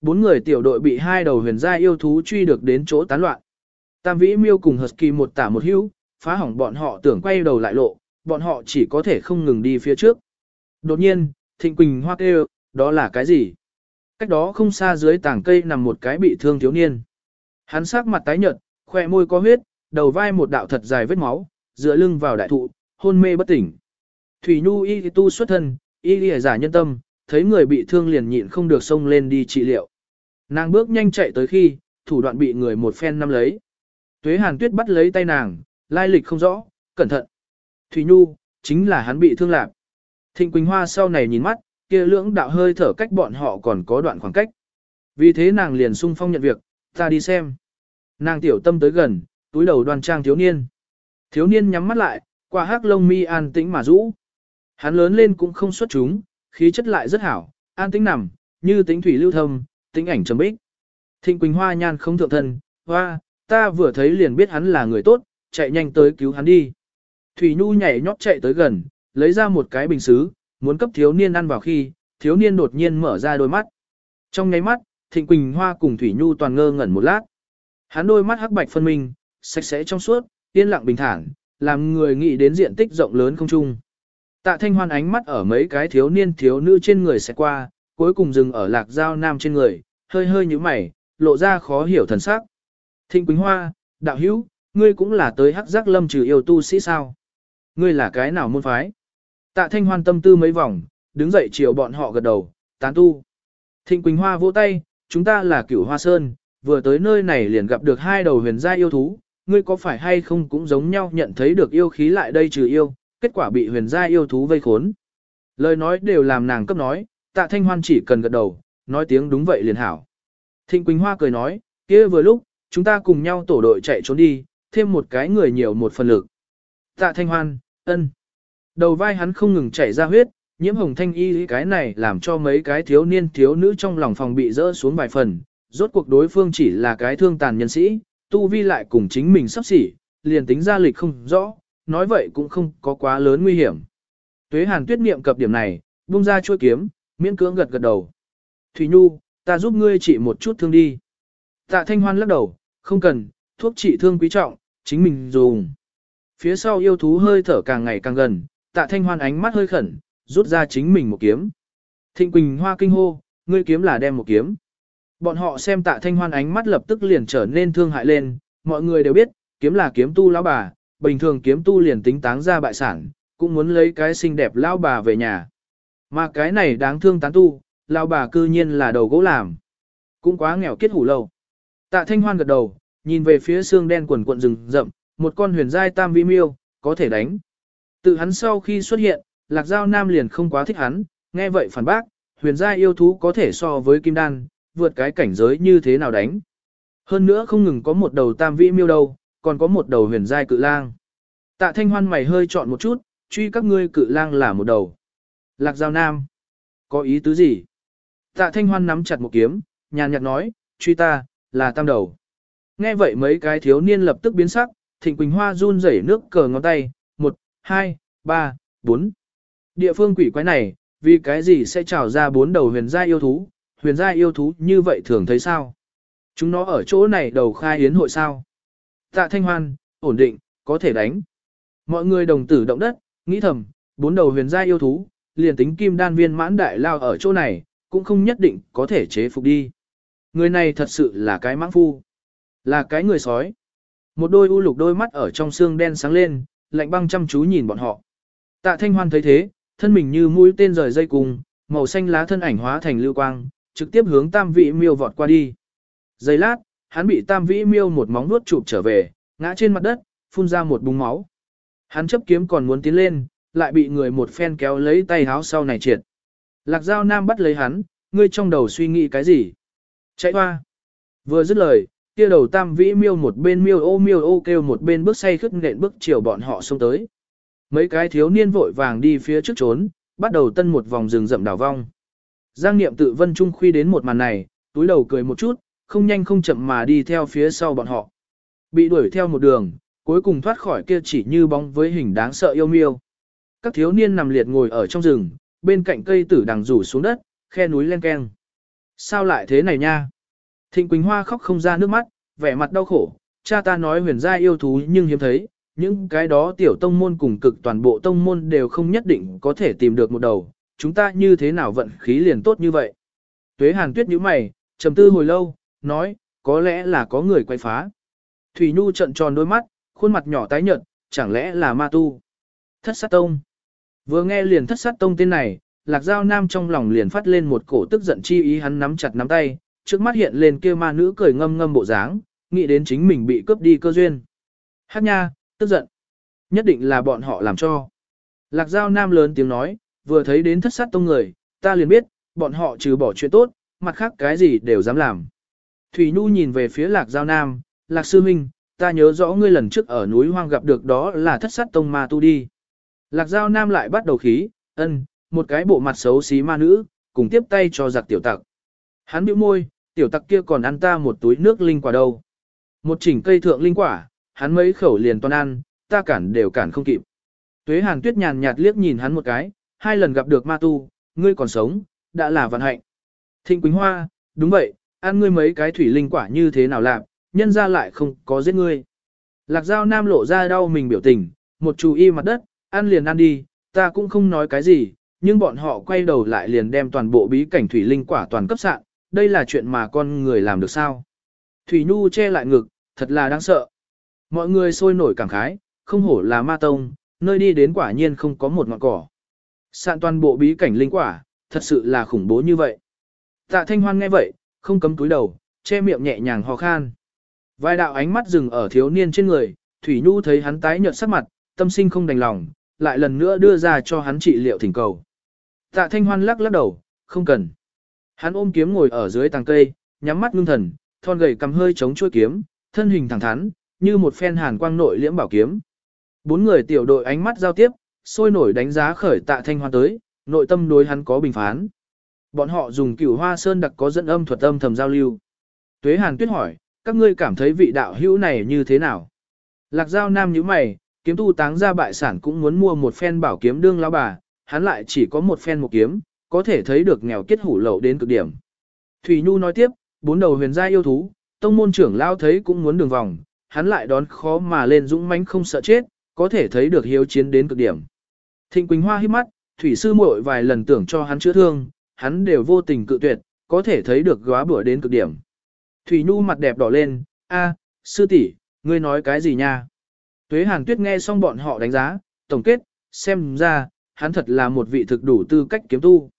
Bốn người tiểu đội bị hai đầu huyền gia yêu thú truy được đến chỗ tán loạn. Tam vĩ miêu cùng Husky một tả một hữu, phá hỏng bọn họ tưởng quay đầu lại lộ, bọn họ chỉ có thể không ngừng đi phía trước. Đột nhiên, Thịnh Quỳnh hoa kêu, đó là cái gì? Cách đó không xa dưới tảng cây nằm một cái bị thương thiếu niên. Hắn sắc mặt tái nhợt, khỏe môi có huyết, đầu vai một đạo thật dài vết máu, dựa lưng vào đại thụ, hôn mê bất tỉnh. Thủy Nhu y tu xuất thân, y giả nhân tâm, thấy người bị thương liền nhịn không được xông lên đi trị liệu. Nàng bước nhanh chạy tới khi, thủ đoạn bị người một phen nắm lấy. Tuế Hàn Tuyết bắt lấy tay nàng, lai lịch không rõ, cẩn thận. Thủy Nhu, chính là hắn bị thương lạc. Thịnh Quỳnh Hoa sau này nhìn mắt, kia lưỡng đạo hơi thở cách bọn họ còn có đoạn khoảng cách. Vì thế nàng liền sung phong nhận việc, ta đi xem. Nàng tiểu tâm tới gần, túi đầu đoan trang thiếu niên. Thiếu niên nhắm mắt lại, qua hắc lông mi an tĩnh mà rũ. Hắn lớn lên cũng không xuất chúng, khí chất lại rất hảo, an tĩnh nằm, như tính thủy lưu thông tĩnh ảnh trầm bích. Thịnh Quỳnh Hoa nhan không thượng thân, hoa, ta vừa thấy liền biết hắn là người tốt, chạy nhanh tới cứu hắn đi. Thủy Nhu nhảy nhót chạy tới gần, lấy ra một cái bình xứ, muốn cấp thiếu niên ăn vào khi, thiếu niên đột nhiên mở ra đôi mắt. Trong nháy mắt, Thịnh Quỳnh Hoa cùng Thủy Nhu toàn ngơ ngẩn một lát. Hắn đôi mắt hắc bạch phân minh, sạch sẽ trong suốt, yên lặng bình thản, làm người nghĩ đến diện tích rộng lớn không trung. Tạ Thanh Hoan ánh mắt ở mấy cái thiếu niên thiếu nữ trên người sẽ qua, cuối cùng dừng ở lạc giao nam trên người, hơi hơi như mày, lộ ra khó hiểu thần sắc. Thịnh Quỳnh Hoa, đạo hữu, ngươi cũng là tới hắc giác lâm trừ yêu tu sĩ sao? Ngươi là cái nào môn phái? Tạ Thanh Hoan tâm tư mấy vòng, đứng dậy chiều bọn họ gật đầu, tán tu. Thịnh Quỳnh Hoa vỗ tay, chúng ta là cửu hoa sơn, vừa tới nơi này liền gặp được hai đầu huyền gia yêu thú, ngươi có phải hay không cũng giống nhau nhận thấy được yêu khí lại đây trừ yêu, kết quả bị huyền gia yêu thú vây khốn. Lời nói đều làm nàng cấp nói, tạ thanh hoan chỉ cần gật đầu, nói tiếng đúng vậy liền hảo. Thịnh Quỳnh Hoa cười nói, kia vừa lúc, chúng ta cùng nhau tổ đội chạy trốn đi, thêm một cái người nhiều một phần lực. Tạ thanh hoan, ân. Đầu vai hắn không ngừng chảy ra huyết, nhiễm hồng thanh y cái này làm cho mấy cái thiếu niên thiếu nữ trong lòng phòng bị rỡ xuống vài phần, rốt cuộc đối phương chỉ là cái thương tàn nhân sĩ, tu vi lại cùng chính mình sắp xỉ, liền tính ra lịch không rõ, nói vậy cũng không có quá lớn nguy hiểm. Tuế hàn tuyết niệm cập điểm này, buông ra chuôi kiếm, miễn cưỡng gật gật đầu. Thủy Nhu, ta giúp ngươi trị một chút thương đi. Tạ Thanh Hoan lắc đầu, không cần, thuốc trị thương quý trọng, chính mình dùng. Phía sau yêu thú hơi thở càng ngày càng gần, tạ Thanh Hoan ánh mắt hơi khẩn, rút ra chính mình một kiếm. Thịnh Quỳnh Hoa kinh hô, ngươi kiếm là đem một kiếm. Bọn họ xem tạ thanh hoan ánh mắt lập tức liền trở nên thương hại lên, mọi người đều biết, kiếm là kiếm tu lão bà, bình thường kiếm tu liền tính táng ra bại sản, cũng muốn lấy cái xinh đẹp lão bà về nhà. Mà cái này đáng thương tán tu, lão bà cư nhiên là đầu gỗ làm. Cũng quá nghèo kết hủ lâu. Tạ thanh hoan gật đầu, nhìn về phía xương đen quần quận rừng rậm, một con huyền giai tam vi miêu, có thể đánh. Tự hắn sau khi xuất hiện, lạc giao nam liền không quá thích hắn, nghe vậy phản bác, huyền giai yêu thú có thể so với kim đan, vượt cái cảnh giới như thế nào đánh. Hơn nữa không ngừng có một đầu tam vĩ miêu đâu, còn có một đầu huyền giai cự lang. Tạ thanh hoan mày hơi chọn một chút, truy các ngươi cự lang là một đầu. Lạc giao nam. Có ý tứ gì? Tạ thanh hoan nắm chặt một kiếm, nhàn nhạt nói, truy ta, là tam đầu. Nghe vậy mấy cái thiếu niên lập tức biến sắc, thịnh quỳnh hoa run rẩy nước cờ ngón tay, một, hai, ba, bốn. Địa phương quỷ quái này, vì cái gì sẽ trào ra bốn đầu huyền Gia yêu thú, huyền gia yêu thú như vậy thường thấy sao? Chúng nó ở chỗ này đầu khai yến hội sao? Tạ thanh hoan, ổn định, có thể đánh. Mọi người đồng tử động đất, nghĩ thầm, bốn đầu huyền gia yêu thú, liền tính kim đan viên mãn đại lao ở chỗ này, cũng không nhất định có thể chế phục đi. Người này thật sự là cái mãng phu, là cái người sói. Một đôi u lục đôi mắt ở trong xương đen sáng lên, lạnh băng chăm chú nhìn bọn họ. Tạ thanh hoan thấy thế, thân mình như mũi tên rời dây cùng, màu xanh lá thân ảnh hóa thành lưu quang, trực tiếp hướng tam vị miêu vọt qua đi. Giây lát, hắn bị tam vị miêu một móng vuốt chụp trở về, ngã trên mặt đất, phun ra một búng máu. Hắn chấp kiếm còn muốn tiến lên, lại bị người một phen kéo lấy tay háo sau này triệt. Lạc Giao Nam bắt lấy hắn, ngươi trong đầu suy nghĩ cái gì? Chạy hoa. Vừa dứt lời, kia đầu tam vĩ miêu một bên miêu ô miêu ô kêu một bên bước say khướt nện bước chiều bọn họ xông tới. Mấy cái thiếu niên vội vàng đi phía trước trốn, bắt đầu tân một vòng rừng rậm đảo vong. Giang Niệm tự vân trung khuy đến một màn này, túi đầu cười một chút, không nhanh không chậm mà đi theo phía sau bọn họ. Bị đuổi theo một đường, cuối cùng thoát khỏi kia chỉ như bóng với hình đáng sợ yêu miêu. Các thiếu niên nằm liệt ngồi ở trong rừng, bên cạnh cây tử đằng rủ xuống đất, khe núi len keng. Sao lại thế này nha? Thịnh Quỳnh Hoa khóc không ra nước mắt, vẻ mặt đau khổ, cha ta nói huyền gia yêu thú nhưng hiếm thấy, những cái đó tiểu tông môn cùng cực toàn bộ tông môn đều không nhất định có thể tìm được một đầu, chúng ta như thế nào vận khí liền tốt như vậy. Tuế hàn tuyết nhíu mày, trầm tư hồi lâu, nói, có lẽ là có người quay phá. Thủy Nhu trận tròn đôi mắt, khuôn mặt nhỏ tái nhợt, chẳng lẽ là ma tu. Thất sát tông. Vừa nghe liền thất sát tông tên này, lạc giao nam trong lòng liền phát lên một cổ tức giận chi ý hắn nắm chặt nắm tay, trước mắt hiện lên kia ma nữ cười ngâm ngâm bộ dáng, nghĩ đến chính mình bị cướp đi cơ duyên. Hát nha, tức giận. Nhất định là bọn họ làm cho. Lạc giao nam lớn tiếng nói, vừa thấy đến thất sát tông người, ta liền biết, bọn họ trừ bỏ chuyện tốt, mặt khác cái gì đều dám làm. Thủy Nhu nhìn về phía lạc giao nam, lạc sư minh, ta nhớ rõ ngươi lần trước ở núi hoang gặp được đó là thất sát tông ma tu đi. Lạc giao nam lại bắt đầu khí, ân, một cái bộ mặt xấu xí ma nữ, cùng tiếp tay cho giặc tiểu tặc. Hắn bĩu môi, tiểu tặc kia còn ăn ta một túi nước linh quả đâu. Một chỉnh cây thượng linh quả, hắn mấy khẩu liền toàn ăn, ta cản đều cản không kịp. Tuế hàn tuyết nhàn nhạt liếc nhìn hắn một cái, hai lần gặp được ma tu, ngươi còn sống, đã là vận hạnh. Thịnh Quỳnh Hoa, đúng vậy, ăn ngươi mấy cái thủy linh quả như thế nào làm, nhân ra lại không có giết ngươi. Lạc Giao Nam lộ ra đau mình biểu tình, một chú y mặt đất, ăn liền ăn đi, ta cũng không nói cái gì, nhưng bọn họ quay đầu lại liền đem toàn bộ bí cảnh thủy linh quả toàn cấp sạn, đây là chuyện mà con người làm được sao. Thủy Nhu che lại ngực, thật là đáng sợ. Mọi người sôi nổi cảm khái, không hổ là ma tông, nơi đi đến quả nhiên không có một ngọn cỏ. Sạn toàn bộ bí cảnh linh quả, thật sự là khủng bố như vậy. Tạ Thanh Hoan nghe vậy, không cấm túi đầu, che miệng nhẹ nhàng ho khan. Vài đạo ánh mắt dừng ở thiếu niên trên người, Thủy Nhu thấy hắn tái nhợt sắc mặt, tâm sinh không đành lòng, lại lần nữa đưa ra cho hắn trị liệu thỉnh cầu. Tạ Thanh Hoan lắc lắc đầu, không cần. Hắn ôm kiếm ngồi ở dưới tàng cây, nhắm mắt ngưng thần, thon gầy cầm hơi chống chuôi kiếm, thân hình thẳng thắn, như một phen hàn quang nội liễm bảo kiếm. Bốn người tiểu đội ánh mắt giao tiếp, sôi nổi đánh giá khởi Tạ Thanh Hoan tới, nội tâm đối hắn có bình phán. Bọn họ dùng cửu hoa sơn đặc có dẫn âm thuật âm thầm giao lưu. Tuế Hàn Tuyết hỏi, các ngươi cảm thấy vị đạo hữu này như thế nào? Lạc Giao Nam nhíu mày, kiếm tu táng ra bại sản cũng muốn mua một phen bảo kiếm đương lão bà, hắn lại chỉ có một phen một kiếm, có thể thấy được nghèo kết hủ lậu đến cực điểm. Thủy Nhu nói tiếp, bốn đầu huyền gia yêu thú, tông môn trưởng lao thấy cũng muốn đường vòng, hắn lại đón khó mà lên dũng mãnh không sợ chết, có thể thấy được hiếu chiến đến cực điểm. Thịnh Quỳnh Hoa hít mắt, thủy sư muội vài lần tưởng cho hắn chữa thương, hắn đều vô tình cự tuyệt, có thể thấy được góa bữa đến cực điểm. Thủy Nhu mặt đẹp đỏ lên, a, sư tỷ, ngươi nói cái gì nha? Tuế Hàn Tuyết nghe xong bọn họ đánh giá, tổng kết, xem ra, hắn thật là một vị thực đủ tư cách kiếm tu.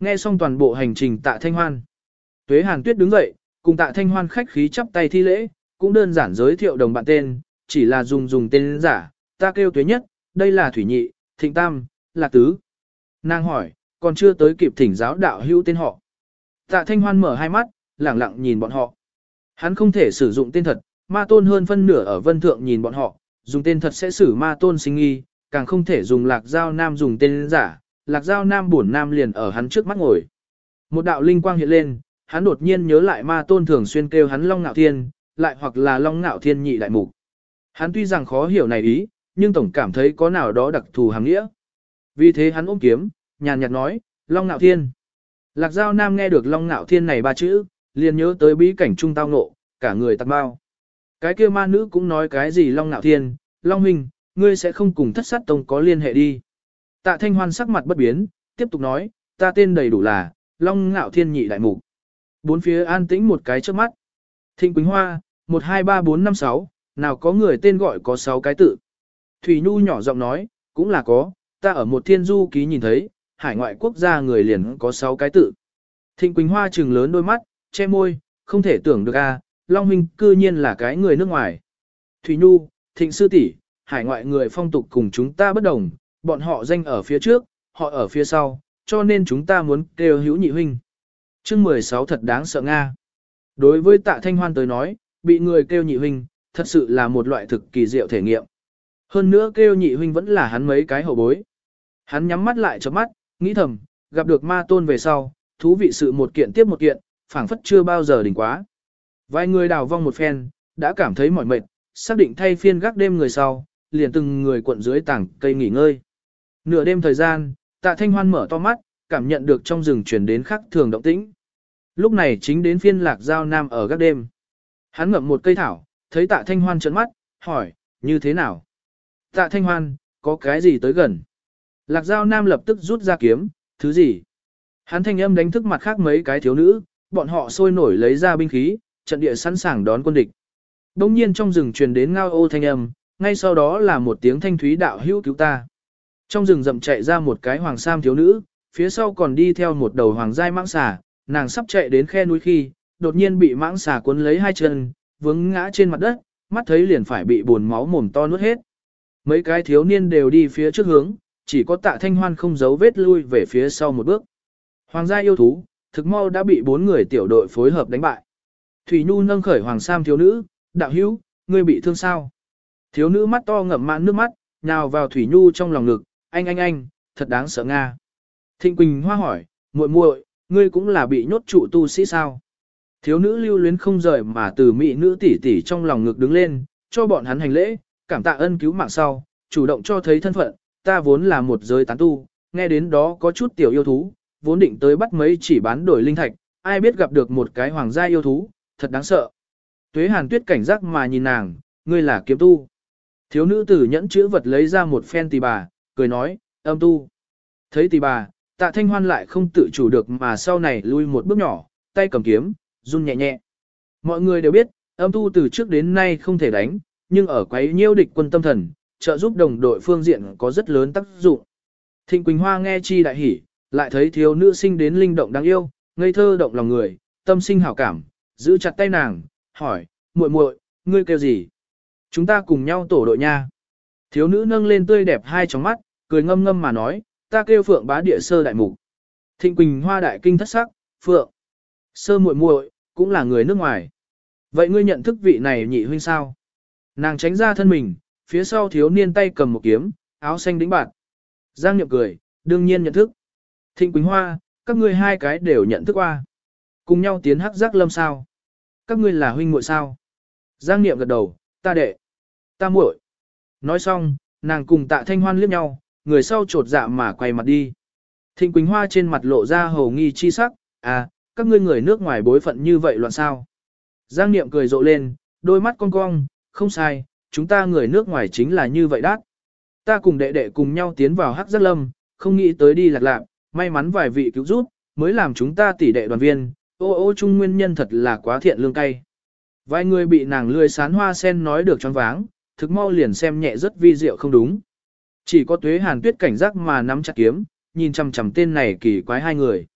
Nghe xong toàn bộ hành trình tạ thanh hoan. Tuế Hàn Tuyết đứng dậy, cùng tạ thanh hoan khách khí chắp tay thi lễ, cũng đơn giản giới thiệu đồng bạn tên, chỉ là dùng dùng tên giả, ta kêu tuế nhất, đây là Thủy Nhị, Thịnh Tam, Lạc Tứ. Nàng hỏi, còn chưa tới kịp thỉnh giáo đạo hữu tên họ. Tạ thanh hoan mở hai mắt, lẳng lặng nhìn bọn họ. Hắn không thể sử dụng tên thật, ma tôn hơn phân nửa ở vân thượng nhìn bọn họ, dùng tên thật sẽ xử ma tôn sinh nghi, càng không thể dùng lạc giao nam dùng tên giả, lạc giao nam bổn nam liền ở hắn trước mắt ngồi. Một đạo linh quang hiện lên, hắn đột nhiên nhớ lại ma tôn thường xuyên kêu hắn long ngạo thiên, lại hoặc là long ngạo thiên nhị đại mục. Hắn tuy rằng khó hiểu này ý, nhưng tổng cảm thấy có nào đó đặc thù hàng nghĩa. Vì thế hắn ôm kiếm, nhàn nhạt nói, long ngạo thiên. Lạc giao nam nghe được long ngạo thiên này ba chữ, liền nhớ tới bí cảnh trung tao ngộ, cả người tạc bao. Cái kia ma nữ cũng nói cái gì long ngạo thiên, long huynh, ngươi sẽ không cùng thất sát tông có liên hệ đi. Tạ thanh hoan sắc mặt bất biến, tiếp tục nói, ta tên đầy đủ là, long ngạo thiên nhị đại mục. Bốn phía an tĩnh một cái trước mắt. Thịnh Quỳnh Hoa, 123456, nào có người tên gọi có 6 cái tự. Thủy Nhu nhỏ giọng nói, cũng là có, ta ở một thiên du ký nhìn thấy, hải ngoại quốc gia người liền có 6 cái tự. Thịnh Quỳnh Hoa trừng lớn đôi mắt, che môi, không thể tưởng được a, Long Huynh cư nhiên là cái người nước ngoài. Thủy Nhu, Thịnh Sư tỷ, hải ngoại người phong tục cùng chúng ta bất đồng, bọn họ danh ở phía trước, họ ở phía sau, cho nên chúng ta muốn kêu hữu nhị huynh. chương 16 thật đáng sợ Nga. Đối với tạ thanh hoan tới nói, bị người kêu nhị huynh, thật sự là một loại thực kỳ diệu thể nghiệm. Hơn nữa kêu nhị huynh vẫn là hắn mấy cái hậu bối. Hắn nhắm mắt lại chớp mắt, nghĩ thầm, gặp được ma tôn về sau, thú vị sự một kiện tiếp một kiện, phảng phất chưa bao giờ đỉnh quá. Vài người đào vong một phen, đã cảm thấy mỏi mệt, xác định thay phiên gác đêm người sau, liền từng người cuộn dưới tảng cây nghỉ ngơi. Nửa đêm thời gian, tạ thanh hoan mở to mắt, cảm nhận được trong rừng chuyển đến khắc thường động tĩnh. Lúc này chính đến phiên lạc giao nam ở gác đêm. Hắn ngậm một cây thảo, thấy tạ thanh hoan trợn mắt, hỏi, như thế nào? Tạ thanh hoan, có cái gì tới gần? Lạc giao nam lập tức rút ra kiếm, thứ gì? Hắn thanh âm đánh thức mặt khác mấy cái thiếu nữ, bọn họ sôi nổi lấy ra binh khí, trận địa sẵn sàng đón quân địch. Đông nhiên trong rừng truyền đến ngao ô thanh âm, ngay sau đó là một tiếng thanh thúy đạo hữu cứu ta. Trong rừng rậm chạy ra một cái hoàng sam thiếu nữ, phía sau còn đi theo một đầu hoàng giai mãng xà, nàng sắp chạy đến khe núi khi, đột nhiên bị mãng xà cuốn lấy hai chân, vướng ngã trên mặt đất, mắt thấy liền phải bị buồn máu mồm to nuốt hết. Mấy cái thiếu niên đều đi phía trước hướng, chỉ có tạ thanh hoan không giấu vết lui về phía sau một bước. Hoàng gia yêu thú, thực mau đã bị bốn người tiểu đội phối hợp đánh bại. Thủy Nhu nâng khởi hoàng sam thiếu nữ, đạo hữu, ngươi bị thương sao? Thiếu nữ mắt to ngậm mạn nước mắt, nhào vào Thủy Nhu trong lòng ngực, anh anh anh, thật đáng sợ Nga. Thịnh Quỳnh Hoa hỏi, muội muội, ngươi cũng là bị nhốt trụ tu sĩ sao? Thiếu nữ lưu luyến không rời mà từ mỹ nữ tỷ tỷ trong lòng ngực đứng lên, cho bọn hắn hành lễ, cảm tạ ân cứu mạng sau, chủ động cho thấy thân phận, ta vốn là một giới tán tu, nghe đến đó có chút tiểu yêu thú, vốn định tới bắt mấy chỉ bán đổi linh thạch, ai biết gặp được một cái hoàng gia yêu thú, thật đáng sợ. Tuế hàn tuyết cảnh giác mà nhìn nàng, ngươi là kiếm tu. Thiếu nữ tử nhẫn chữ vật lấy ra một phen tỳ bà, cười nói, âm tu. Thấy tỳ bà, tạ thanh hoan lại không tự chủ được mà sau này lui một bước nhỏ, tay cầm kiếm, run nhẹ nhẹ. Mọi người đều biết, âm tu từ trước đến nay không thể đánh, nhưng ở quấy nhiêu địch quân tâm thần, trợ giúp đồng đội phương diện có rất lớn tác dụng. Thịnh Quỳnh Hoa nghe chi đại hỉ, lại thấy thiếu nữ sinh đến linh động đáng yêu, ngây thơ động lòng người, tâm sinh hảo cảm, giữ chặt tay nàng, hỏi, muội muội, ngươi kêu gì? Chúng ta cùng nhau tổ đội nha. Thiếu nữ nâng lên tươi đẹp hai tròng mắt, cười ngâm ngâm mà nói, ta kêu Phượng bá địa sơ đại mục. Thịnh Quỳnh Hoa đại kinh thất sắc, Phượng. Sơ muội muội cũng là người nước ngoài. Vậy ngươi nhận thức vị này nhị huynh sao? Nàng tránh ra thân mình, phía sau thiếu niên tay cầm một kiếm, áo xanh đĩnh bạt. Giang Niệm cười, đương nhiên nhận thức. Thịnh Quỳnh Hoa, các ngươi hai cái đều nhận thức qua. Cùng nhau tiến hắc giác lâm sao? Các ngươi là huynh muội sao? Giang Niệm gật đầu, ta đệ, ta muội. Nói xong, nàng cùng tạ thanh hoan liếc nhau, người sau trột dạ mà quay mặt đi. Thịnh Quỳnh Hoa trên mặt lộ ra hầu nghi chi sắc, à, các ngươi người nước ngoài bối phận như vậy loạn sao? Giang Niệm cười rộ lên, đôi mắt cong cong, không sai, chúng ta người nước ngoài chính là như vậy đát. Ta cùng đệ đệ cùng nhau tiến vào hắc giác lâm, không nghĩ tới đi lạc lạc, may mắn vài vị cứu giúp, mới làm chúng ta tỷ đệ đoàn viên, ô ô trung nguyên nhân thật là quá thiện lương cay. Vài người bị nàng lươi sán hoa sen nói được choáng váng, thực mau liền xem nhẹ rất vi diệu không đúng. Chỉ có tuế hàn tuyết cảnh giác mà nắm chặt kiếm, nhìn chằm chằm tên này kỳ quái hai người.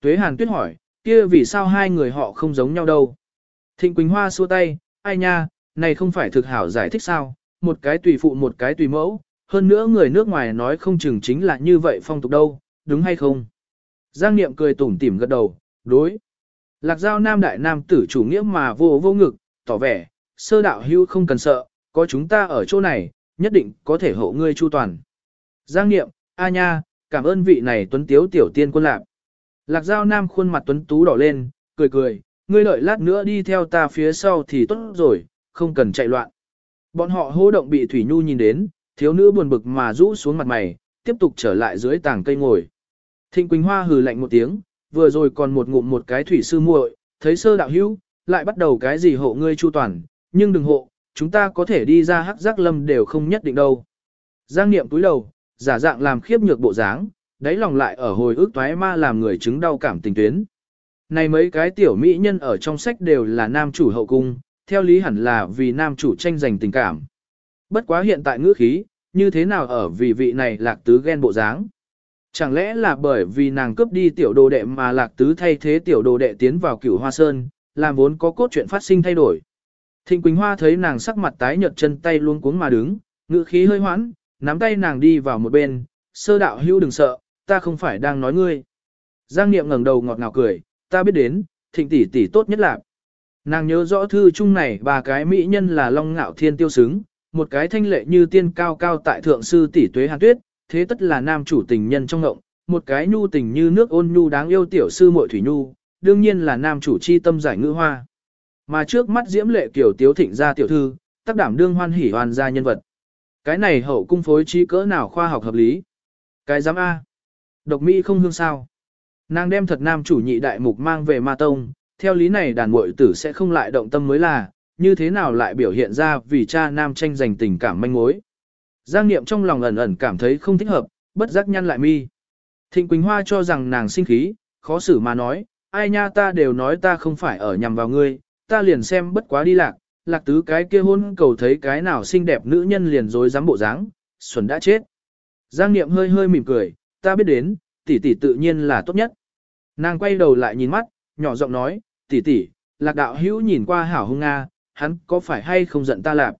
Tuế hàn tuyết hỏi, kia vì sao hai người họ không giống nhau đâu? Thịnh Quỳnh Hoa xua tay, ai nha, này không phải thực hảo giải thích sao, một cái tùy phụ một cái tùy mẫu, hơn nữa người nước ngoài nói không chừng chính là như vậy phong tục đâu, đúng hay không? Giang Niệm cười tủm tỉm gật đầu, đối. Lạc giao nam đại nam tử chủ nghĩa mà vô vô ngực, tỏ vẻ, sơ đạo hưu không cần sợ, có chúng ta ở chỗ này, nhất định có thể hộ ngươi chu toàn. Giang Niệm, a nha, cảm ơn vị này tuấn tiếu tiểu tiên quân lạc. Lạc giao nam khuôn mặt tuấn tú đỏ lên, cười cười, ngươi đợi lát nữa đi theo ta phía sau thì tốt rồi, không cần chạy loạn. Bọn họ hô động bị Thủy Nhu nhìn đến, thiếu nữ buồn bực mà rũ xuống mặt mày, tiếp tục trở lại dưới tảng cây ngồi. Thịnh Quỳnh Hoa hừ lạnh một tiếng, vừa rồi còn một ngụm một cái thủy sư muội, thấy sơ đạo hữu, lại bắt đầu cái gì hộ ngươi chu toàn, nhưng đừng hộ, chúng ta có thể đi ra hắc giác lâm đều không nhất định đâu. Giang niệm túi đầu, giả dạng làm khiếp nhược bộ dáng, đáy lòng lại ở hồi ức toái ma làm người chứng đau cảm tình tuyến. Này mấy cái tiểu mỹ nhân ở trong sách đều là nam chủ hậu cung, theo lý hẳn là vì nam chủ tranh giành tình cảm. Bất quá hiện tại ngữ khí, như thế nào ở vì vị này lạc tứ ghen bộ dáng. Chẳng lẽ là bởi vì nàng cướp đi tiểu đồ đệ mà lạc tứ thay thế tiểu đồ đệ tiến vào cửu hoa sơn, làm vốn có cốt truyện phát sinh thay đổi. Thịnh Quỳnh Hoa thấy nàng sắc mặt tái nhợt chân tay luôn cuống mà đứng, ngữ khí hơi hoãn, nắm tay nàng đi vào một bên, sơ đạo hưu đừng sợ, ta không phải đang nói ngươi. Giang Niệm ngẩng đầu ngọt ngào cười, ta biết đến, thịnh tỷ tỷ tốt nhất là. Nàng nhớ rõ thư chung này ba cái mỹ nhân là Long Ngạo Thiên tiêu xứng, một cái thanh lệ như tiên cao cao tại thượng sư tỷ tuế hàn tuyết, thế tất là nam chủ tình nhân trong ngộng, một cái nhu tình như nước ôn nhu đáng yêu tiểu sư muội thủy nhu, đương nhiên là nam chủ chi tâm giải ngữ hoa. Mà trước mắt diễm lệ kiểu tiếu thịnh gia tiểu thư, tác đảm đương hoan hỉ hoàn gia nhân vật. Cái này hậu cung phối trí cỡ nào khoa học hợp lý. Cái giám A. Độc mỹ không hương sao. Nàng đem thật nam chủ nhị đại mục mang về ma tông, theo lý này đàn muội tử sẽ không lại động tâm mới là, như thế nào lại biểu hiện ra vì cha nam tranh giành tình cảm manh mối. Giang Niệm trong lòng ẩn ẩn cảm thấy không thích hợp, bất giác nhăn lại mi. Thịnh Quỳnh Hoa cho rằng nàng sinh khí, khó xử mà nói, ai nha ta đều nói ta không phải ở nhằm vào ngươi, ta liền xem bất quá đi lạc, lạc tứ cái kia hôn cầu thấy cái nào xinh đẹp nữ nhân liền dối dám bộ dáng, xuẩn đã chết. Giang Niệm hơi hơi mỉm cười, ta biết đến, tỷ tỷ tự nhiên là tốt nhất. Nàng quay đầu lại nhìn mắt, nhỏ giọng nói, tỷ tỷ, lạc đạo hữu nhìn qua hảo hung Nga, hắn có phải hay không giận ta lạp?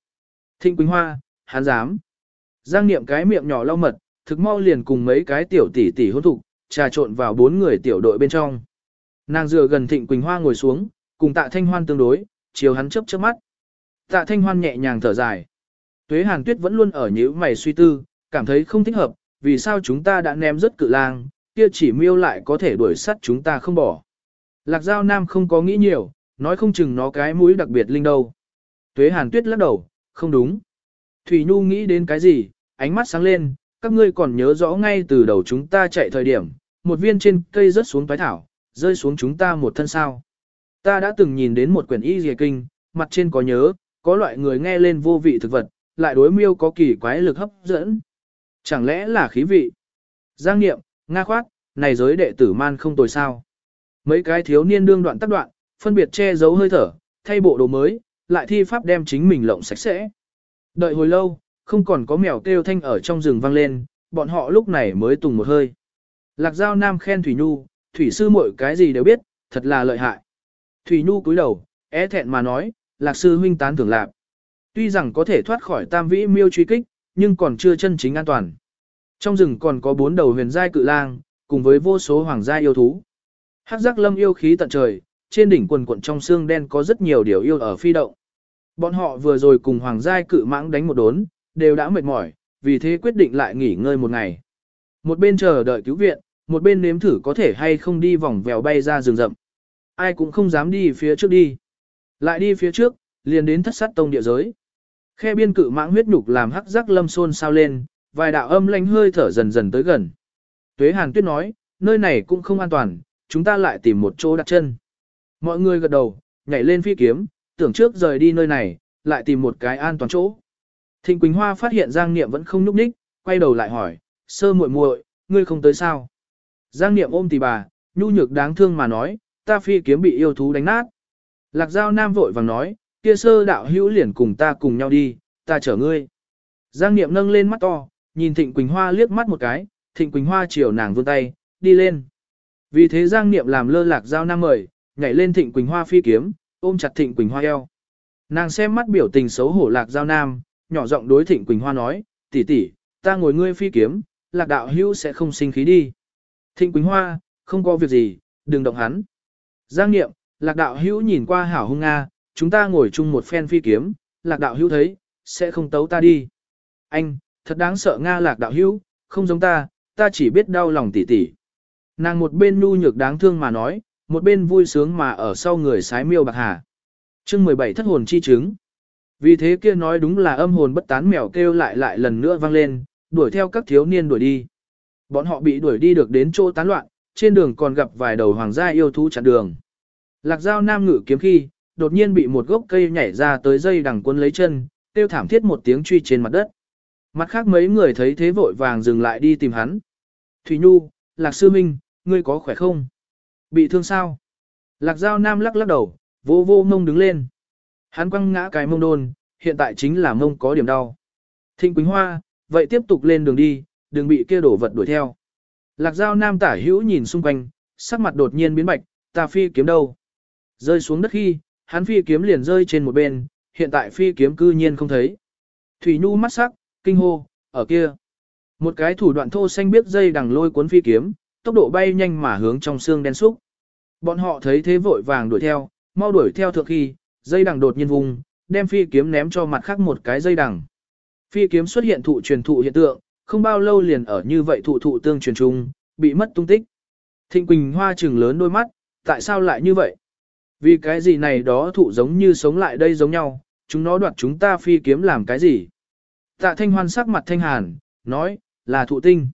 Thịnh Quỳnh Hoa, hắn dám. Giang Niệm cái miệng nhỏ lau mật, thực mau liền cùng mấy cái tiểu tỷ tỷ hôn thục, trà trộn vào bốn người tiểu đội bên trong. Nàng dựa gần Thịnh Quỳnh Hoa ngồi xuống, cùng Tạ Thanh Hoan tương đối, chiều hắn chớp chớp mắt. Tạ Thanh Hoan nhẹ nhàng thở dài. Tuế Hàn Tuyết vẫn luôn ở nhíu mày suy tư, cảm thấy không thích hợp, vì sao chúng ta đã ném rất cự lang, kia chỉ miêu lại có thể đuổi sắt chúng ta không bỏ. Lạc Giao Nam không có nghĩ nhiều, nói không chừng nó cái mũi đặc biệt linh đâu. Tuế Hàn Tuyết lắc đầu, không đúng. Thủy Nhu nghĩ đến cái gì, ánh mắt sáng lên, các ngươi còn nhớ rõ ngay từ đầu chúng ta chạy thời điểm, một viên trên cây rớt xuống toái thảo, rơi xuống chúng ta một thân sao. Ta đã từng nhìn đến một quyển y dìa kinh, mặt trên có nhớ, có loại người nghe lên vô vị thực vật, lại đối miêu có kỳ quái lực hấp dẫn. Chẳng lẽ là khí vị? Giang nghiệm, Nga khoát, này giới đệ tử man không tồi sao. Mấy cái thiếu niên đương đoạn tắt đoạn, phân biệt che giấu hơi thở, thay bộ đồ mới, lại thi pháp đem chính mình lộng sạch sẽ. Đợi hồi lâu, không còn có mèo kêu thanh ở trong rừng vang lên, bọn họ lúc này mới tùng một hơi. Lạc Giao Nam khen Thủy Nhu, Thủy sư muội cái gì đều biết, thật là lợi hại. Thủy Nhu cúi đầu, é thẹn mà nói, Lạc sư huynh tán thưởng lạc. Tuy rằng có thể thoát khỏi tam vĩ miêu truy kích, nhưng còn chưa chân chính an toàn. Trong rừng còn có bốn đầu huyền giai cự lang, cùng với vô số hoàng gia yêu thú. Hắc giác lâm yêu khí tận trời, trên đỉnh quần quận trong xương đen có rất nhiều điều yêu ở phi động. Bọn họ vừa rồi cùng hoàng giai cự mãng đánh một đốn, đều đã mệt mỏi, vì thế quyết định lại nghỉ ngơi một ngày. Một bên chờ đợi cứu viện, một bên nếm thử có thể hay không đi vòng vèo bay ra rừng rậm. Ai cũng không dám đi phía trước đi. Lại đi phía trước, liền đến thất sát tông địa giới. Khe biên cự mãng huyết nhục làm hắc giác lâm xôn sao lên, vài đạo âm lanh hơi thở dần dần tới gần. Tuế Hàn Tuyết nói, nơi này cũng không an toàn, chúng ta lại tìm một chỗ đặt chân. Mọi người gật đầu, nhảy lên phi kiếm, tưởng trước rời đi nơi này, lại tìm một cái an toàn chỗ. Thịnh Quỳnh Hoa phát hiện Giang Niệm vẫn không núp đích, quay đầu lại hỏi, sơ muội muội, ngươi không tới sao? Giang Niệm ôm tì bà, nhu nhược đáng thương mà nói, ta phi kiếm bị yêu thú đánh nát. Lạc Giao Nam vội vàng nói, kia sơ đạo hữu liền cùng ta cùng nhau đi, ta chở ngươi. Giang Niệm nâng lên mắt to, nhìn Thịnh Quỳnh Hoa liếc mắt một cái, Thịnh Quỳnh Hoa chiều nàng vươn tay, đi lên. Vì thế Giang Niệm làm lơ Lạc Giao Nam mời, nhảy lên Thịnh Quỳnh Hoa phi kiếm, ôm chặt Thịnh Quỳnh Hoa eo. Nàng xem mắt biểu tình xấu hổ Lạc Giao Nam, nhỏ giọng đối Thịnh Quỳnh Hoa nói, tỷ tỷ, ta ngồi ngươi phi kiếm, Lạc đạo hữu sẽ không sinh khí đi. Thịnh Quỳnh Hoa, không có việc gì, đừng động hắn. Giang Niệm, Lạc đạo hữu nhìn qua hảo hung Nga, chúng ta ngồi chung một phen phi kiếm, Lạc đạo hữu thấy, sẽ không tấu ta đi. Anh, thật đáng sợ Nga Lạc đạo hữu, không giống ta, ta chỉ biết đau lòng tỷ tỷ Nàng một bên nu nhược đáng thương mà nói, một bên vui sướng mà ở sau người sái miêu bạc hà. chương 17 thất hồn chi chứng. Vì thế kia nói đúng là âm hồn bất tán mèo kêu lại lại lần nữa vang lên, đuổi theo các thiếu niên đuổi đi. Bọn họ bị đuổi đi được đến chỗ tán loạn, trên đường còn gặp vài đầu hoàng gia yêu thú chặn đường. Lạc dao Nam ngự kiếm khi, đột nhiên bị một gốc cây nhảy ra tới dây đằng quân lấy chân, tiêu thảm thiết một tiếng truy trên mặt đất. Mặt khác mấy người thấy thế vội vàng dừng lại đi tìm hắn. Thủy Nhu, Lạc Sư Minh, ngươi có khỏe không? Bị thương sao? Lạc Giao Nam lắc lắc đầu, vô vô mông đứng lên. Hắn quăng ngã cái mông đôn, hiện tại chính là mông có điểm đau. Thịnh Quỳnh Hoa, vậy tiếp tục lên đường đi, đừng bị kia đổ vật đuổi theo. Lạc Giao Nam tả hữu nhìn xung quanh, sắc mặt đột nhiên biến bạch, ta phi kiếm đâu? Rơi xuống đất khi, hắn phi kiếm liền rơi trên một bên, hiện tại phi kiếm cư nhiên không thấy. Thủy Nhu mắt sắc, kinh hô, ở kia. Một cái thủ đoạn thô xanh biết dây đằng lôi cuốn phi kiếm, tốc độ bay nhanh mà hướng trong xương đen xúc. Bọn họ thấy thế vội vàng đuổi theo, mau đuổi theo thượng khi, dây đằng đột nhiên vùng, đem phi kiếm ném cho mặt khác một cái dây đằng. Phi kiếm xuất hiện thụ truyền thụ hiện tượng, không bao lâu liền ở như vậy thụ thụ tương truyền trung, bị mất tung tích. Thịnh Quỳnh Hoa trừng lớn đôi mắt, tại sao lại như vậy? Vì cái gì này đó thụ giống như sống lại đây giống nhau, chúng nó đoạt chúng ta phi kiếm làm cái gì? Tạ Thanh Hoan sắc mặt thanh hàn, nói, là thụ tinh.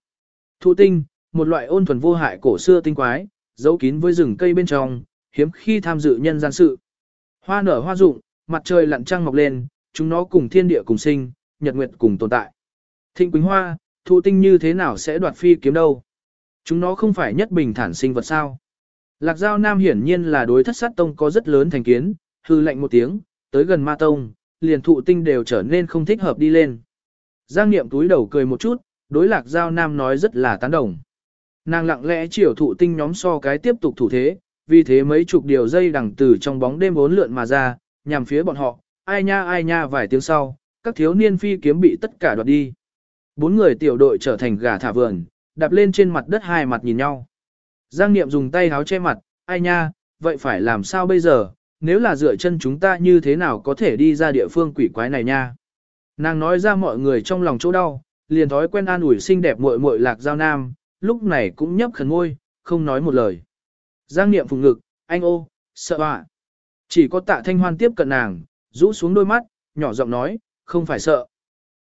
Thụ tinh, một loại ôn thuần vô hại cổ xưa tinh quái, giấu kín với rừng cây bên trong, hiếm khi tham dự nhân gian sự. Hoa nở hoa rụng, mặt trời lặn trăng mọc lên, chúng nó cùng thiên địa cùng sinh, nhật nguyệt cùng tồn tại. Thịnh Quỳnh Hoa, thụ tinh như thế nào sẽ đoạt phi kiếm đâu? Chúng nó không phải nhất bình thản sinh vật sao? Lạc Giao Nam hiển nhiên là đối thất sát tông có rất lớn thành kiến, hư lệnh một tiếng, tới gần ma tông, liền thụ tinh đều trở nên không thích hợp đi lên. Giang Niệm túi đầu cười một chút, đối Lạc Giao Nam nói rất là tán đồng. Nàng lặng lẽ chiều thụ tinh nhóm so cái tiếp tục thủ thế, vì thế mấy chục điều dây đằng từ trong bóng đêm bốn lượn mà ra, nhằm phía bọn họ, ai nha ai nha vài tiếng sau, các thiếu niên phi kiếm bị tất cả đoạt đi. Bốn người tiểu đội trở thành gà thả vườn, đạp lên trên mặt đất hai mặt nhìn nhau. Giang Niệm dùng tay háo che mặt, ai nha, vậy phải làm sao bây giờ, nếu là dựa chân chúng ta như thế nào có thể đi ra địa phương quỷ quái này nha. Nàng nói ra mọi người trong lòng chỗ đau, liền thói quen an ủi xinh đẹp muội muội lạc giao nam, lúc này cũng nhấp khẩn môi, không nói một lời. Giang Niệm phùng ngực, anh ô, sợ ạ. Chỉ có tạ thanh hoan tiếp cận nàng, rũ xuống đôi mắt, nhỏ giọng nói, không phải sợ.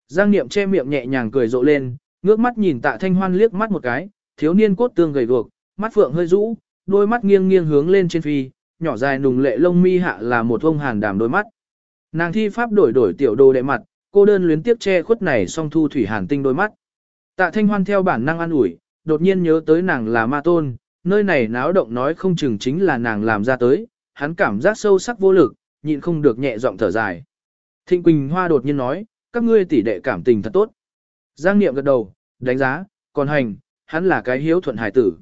Giang Niệm che miệng nhẹ nhàng cười rộ lên, ngước mắt nhìn tạ thanh hoan liếc mắt một cái, thiếu niên cốt tương gầy guộc, mắt phượng hơi rũ, đôi mắt nghiêng nghiêng hướng lên trên phi, nhỏ dài nùng lệ lông mi hạ là một ông hàn đàm đôi mắt. Nàng thi pháp đổi đổi tiểu đồ đệ mặt, cô đơn luyến tiếp che khuất này song thu thủy hàn tinh đôi mắt. Tạ thanh hoan theo bản năng ăn ủi, đột nhiên nhớ tới nàng là ma tôn, nơi này náo động nói không chừng chính là nàng làm ra tới, hắn cảm giác sâu sắc vô lực, nhịn không được nhẹ giọng thở dài. Thịnh Quỳnh Hoa đột nhiên nói, các ngươi tỷ đệ cảm tình thật tốt. Giang Niệm gật đầu, đánh giá, còn hành, hắn là cái hiếu thuận hải tử.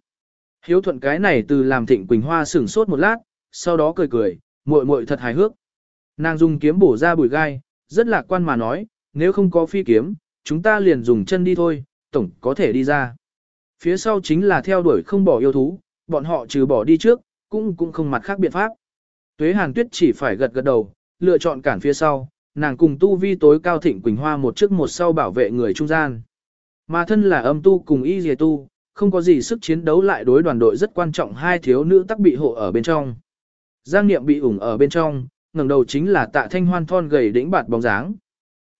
Hiếu thuận cái này từ làm Thịnh Quỳnh Hoa sửng sốt một lát, sau đó cười cười, muội muội thật hài hước. Nàng dùng kiếm bổ ra bụi gai, rất lạc quan mà nói, nếu không có phi kiếm, chúng ta liền dùng chân đi thôi, tổng có thể đi ra. Phía sau chính là theo đuổi không bỏ yêu thú, bọn họ trừ bỏ đi trước, cũng cũng không mặt khác biện pháp. Tuế Hàn Tuyết chỉ phải gật gật đầu, lựa chọn cản phía sau, nàng cùng tu vi tối cao thịnh Quỳnh Hoa một trước một sau bảo vệ người trung gian. Mà thân là âm tu cùng y dề tu, không có gì sức chiến đấu lại đối đoàn đội rất quan trọng hai thiếu nữ tắc bị hộ ở bên trong. Giang Niệm bị ủng ở bên trong, ngẩng đầu chính là tạ thanh hoan thon gầy đĩnh bạt bóng dáng.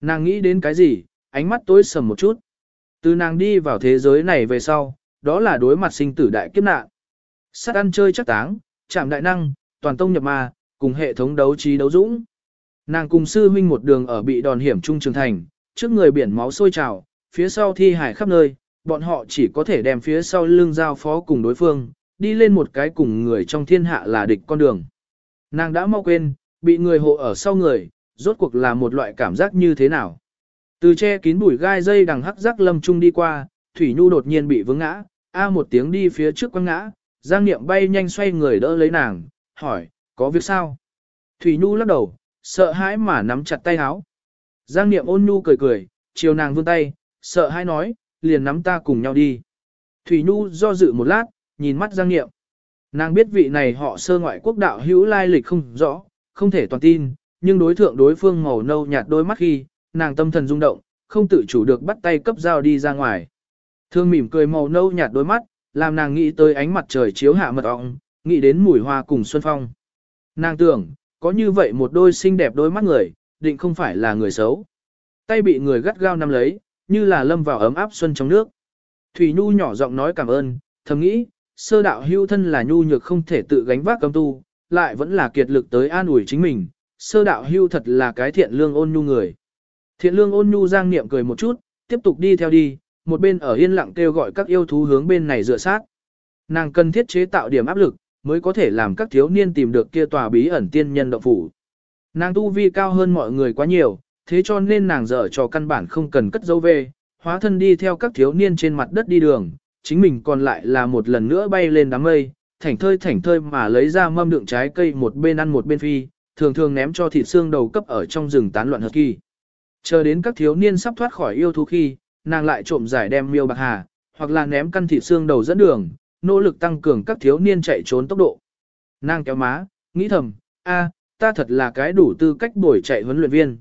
Nàng nghĩ đến cái gì, ánh mắt tối sầm một chút. Từ nàng đi vào thế giới này về sau, đó là đối mặt sinh tử đại kiếp nạn. Sát ăn chơi chắc táng, chạm đại năng, toàn tông nhập ma, cùng hệ thống đấu trí đấu dũng. Nàng cùng sư huynh một đường ở bị đòn hiểm trung trường thành, trước người biển máu sôi trào, phía sau thi hải khắp nơi, bọn họ chỉ có thể đem phía sau lưng giao phó cùng đối phương, đi lên một cái cùng người trong thiên hạ là địch con đường. Nàng đã mau quên, bị người hộ ở sau người, rốt cuộc là một loại cảm giác như thế nào. Từ che kín bụi gai dây đằng hắc rắc lâm trung đi qua, Thủy Nhu đột nhiên bị vướng ngã, a một tiếng đi phía trước quăng ngã, Giang Niệm bay nhanh xoay người đỡ lấy nàng, hỏi, có việc sao? Thủy Nhu lắc đầu, sợ hãi mà nắm chặt tay áo. Giang Niệm ôn nhu cười cười, chiều nàng vươn tay, sợ hãi nói, liền nắm ta cùng nhau đi. Thủy Nhu do dự một lát, nhìn mắt Giang Niệm. Nàng biết vị này họ sơ ngoại quốc đạo hữu lai lịch không rõ, không thể toàn tin, nhưng đối thượng đối phương màu nâu nhạt đôi mắt khi, nàng tâm thần rung động, không tự chủ được bắt tay cấp dao đi ra ngoài. Thương mỉm cười màu nâu nhạt đôi mắt, làm nàng nghĩ tới ánh mặt trời chiếu hạ mật ong, nghĩ đến mùi hoa cùng xuân phong. Nàng tưởng, có như vậy một đôi xinh đẹp đôi mắt người, định không phải là người xấu. Tay bị người gắt gao nắm lấy, như là lâm vào ấm áp xuân trong nước. Thủy Nhu nhỏ giọng nói cảm ơn, thầm nghĩ, sơ đạo hưu thân là nhu nhược không thể tự gánh vác cầm tu, lại vẫn là kiệt lực tới an ủi chính mình, sơ đạo hưu thật là cái thiện lương ôn nhu người. Thiện lương ôn nhu giang niệm cười một chút, tiếp tục đi theo đi, một bên ở yên lặng kêu gọi các yêu thú hướng bên này dựa sát. Nàng cần thiết chế tạo điểm áp lực, mới có thể làm các thiếu niên tìm được kia tòa bí ẩn tiên nhân động phủ. Nàng tu vi cao hơn mọi người quá nhiều, thế cho nên nàng dở cho căn bản không cần cất dấu về, hóa thân đi theo các thiếu niên trên mặt đất đi đường, chính mình còn lại là một lần nữa bay lên đám mây, thảnh thơi thảnh thơi mà lấy ra mâm đựng trái cây một bên ăn một bên phi, thường thường ném cho thịt xương đầu cấp ở trong rừng tán loạn hợp kỳ. Chờ đến các thiếu niên sắp thoát khỏi yêu thú khi, nàng lại trộm giải đem miêu bạc hà, hoặc là ném căn thịt xương đầu dẫn đường, nỗ lực tăng cường các thiếu niên chạy trốn tốc độ. Nàng kéo má, nghĩ thầm, a, ta thật là cái đủ tư cách bồi chạy huấn luyện viên.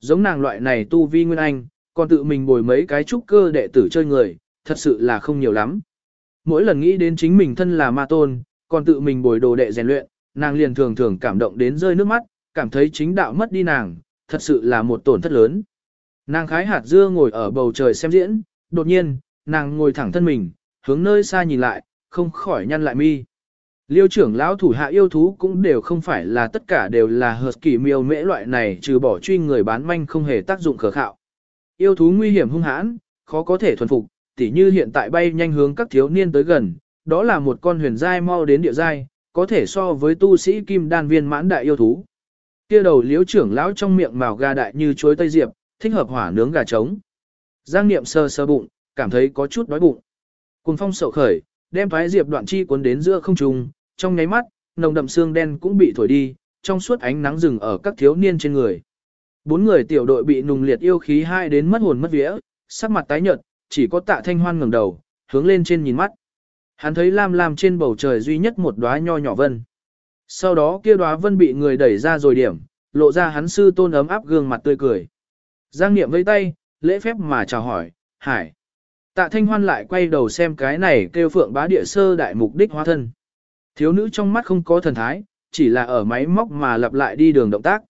Giống nàng loại này tu vi nguyên anh, còn tự mình bồi mấy cái trúc cơ đệ tử chơi người, thật sự là không nhiều lắm. Mỗi lần nghĩ đến chính mình thân là ma tôn, còn tự mình bồi đồ đệ rèn luyện, nàng liền thường thường cảm động đến rơi nước mắt, cảm thấy chính đạo mất đi nàng, thật sự là một tổn thất lớn. Nàng khái hạt dưa ngồi ở bầu trời xem diễn, đột nhiên, nàng ngồi thẳng thân mình, hướng nơi xa nhìn lại, không khỏi nhăn lại mi. Liêu trưởng lão thủ hạ yêu thú cũng đều không phải là tất cả đều là hợp kỳ miêu mễ loại này trừ bỏ truy người bán manh không hề tác dụng khờ khạo. Yêu thú nguy hiểm hung hãn, khó có thể thuần phục, tỉ như hiện tại bay nhanh hướng các thiếu niên tới gần, đó là một con huyền giai mau đến địa giai, có thể so với tu sĩ kim đan viên mãn đại yêu thú. Kia đầu liếu trưởng lão trong miệng màu gà đại như chuối tây diệp, thích hợp hỏa nướng gà trống. Giang niệm sơ sơ bụng, cảm thấy có chút đói bụng. Cùng phong sậu khởi, đem thoái diệp đoạn chi cuốn đến giữa không trung, trong nháy mắt, nồng đậm xương đen cũng bị thổi đi, trong suốt ánh nắng rừng ở các thiếu niên trên người. Bốn người tiểu đội bị nùng liệt yêu khí hai đến mất hồn mất vía, sắc mặt tái nhợt, chỉ có tạ thanh hoan ngẩng đầu, hướng lên trên nhìn mắt. Hắn thấy lam lam trên bầu trời duy nhất một đóa nho nhỏ vân. Sau đó kia đóa vân bị người đẩy ra rồi điểm, lộ ra hắn sư tôn ấm áp gương mặt tươi cười. Giang niệm vây tay, lễ phép mà chào hỏi, hải. Tạ thanh hoan lại quay đầu xem cái này kêu phượng bá địa sơ đại mục đích hóa thân. Thiếu nữ trong mắt không có thần thái, chỉ là ở máy móc mà lặp lại đi đường động tác.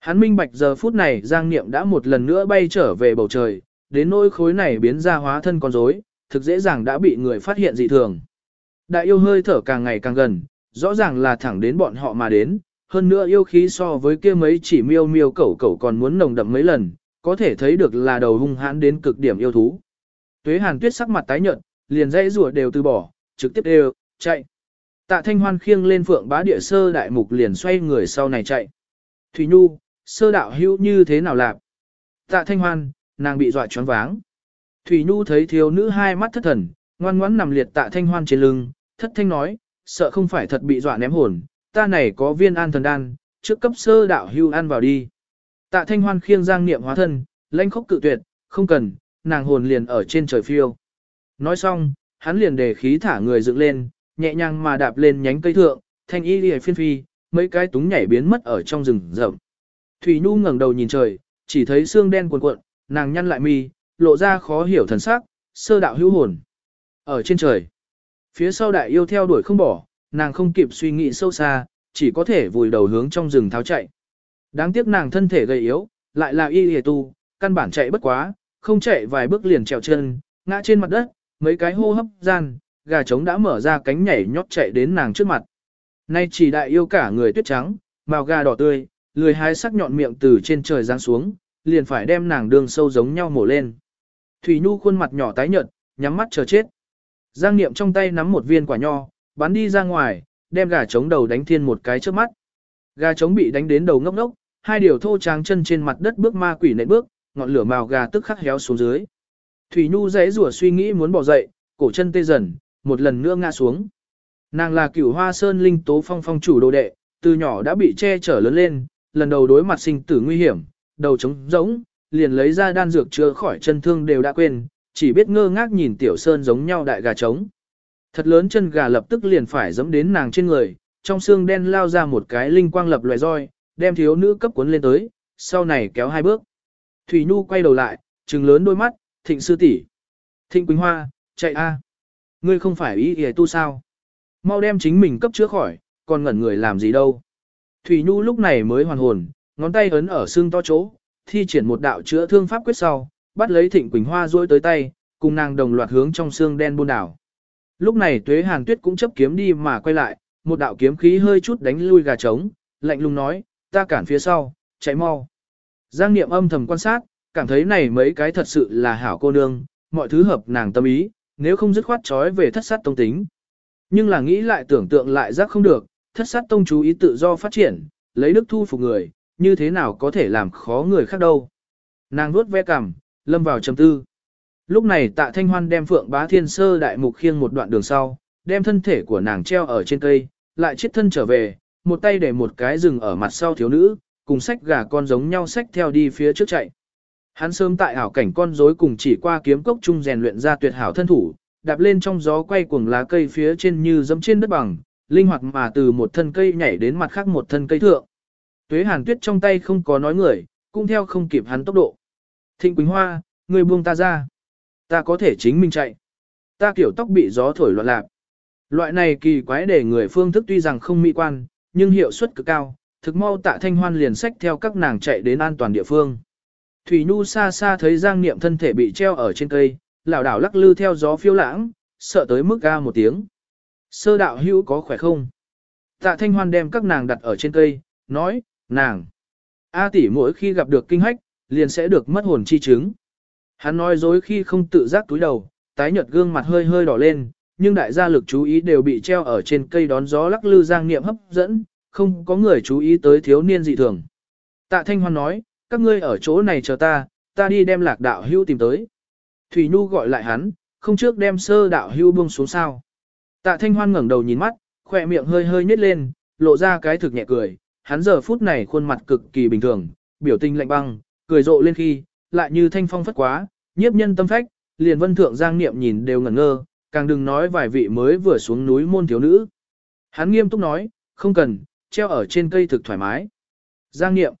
Hắn minh bạch giờ phút này Giang Niệm đã một lần nữa bay trở về bầu trời, đến nỗi khối này biến ra hóa thân con rối, thực dễ dàng đã bị người phát hiện dị thường. Đại yêu hơi thở càng ngày càng gần, rõ ràng là thẳng đến bọn họ mà đến, hơn nữa yêu khí so với kia mấy chỉ miêu miêu cẩu cẩu còn muốn nồng đậm mấy lần, có thể thấy được là đầu hung hãn đến cực điểm yêu thú. Tuế Hàn Tuyết sắc mặt tái nhợt, liền dãy rủa đều từ bỏ, trực tiếp đều, chạy. Tạ Thanh Hoan khiêng lên phượng bá địa sơ đại mục liền xoay người sau này chạy. Thủy Nhu, sơ đạo hữu như thế nào lạp? Tạ Thanh Hoan, nàng bị dọa choáng váng. Thủy Nhu thấy thiếu nữ hai mắt thất thần, ngoan ngoãn nằm liệt Tạ Thanh Hoan trên lưng, thất thanh nói, sợ không phải thật bị dọa ném hồn, ta này có viên an thần đan, trước cấp sơ đạo hưu ăn vào đi. Tạ Thanh Hoan khiêng giang niệm hóa thân, lãnh khốc cự tuyệt, không cần, nàng hồn liền ở trên trời phiêu. Nói xong, hắn liền để khí thả người dựng lên, nhẹ nhàng mà đạp lên nhánh cây thượng, thanh y lìa phiên phi, mấy cái túng nhảy biến mất ở trong rừng rậm. Thủy Nhu ngẩng đầu nhìn trời, chỉ thấy xương đen cuộn cuộn, nàng nhăn lại mi, lộ ra khó hiểu thần sắc, sơ đạo hữu hồn. Ở trên trời, phía sau đại yêu theo đuổi không bỏ, nàng không kịp suy nghĩ sâu xa, chỉ có thể vùi đầu hướng trong rừng tháo chạy. Đáng tiếc nàng thân thể gầy yếu, lại là y hề tu, căn bản chạy bất quá, không chạy vài bước liền trèo chân, ngã trên mặt đất, mấy cái hô hấp gian, gà trống đã mở ra cánh nhảy nhót chạy đến nàng trước mặt. Nay chỉ đại yêu cả người tuyết trắng, màu gà đỏ tươi, lười hái sắc nhọn miệng từ trên trời giáng xuống, liền phải đem nàng đường sâu giống nhau mổ lên. Thủy Nhu khuôn mặt nhỏ tái nhợt, nhắm mắt chờ chết. Giang Niệm trong tay nắm một viên quả nho, bắn đi ra ngoài, đem gà trống đầu đánh thiên một cái trước mắt. Gà trống bị đánh đến đầu ngốc ngốc, hai điều thô tráng chân trên mặt đất bước ma quỷ nện bước, ngọn lửa màu gà tức khắc héo xuống dưới. Thủy Nhu dãy rủa suy nghĩ muốn bỏ dậy, cổ chân tê dần, một lần nữa ngã xuống. Nàng là cửu hoa sơn linh tố phong phong chủ đồ đệ, từ nhỏ đã bị che chở lớn lên, lần đầu đối mặt sinh tử nguy hiểm, đầu trống rỗng, liền lấy ra đan dược chữa khỏi chân thương đều đã quên, chỉ biết ngơ ngác nhìn tiểu sơn giống nhau đại gà trống. Thật lớn chân gà lập tức liền phải dẫm đến nàng trên người, trong xương đen lao ra một cái linh quang lập loài roi, đem thiếu nữ cấp cuốn lên tới, sau này kéo hai bước. Thủy Nhu quay đầu lại, trừng lớn đôi mắt, thịnh sư tỷ, Thịnh Quỳnh Hoa, chạy a, Ngươi không phải ý hề tu sao? Mau đem chính mình cấp chữa khỏi, còn ngẩn người làm gì đâu. Thủy Nhu lúc này mới hoàn hồn, ngón tay ấn ở xương to chỗ, thi triển một đạo chữa thương pháp quyết sau, bắt lấy Thịnh Quỳnh Hoa duỗi tới tay, cùng nàng đồng loạt hướng trong xương đen buôn đảo. Lúc này Tuế Hàn Tuyết cũng chấp kiếm đi mà quay lại, một đạo kiếm khí hơi chút đánh lui gà trống, lạnh lùng nói, ta cản phía sau, chạy mau. Giang Niệm âm thầm quan sát, cảm thấy này mấy cái thật sự là hảo cô nương, mọi thứ hợp nàng tâm ý, nếu không dứt khoát trói về thất sát tông tính. Nhưng là nghĩ lại tưởng tượng lại giác không được, thất sát tông chú ý tự do phát triển, lấy đức thu phục người, như thế nào có thể làm khó người khác đâu. Nàng vuốt ve cằm, lâm vào trầm tư. Lúc này tạ thanh hoan đem phượng bá thiên sơ đại mục khiêng một đoạn đường sau, đem thân thể của nàng treo ở trên cây, lại chết thân trở về, một tay để một cái rừng ở mặt sau thiếu nữ, cùng sách gà con giống nhau sách theo đi phía trước chạy. Hắn sớm tại ảo cảnh con rối cùng chỉ qua kiếm cốc chung rèn luyện ra tuyệt hảo thân thủ, đạp lên trong gió quay cuồng lá cây phía trên như dẫm trên đất bằng, linh hoạt mà từ một thân cây nhảy đến mặt khác một thân cây thượng. Tuế Hàn Tuyết trong tay không có nói người, cũng theo không kịp hắn tốc độ. Thịnh Quỳnh Hoa, người buông ta ra. Ta có thể chính mình chạy. Ta kiểu tóc bị gió thổi loạn lạc. Loại này kỳ quái để người phương thức tuy rằng không mỹ quan, nhưng hiệu suất cực cao, thực mau tạ thanh hoan liền sách theo các nàng chạy đến an toàn địa phương. Thủy Nhu xa xa thấy Giang Niệm thân thể bị treo ở trên cây, lảo đảo lắc lư theo gió phiêu lãng, sợ tới mức ga một tiếng. Sơ đạo hữu có khỏe không? Tạ Thanh Hoan đem các nàng đặt ở trên cây, nói, nàng. A tỷ mỗi khi gặp được kinh hách, liền sẽ được mất hồn chi chứng. Hắn nói dối khi không tự giác túi đầu, tái nhợt gương mặt hơi hơi đỏ lên, nhưng đại gia lực chú ý đều bị treo ở trên cây đón gió lắc lư giang niệm hấp dẫn, không có người chú ý tới thiếu niên dị thường. Tạ Thanh Hoan nói, các ngươi ở chỗ này chờ ta, ta đi đem lạc đạo hưu tìm tới. Thủy Nhu gọi lại hắn, không trước đem sơ đạo hưu buông xuống sao. Tạ Thanh Hoan ngẩng đầu nhìn mắt, khỏe miệng hơi hơi nhếch lên, lộ ra cái thực nhẹ cười, hắn giờ phút này khuôn mặt cực kỳ bình thường, biểu tình lạnh băng, cười rộ lên khi, lại như thanh phong phất quá, nhiếp nhân tâm phách, liền vân thượng giang niệm nhìn đều ngẩn ngơ, càng đừng nói vài vị mới vừa xuống núi môn thiếu nữ. Hắn nghiêm túc nói, không cần, treo ở trên cây thực thoải mái. Giang niệm,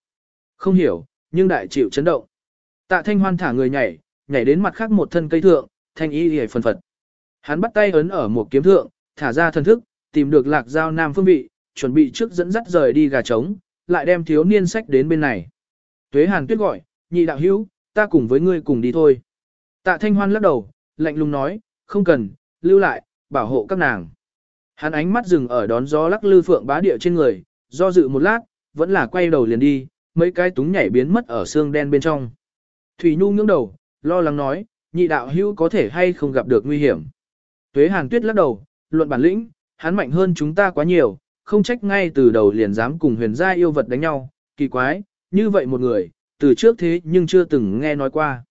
không hiểu, nhưng đại chịu chấn động. Tạ thanh hoan thả người nhảy, nhảy đến mặt khác một thân cây thượng, thanh y hề phần phật. Hắn bắt tay ấn ở một kiếm thượng, thả ra thần thức, tìm được lạc giao nam phương vị, chuẩn bị trước dẫn dắt rời đi gà trống, lại đem thiếu niên sách đến bên này. Tuế hàn tuyết gọi, nhị đạo hữu, ta cùng với ngươi cùng đi thôi. Tạ thanh hoan lắc đầu, lạnh lùng nói, không cần, lưu lại, bảo hộ các nàng. Hắn ánh mắt dừng ở đón gió lắc lư phượng bá địa trên người, do dự một lát, vẫn là quay đầu liền đi, mấy cái túng nhảy biến mất ở xương đen bên trong. Thủy Nhu ngưỡng đầu, lo lắng nói, nhị đạo hữu có thể hay không gặp được nguy hiểm. Tuế Hàn Tuyết lắc đầu, luận bản lĩnh, hắn mạnh hơn chúng ta quá nhiều, không trách ngay từ đầu liền dám cùng huyền gia yêu vật đánh nhau, kỳ quái, như vậy một người, từ trước thế nhưng chưa từng nghe nói qua.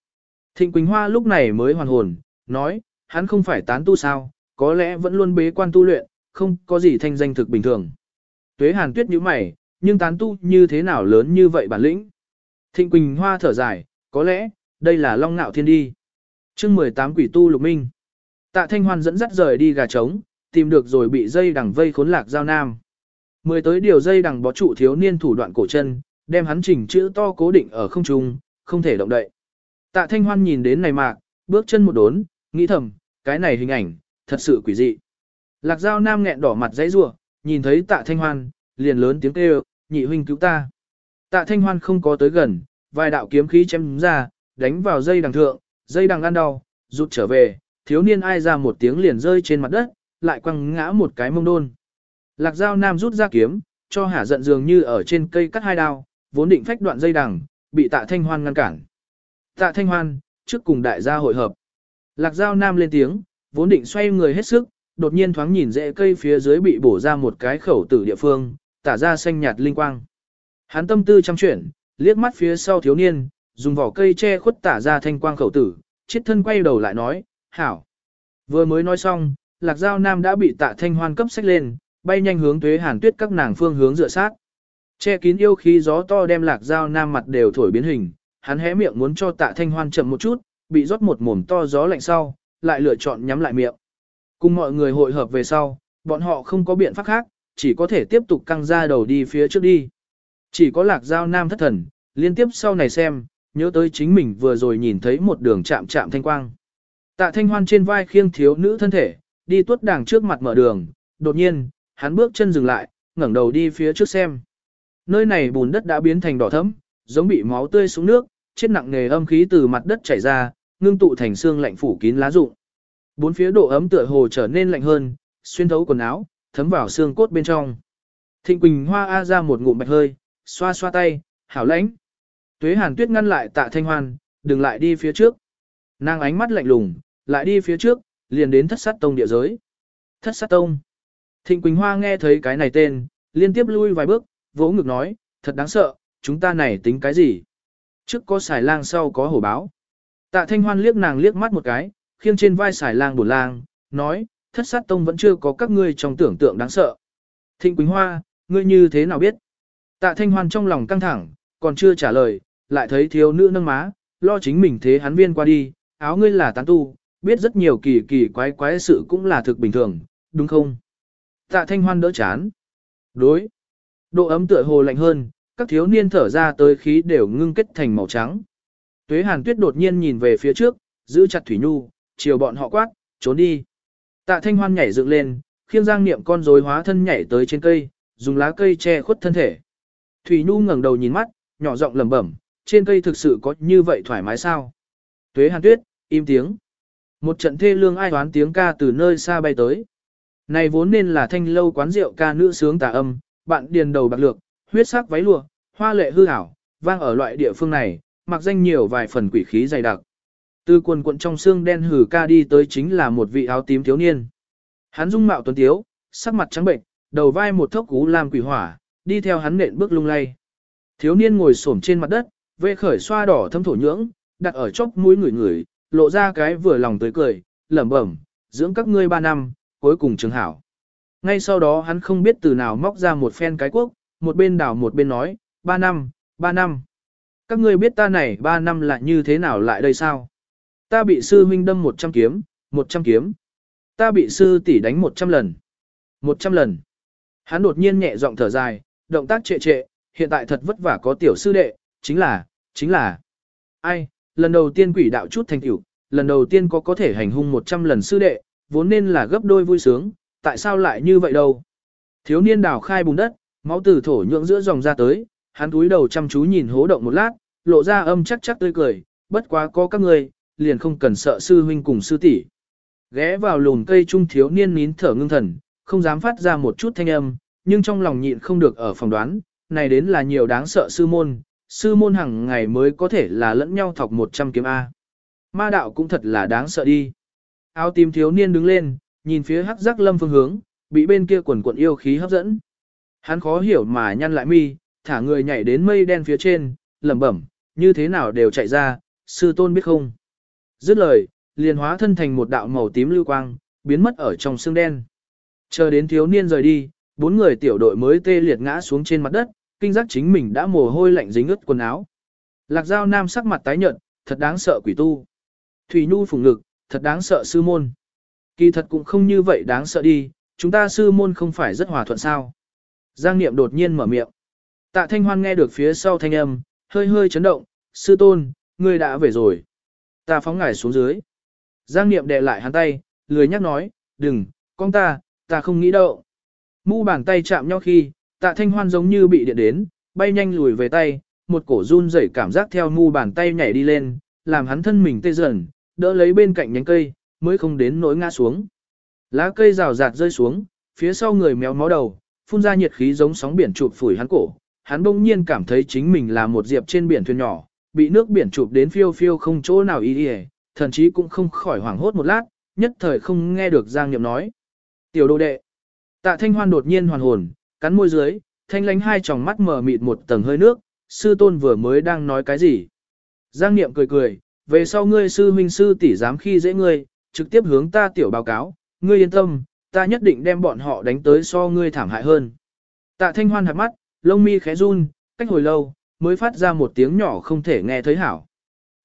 Thịnh Quỳnh Hoa lúc này mới hoàn hồn, nói, hắn không phải tán tu sao, có lẽ vẫn luôn bế quan tu luyện, không có gì thanh danh thực bình thường. Tuế Hàn Tuyết nhíu mày, nhưng tán tu như thế nào lớn như vậy bản lĩnh? Thịnh Quỳnh Hoa thở dài, có lẽ, đây là Long Nạo Thiên đi. chương 18 quỷ tu lục minh. Tạ Thanh Hoan dẫn dắt rời đi gà trống, tìm được rồi bị dây đằng vây khốn lạc giao nam. Mười tới điều dây đằng bó trụ thiếu niên thủ đoạn cổ chân, đem hắn chỉnh chữ to cố định ở không trung, không thể động đậy. Tạ Thanh Hoan nhìn đến này mạc, bước chân một đốn, nghĩ thầm, cái này hình ảnh, thật sự quỷ dị. Lạc Giao Nam nghẹn đỏ mặt dãy rủa, nhìn thấy Tạ Thanh Hoan, liền lớn tiếng kêu, nhị huynh cứu ta. Tạ Thanh Hoan không có tới gần, vài đạo kiếm khí chém ra, đánh vào dây đằng thượng, dây đằng ăn đau, rụt trở về, thiếu niên ai ra một tiếng liền rơi trên mặt đất, lại quăng ngã một cái mông đôn. Lạc Giao Nam rút ra kiếm, cho hả giận dường như ở trên cây cắt hai đao, vốn định phách đoạn dây đằng, bị tạ thanh hoan ngăn cản. Tạ thanh hoan, trước cùng đại gia hội hợp. Lạc Giao Nam lên tiếng, vốn định xoay người hết sức, đột nhiên thoáng nhìn rễ cây phía dưới bị bổ ra một cái khẩu tử địa phương, tả ra xanh nhạt linh quang. Hắn tâm tư chăm chuyển, liếc mắt phía sau thiếu niên, dùng vỏ cây che khuất tả ra thanh quang khẩu tử, chết thân quay đầu lại nói, hảo. Vừa mới nói xong, lạc giao nam đã bị tạ thanh hoan cấp sách lên, bay nhanh hướng tuế hàn tuyết các nàng phương hướng dựa sát. Che kín yêu khí gió to đem lạc giao nam mặt đều thổi biến hình, hắn hé miệng muốn cho tạ thanh hoan chậm một chút, bị rót một mồm to gió lạnh sau, lại lựa chọn nhắm lại miệng. Cùng mọi người hội hợp về sau, bọn họ không có biện pháp khác, chỉ có thể tiếp tục căng ra đầu đi phía trước đi. Chỉ có lạc giao nam thất thần, liên tiếp sau này xem, nhớ tới chính mình vừa rồi nhìn thấy một đường chạm chạm thanh quang. Tạ thanh hoan trên vai khiêng thiếu nữ thân thể, đi tuốt đàng trước mặt mở đường, đột nhiên, hắn bước chân dừng lại, ngẩng đầu đi phía trước xem. Nơi này bùn đất đã biến thành đỏ thẫm, giống bị máu tươi xuống nước, chết nặng nề âm khí từ mặt đất chảy ra, ngưng tụ thành xương lạnh phủ kín lá rụng. Bốn phía độ ấm tựa hồ trở nên lạnh hơn, xuyên thấu quần áo, thấm vào xương cốt bên trong. Thịnh Quỳnh Hoa a ra một ngụm bạch hơi, xoa xoa tay, hảo lãnh. Tuế Hàn Tuyết ngăn lại Tạ Thanh Hoan, đừng lại đi phía trước. Nàng ánh mắt lạnh lùng, lại đi phía trước, liền đến thất sát tông địa giới. Thất sát tông. Thịnh Quỳnh Hoa nghe thấy cái này tên, liên tiếp lui vài bước, vỗ ngực nói, thật đáng sợ, chúng ta này tính cái gì? Trước có xài lang sau có hổ báo. Tạ Thanh Hoan liếc nàng liếc mắt một cái, khiêng trên vai xài lang bổn lang, nói, thất sát tông vẫn chưa có các ngươi trong tưởng tượng đáng sợ. Thịnh Quỳnh Hoa, ngươi như thế nào biết? Tạ Thanh Hoan trong lòng căng thẳng, còn chưa trả lời, lại thấy thiếu nữ nâng má, lo chính mình thế hắn viên qua đi, áo ngươi là tán tu, biết rất nhiều kỳ kỳ quái quái sự cũng là thực bình thường, đúng không? Tạ Thanh Hoan đỡ chán. Đối. Độ ấm tựa hồ lạnh hơn, các thiếu niên thở ra tới khí đều ngưng kết thành màu trắng. Tuế Hàn Tuyết đột nhiên nhìn về phía trước, giữ chặt Thủy Nhu, chiều bọn họ quát, trốn đi. Tạ Thanh Hoan nhảy dựng lên, khiêng giang niệm con rối hóa thân nhảy tới trên cây, dùng lá cây che khuất thân thể. Thủy Nhu ngẩng đầu nhìn mắt, nhỏ giọng lẩm bẩm, trên cây thực sự có như vậy thoải mái sao? Tuế Hàn Tuyết, im tiếng. Một trận thê lương ai đoán tiếng ca từ nơi xa bay tới. Này vốn nên là thanh lâu quán rượu ca nữ sướng tà âm, bạn điền đầu bạc lược, huyết sắc váy lụa, hoa lệ hư ảo, vang ở loại địa phương này, mặc danh nhiều vài phần quỷ khí dày đặc. Từ quần quận trong xương đen hử ca đi tới chính là một vị áo tím thiếu niên. Hắn dung mạo tuấn tiếu, sắc mặt trắng bệnh, đầu vai một thốc cú làm quỷ hỏa, đi theo hắn nện bước lung lay. Thiếu niên ngồi xổm trên mặt đất, vê khởi xoa đỏ thâm thổ nhưỡng, đặt ở chốc mũi người người, lộ ra cái vừa lòng tới cười, lẩm bẩm, dưỡng các ngươi ba năm, cuối cùng trường hảo. Ngay sau đó hắn không biết từ nào móc ra một phen cái quốc, một bên đảo một bên nói, ba năm, ba năm. Các ngươi biết ta này ba năm là như thế nào lại đây sao? Ta bị sư huynh đâm một trăm kiếm, một trăm kiếm. Ta bị sư tỷ đánh một trăm lần. một trăm lần. Hắn đột nhiên nhẹ giọng thở dài, động tác trệ trệ, hiện tại thật vất vả có tiểu sư đệ, chính là, chính là. Ai, lần đầu tiên quỷ đạo chút thành tiểu, lần đầu tiên có có thể hành hung một trăm lần sư đệ, vốn nên là gấp đôi vui sướng, tại sao lại như vậy đâu? Thiếu niên đào khai bùn đất, máu từ thổ nhượng giữa dòng ra tới, hắn túi đầu chăm chú nhìn hố động một lát, lộ ra âm chắc chắc tươi cười, bất quá có các người, liền không cần sợ sư huynh cùng sư tỷ. Ghé vào lùn cây trung thiếu niên nín thở ngưng thần, không dám phát ra một chút thanh âm, nhưng trong lòng nhịn không được ở phòng đoán, này đến là nhiều đáng sợ sư môn, sư môn hàng ngày mới có thể là lẫn nhau thọc 100 kiếm A. Ma đạo cũng thật là đáng sợ đi. Áo tím thiếu niên đứng lên, nhìn phía hắc giác lâm phương hướng, bị bên kia quần quần yêu khí hấp dẫn. Hắn khó hiểu mà nhăn lại mi, thả người nhảy đến mây đen phía trên, lẩm bẩm, như thế nào đều chạy ra, sư tôn biết không. Dứt lời, liền hóa thân thành một đạo màu tím lưu quang, biến mất ở trong xương đen. Chờ đến thiếu niên rời đi, bốn người tiểu đội mới tê liệt ngã xuống trên mặt đất, kinh giác chính mình đã mồ hôi lạnh dính ướt quần áo. Lạc Giao Nam sắc mặt tái nhợt, thật đáng sợ quỷ tu. Thủy Nhu phùng ngực, thật đáng sợ sư môn. Kỳ thật cũng không như vậy đáng sợ đi, chúng ta sư môn không phải rất hòa thuận sao. Giang Niệm đột nhiên mở miệng. Tạ Thanh Hoan nghe được phía sau thanh âm, hơi hơi chấn động, sư tôn, ngươi đã về rồi. Ta phóng ngài xuống dưới. Giang Niệm đè lại hắn tay, lười nhắc nói, đừng, con ta, ta không nghĩ đâu. Mu bàn tay chạm nhau khi, tạ thanh hoan giống như bị điện đến, bay nhanh lùi về tay, một cổ run rẩy cảm giác theo mu bàn tay nhảy đi lên, làm hắn thân mình tê dần, đỡ lấy bên cạnh nhánh cây, mới không đến nỗi ngã xuống. Lá cây rào rạt rơi xuống, phía sau người méo mó đầu, phun ra nhiệt khí giống sóng biển chụp phủi hắn cổ. Hắn bỗng nhiên cảm thấy chính mình là một diệp trên biển thuyền nhỏ, bị nước biển chụp đến phiêu phiêu không chỗ nào ý ý, thậm chí cũng không khỏi hoảng hốt một lát, nhất thời không nghe được Giang Niệm nói. Tiểu đồ đệ. Tạ Thanh Hoan đột nhiên hoàn hồn, cắn môi dưới, thanh lánh hai tròng mắt mở mịt một tầng hơi nước, sư tôn vừa mới đang nói cái gì. Giang Niệm cười cười, về sau ngươi sư huynh sư tỷ dám khi dễ ngươi, trực tiếp hướng ta tiểu báo cáo, ngươi yên tâm, ta nhất định đem bọn họ đánh tới so ngươi thảm hại hơn. Tạ Thanh Hoan hạt mắt, lông mi khẽ run, cách hồi lâu, mới phát ra một tiếng nhỏ không thể nghe thấy hảo.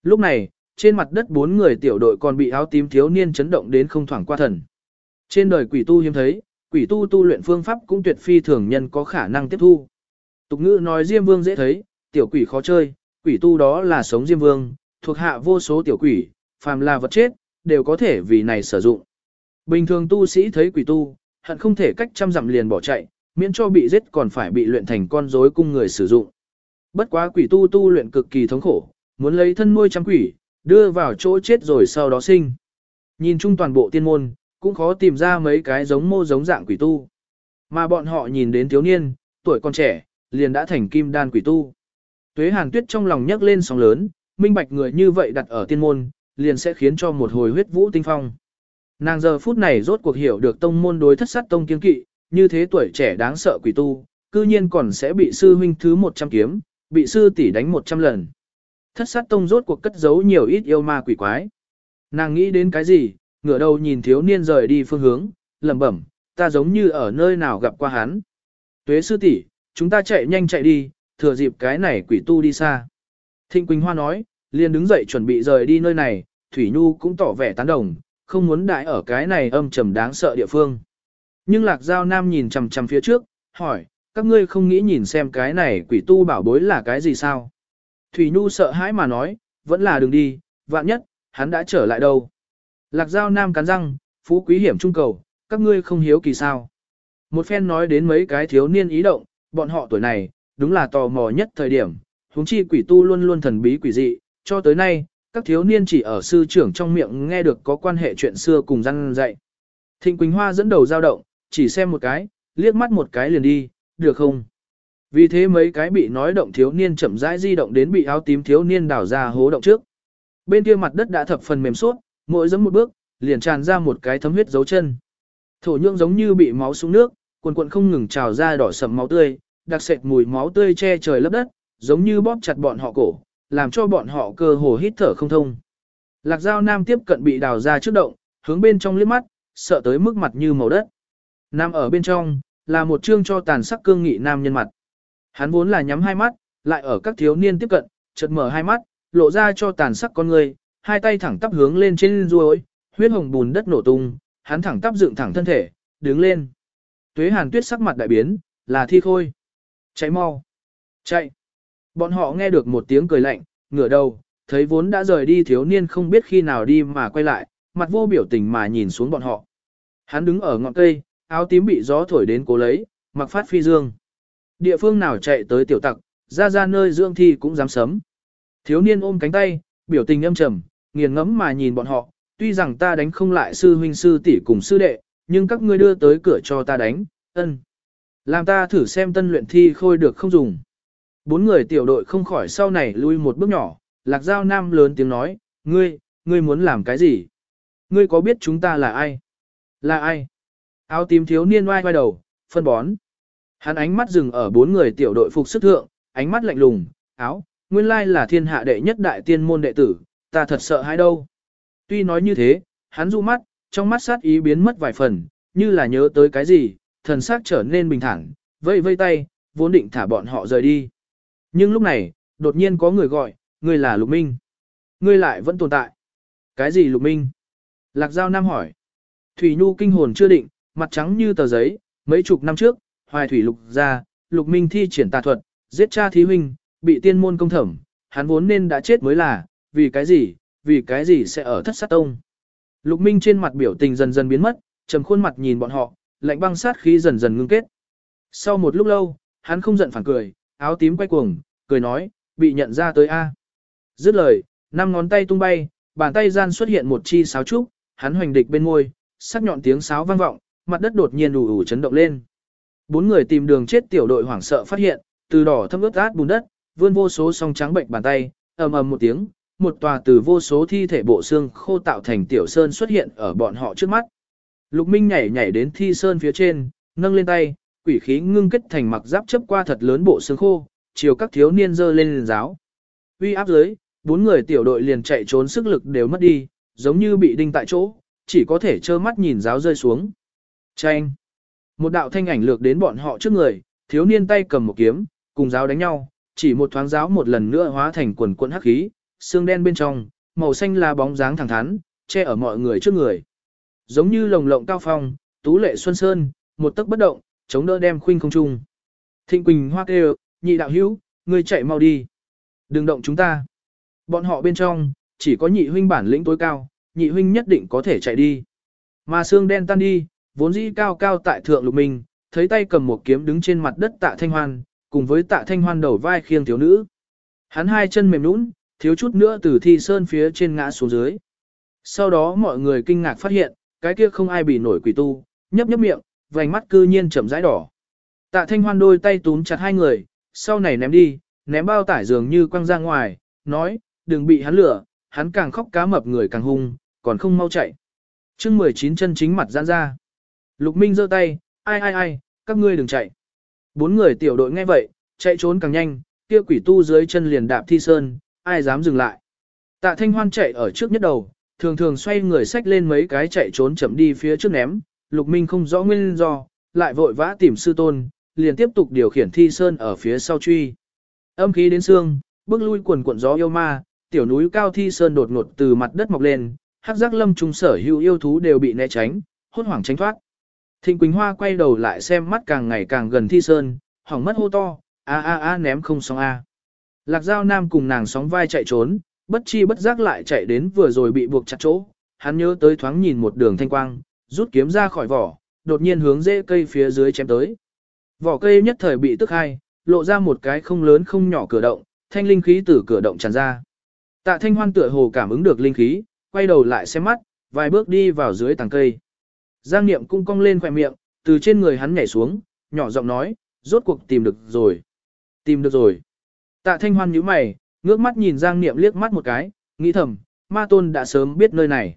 Lúc này, trên mặt đất bốn người tiểu đội còn bị áo tím thiếu niên chấn động đến không thoảng qua thần. Trên đời quỷ tu hiếm thấy, quỷ tu tu luyện phương pháp cũng tuyệt phi thường nhân có khả năng tiếp thu. Tục ngữ nói Diêm Vương dễ thấy, tiểu quỷ khó chơi, quỷ tu đó là sống Diêm Vương, thuộc hạ vô số tiểu quỷ, phàm là vật chết, đều có thể vì này sử dụng. Bình thường tu sĩ thấy quỷ tu, hận không thể cách trăm dặm liền bỏ chạy, miễn cho bị giết còn phải bị luyện thành con rối cung người sử dụng. Bất quá quỷ tu tu luyện cực kỳ thống khổ, muốn lấy thân nuôi trăm quỷ, đưa vào chỗ chết rồi sau đó sinh. Nhìn chung toàn bộ tiên môn, cũng khó tìm ra mấy cái giống mô giống dạng quỷ tu. Mà bọn họ nhìn đến thiếu niên, tuổi còn trẻ, liền đã thành kim đan quỷ tu. Tuế hàn tuyết trong lòng nhấc lên sóng lớn, minh bạch người như vậy đặt ở tiên môn, liền sẽ khiến cho một hồi huyết vũ tinh phong. Nàng giờ phút này rốt cuộc hiểu được tông môn đối thất sát tông kiên kỵ, như thế tuổi trẻ đáng sợ quỷ tu, cư nhiên còn sẽ bị sư huynh thứ 100 kiếm, bị sư tỷ đánh 100 lần. Thất sát tông rốt cuộc cất giấu nhiều ít yêu ma quỷ quái. Nàng nghĩ đến cái gì, ngửa đầu nhìn thiếu niên rời đi phương hướng, lẩm bẩm, ta giống như ở nơi nào gặp qua hắn. Tuế sư tỷ, chúng ta chạy nhanh chạy đi, thừa dịp cái này quỷ tu đi xa. Thịnh Quỳnh Hoa nói, liền đứng dậy chuẩn bị rời đi nơi này, Thủy Nhu cũng tỏ vẻ tán đồng, không muốn đại ở cái này âm trầm đáng sợ địa phương. Nhưng Lạc Giao Nam nhìn chằm chằm phía trước, hỏi, các ngươi không nghĩ nhìn xem cái này quỷ tu bảo bối là cái gì sao? Thủy Nhu sợ hãi mà nói, vẫn là đừng đi, vạn nhất, hắn đã trở lại đâu. Lạc Giao Nam cắn răng, phú quý hiểm trung cầu, các ngươi không hiếu kỳ sao. Một phen nói đến mấy cái thiếu niên ý động, bọn họ tuổi này, đúng là tò mò nhất thời điểm, huống chi quỷ tu luôn luôn thần bí quỷ dị, cho tới nay, các thiếu niên chỉ ở sư trưởng trong miệng nghe được có quan hệ chuyện xưa cùng răng dạy. Thịnh Quỳnh Hoa dẫn đầu dao động, chỉ xem một cái, liếc mắt một cái liền đi, được không? Vì thế mấy cái bị nói động thiếu niên chậm rãi di động đến bị áo tím thiếu niên đảo ra hố động trước. Bên kia mặt đất đã thập phần mềm suốt, mỗi giẫm một bước, liền tràn ra một cái thấm huyết dấu chân. Thổ nhưỡng giống như bị máu xuống nước, quần quần không ngừng trào ra đỏ sầm máu tươi, đặc sệt mùi máu tươi che trời lấp đất, giống như bóp chặt bọn họ cổ, làm cho bọn họ cơ hồ hít thở không thông. Lạc Giao Nam tiếp cận bị đào ra trước động, hướng bên trong liếc mắt, sợ tới mức mặt như màu đất. Nam ở bên trong, là một trương cho tàn sắc cương nghị nam nhân mặt. Hắn vốn là nhắm hai mắt, lại ở các thiếu niên tiếp cận, chợt mở hai mắt, lộ ra cho tàn sắc con người, hai tay thẳng tắp hướng lên trên ruồi, huyết hồng bùn đất nổ tung, hắn thẳng tắp dựng thẳng thân thể, đứng lên. Tuế Hàn Tuyết sắc mặt đại biến, là thi khôi. Chạy mau. Chạy. Bọn họ nghe được một tiếng cười lạnh, ngửa đầu, thấy vốn đã rời đi thiếu niên không biết khi nào đi mà quay lại, mặt vô biểu tình mà nhìn xuống bọn họ. Hắn đứng ở ngọn cây, áo tím bị gió thổi đến cố lấy, mặc phát phi dương. Địa phương nào chạy tới tiểu tặc, ra ra nơi dưỡng thi cũng dám sấm. Thiếu niên ôm cánh tay, biểu tình âm trầm, nghiền ngẫm mà nhìn bọn họ, tuy rằng ta đánh không lại sư huynh sư tỷ cùng sư đệ, nhưng các ngươi đưa tới cửa cho ta đánh, ân. Làm ta thử xem tân luyện thi khôi được không dùng. Bốn người tiểu đội không khỏi sau này lui một bước nhỏ, lạc giao nam lớn tiếng nói, ngươi, ngươi muốn làm cái gì? Ngươi có biết chúng ta là ai? Là ai? Áo tím thiếu niên oai oai đầu, phân bón. Hắn ánh mắt dừng ở bốn người tiểu đội phục sức thượng, ánh mắt lạnh lùng, áo, nguyên lai là thiên hạ đệ nhất đại tiên môn đệ tử, ta thật sợ hãi đâu. Tuy nói như thế, hắn du mắt, trong mắt sát ý biến mất vài phần, như là nhớ tới cái gì, thần sắc trở nên bình thản, vây vây tay, vốn định thả bọn họ rời đi. Nhưng lúc này, đột nhiên có người gọi, ngươi là Lục Minh. Ngươi lại vẫn tồn tại. Cái gì Lục Minh? Lạc Giao Nam hỏi. Thủy Nhu kinh hồn chưa định, mặt trắng như tờ giấy, mấy chục năm trước, hoài thủy lục ra, Lục Minh thi triển tà thuật, giết cha thí huynh, bị tiên môn công thẩm, hắn vốn nên đã chết mới là, vì cái gì, vì cái gì sẽ ở thất sát tông. Lục Minh trên mặt biểu tình dần dần biến mất, trầm khuôn mặt nhìn bọn họ, lạnh băng sát khí dần dần ngưng kết. Sau một lúc lâu, hắn không giận phản cười, áo tím quay cuồng, cười nói, bị nhận ra tới A. Dứt lời, năm ngón tay tung bay, bàn tay gian xuất hiện một chi sáo trúc, hắn hoành địch bên môi, sắc nhọn tiếng sáo vang vọng, mặt đất đột nhiên ù ù chấn động lên. Bốn người tìm đường chết tiểu đội hoảng sợ phát hiện, từ đỏ thâm ướt át bùn đất, vươn vô số song trắng bệnh bàn tay, ầm ầm một tiếng, một tòa từ vô số thi thể bộ xương khô tạo thành tiểu sơn xuất hiện ở bọn họ trước mắt. Lục Minh nhảy nhảy đến thi sơn phía trên, nâng lên tay, quỷ khí ngưng kết thành mặc giáp chấp qua thật lớn bộ xương khô, chiều các thiếu niên dơ lên liền giáo. Uy áp dưới, bốn người tiểu đội liền chạy trốn sức lực đều mất đi, giống như bị đinh tại chỗ, chỉ có thể trơ mắt nhìn giáo rơi xuống. Chanh! Một đạo thanh ảnh lược đến bọn họ trước người, thiếu niên tay cầm một kiếm, cùng giáo đánh nhau, chỉ một thoáng giáo một lần nữa hóa thành quần quần hắc khí, xương đen bên trong, màu xanh là bóng dáng thẳng thắn, che ở mọi người trước người. Giống như lồng lộng cao phong, tú lệ xuân sơn, một tấc bất động, chống đỡ đem khuynh không trung. Thịnh Quỳnh hoa kêu, nhị đạo hữu, ngươi chạy mau đi. Đừng động chúng ta. Bọn họ bên trong, chỉ có nhị huynh bản lĩnh tối cao, nhị huynh nhất định có thể chạy đi. Mà xương đen tan đi, vốn dĩ cao cao tại thượng lục mình, thấy tay cầm một kiếm đứng trên mặt đất tạ thanh hoan, cùng với tạ thanh hoan đầu vai khiêng thiếu nữ. Hắn hai chân mềm nũng, thiếu chút nữa từ thi sơn phía trên ngã xuống dưới. Sau đó mọi người kinh ngạc phát hiện, cái kia không ai bị nổi quỷ tu, nhấp nhấp miệng, vành mắt cư nhiên chậm rãi đỏ. Tạ thanh hoan đôi tay túm chặt hai người, sau này ném đi, ném bao tải dường như quăng ra ngoài, nói, đừng bị hắn lửa, hắn càng khóc cá mập người càng hung, còn không mau chạy. chương 19 chân chính mặt giãn ra. Lục Minh giơ tay, ai ai ai, các ngươi đừng chạy. Bốn người tiểu đội nghe vậy, chạy trốn càng nhanh, kia quỷ tu dưới chân liền đạp thi sơn, ai dám dừng lại. Tạ Thanh Hoan chạy ở trước nhất đầu, thường thường xoay người xách lên mấy cái chạy trốn chậm đi phía trước ném, Lục Minh không rõ nguyên do, lại vội vã tìm sư tôn, liền tiếp tục điều khiển thi sơn ở phía sau truy. Âm khí đến xương, bước lui quần cuộn gió yêu ma, tiểu núi cao thi sơn đột ngột từ mặt đất mọc lên, hắc giác lâm trung sở hữu yêu thú đều bị né tránh, hốt hoảng tránh thoát. Thịnh Quỳnh Hoa quay đầu lại xem mắt càng ngày càng gần thi sơn, hỏng mất hô to, a a a ném không xong a. Lạc Giao Nam cùng nàng sóng vai chạy trốn, bất chi bất giác lại chạy đến vừa rồi bị buộc chặt chỗ, hắn nhớ tới thoáng nhìn một đường thanh quang, rút kiếm ra khỏi vỏ, đột nhiên hướng rễ cây phía dưới chém tới. Vỏ cây nhất thời bị tức hai, lộ ra một cái không lớn không nhỏ cửa động, thanh linh khí từ cửa động tràn ra. Tạ Thanh Hoan tựa hồ cảm ứng được linh khí, quay đầu lại xem mắt, vài bước đi vào dưới tàng cây. Giang Niệm cũng cong lên khỏe miệng, từ trên người hắn nhảy xuống, nhỏ giọng nói, rốt cuộc tìm được rồi. Tìm được rồi. Tạ thanh hoan nhíu mày, ngước mắt nhìn Giang Niệm liếc mắt một cái, nghĩ thầm, ma tôn đã sớm biết nơi này.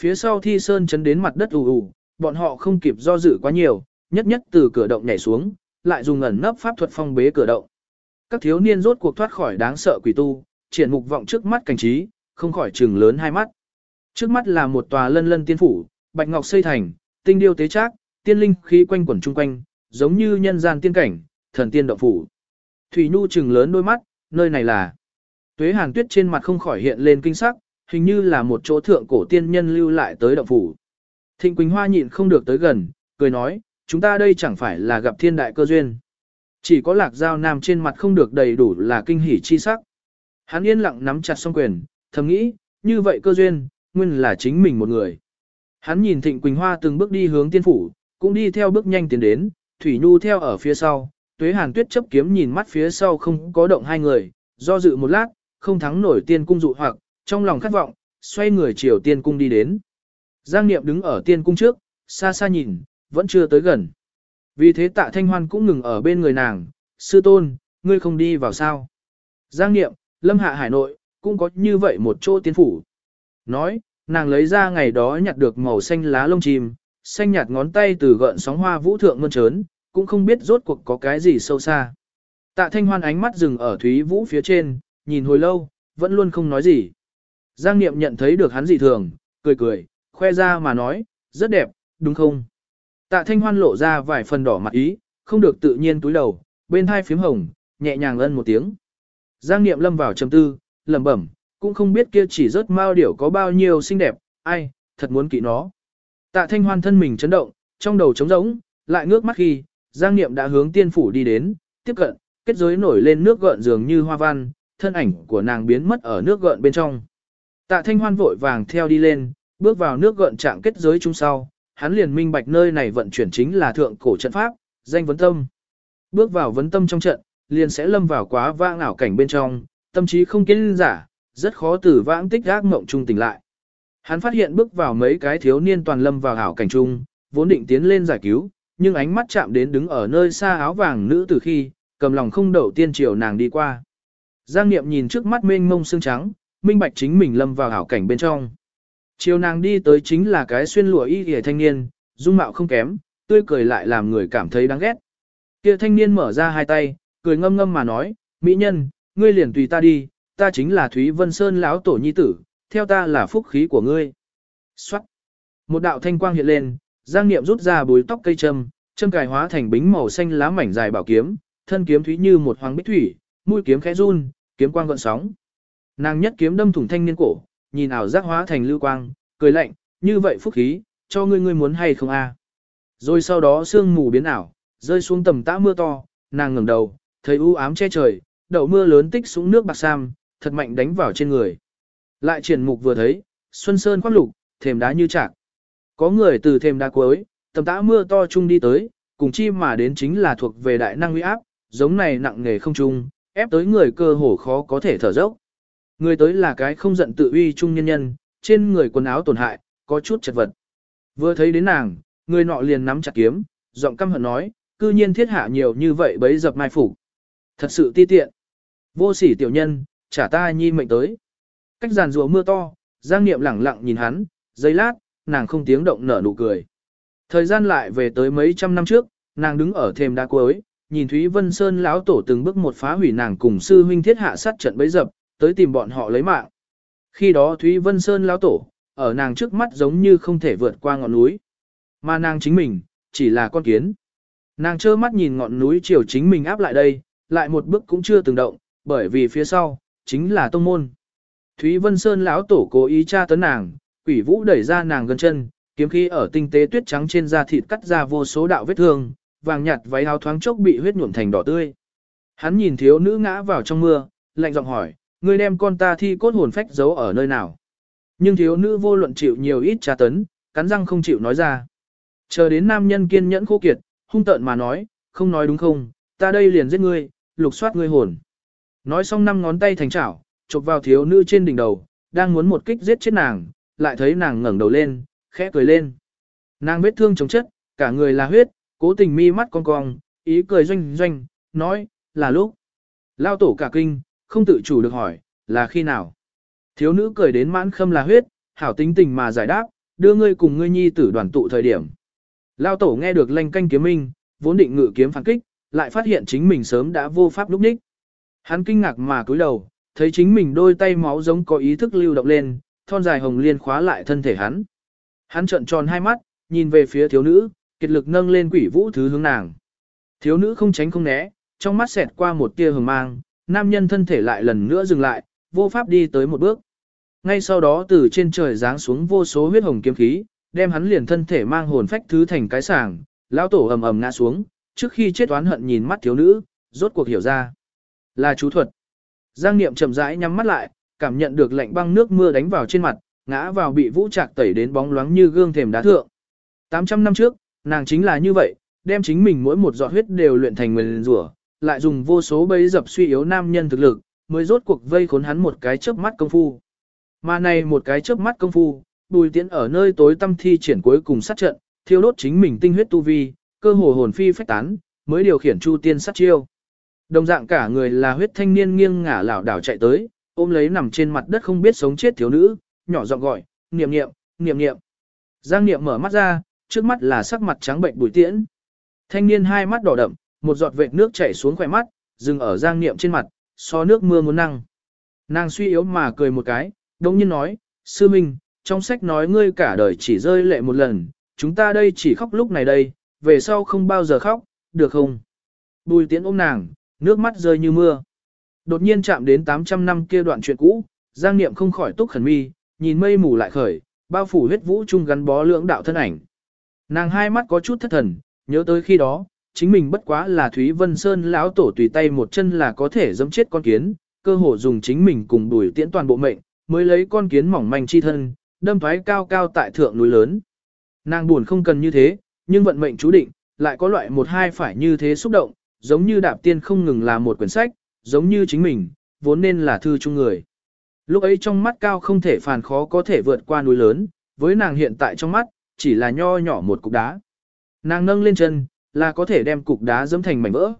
Phía sau thi sơn chấn đến mặt đất ù ù, bọn họ không kịp do dự quá nhiều, nhất nhất từ cửa động nhảy xuống, lại dùng ẩn nấp pháp thuật phong bế cửa động. Các thiếu niên rốt cuộc thoát khỏi đáng sợ quỷ tu, triển mục vọng trước mắt cảnh trí, không khỏi trừng lớn hai mắt. Trước mắt là một tòa lân lân tiên phủ, bạch ngọc xây thành, tinh điêu tế trác, tiên linh khí quanh quẩn chung quanh, giống như nhân gian tiên cảnh, thần tiên động phủ. Thủy Nhu trừng lớn đôi mắt, nơi này là. Tuế Hàn Tuyết trên mặt không khỏi hiện lên kinh sắc, hình như là một chỗ thượng cổ tiên nhân lưu lại tới động phủ. Thịnh Quỳnh Hoa nhịn không được tới gần, cười nói, chúng ta đây chẳng phải là gặp thiên đại cơ duyên. Chỉ có lạc giao nam trên mặt không được đầy đủ là kinh hỉ chi sắc. Hắn yên lặng nắm chặt song quyền, thầm nghĩ, như vậy cơ duyên, nguyên là chính mình một người. Hắn nhìn Thịnh Quỳnh Hoa từng bước đi hướng tiên phủ, cũng đi theo bước nhanh tiến đến, Thủy Nhu theo ở phía sau, Tuế Hàn Tuyết chấp kiếm nhìn mắt phía sau không có động hai người, do dự một lát, không thắng nổi tiên cung dụ hoặc, trong lòng khát vọng, xoay người chiều tiên cung đi đến. Giang Niệm đứng ở tiên cung trước, xa xa nhìn, vẫn chưa tới gần. Vì thế tạ thanh hoan cũng ngừng ở bên người nàng, sư tôn, ngươi không đi vào sao. Giang Niệm, lâm hạ hải nội, cũng có như vậy một chỗ tiên phủ. Nói, nàng lấy ra ngày đó nhặt được màu xanh lá lông chim, xanh nhạt ngón tay từ gợn sóng hoa vũ thượng mơn trớn, cũng không biết rốt cuộc có cái gì sâu xa. Tạ thanh hoan ánh mắt dừng ở Thúy Vũ phía trên, nhìn hồi lâu, vẫn luôn không nói gì. Giang Niệm nhận thấy được hắn dị thường, cười cười, khoe ra mà nói, rất đẹp, đúng không? Tạ thanh hoan lộ ra vài phần đỏ mặt ý, không được tự nhiên túi đầu, bên hai phím hồng, nhẹ nhàng ân một tiếng. Giang Niệm lâm vào trầm tư, lẩm bẩm, cũng không biết kia chỉ rớt mao điểu có bao nhiêu xinh đẹp, ai, thật muốn kỵ nó. Tạ thanh hoan thân mình chấn động, trong đầu trống rỗng, lại ngước mắt khi, Giang Niệm đã hướng tiên phủ đi đến, tiếp cận, kết giới nổi lên nước gợn dường như hoa văn, thân ảnh của nàng biến mất ở nước gợn bên trong. Tạ thanh hoan vội vàng theo đi lên, bước vào nước gợn trạng kết giới chung sau, hắn liền minh bạch nơi này vận chuyển chính là thượng cổ trận pháp, danh vấn tâm. Bước vào vấn tâm trong trận, liền sẽ lâm vào quá vãng ảo cảnh bên trong, tâm trí không kiến giả, rất khó từ vãng tích ác mộng trung tỉnh lại. Hắn phát hiện bước vào mấy cái thiếu niên toàn lâm vào ảo cảnh trung, vốn định tiến lên giải cứu, nhưng ánh mắt chạm đến đứng ở nơi xa áo vàng nữ từ khi, cầm lòng không đậu tiên triều nàng đi qua. Giang Niệm nhìn trước mắt mênh mông xương trắng, minh bạch chính mình lâm vào hảo cảnh bên trong. Chiều nàng đi tới chính là cái xuyên lụa y hề thanh niên, dung mạo không kém, tươi cười lại làm người cảm thấy đáng ghét. Kia thanh niên mở ra hai tay, cười ngâm ngâm mà nói, mỹ nhân, ngươi liền tùy ta đi, ta chính là Thúy Vân Sơn lão tổ nhi tử, theo ta là phúc khí của ngươi. Xoát. Một đạo thanh quang hiện lên, Giang Niệm rút ra bùi tóc cây châm, châm cài hóa thành bính màu xanh lá mảnh dài bảo kiếm, thân kiếm thúy như một hoàng bích thủy, mũi kiếm khẽ run, kiếm quang gợn sóng. Nàng nhất kiếm đâm thủng thanh niên cổ, nhìn ảo giác hóa thành lưu quang, cười lạnh, như vậy phúc khí, cho ngươi ngươi muốn hay không a? Rồi sau đó sương mù biến ảo, rơi xuống tầm tã mưa to, nàng ngẩng đầu, thấy u ám che trời, đậu mưa lớn tích xuống nước bạc sam, thật mạnh đánh vào trên người. Lại triển mục vừa thấy, xuân sơn khoác lục, thềm đá như chạc. Có người từ thềm đá cuối, tầm tã mưa to chung đi tới, cùng chi mà đến chính là thuộc về đại năng uy áp, giống này nặng nghề không chung, ép tới người cơ hồ khó có thể thở dốc. Người tới là cái không giận tự uy trung nhân nhân, trên người quần áo tổn hại, có chút chật vật. Vừa thấy đến nàng, người nọ liền nắm chặt kiếm, giọng căm hận nói, cư nhiên thiết hạ nhiều như vậy bấy dập mai phủ. Thật sự ti tiện. Vô sỉ tiểu nhân, trả ta nhi mệnh tới. Cách giàn rùa mưa to, Giang Niệm lẳng lặng nhìn hắn, giây lát, nàng không tiếng động nở nụ cười. Thời gian lại về tới mấy trăm năm trước, nàng đứng ở thềm đá cuối, nhìn Thúy Vân Sơn lão tổ từng bước một phá hủy nàng cùng sư huynh thiết hạ sát trận bấy dập, tới tìm bọn họ lấy mạng. Khi đó Thúy Vân Sơn lão tổ, ở nàng trước mắt giống như không thể vượt qua ngọn núi. Mà nàng chính mình, chỉ là con kiến. Nàng trơ mắt nhìn ngọn núi chiều chính mình áp lại đây, lại một bước cũng chưa từng động, bởi vì phía sau, chính là tông môn. Thúy Vân Sơn lão tổ cố ý tra tấn nàng, quỷ vũ đẩy ra nàng gần chân, kiếm khí ở tinh tế tuyết trắng trên da thịt cắt ra vô số đạo vết thương, vàng nhạt váy áo thoáng chốc bị huyết nhuộm thành đỏ tươi. Hắn nhìn thiếu nữ ngã vào trong mưa, lạnh giọng hỏi, ngươi đem con ta thi cốt hồn phách giấu ở nơi nào? Nhưng thiếu nữ vô luận chịu nhiều ít tra tấn, cắn răng không chịu nói ra. Chờ đến nam nhân kiên nhẫn khô kiệt, hung tợn mà nói, không nói đúng không, ta đây liền giết ngươi, lục soát ngươi hồn. Nói xong năm ngón tay thành chảo, chụp vào thiếu nữ trên đỉnh đầu, đang muốn một kích giết chết nàng, lại thấy nàng ngẩng đầu lên, khẽ cười lên. Nàng vết thương chống chất, cả người là huyết, cố tình mi mắt cong cong, ý cười doanh doanh, nói, là lúc. Lao tổ cả kinh, không tự chủ được hỏi, là khi nào? Thiếu nữ cười đến mãn khâm là huyết, hảo tính tình mà giải đáp, đưa ngươi cùng ngươi nhi tử đoàn tụ thời điểm. Lao tổ nghe được lanh canh kiếm minh, vốn định ngự kiếm phản kích, lại phát hiện chính mình sớm đã vô pháp lúc ních. Hắn kinh ngạc mà cúi đầu, thấy chính mình đôi tay máu giống có ý thức lưu động lên, thon dài hồng liên khóa lại thân thể hắn. Hắn trợn tròn hai mắt, nhìn về phía thiếu nữ, kiệt lực nâng lên quỷ vũ thứ hướng nàng. Thiếu nữ không tránh không né, trong mắt xẹt qua một tia hừng mang, nam nhân thân thể lại lần nữa dừng lại, vô pháp đi tới một bước. Ngay sau đó từ trên trời giáng xuống vô số huyết hồng kiếm khí, đem hắn liền thân thể mang hồn phách thứ thành cái sàng, lão tổ ầm ầm ngã xuống, trước khi chết oán hận nhìn mắt thiếu nữ, rốt cuộc hiểu ra. Là chú thuật. Giang Niệm chậm rãi nhắm mắt lại, cảm nhận được lạnh băng nước mưa đánh vào trên mặt, ngã vào bị vũ trạc tẩy đến bóng loáng như gương thềm đá thượng. 800 năm trước, nàng chính là như vậy, đem chính mình mỗi một giọt huyết đều luyện thành nguyên rủa, lại dùng vô số bấy dập suy yếu nam nhân thực lực, mới rốt cuộc vây khốn hắn một cái chớp mắt công phu. Mà này một cái chớp mắt công phu, bùi tiễn ở nơi tối tâm thi triển cuối cùng sát trận, thiêu đốt chính mình tinh huyết tu vi, cơ hồ hồn phi phách tán, mới điều khiển chu tiên sát chiêu. Đồng dạng cả người là huyết thanh niên nghiêng ngả lảo đảo chạy tới, ôm lấy nằm trên mặt đất không biết sống chết thiếu nữ, nhỏ giọng gọi, niệm niệm, niệm niệm. Giang niệm mở mắt ra, trước mắt là sắc mặt trắng bệnh bùi tiễn. Thanh niên hai mắt đỏ đậm, một giọt vệt nước chảy xuống khỏe mắt, dừng ở giang niệm trên mặt, so nước mưa muốn năng. Nàng suy yếu mà cười một cái, đồng nhiên nói, sư minh, trong sách nói ngươi cả đời chỉ rơi lệ một lần, chúng ta đây chỉ khóc lúc này đây, về sau không bao giờ khóc, được không? Bùi tiễn ôm nàng, nước mắt rơi như mưa. Đột nhiên chạm đến 800 năm kia đoạn chuyện cũ, Giang Niệm không khỏi túc khẩn mi, nhìn mây mù lại khởi, bao phủ huyết vũ chung gắn bó lưỡng đạo thân ảnh. Nàng hai mắt có chút thất thần, nhớ tới khi đó, chính mình bất quá là Thúy Vân Sơn lão tổ tùy tay một chân là có thể giẫm chết con kiến, cơ hồ dùng chính mình cùng đuổi tiễn toàn bộ mệnh, mới lấy con kiến mỏng manh chi thân, đâm thoái cao cao tại thượng núi lớn. Nàng buồn không cần như thế, nhưng vận mệnh chú định, lại có loại một hai phải như thế xúc động, giống như đạp tiên không ngừng là một quyển sách, giống như chính mình, vốn nên là thư chung người. Lúc ấy trong mắt cao không thể phàn khó có thể vượt qua núi lớn, với nàng hiện tại trong mắt, chỉ là nho nhỏ một cục đá. Nàng nâng lên chân, là có thể đem cục đá dẫm thành mảnh vỡ.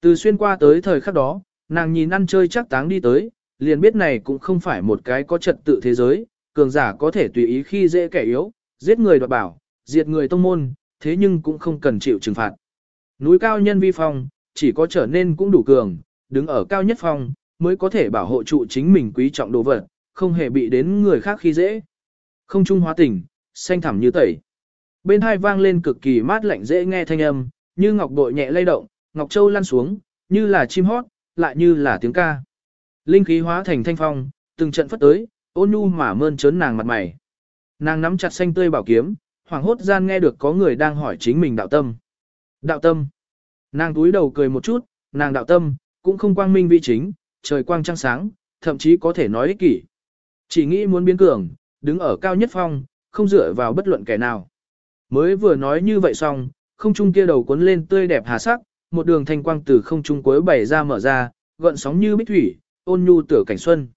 Từ xuyên qua tới thời khắc đó, nàng nhìn ăn chơi chắc táng đi tới, liền biết này cũng không phải một cái có trật tự thế giới, cường giả có thể tùy ý khi dễ kẻ yếu, giết người đoạt bảo, diệt người tông môn, thế nhưng cũng không cần chịu trừng phạt. Núi cao nhân vi phong, chỉ có trở nên cũng đủ cường, đứng ở cao nhất phong, mới có thể bảo hộ trụ chính mình quý trọng đồ vật, không hề bị đến người khác khi dễ. Không trung hóa tình, xanh thẳm như tẩy. Bên hai vang lên cực kỳ mát lạnh dễ nghe thanh âm, như ngọc bội nhẹ lay động, ngọc châu lăn xuống, như là chim hót, lại như là tiếng ca. Linh khí hóa thành thanh phong, từng trận phất tới, ôn nhu mà mơn trớn nàng mặt mày. Nàng nắm chặt xanh tươi bảo kiếm, hoàng hốt gian nghe được có người đang hỏi chính mình đạo tâm. Đạo tâm. Nàng túi đầu cười một chút, nàng đạo tâm, cũng không quang minh vị chính, trời quang trăng sáng, thậm chí có thể nói ích kỷ. Chỉ nghĩ muốn biến cường, đứng ở cao nhất phong, không dựa vào bất luận kẻ nào. Mới vừa nói như vậy xong, không trung kia đầu cuốn lên tươi đẹp hà sắc, một đường thanh quang từ không trung cuối bảy ra mở ra, gợn sóng như bích thủy, ôn nhu tựa cảnh xuân.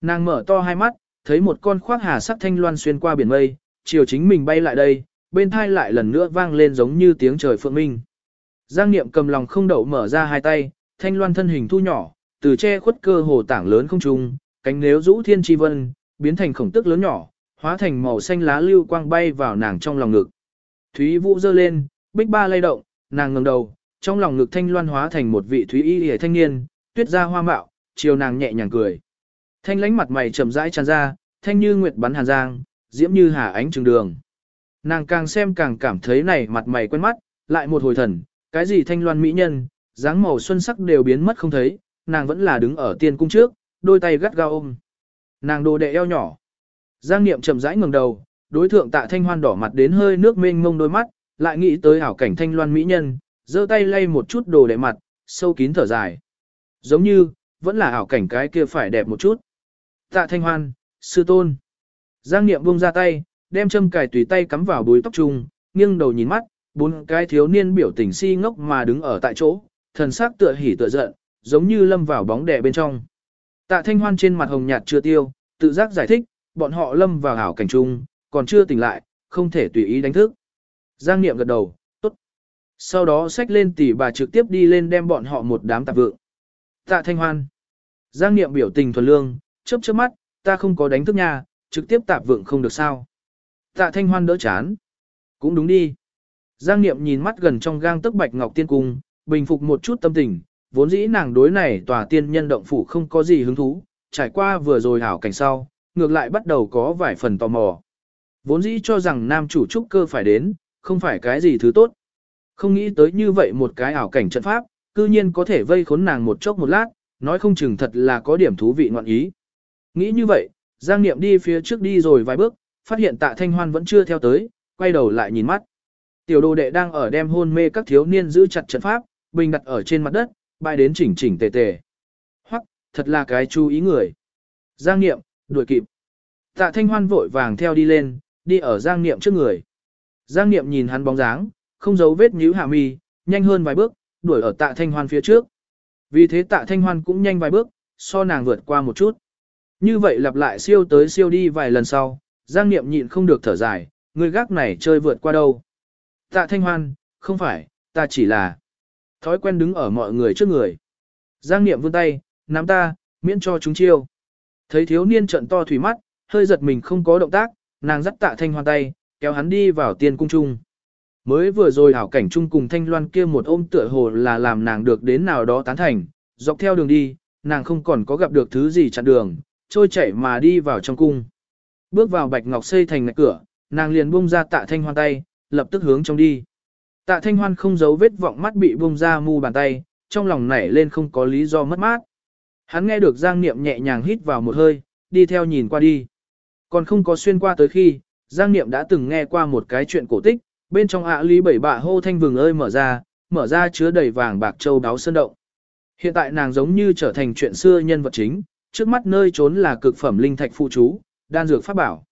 Nàng mở to hai mắt, thấy một con khoác hà sắc thanh loan xuyên qua biển mây, chiều chính mình bay lại đây, bên thai lại lần nữa vang lên giống như tiếng trời phượng minh. Giang Niệm cầm lòng không đậu mở ra hai tay, thanh loan thân hình thu nhỏ, từ che khuất cơ hồ tảng lớn không trung, cánh nếu rũ thiên chi vân, biến thành khổng tức lớn nhỏ, hóa thành màu xanh lá lưu quang bay vào nàng trong lòng ngực. Thúy Vũ giơ lên, bích ba lay động, nàng ngẩng đầu, trong lòng ngực thanh loan hóa thành một vị thúy y hề thanh niên, tuyết ra hoa mạo, chiều nàng nhẹ nhàng cười. Thanh lánh mặt mày chậm rãi tràn ra, thanh như nguyệt bắn hàn giang, diễm như hà ánh trường đường. Nàng càng xem càng cảm thấy này mặt mày quen mắt, lại một hồi thần, cái gì thanh loan mỹ nhân, dáng màu xuân sắc đều biến mất không thấy, nàng vẫn là đứng ở tiên cung trước, đôi tay gắt gao ôm. Nàng đồ đệ eo nhỏ. Giang Niệm chậm rãi ngẩng đầu, đối thượng tạ thanh hoan đỏ mặt đến hơi nước mênh mông đôi mắt, lại nghĩ tới ảo cảnh thanh loan mỹ nhân, giơ tay lay một chút đồ đệ mặt, sâu kín thở dài. Giống như, vẫn là ảo cảnh cái kia phải đẹp một chút. Tạ thanh hoan, sư tôn. Giang Niệm buông ra tay, đem châm cài tùy tay cắm vào búi tóc trung, nghiêng đầu nhìn mắt, bốn cái thiếu niên biểu tình si ngốc mà đứng ở tại chỗ, thần sắc tựa hỉ tựa giận, giống như lâm vào bóng đè bên trong. Tạ Thanh Hoan trên mặt hồng nhạt chưa tiêu, tự giác giải thích, bọn họ lâm vào ảo cảnh trung, còn chưa tỉnh lại, không thể tùy ý đánh thức. Giang Niệm gật đầu, tốt. Sau đó xách lên tỷ bà trực tiếp đi lên đem bọn họ một đám tạp vượng. Tạ Thanh Hoan. Giang Niệm biểu tình thuần lương, chớp chớp mắt, ta không có đánh thức nha, trực tiếp tạp vượng không được sao. Tạ Thanh Hoan đỡ chán. Cũng đúng đi. Giang Niệm nhìn mắt gần trong gang tức bạch ngọc tiên cung, bình phục một chút tâm tình, vốn dĩ nàng đối này tòa tiên nhân động phủ không có gì hứng thú, trải qua vừa rồi hảo cảnh sau, ngược lại bắt đầu có vài phần tò mò. Vốn dĩ cho rằng nam chủ trúc cơ phải đến, không phải cái gì thứ tốt. Không nghĩ tới như vậy một cái ảo cảnh trận pháp, cư nhiên có thể vây khốn nàng một chốc một lát, nói không chừng thật là có điểm thú vị ngoạn ý. Nghĩ như vậy, Giang Niệm đi phía trước đi rồi vài bước, phát hiện tạ thanh hoan vẫn chưa theo tới, quay đầu lại nhìn mắt. Tiểu đồ đệ đang ở đem hôn mê các thiếu niên giữ chặt trận pháp, bình đặt ở trên mặt đất, bay đến chỉnh chỉnh tề tề. Hoặc, thật là cái chú ý người. Giang Niệm, đuổi kịp. Tạ Thanh Hoan vội vàng theo đi lên, đi ở Giang Niệm trước người. Giang Niệm nhìn hắn bóng dáng, không giấu vết nhíu hạ mi, nhanh hơn vài bước, đuổi ở Tạ Thanh Hoan phía trước. Vì thế Tạ Thanh Hoan cũng nhanh vài bước, so nàng vượt qua một chút. Như vậy lặp lại siêu tới siêu đi vài lần sau, Giang Niệm nhịn không được thở dài, người gác này chơi vượt qua đâu. Tạ Thanh Hoan, không phải, ta chỉ là thói quen đứng ở mọi người trước người. Giang Niệm vươn tay, nắm ta, miễn cho chúng chiêu. Thấy thiếu niên trận to thủy mắt, hơi giật mình không có động tác, nàng dắt Tạ Thanh Hoan tay, kéo hắn đi vào tiên cung trung. Mới vừa rồi hảo cảnh chung cùng Thanh Loan kia một ôm tựa hồ là làm nàng được đến nào đó tán thành, dọc theo đường đi, nàng không còn có gặp được thứ gì chặn đường, trôi chảy mà đi vào trong cung. Bước vào bạch ngọc xây thành ngạch cửa, nàng liền buông ra tạ thanh hoan tay, lập tức hướng trong đi. Tạ thanh hoan không giấu vết vọng mắt bị buông ra mu bàn tay, trong lòng nảy lên không có lý do mất mát. Hắn nghe được Giang Niệm nhẹ nhàng hít vào một hơi, đi theo nhìn qua đi. Còn không có xuyên qua tới khi, Giang Niệm đã từng nghe qua một cái chuyện cổ tích, bên trong ạ lý bảy bạ hô thanh vừng ơi mở ra, mở ra chứa đầy vàng bạc châu đáo sơn động. Hiện tại nàng giống như trở thành chuyện xưa nhân vật chính, trước mắt nơi trốn là cực phẩm linh thạch phụ chú, đan dược pháp bảo.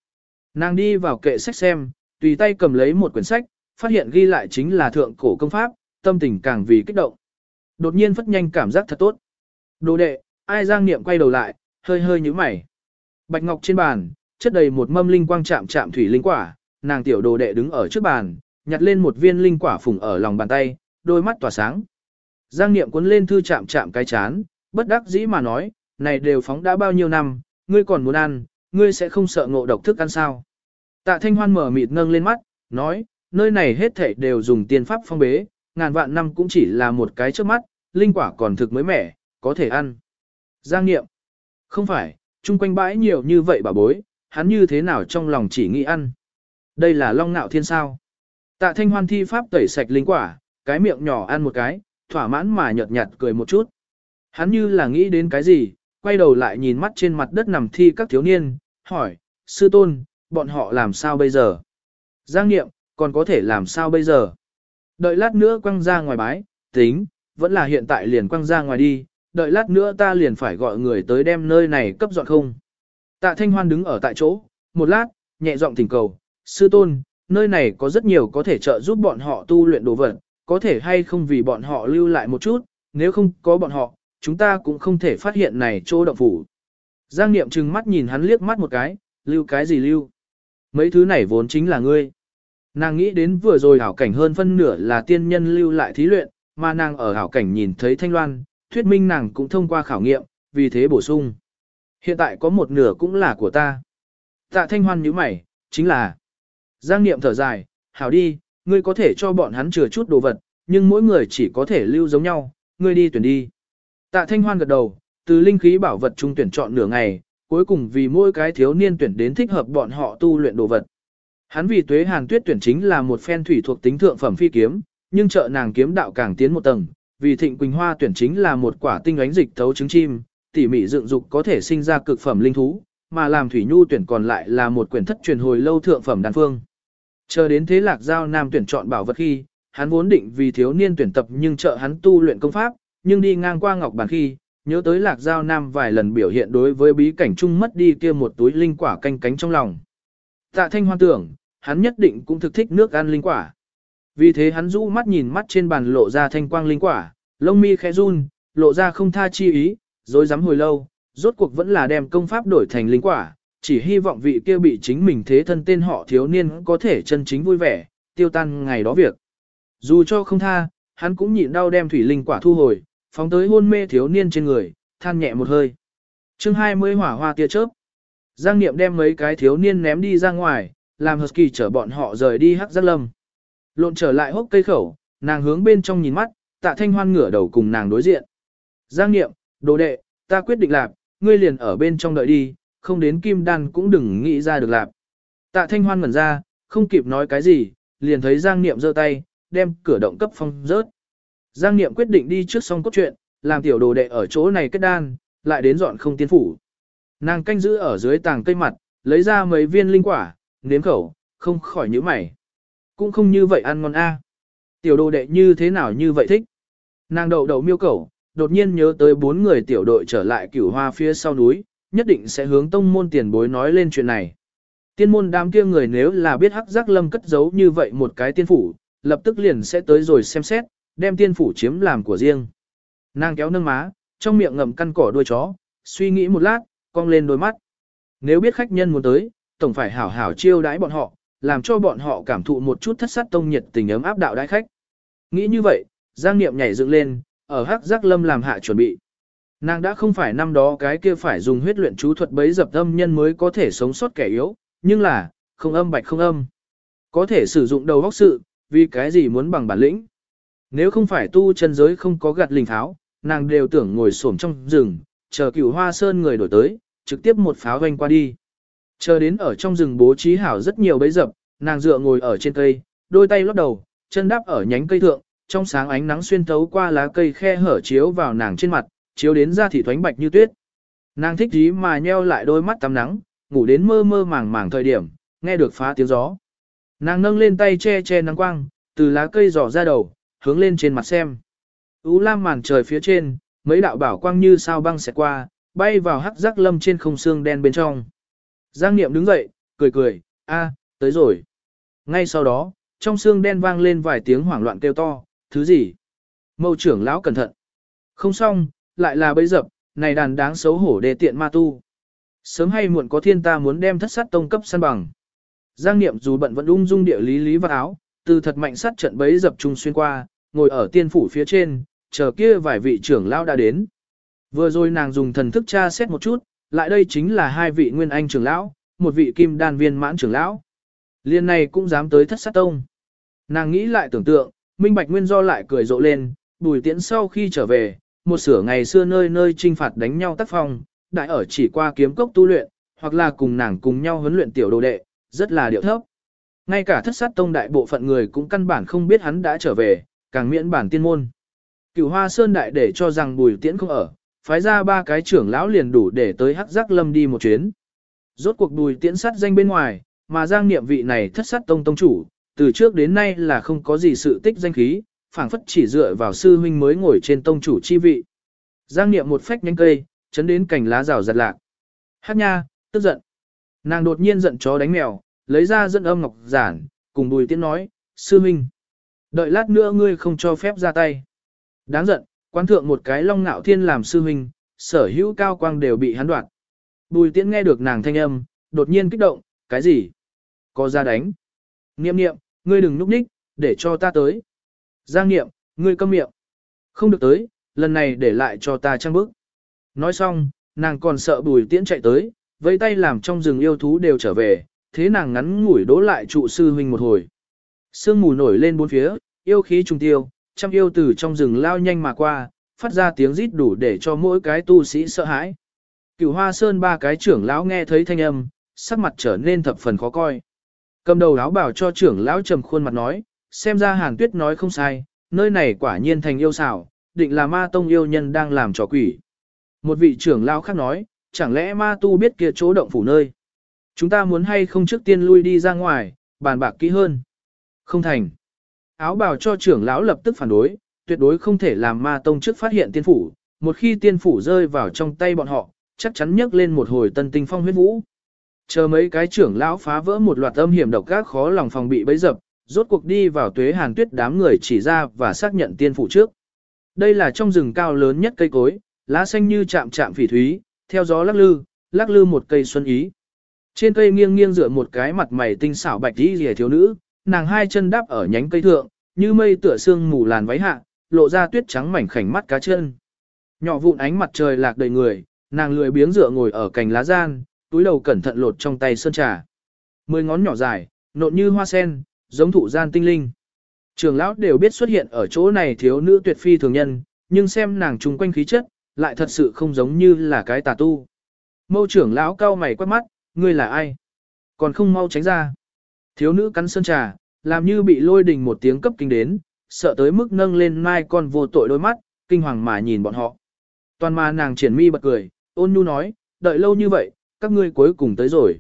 Nàng đi vào kệ sách xem, tùy tay cầm lấy một quyển sách, phát hiện ghi lại chính là thượng cổ công pháp, tâm tình càng vì kích động. Đột nhiên phất nhanh cảm giác thật tốt. Đồ đệ, ai giang niệm quay đầu lại, hơi hơi như mày. Bạch ngọc trên bàn, chất đầy một mâm linh quang chạm chạm thủy linh quả, nàng tiểu đồ đệ đứng ở trước bàn, nhặt lên một viên linh quả phùng ở lòng bàn tay, đôi mắt tỏa sáng. Giang niệm cuốn lên thư chạm chạm cái chán, bất đắc dĩ mà nói, này đều phóng đã bao nhiêu năm, ngươi còn muốn ăn, ngươi sẽ không sợ ngộ độc thức ăn sao. Tạ thanh hoan mở mịt ngâng lên mắt, nói, nơi này hết thảy đều dùng tiên pháp phong bế, ngàn vạn năm cũng chỉ là một cái trước mắt, linh quả còn thực mới mẻ, có thể ăn. Giang Niệm, không phải, chung quanh bãi nhiều như vậy bà bối, hắn như thế nào trong lòng chỉ nghĩ ăn. Đây là long nạo thiên sao. Tạ thanh hoan thi pháp tẩy sạch linh quả, cái miệng nhỏ ăn một cái, thỏa mãn mà nhợt nhạt cười một chút. Hắn như là nghĩ đến cái gì, quay đầu lại nhìn mắt trên mặt đất nằm thi các thiếu niên, hỏi, sư tôn, bọn họ làm sao bây giờ? Giang nghiệm, còn có thể làm sao bây giờ? Đợi lát nữa quăng ra ngoài bái, tính, vẫn là hiện tại liền quăng ra ngoài đi, đợi lát nữa ta liền phải gọi người tới đem nơi này cấp dọn không. Tạ Thanh Hoan đứng ở tại chỗ, một lát, nhẹ giọng thỉnh cầu, sư tôn, nơi này có rất nhiều có thể trợ giúp bọn họ tu luyện đồ vật, có thể hay không vì bọn họ lưu lại một chút, nếu không có bọn họ, chúng ta cũng không thể phát hiện này chỗ động phủ. Giang Niệm trừng mắt nhìn hắn liếc mắt một cái, lưu cái gì lưu? Mấy thứ này vốn chính là ngươi. Nàng nghĩ đến vừa rồi hảo cảnh hơn phân nửa là tiên nhân lưu lại thí luyện, mà nàng ở hảo cảnh nhìn thấy thanh loan, thuyết minh nàng cũng thông qua khảo nghiệm, vì thế bổ sung. Hiện tại có một nửa cũng là của ta. Tạ thanh hoan nhíu mày, chính là. Giang Niệm thở dài, hảo đi, ngươi có thể cho bọn hắn chừa chút đồ vật, nhưng mỗi người chỉ có thể lưu giống nhau, ngươi đi tuyển đi. Tạ Thanh Hoan gật đầu, từ linh khí bảo vật trung tuyển chọn nửa ngày, cuối cùng vì mỗi cái thiếu niên tuyển đến thích hợp bọn họ tu luyện đồ vật. Hắn vì tuế hàn tuyết tuyển chính là một phen thủy thuộc tính thượng phẩm phi kiếm, nhưng trợ nàng kiếm đạo càng tiến một tầng, vì thịnh quỳnh hoa tuyển chính là một quả tinh ánh dịch thấu trứng chim, tỉ mỉ dựng dục có thể sinh ra cực phẩm linh thú, mà làm thủy nhu tuyển còn lại là một quyển thất truyền hồi lâu thượng phẩm đan phương. Chờ đến thế lạc giao nam tuyển chọn bảo vật khi, hắn vốn định vì thiếu niên tuyển tập nhưng trợ hắn tu luyện công pháp, nhưng đi ngang qua ngọc Bản khi, nhớ tới lạc giao nam vài lần biểu hiện đối với bí cảnh chung mất đi kia một túi linh quả canh cánh trong lòng. Tạ thanh hoan tưởng, hắn nhất định cũng thực thích nước ăn linh quả. Vì thế hắn rũ mắt nhìn mắt trên bàn lộ ra thanh quang linh quả, lông mi khẽ run, lộ ra không tha chi ý, rồi dám hồi lâu, rốt cuộc vẫn là đem công pháp đổi thành linh quả, chỉ hy vọng vị kia bị chính mình thế thân tên họ thiếu niên có thể chân chính vui vẻ, tiêu tan ngày đó việc. Dù cho không tha, hắn cũng nhịn đau đem thủy linh quả thu hồi, phóng tới hôn mê thiếu niên trên người, than nhẹ một hơi. chương 20 hỏa hoa tia chớp. Giang Niệm đem mấy cái thiếu niên ném đi ra ngoài, làm Husky chở bọn họ rời đi hắc giác lâm. Lộn trở lại hốc cây khẩu, nàng hướng bên trong nhìn mắt, tạ thanh hoan ngửa đầu cùng nàng đối diện. Giang Niệm, đồ đệ, ta quyết định làm, ngươi liền ở bên trong đợi đi, không đến kim đan cũng đừng nghĩ ra được làm. Tạ thanh hoan ngẩn ra, không kịp nói cái gì, liền thấy Giang Niệm giơ tay, đem cửa động cấp phong rớt. Giang Niệm quyết định đi trước xong cốt truyện, làm tiểu đồ đệ ở chỗ này kết đan, lại đến dọn không tiên phủ. Nàng canh giữ ở dưới tàng cây mặt, lấy ra mấy viên linh quả, nếm khẩu, không khỏi nhíu mày. Cũng không như vậy ăn ngon a. Tiểu đồ đệ như thế nào như vậy thích. Nàng đậu đậu miêu cẩu, đột nhiên nhớ tới bốn người tiểu đội trở lại cửu hoa phía sau núi, nhất định sẽ hướng tông môn tiền bối nói lên chuyện này. Tiên môn đám kia người nếu là biết hắc giác lâm cất giấu như vậy một cái tiên phủ, lập tức liền sẽ tới rồi xem xét, đem tiên phủ chiếm làm của riêng. Nàng kéo nâng má, trong miệng ngậm căn cỏ đuôi chó, suy nghĩ một lát, cong lên đôi mắt. Nếu biết khách nhân muốn tới, tổng phải hảo hảo chiêu đãi bọn họ, làm cho bọn họ cảm thụ một chút thất sát tông nhiệt tình ấm áp đạo đãi khách. Nghĩ như vậy, Giang Niệm nhảy dựng lên, ở hắc giác lâm làm hạ chuẩn bị. Nàng đã không phải năm đó cái kia phải dùng huyết luyện chú thuật bấy dập âm nhân mới có thể sống sót kẻ yếu, nhưng là, không âm bạch không âm. Có thể sử dụng đầu óc sự, vì cái gì muốn bằng bản lĩnh. Nếu không phải tu chân giới không có gạt linh tháo, nàng đều tưởng ngồi xổm trong rừng, chờ cửu hoa sơn người đổi tới, trực tiếp một pháo vanh qua đi. Chờ đến ở trong rừng bố trí hảo rất nhiều bấy dập, nàng dựa ngồi ở trên cây, đôi tay lót đầu, chân đáp ở nhánh cây thượng, trong sáng ánh nắng xuyên thấu qua lá cây khe hở chiếu vào nàng trên mặt, chiếu đến da thị thoánh bạch như tuyết. Nàng thích dí mà nheo lại đôi mắt tắm nắng, ngủ đến mơ mơ màng màng thời điểm, nghe được phá tiếng gió. Nàng nâng lên tay che che nắng quang, từ lá cây dò ra đầu, hướng lên trên mặt xem. Ú lam màn trời phía trên, mấy đạo bảo quang như sao băng xẹt qua, bay vào hắc giác lâm trên không xương đen bên trong. Giang Niệm đứng dậy, cười cười, a, tới rồi. Ngay sau đó, trong xương đen vang lên vài tiếng hoảng loạn kêu to, thứ gì? Mâu trưởng lão cẩn thận. Không xong, lại là bấy dập, này đàn đáng xấu hổ đề tiện ma tu. Sớm hay muộn có thiên ta muốn đem thất sát tông cấp săn bằng. Giang Niệm dù bận vẫn ung dung địa lý lý vào áo, từ thật mạnh sát trận bấy dập trung xuyên qua, ngồi ở tiên phủ phía trên, chờ kia vài vị trưởng lão đã đến. Vừa rồi nàng dùng thần thức tra xét một chút, lại đây chính là hai vị nguyên anh trưởng lão, một vị kim đan viên mãn trưởng lão. Liên này cũng dám tới thất sát tông. Nàng nghĩ lại tưởng tượng, minh bạch nguyên do lại cười rộ lên, bùi tiễn sau khi trở về, một sửa ngày xưa nơi nơi trinh phạt đánh nhau tác phong, đại ở chỉ qua kiếm cốc tu luyện, hoặc là cùng nàng cùng nhau huấn luyện tiểu đồ đệ, rất là điệu thấp. Ngay cả thất sát tông đại bộ phận người cũng căn bản không biết hắn đã trở về, càng miễn bản tiên môn. Cửu hoa sơn đại để cho rằng bùi tiễn không ở, phái ra ba cái trưởng lão liền đủ để tới hắc giác lâm đi một chuyến. Rốt cuộc bùi tiễn sát danh bên ngoài, mà giang niệm vị này thất sát tông tông chủ, từ trước đến nay là không có gì sự tích danh khí, phảng phất chỉ dựa vào sư huynh mới ngồi trên tông chủ chi vị. Giang niệm một phách nhánh cây, chấn đến cành lá rào giật lạc. Hát nha, tức giận. Nàng đột nhiên giận chó đánh mèo, lấy ra dẫn âm ngọc giản, cùng bùi tiễn nói, sư huynh. Đợi lát nữa ngươi không cho phép ra tay. Đáng giận, quan thượng một cái long ngạo thiên làm sư huynh, sở hữu cao quang đều bị hắn đoạt. Bùi tiễn nghe được nàng thanh âm, đột nhiên kích động, cái gì? Có ra đánh. Niệm niệm, ngươi đừng núp ních, để cho ta tới. Giang niệm, ngươi câm miệng. Không được tới, lần này để lại cho ta trang bức. Nói xong, nàng còn sợ bùi tiễn chạy tới, vẫy tay làm trong rừng yêu thú đều trở về, thế nàng ngắn ngủi đố lại trụ sư huynh một hồi. Sương mù nổi lên bốn phía, yêu khí trùng tiêu, trăm yêu từ trong rừng lao nhanh mà qua, phát ra tiếng rít đủ để cho mỗi cái tu sĩ sợ hãi. Cửu Hoa Sơn ba cái trưởng lão nghe thấy thanh âm, sắc mặt trở nên thập phần khó coi. Cầm đầu áo bảo cho trưởng lão trầm khuôn mặt nói, xem ra Hàn Tuyết nói không sai, nơi này quả nhiên thành yêu xảo, định là ma tông yêu nhân đang làm trò quỷ. Một vị trưởng lão khác nói, chẳng lẽ ma tu biết kia chỗ động phủ nơi. Chúng ta muốn hay không trước tiên lui đi ra ngoài, bàn bạc kỹ hơn. Không thành. Áo bào cho trưởng lão lập tức phản đối, tuyệt đối không thể làm ma tông trước phát hiện tiên phủ, một khi tiên phủ rơi vào trong tay bọn họ, chắc chắn nhấc lên một hồi tân tinh phong huyết vũ. Chờ mấy cái trưởng lão phá vỡ một loạt âm hiểm độc các khó lòng phòng bị bấy dập, rốt cuộc đi vào tuế hàn tuyết đám người chỉ ra và xác nhận tiên phủ trước. Đây là trong rừng cao lớn nhất cây cối, lá xanh như chạm chạm phỉ thúy, theo gió lắc lư, lắc lư một cây xuân ý. Trên cây nghiêng nghiêng dựa một cái mặt mày tinh xảo bạch đi rìa thiếu nữ, nàng hai chân đáp ở nhánh cây thượng, như mây tựa sương mù làn váy hạ, lộ ra tuyết trắng mảnh khảnh mắt cá chân. Nhỏ vụn ánh mặt trời lạc đầy người, nàng lười biếng dựa ngồi ở cành lá gian, túi đầu cẩn thận lột trong tay sơn trà. Mười ngón nhỏ dài, nộn như hoa sen, giống thụ gian tinh linh. Trường lão đều biết xuất hiện ở chỗ này thiếu nữ tuyệt phi thường nhân, nhưng xem nàng trùng quanh khí chất, lại thật sự không giống như là cái tà tu. Mâu trưởng lão cao mày quát mắt, ngươi là ai? Còn không mau tránh ra. Thiếu nữ cắn sơn trà, làm như bị lôi đình một tiếng cấp kinh đến, sợ tới mức nâng lên mai con vô tội đôi mắt, kinh hoàng mà nhìn bọn họ. Toàn mà nàng triển mi bật cười, ôn nhu nói, đợi lâu như vậy, các ngươi cuối cùng tới rồi.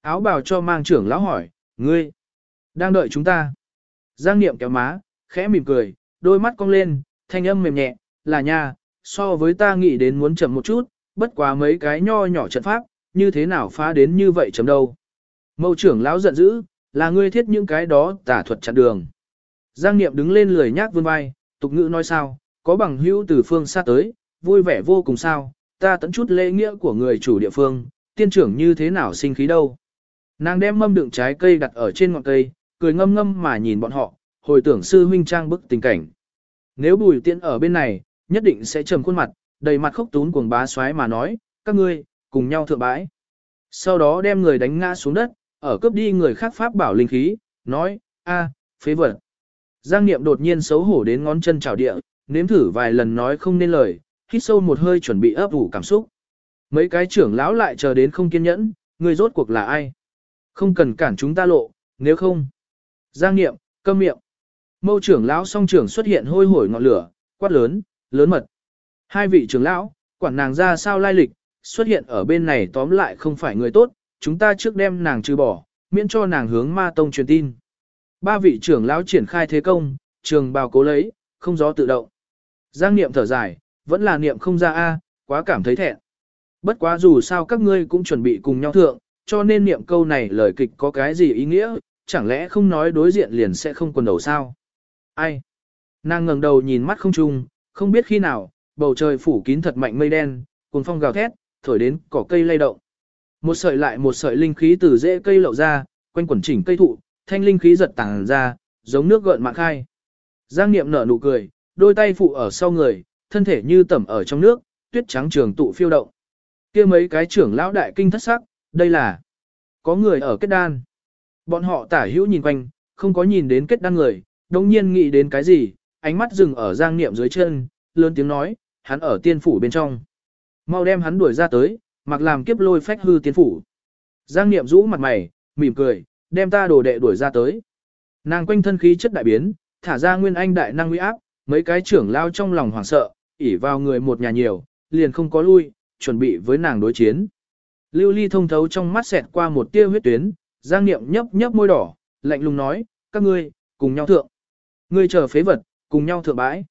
Áo bào cho mang trưởng lão hỏi, ngươi, đang đợi chúng ta. Giang niệm kéo má, khẽ mỉm cười, đôi mắt cong lên, thanh âm mềm nhẹ, là nha, so với ta nghĩ đến muốn chậm một chút, bất quá mấy cái nho nhỏ trận pháp, như thế nào phá đến như vậy chấm đâu. Mâu trưởng lão giận dữ, là ngươi thiết những cái đó tả thuật chặn đường. Giang Niệm đứng lên lười nhác vươn vai, tục ngữ nói sao, có bằng hữu từ phương xa tới, vui vẻ vô cùng sao, ta tận chút lễ nghĩa của người chủ địa phương, tiên trưởng như thế nào sinh khí đâu. Nàng đem mâm đựng trái cây đặt ở trên ngọn cây, cười ngâm ngâm mà nhìn bọn họ, hồi tưởng sư huynh trang bức tình cảnh. Nếu bùi tiễn ở bên này, nhất định sẽ trầm khuôn mặt, đầy mặt khóc tún cuồng bá xoáy mà nói, các ngươi, cùng nhau thượng bãi. Sau đó đem người đánh ngã xuống đất, ở cướp đi người khác pháp bảo linh khí, nói, a, phế vật. Giang Niệm đột nhiên xấu hổ đến ngón chân chào địa, nếm thử vài lần nói không nên lời, hít sâu một hơi chuẩn bị ấp ủ cảm xúc. Mấy cái trưởng lão lại chờ đến không kiên nhẫn, người rốt cuộc là ai? Không cần cản chúng ta lộ, nếu không. Giang Niệm, câm miệng. Mâu trưởng lão song trưởng xuất hiện hôi hổi ngọn lửa, quát lớn, lớn mật. Hai vị trưởng lão, quản nàng ra sao lai lịch, xuất hiện ở bên này tóm lại không phải người tốt, chúng ta trước đem nàng trừ bỏ, miễn cho nàng hướng ma tông truyền tin. Ba vị trưởng lão triển khai thế công, trường bào cố lấy, không gió tự động. Giang niệm thở dài, vẫn là niệm không ra a, quá cảm thấy thẹn. Bất quá dù sao các ngươi cũng chuẩn bị cùng nhau thượng, cho nên niệm câu này lời kịch có cái gì ý nghĩa, chẳng lẽ không nói đối diện liền sẽ không quần đầu sao? Ai? Nàng ngẩng đầu nhìn mắt không trung, không biết khi nào, bầu trời phủ kín thật mạnh mây đen, cuồng phong gào thét, thổi đến cỏ cây lay động. Một sợi lại một sợi linh khí từ rễ cây lậu ra, quanh quẩn chỉnh cây thụ, thanh linh khí giật tàng ra, giống nước gợn mạng khai. Giang Niệm nở nụ cười, đôi tay phụ ở sau người, thân thể như tẩm ở trong nước, tuyết trắng trường tụ phiêu động. Kia mấy cái trưởng lão đại kinh thất sắc, đây là có người ở kết đan. Bọn họ tả hữu nhìn quanh, không có nhìn đến kết đan người, đồng nhiên nghĩ đến cái gì, ánh mắt dừng ở Giang Niệm dưới chân, lớn tiếng nói, hắn ở tiên phủ bên trong. Mau đem hắn đuổi ra tới, mặc làm kiếp lôi phách hư tiên phủ. Giang Niệm rũ mặt mày, mỉm cười, đem ta đồ đệ đuổi ra tới. Nàng quanh thân khí chất đại biến, thả ra nguyên anh đại năng uy áp, mấy cái trưởng lao trong lòng hoảng sợ, ỉ vào người một nhà nhiều, liền không có lui, chuẩn bị với nàng đối chiến. Lưu ly thông thấu trong mắt xẹt qua một tia huyết tuyến, giang niệm nhấp nhấp môi đỏ, lạnh lùng nói, các ngươi, cùng nhau thượng. Ngươi chờ phế vật, cùng nhau thượng bãi.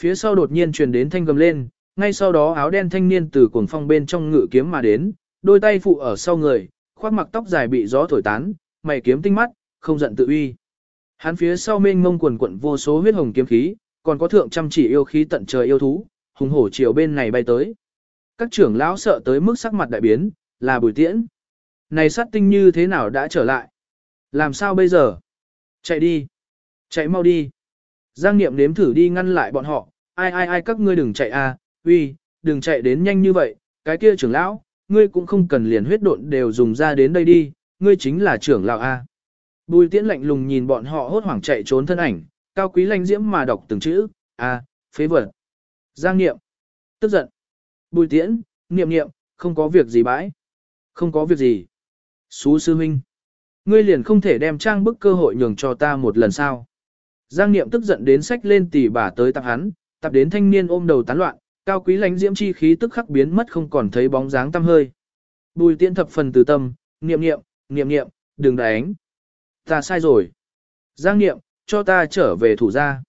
Phía sau đột nhiên truyền đến thanh gầm lên, ngay sau đó áo đen thanh niên từ cuồng phong bên trong ngự kiếm mà đến, đôi tay phụ ở sau người, khoác mặc tóc dài bị gió thổi tán, mày kiếm tinh mắt, không giận tự uy. Hắn phía sau mênh mông quần quận vô số huyết hồng kiếm khí, còn có thượng trăm chỉ yêu khí tận trời yêu thú, hùng hổ chiều bên này bay tới. Các trưởng lão sợ tới mức sắc mặt đại biến, là bùi tiễn. Này sát tinh như thế nào đã trở lại? Làm sao bây giờ? Chạy đi. Chạy mau đi. Giang Niệm nếm thử đi ngăn lại bọn họ, ai ai ai các ngươi đừng chạy à, uy, đừng chạy đến nhanh như vậy, cái kia trưởng lão, ngươi cũng không cần liền huyết độn đều dùng ra đến đây đi, ngươi chính là trưởng lão A. Bùi tiễn lạnh lùng nhìn bọn họ hốt hoảng chạy trốn thân ảnh, cao quý lanh diễm mà đọc từng chữ, A, phế vật. Giang niệm, tức giận. Bùi tiễn, niệm niệm, không có việc gì bãi. Không có việc gì. Xú sư huynh. Ngươi liền không thể đem trang bức cơ hội nhường cho ta một lần sao. Giang niệm tức giận đến sách lên tỉ bà tới tạp hắn, tập đến thanh niên ôm đầu tán loạn, cao quý lánh diễm chi khí tức khắc biến mất không còn thấy bóng dáng tăm hơi. Bùi tiễn thập phần từ tâm, niệm niệm, niệm niệm, đừng đánh. Ta sai rồi. Giang niệm, cho ta trở về thủ gia.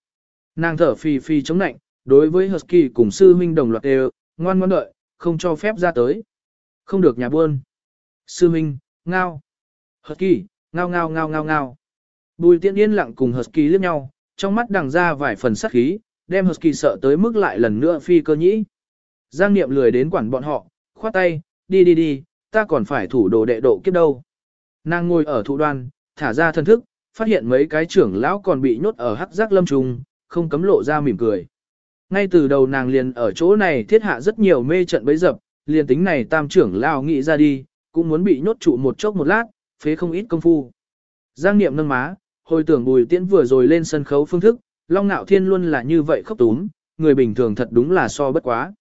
Nàng thở phì phì chống nạnh, đối với Husky cùng sư huynh đồng loạt đều, ngoan ngoan đợi, không cho phép ra tới. Không được nhà buôn. Sư Minh, ngao. Husky, ngao ngao ngao ngao ngao. Bùi tiện yên lặng cùng Husky liếc nhau, trong mắt đằng ra vài phần sắc khí, đem Husky sợ tới mức lại lần nữa phi cơ nhĩ. Giang Niệm lười đến quản bọn họ, khoát tay, đi đi đi, ta còn phải thủ đồ đệ độ kiếp đâu. Nàng ngồi ở thụ đoan, thả ra thân thức, phát hiện mấy cái trưởng lão còn bị nhốt ở hắc giác lâm trùng, không cấm lộ ra mỉm cười. Ngay từ đầu nàng liền ở chỗ này thiết hạ rất nhiều mê trận bấy dập, liền tính này tam trưởng lao nghĩ ra đi, cũng muốn bị nhốt trụ một chốc một lát, phế không ít công phu. Giang niệm nâng má, hồi tưởng bùi tiễn vừa rồi lên sân khấu phương thức, long nạo thiên luôn là như vậy khóc túm, người bình thường thật đúng là so bất quá.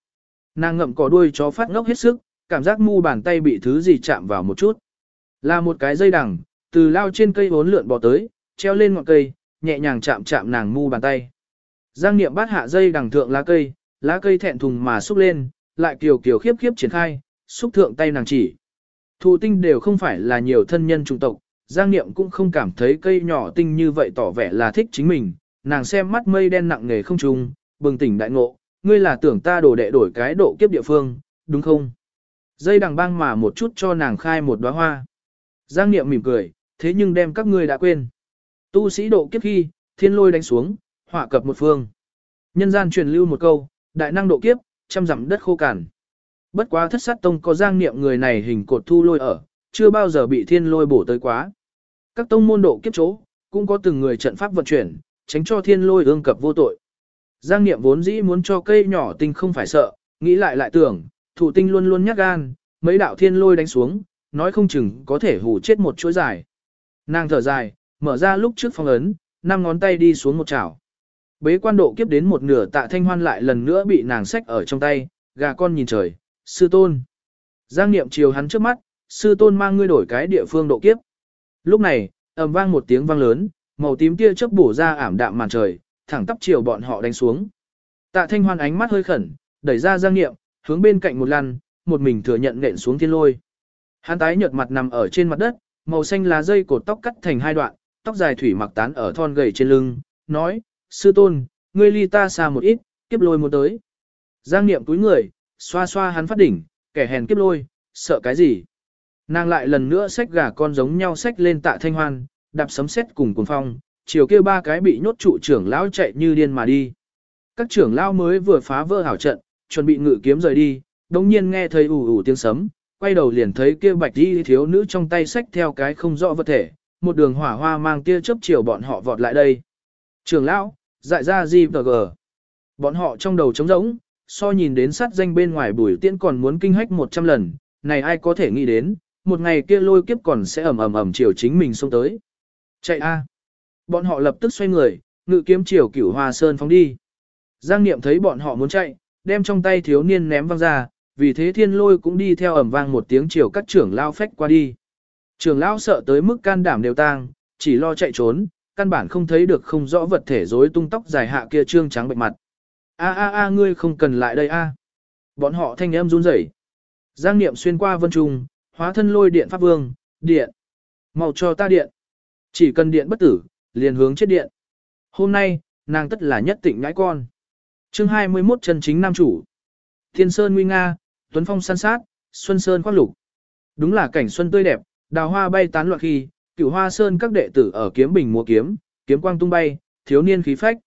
Nàng ngậm cỏ đuôi chó phát ngốc hết sức, cảm giác mu bàn tay bị thứ gì chạm vào một chút. Là một cái dây đằng, từ lao trên cây bốn lượn bò tới, treo lên ngọn cây, nhẹ nhàng chạm chạm nàng mu bàn tay. Giang niệm bát hạ dây đằng thượng lá cây, lá cây thẹn thùng mà xúc lên, lại kiều kiều khiếp khiếp triển khai, xúc thượng tay nàng chỉ. Thụ tinh đều không phải là nhiều thân nhân trung tộc, Giang Niệm cũng không cảm thấy cây nhỏ tinh như vậy tỏ vẻ là thích chính mình, nàng xem mắt mây đen nặng nề không trùng, bừng tỉnh đại ngộ, ngươi là tưởng ta đổ đệ đổi cái độ kiếp địa phương, đúng không? Dây đằng băng mà một chút cho nàng khai một đóa hoa. Giang Niệm mỉm cười, thế nhưng đem các ngươi đã quên. Tu sĩ độ kiếp khi, thiên lôi đánh xuống, Họa cập một phương. Nhân gian truyền lưu một câu, đại năng độ kiếp, trăm dặm đất khô cằn. Bất quá thất sát tông có giang niệm người này hình cột thu lôi ở, chưa bao giờ bị thiên lôi bổ tới quá. Các tông môn độ kiếp chỗ, cũng có từng người trận pháp vận chuyển, tránh cho thiên lôi ương cập vô tội. Giang niệm vốn dĩ muốn cho cây nhỏ tinh không phải sợ, nghĩ lại lại tưởng, thủ tinh luôn luôn nhát gan, mấy đạo thiên lôi đánh xuống, nói không chừng có thể hù chết một chuỗi dài. Nàng thở dài, mở ra lúc trước phong ấn, năm ngón tay đi xuống một chảo. Bế quan độ kiếp đến một nửa tạ thanh hoan lại lần nữa bị nàng xách ở trong tay, gà con nhìn trời, sư tôn. Giang niệm chiều hắn trước mắt, sư tôn mang ngươi đổi cái địa phương độ kiếp. Lúc này, ầm vang một tiếng vang lớn, màu tím kia chớp bổ ra ảm đạm màn trời, thẳng tắp chiều bọn họ đánh xuống. Tạ Thanh Hoan ánh mắt hơi khẩn, đẩy ra Giang Niệm, hướng bên cạnh một lăn, một mình thừa nhận nện xuống thiên lôi. Hắn tái nhợt mặt nằm ở trên mặt đất, màu xanh lá dây cột tóc cắt thành hai đoạn, tóc dài thủy mặc tán ở thon gầy trên lưng, nói, sư tôn, ngươi ly ta xa một ít, kiếp lôi một tới. Giang Niệm túi người, xoa xoa hắn phát đỉnh, kẻ hèn kiếp lôi, sợ cái gì. Nàng lại lần nữa xách gà con giống nhau xách lên tạ thanh hoan, đạp sấm sét cùng cuồng phong, chiều kia ba cái bị nhốt trụ trưởng lão chạy như điên mà đi. Các trưởng lão mới vừa phá vỡ hảo trận, chuẩn bị ngự kiếm rời đi, đồng nhiên nghe thấy ủ ủ tiếng sấm, quay đầu liền thấy kia bạch đi thiếu nữ trong tay xách theo cái không rõ vật thể, một đường hỏa hoa mang tia chớp chiều bọn họ vọt lại đây. Trưởng lão, dại ra gì gờ. Bọn họ trong đầu trống rỗng, so nhìn đến sát danh bên ngoài bùi tiễn còn muốn kinh hách 100 lần, này ai có thể nghĩ đến, một ngày kia lôi kiếp còn sẽ ầm ầm ầm chiều chính mình xông tới. Chạy a! Bọn họ lập tức xoay người, ngự kiếm chiều cửu hoa sơn phóng đi. Giang Niệm thấy bọn họ muốn chạy, đem trong tay thiếu niên ném văng ra, vì thế thiên lôi cũng đi theo ầm vang một tiếng chiều các trưởng lao phách qua đi. Trưởng lao sợ tới mức can đảm đều tang, chỉ lo chạy trốn, căn bản không thấy được không rõ vật thể rối tung tóc dài hạ kia trương trắng bệnh mặt. A a a ngươi không cần lại đây a. Bọn họ thanh âm run rẩy. Giang Niệm xuyên qua vân trung, hóa thân lôi điện pháp vương, điện. Mau cho ta điện. Chỉ cần điện bất tử, liền hướng chết điện. Hôm nay, nàng tất là nhất tịnh ngãi con. chương 21 chân chính nam chủ. Thiên Sơn nguy nga, Tuấn Phong san sát, Xuân Sơn khoác lục. Đúng là cảnh xuân tươi đẹp, đào hoa bay tán loạn khi, cửu hoa sơn các đệ tử ở kiếm bình múa kiếm, kiếm quang tung bay, thiếu niên khí phách.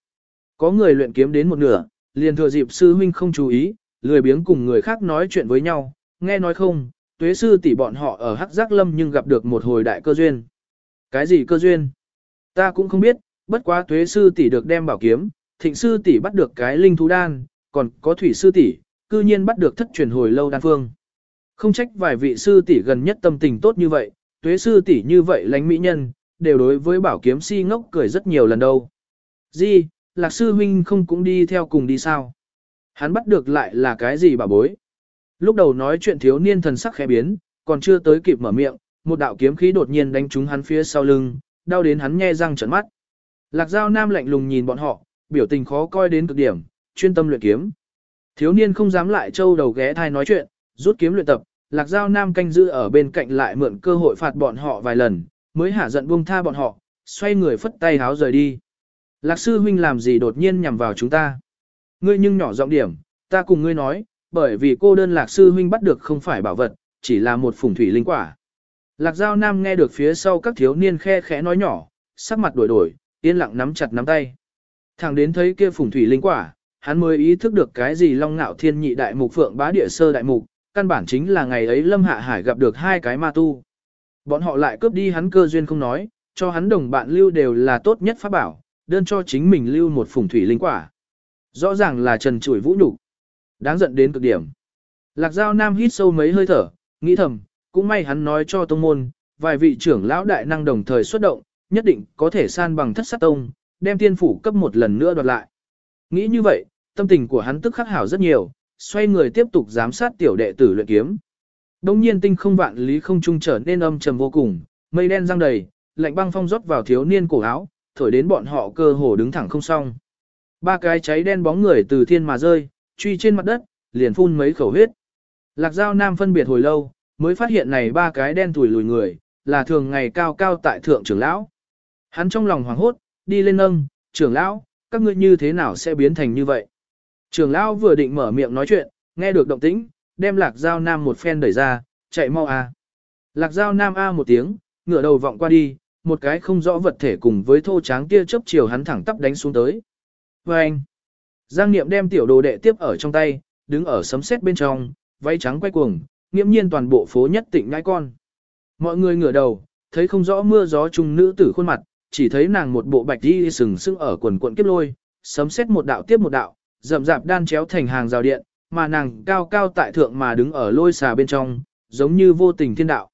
Có người luyện kiếm đến một nửa, liền thừa dịp sư huynh không chú ý, lười biếng cùng người khác nói chuyện với nhau, nghe nói không, tuế sư tỷ bọn họ ở Hắc Giác Lâm nhưng gặp được một hồi đại cơ duyên. Cái gì cơ duyên? Ta cũng không biết, bất quá tuế sư tỷ được đem bảo kiếm, thịnh sư tỷ bắt được cái linh thú đan, còn có thủy sư tỷ, cư nhiên bắt được thất truyền hồi lâu đan phương. Không trách vài vị sư tỷ gần nhất tâm tình tốt như vậy, tuế sư tỷ như vậy lánh mỹ nhân, đều đối với bảo kiếm si ngốc cười rất nhiều lần đâu. Di, lạc sư huynh không cũng đi theo cùng đi sao? Hắn bắt được lại là cái gì bà bối? Lúc đầu nói chuyện thiếu niên thần sắc khẽ biến, còn chưa tới kịp mở miệng, một đạo kiếm khí đột nhiên đánh trúng hắn phía sau lưng, đau đến hắn nhe răng trợn mắt. Lạc Giao Nam lạnh lùng nhìn bọn họ, biểu tình khó coi đến cực điểm, chuyên tâm luyện kiếm. Thiếu niên không dám lại trâu đầu ghé thai nói chuyện, rút kiếm luyện tập, Lạc Giao Nam canh giữ ở bên cạnh lại mượn cơ hội phạt bọn họ vài lần, mới hả giận buông tha bọn họ, xoay người phất tay háo rời đi. Lạc sư huynh làm gì đột nhiên nhằm vào chúng ta? Ngươi nhưng nhỏ giọng điểm, ta cùng ngươi nói, bởi vì cô đơn lạc sư huynh bắt được không phải bảo vật, chỉ là một phùng thủy linh quả. Lạc Giao Nam nghe được phía sau các thiếu niên khe khẽ nói nhỏ, sắc mặt đổi đổi, yên lặng nắm chặt nắm tay. Thẳng đến thấy kia phùng thủy linh quả, hắn mới ý thức được cái gì long ngạo thiên nhị đại mục phượng bá địa sơ đại mục, căn bản chính là ngày ấy Lâm Hạ Hải gặp được hai cái ma tu. Bọn họ lại cướp đi hắn cơ duyên không nói, cho hắn đồng bạn lưu đều là tốt nhất pháp bảo, đơn cho chính mình lưu một phùng thủy linh quả. Rõ ràng là trần chủi vũ nhục Đáng giận đến cực điểm. Lạc Giao Nam hít sâu mấy hơi thở, nghĩ thầm, cũng may hắn nói cho tông môn, vài vị trưởng lão đại năng đồng thời xuất động, nhất định có thể san bằng thất sát tông, đem tiên phủ cấp một lần nữa đoạt lại. Nghĩ như vậy, tâm tình của hắn tức khắc hảo rất nhiều, xoay người tiếp tục giám sát tiểu đệ tử luyện kiếm. Đông nhiên tinh không vạn lý không trung trở nên âm trầm vô cùng, mây đen răng đầy, lạnh băng phong rót vào thiếu niên cổ áo, thổi đến bọn họ cơ hồ đứng thẳng không xong. Ba cái cháy đen bóng người từ thiên mà rơi, truy trên mặt đất, liền phun mấy khẩu huyết. Lạc Giao Nam phân biệt hồi lâu, mới phát hiện này ba cái đen tuổi lùi người, là thường ngày cao cao tại thượng trưởng lão. Hắn trong lòng hoảng hốt, đi lên nâng, trưởng lão, các ngươi như thế nào sẽ biến thành như vậy? Trưởng lão vừa định mở miệng nói chuyện, nghe được động tĩnh, đem lạc giao nam một phen đẩy ra, chạy mau a. Lạc giao nam a một tiếng, ngửa đầu vọng qua đi, một cái không rõ vật thể cùng với thô tráng tia chớp chiều hắn thẳng tắp đánh xuống tới. Và anh, Giang Niệm đem tiểu đồ đệ tiếp ở trong tay, đứng ở sấm sét bên trong, váy trắng quay cuồng, nghiễm nhiên toàn bộ phố nhất tịnh ngãi con. Mọi người ngửa đầu, thấy không rõ mưa gió trùng nữ tử khuôn mặt, chỉ thấy nàng một bộ bạch đi sừng sững ở quần quần kiếp lôi, sấm sét một đạo tiếp một đạo, rậm rạp đan chéo thành hàng rào điện, mà nàng cao cao tại thượng mà đứng ở lôi xà bên trong, giống như vô tình thiên đạo.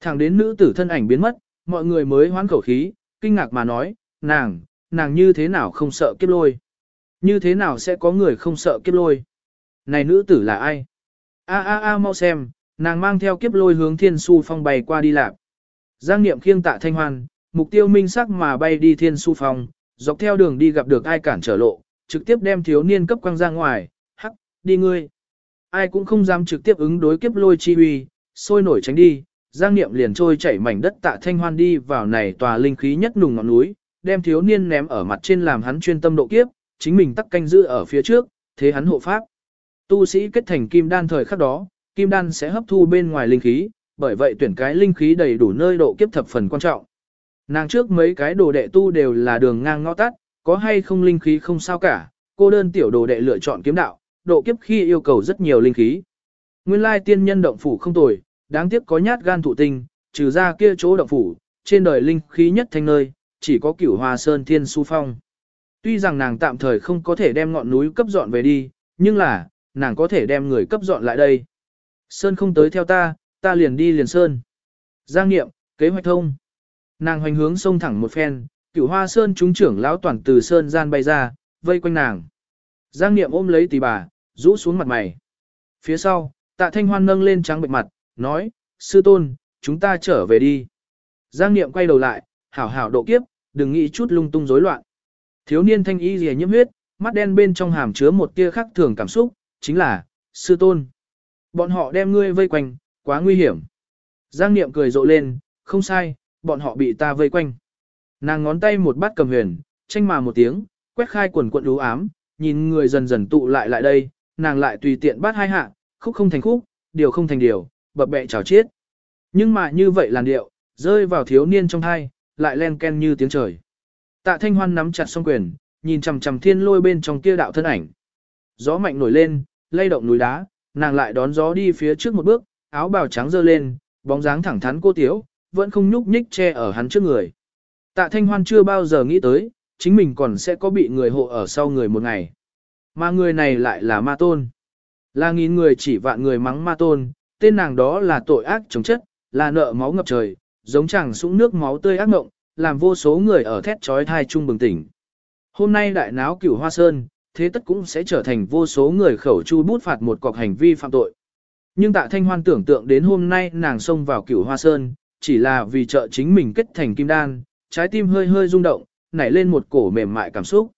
Thẳng đến nữ tử thân ảnh biến mất, mọi người mới hoán khẩu khí, kinh ngạc mà nói, nàng, nàng như thế nào không sợ kiếp lôi? Như thế nào sẽ có người không sợ kiếp lôi? Này nữ tử là ai? A a a mau xem, nàng mang theo kiếp lôi hướng thiên su phong bay qua đi lạc. Giang niệm khiêng tạ thanh hoan, mục tiêu minh sắc mà bay đi thiên su phong, dọc theo đường đi gặp được ai cản trở lộ, trực tiếp đem thiếu niên cấp quăng ra ngoài, hắc, đi ngươi. Ai cũng không dám trực tiếp ứng đối kiếp lôi chi huy, sôi nổi tránh đi, giang niệm liền trôi chảy mảnh đất tạ thanh hoan đi vào này tòa linh khí nhất nùng ngọn núi, đem thiếu niên ném ở mặt trên làm hắn chuyên tâm độ kiếp, chính mình tắc canh giữ ở phía trước, thế hắn hộ pháp. Tu sĩ kết thành kim đan thời khắc đó, kim đan sẽ hấp thu bên ngoài linh khí, bởi vậy tuyển cái linh khí đầy đủ nơi độ kiếp thập phần quan trọng. Nàng trước mấy cái đồ đệ tu đều là đường ngang ngõ tắt, có hay không linh khí không sao cả, cô đơn tiểu đồ đệ lựa chọn kiếm đạo, độ kiếp khi yêu cầu rất nhiều linh khí. Nguyên lai tiên nhân động phủ không tồi, đáng tiếc có nhát gan thụ tinh, trừ ra kia chỗ động phủ, trên đời linh khí nhất thanh nơi, chỉ có cửu hoa sơn thiên su phong. Tuy rằng nàng tạm thời không có thể đem ngọn núi cấp dọn về đi, nhưng là, nàng có thể đem người cấp dọn lại đây. Sơn không tới theo ta, ta liền đi liền Sơn. Giang nghiệm, kế hoạch thông. Nàng hoành hướng sông thẳng một phen, cửu hoa Sơn chúng trưởng lão toàn từ Sơn gian bay ra, vây quanh nàng. Giang Niệm ôm lấy tỷ bà, rũ xuống mặt mày. Phía sau, tạ thanh hoan nâng lên trắng bệnh mặt, nói, sư tôn, chúng ta trở về đi. Giang Niệm quay đầu lại, hảo hảo độ kiếp, đừng nghĩ chút lung tung rối loạn. Thiếu niên thanh y rìa nhiễm huyết, mắt đen bên trong hàm chứa một tia khắc thường cảm xúc, chính là, sư tôn. Bọn họ đem ngươi vây quanh, quá nguy hiểm. Giang Niệm cười rộ lên, không sai, bọn họ bị ta vây quanh. Nàng ngón tay một bát cầm huyền, tranh mà một tiếng, quét khai quần quận đú ám, nhìn người dần dần tụ lại lại đây, nàng lại tùy tiện bát hai hạ, khúc không thành khúc, điều không thành điều, bập bẹ chào chết. Nhưng mà như vậy làn điệu, rơi vào thiếu niên trong thai, lại len ken như tiếng trời. Tạ thanh hoan nắm chặt song quyền, nhìn chằm chằm thiên lôi bên trong kia đạo thân ảnh. Gió mạnh nổi lên, lay động núi đá, nàng lại đón gió đi phía trước một bước, áo bào trắng dơ lên, bóng dáng thẳng thắn cô tiếu, vẫn không nhúc nhích che ở hắn trước người. Tạ Thanh Hoan chưa bao giờ nghĩ tới, chính mình còn sẽ có bị người hộ ở sau người một ngày. Mà người này lại là ma tôn. Là nghìn người chỉ vạn người mắng ma tôn, tên nàng đó là tội ác chống chất, là nợ máu ngập trời, giống chẳng sũng nước máu tươi ác ngộng, làm vô số người ở thét trói thai chung bừng tỉnh. Hôm nay đại náo cửu hoa sơn, thế tất cũng sẽ trở thành vô số người khẩu chu bút phạt một cọc hành vi phạm tội. Nhưng tạ thanh hoan tưởng tượng đến hôm nay nàng xông vào cửu hoa sơn, chỉ là vì trợ chính mình kết thành kim đan, trái tim hơi hơi rung động, nảy lên một cổ mềm mại cảm xúc.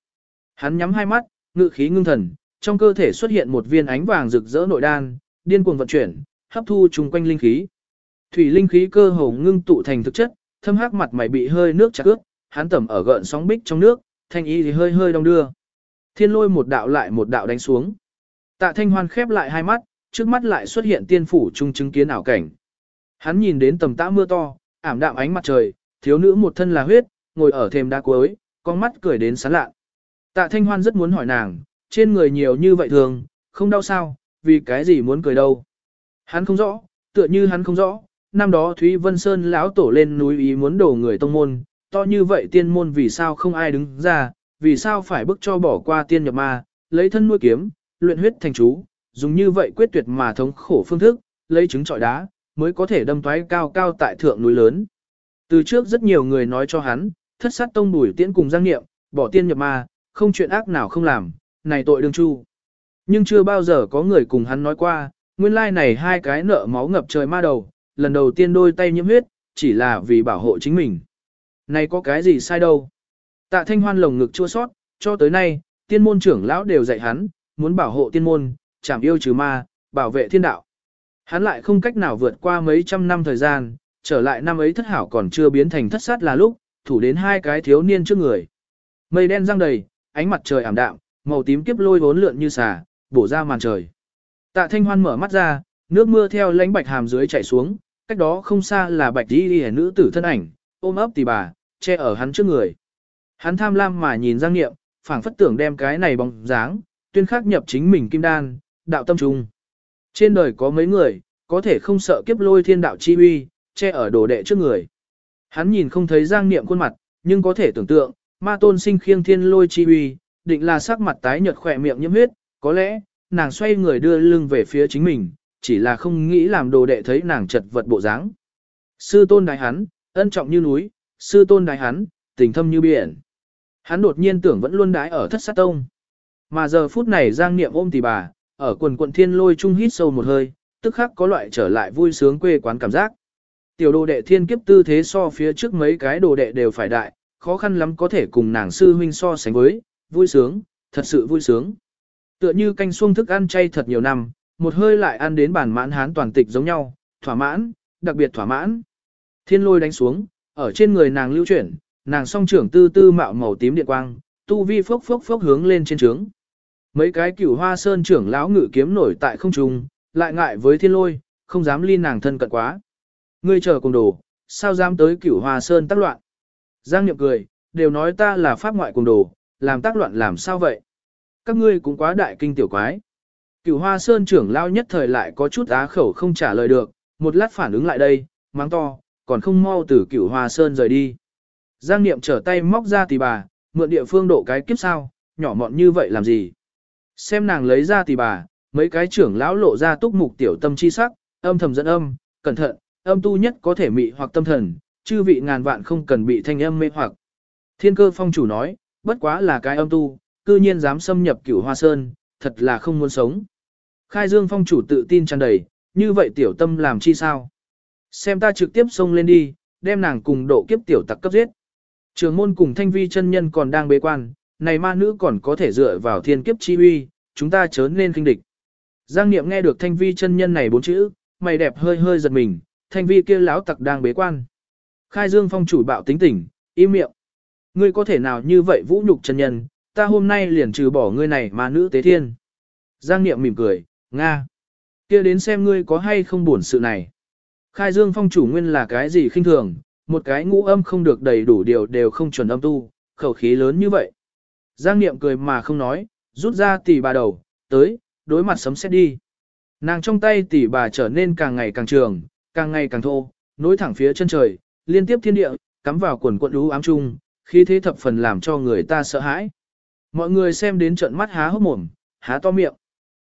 Hắn nhắm hai mắt, ngự khí ngưng thần, trong cơ thể xuất hiện một viên ánh vàng rực rỡ nội đan, điên cuồng vận chuyển, hấp thu chung quanh linh khí. Thủy linh khí cơ hồ ngưng tụ thành thực chất, thâm hắc mặt mày bị hơi nước chặt ướt, hắn tẩm ở gợn sóng bích trong nước, thanh ý thì hơi hơi đông đưa. Thiên lôi một đạo lại một đạo đánh xuống. Tạ thanh hoan khép lại hai mắt, trước mắt lại xuất hiện tiên phủ trung chứng kiến ảo cảnh. Hắn nhìn đến tầm tã mưa to, ảm đạm ánh mặt trời, thiếu nữ một thân là huyết, ngồi ở thềm đá cuối, con mắt cười đến sán lạ. Tạ thanh hoan rất muốn hỏi nàng, trên người nhiều như vậy thường, không đau sao, vì cái gì muốn cười đâu. Hắn không rõ, tựa như hắn không rõ, năm đó Thúy Vân Sơn lão tổ lên núi ý muốn đổ người tông môn, to như vậy tiên môn vì sao không ai đứng ra, vì sao phải bức cho bỏ qua tiên nhập ma, lấy thân nuôi kiếm, luyện huyết thành chú, dùng như vậy quyết tuyệt mà thống khổ phương thức, lấy trứng trọi đá, mới có thể đâm toái cao cao tại thượng núi lớn. Từ trước rất nhiều người nói cho hắn, thất sát tông bùi tiễn cùng giang nghiệm, bỏ tiên nhập ma, không chuyện ác nào không làm, này tội đương chu. Nhưng chưa bao giờ có người cùng hắn nói qua, nguyên lai này hai cái nợ máu ngập trời ma đầu, lần đầu tiên đôi tay nhiễm huyết, chỉ là vì bảo hộ chính mình. Này có cái gì sai đâu. Tạ thanh hoan lồng ngực chua sót, cho tới nay, tiên môn trưởng lão đều dạy hắn, muốn bảo hộ tiên môn, chảm yêu trừ ma, bảo vệ thiên đạo. Hắn lại không cách nào vượt qua mấy trăm năm thời gian, trở lại năm ấy thất hảo còn chưa biến thành thất sát là lúc, thủ đến hai cái thiếu niên trước người. Mây đen răng đầy, ánh mặt trời ảm đạm, màu tím kiếp lôi vốn lượn như xà, bổ ra màn trời. Tạ Thanh Hoan mở mắt ra, nước mưa theo lãnh bạch hàm dưới chảy xuống, cách đó không xa là bạch đi đi nữ tử thân ảnh, ôm ấp tỷ bà, che ở hắn trước người. Hắn tham lam mà nhìn Giang Niệm, phảng phất tưởng đem cái này bóng dáng, tuyên khắc nhập chính mình kim đan, đạo tâm trung. Trên đời có mấy người, có thể không sợ kiếp lôi thiên đạo chi uy, che ở đồ đệ trước người. Hắn nhìn không thấy Giang Niệm khuôn mặt, nhưng có thể tưởng tượng, ma tôn sinh khiêng thiên lôi chi uy, định là sắc mặt tái nhợt khỏe miệng nhiễm huyết, có lẽ, nàng xoay người đưa lưng về phía chính mình, chỉ là không nghĩ làm đồ đệ thấy nàng chật vật bộ dáng. Sư tôn đại hắn, ân trọng như núi, sư tôn đại hắn, tình thâm như biển. Hắn đột nhiên tưởng vẫn luôn đái ở thất sát tông. Mà giờ phút này giang niệm ôm tỷ bà, ở quần quận thiên lôi chung hít sâu một hơi, tức khắc có loại trở lại vui sướng quê quán cảm giác. Tiểu đồ đệ thiên kiếp tư thế so phía trước mấy cái đồ đệ đều phải đại, khó khăn lắm có thể cùng nàng sư huynh so sánh với, vui sướng, thật sự vui sướng. Tựa như canh xuông thức ăn chay thật nhiều năm, một hơi lại ăn đến bản mãn hán toàn tịch giống nhau, thỏa mãn, đặc biệt thỏa mãn. Thiên lôi đánh xuống, ở trên người nàng lưu chuyển, nàng song trưởng tư tư mạo màu tím điện quang, tu vi phốc phốc phốc hướng lên trên trướng. Mấy cái cửu hoa sơn trưởng lão ngự kiếm nổi tại không trung, lại ngại với thiên lôi, không dám ly nàng thân cận quá. Ngươi chờ cùng đồ, sao dám tới cửu hoa sơn tác loạn. Giang Niệm cười, đều nói ta là pháp ngoại cùng đồ, làm tác loạn làm sao vậy? Các ngươi cũng quá đại kinh tiểu quái. Cửu hoa sơn trưởng lao nhất thời lại có chút á khẩu không trả lời được, một lát phản ứng lại đây, mắng to, còn không mau từ cửu hoa sơn rời đi. Giang Niệm trở tay móc ra tỷ bà, mượn địa phương độ cái kiếp sao, nhỏ mọn như vậy làm gì? Xem nàng lấy ra tỷ bà, mấy cái trưởng lão lộ ra túc mục tiểu tâm chi sắc, âm thầm dẫn âm, cẩn thận, âm tu nhất có thể mị hoặc tâm thần, chư vị ngàn vạn không cần bị thanh âm mê hoặc. Thiên cơ phong chủ nói, bất quá là cái âm tu, cư nhiên dám xâm nhập cửu hoa sơn, thật là không muốn sống. Khai dương phong chủ tự tin tràn đầy, như vậy tiểu tâm làm chi sao? Xem ta trực tiếp xông lên đi, đem nàng cùng độ kiếp tiểu tặc cấp giết. Trường môn cùng thanh vi chân nhân còn đang bế quan, này ma nữ còn có thể dựa vào thiên kiếp chi uy, chúng ta chớ nên kinh địch. Giang Niệm nghe được thanh vi chân nhân này bốn chữ, mày đẹp hơi hơi giật mình, thanh vi kia lão tặc đang bế quan. Khai Dương phong chủ bạo tính tỉnh, im miệng. Ngươi có thể nào như vậy vũ nhục chân nhân, ta hôm nay liền trừ bỏ ngươi này mà nữ tế thiên. Giang Niệm mỉm cười, Nga. kia đến xem ngươi có hay không buồn sự này. Khai Dương phong chủ nguyên là cái gì khinh thường, một cái ngũ âm không được đầy đủ điều đều không chuẩn âm tu, khẩu khí lớn như vậy. Giang Niệm cười mà không nói, rút ra tỷ bà đầu, tới, đối mặt sấm xét đi. Nàng trong tay tỷ bà trở nên càng ngày càng trường, càng ngày càng thô, nối thẳng phía chân trời, liên tiếp thiên địa, cắm vào quần quận lũ ám trung, khí thế thập phần làm cho người ta sợ hãi. Mọi người xem đến trận mắt há hốc mồm, há to miệng.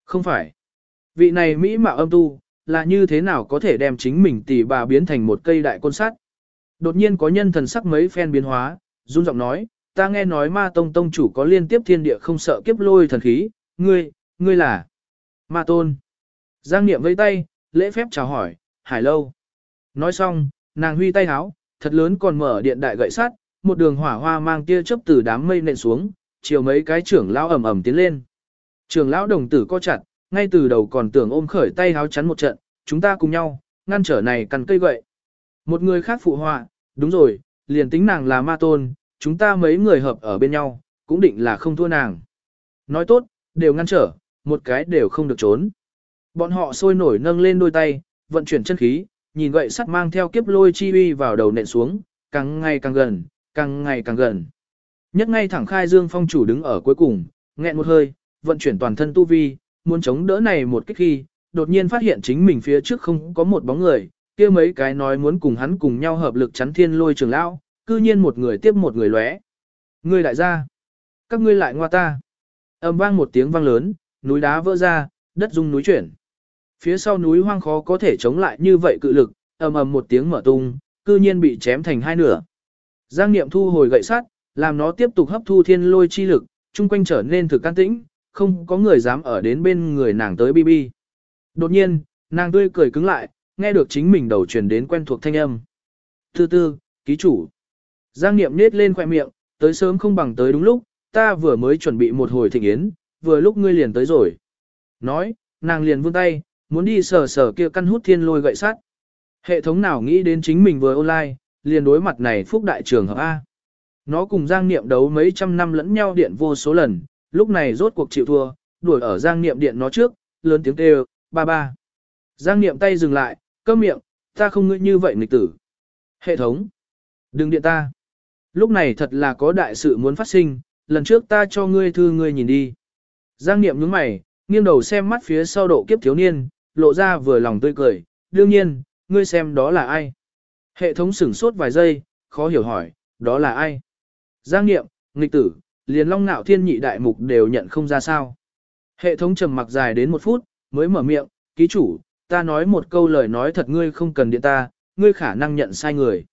Không phải. Vị này Mỹ mạo âm tu, là như thế nào có thể đem chính mình tỷ bà biến thành một cây đại côn sắt. Đột nhiên có nhân thần sắc mấy phen biến hóa, run giọng nói, ta nghe nói ma tông tông chủ có liên tiếp thiên địa không sợ kiếp lôi thần khí, ngươi, ngươi là ma tôn. Giang niệm vẫy tay, lễ phép chào hỏi, hải lâu. Nói xong, nàng huy tay háo, thật lớn còn mở điện đại gậy sắt, một đường hỏa hoa mang tia chớp từ đám mây nện xuống, chiều mấy cái trưởng lão ầm ầm tiến lên. Trưởng lão đồng tử co chặt, ngay từ đầu còn tưởng ôm khởi tay háo chắn một trận, chúng ta cùng nhau, ngăn trở này cằn cây gậy. Một người khác phụ họa, đúng rồi, liền tính nàng là ma tôn, chúng ta mấy người hợp ở bên nhau, cũng định là không thua nàng. Nói tốt, đều ngăn trở, một cái đều không được trốn. Bọn họ sôi nổi nâng lên đôi tay, vận chuyển chân khí, nhìn gậy sắt mang theo kiếp lôi chi uy vào đầu nện xuống, càng ngày càng gần, càng ngày càng gần. Nhất ngay thẳng khai dương phong chủ đứng ở cuối cùng, nghẹn một hơi, vận chuyển toàn thân tu vi, muốn chống đỡ này một kích khi, đột nhiên phát hiện chính mình phía trước không có một bóng người, kia mấy cái nói muốn cùng hắn cùng nhau hợp lực chắn thiên lôi trường lão, cư nhiên một người tiếp một người lóe. Ngươi đại gia, các ngươi lại ngoa ta. âm vang một tiếng vang lớn, núi đá vỡ ra, đất rung núi chuyển. Phía sau núi hoang khó có thể chống lại như vậy cự lực, ầm ầm một tiếng mở tung, cư nhiên bị chém thành hai nửa. Giang Niệm thu hồi gậy sắt, làm nó tiếp tục hấp thu thiên lôi chi lực, chung quanh trở nên thực can tĩnh, không có người dám ở đến bên người nàng tới bi bi. Đột nhiên, nàng tươi cười cứng lại, nghe được chính mình đầu truyền đến quen thuộc thanh âm. Tư tư, ký chủ. Giang Niệm nết lên khoẻ miệng, tới sớm không bằng tới đúng lúc, ta vừa mới chuẩn bị một hồi thịnh yến, vừa lúc ngươi liền tới rồi. Nói, nàng liền vươn tay, muốn đi sờ sờ kia căn hút thiên lôi gậy sắt. Hệ thống nào nghĩ đến chính mình vừa online, liền đối mặt này phúc đại trường hợp A. Nó cùng Giang Niệm đấu mấy trăm năm lẫn nhau điện vô số lần, lúc này rốt cuộc chịu thua, đuổi ở Giang Niệm điện nó trước, lớn tiếng kêu, ba ba. Giang Niệm tay dừng lại, cơm miệng, ta không ngươi như vậy nghịch tử. Hệ thống, đừng điện ta. Lúc này thật là có đại sự muốn phát sinh, lần trước ta cho ngươi thư ngươi nhìn đi. Giang Niệm nhướng mày, nghiêng đầu xem mắt phía sau độ kiếp thiếu niên, lộ ra vừa lòng tươi cười, đương nhiên, ngươi xem đó là ai. Hệ thống sửng sốt vài giây, khó hiểu hỏi, đó là ai? Giang Niệm, nghịch tử, liền long nạo thiên nhị đại mục đều nhận không ra sao. Hệ thống trầm mặc dài đến một phút, mới mở miệng, ký chủ, ta nói một câu lời nói thật ngươi không cần điện ta, ngươi khả năng nhận sai người.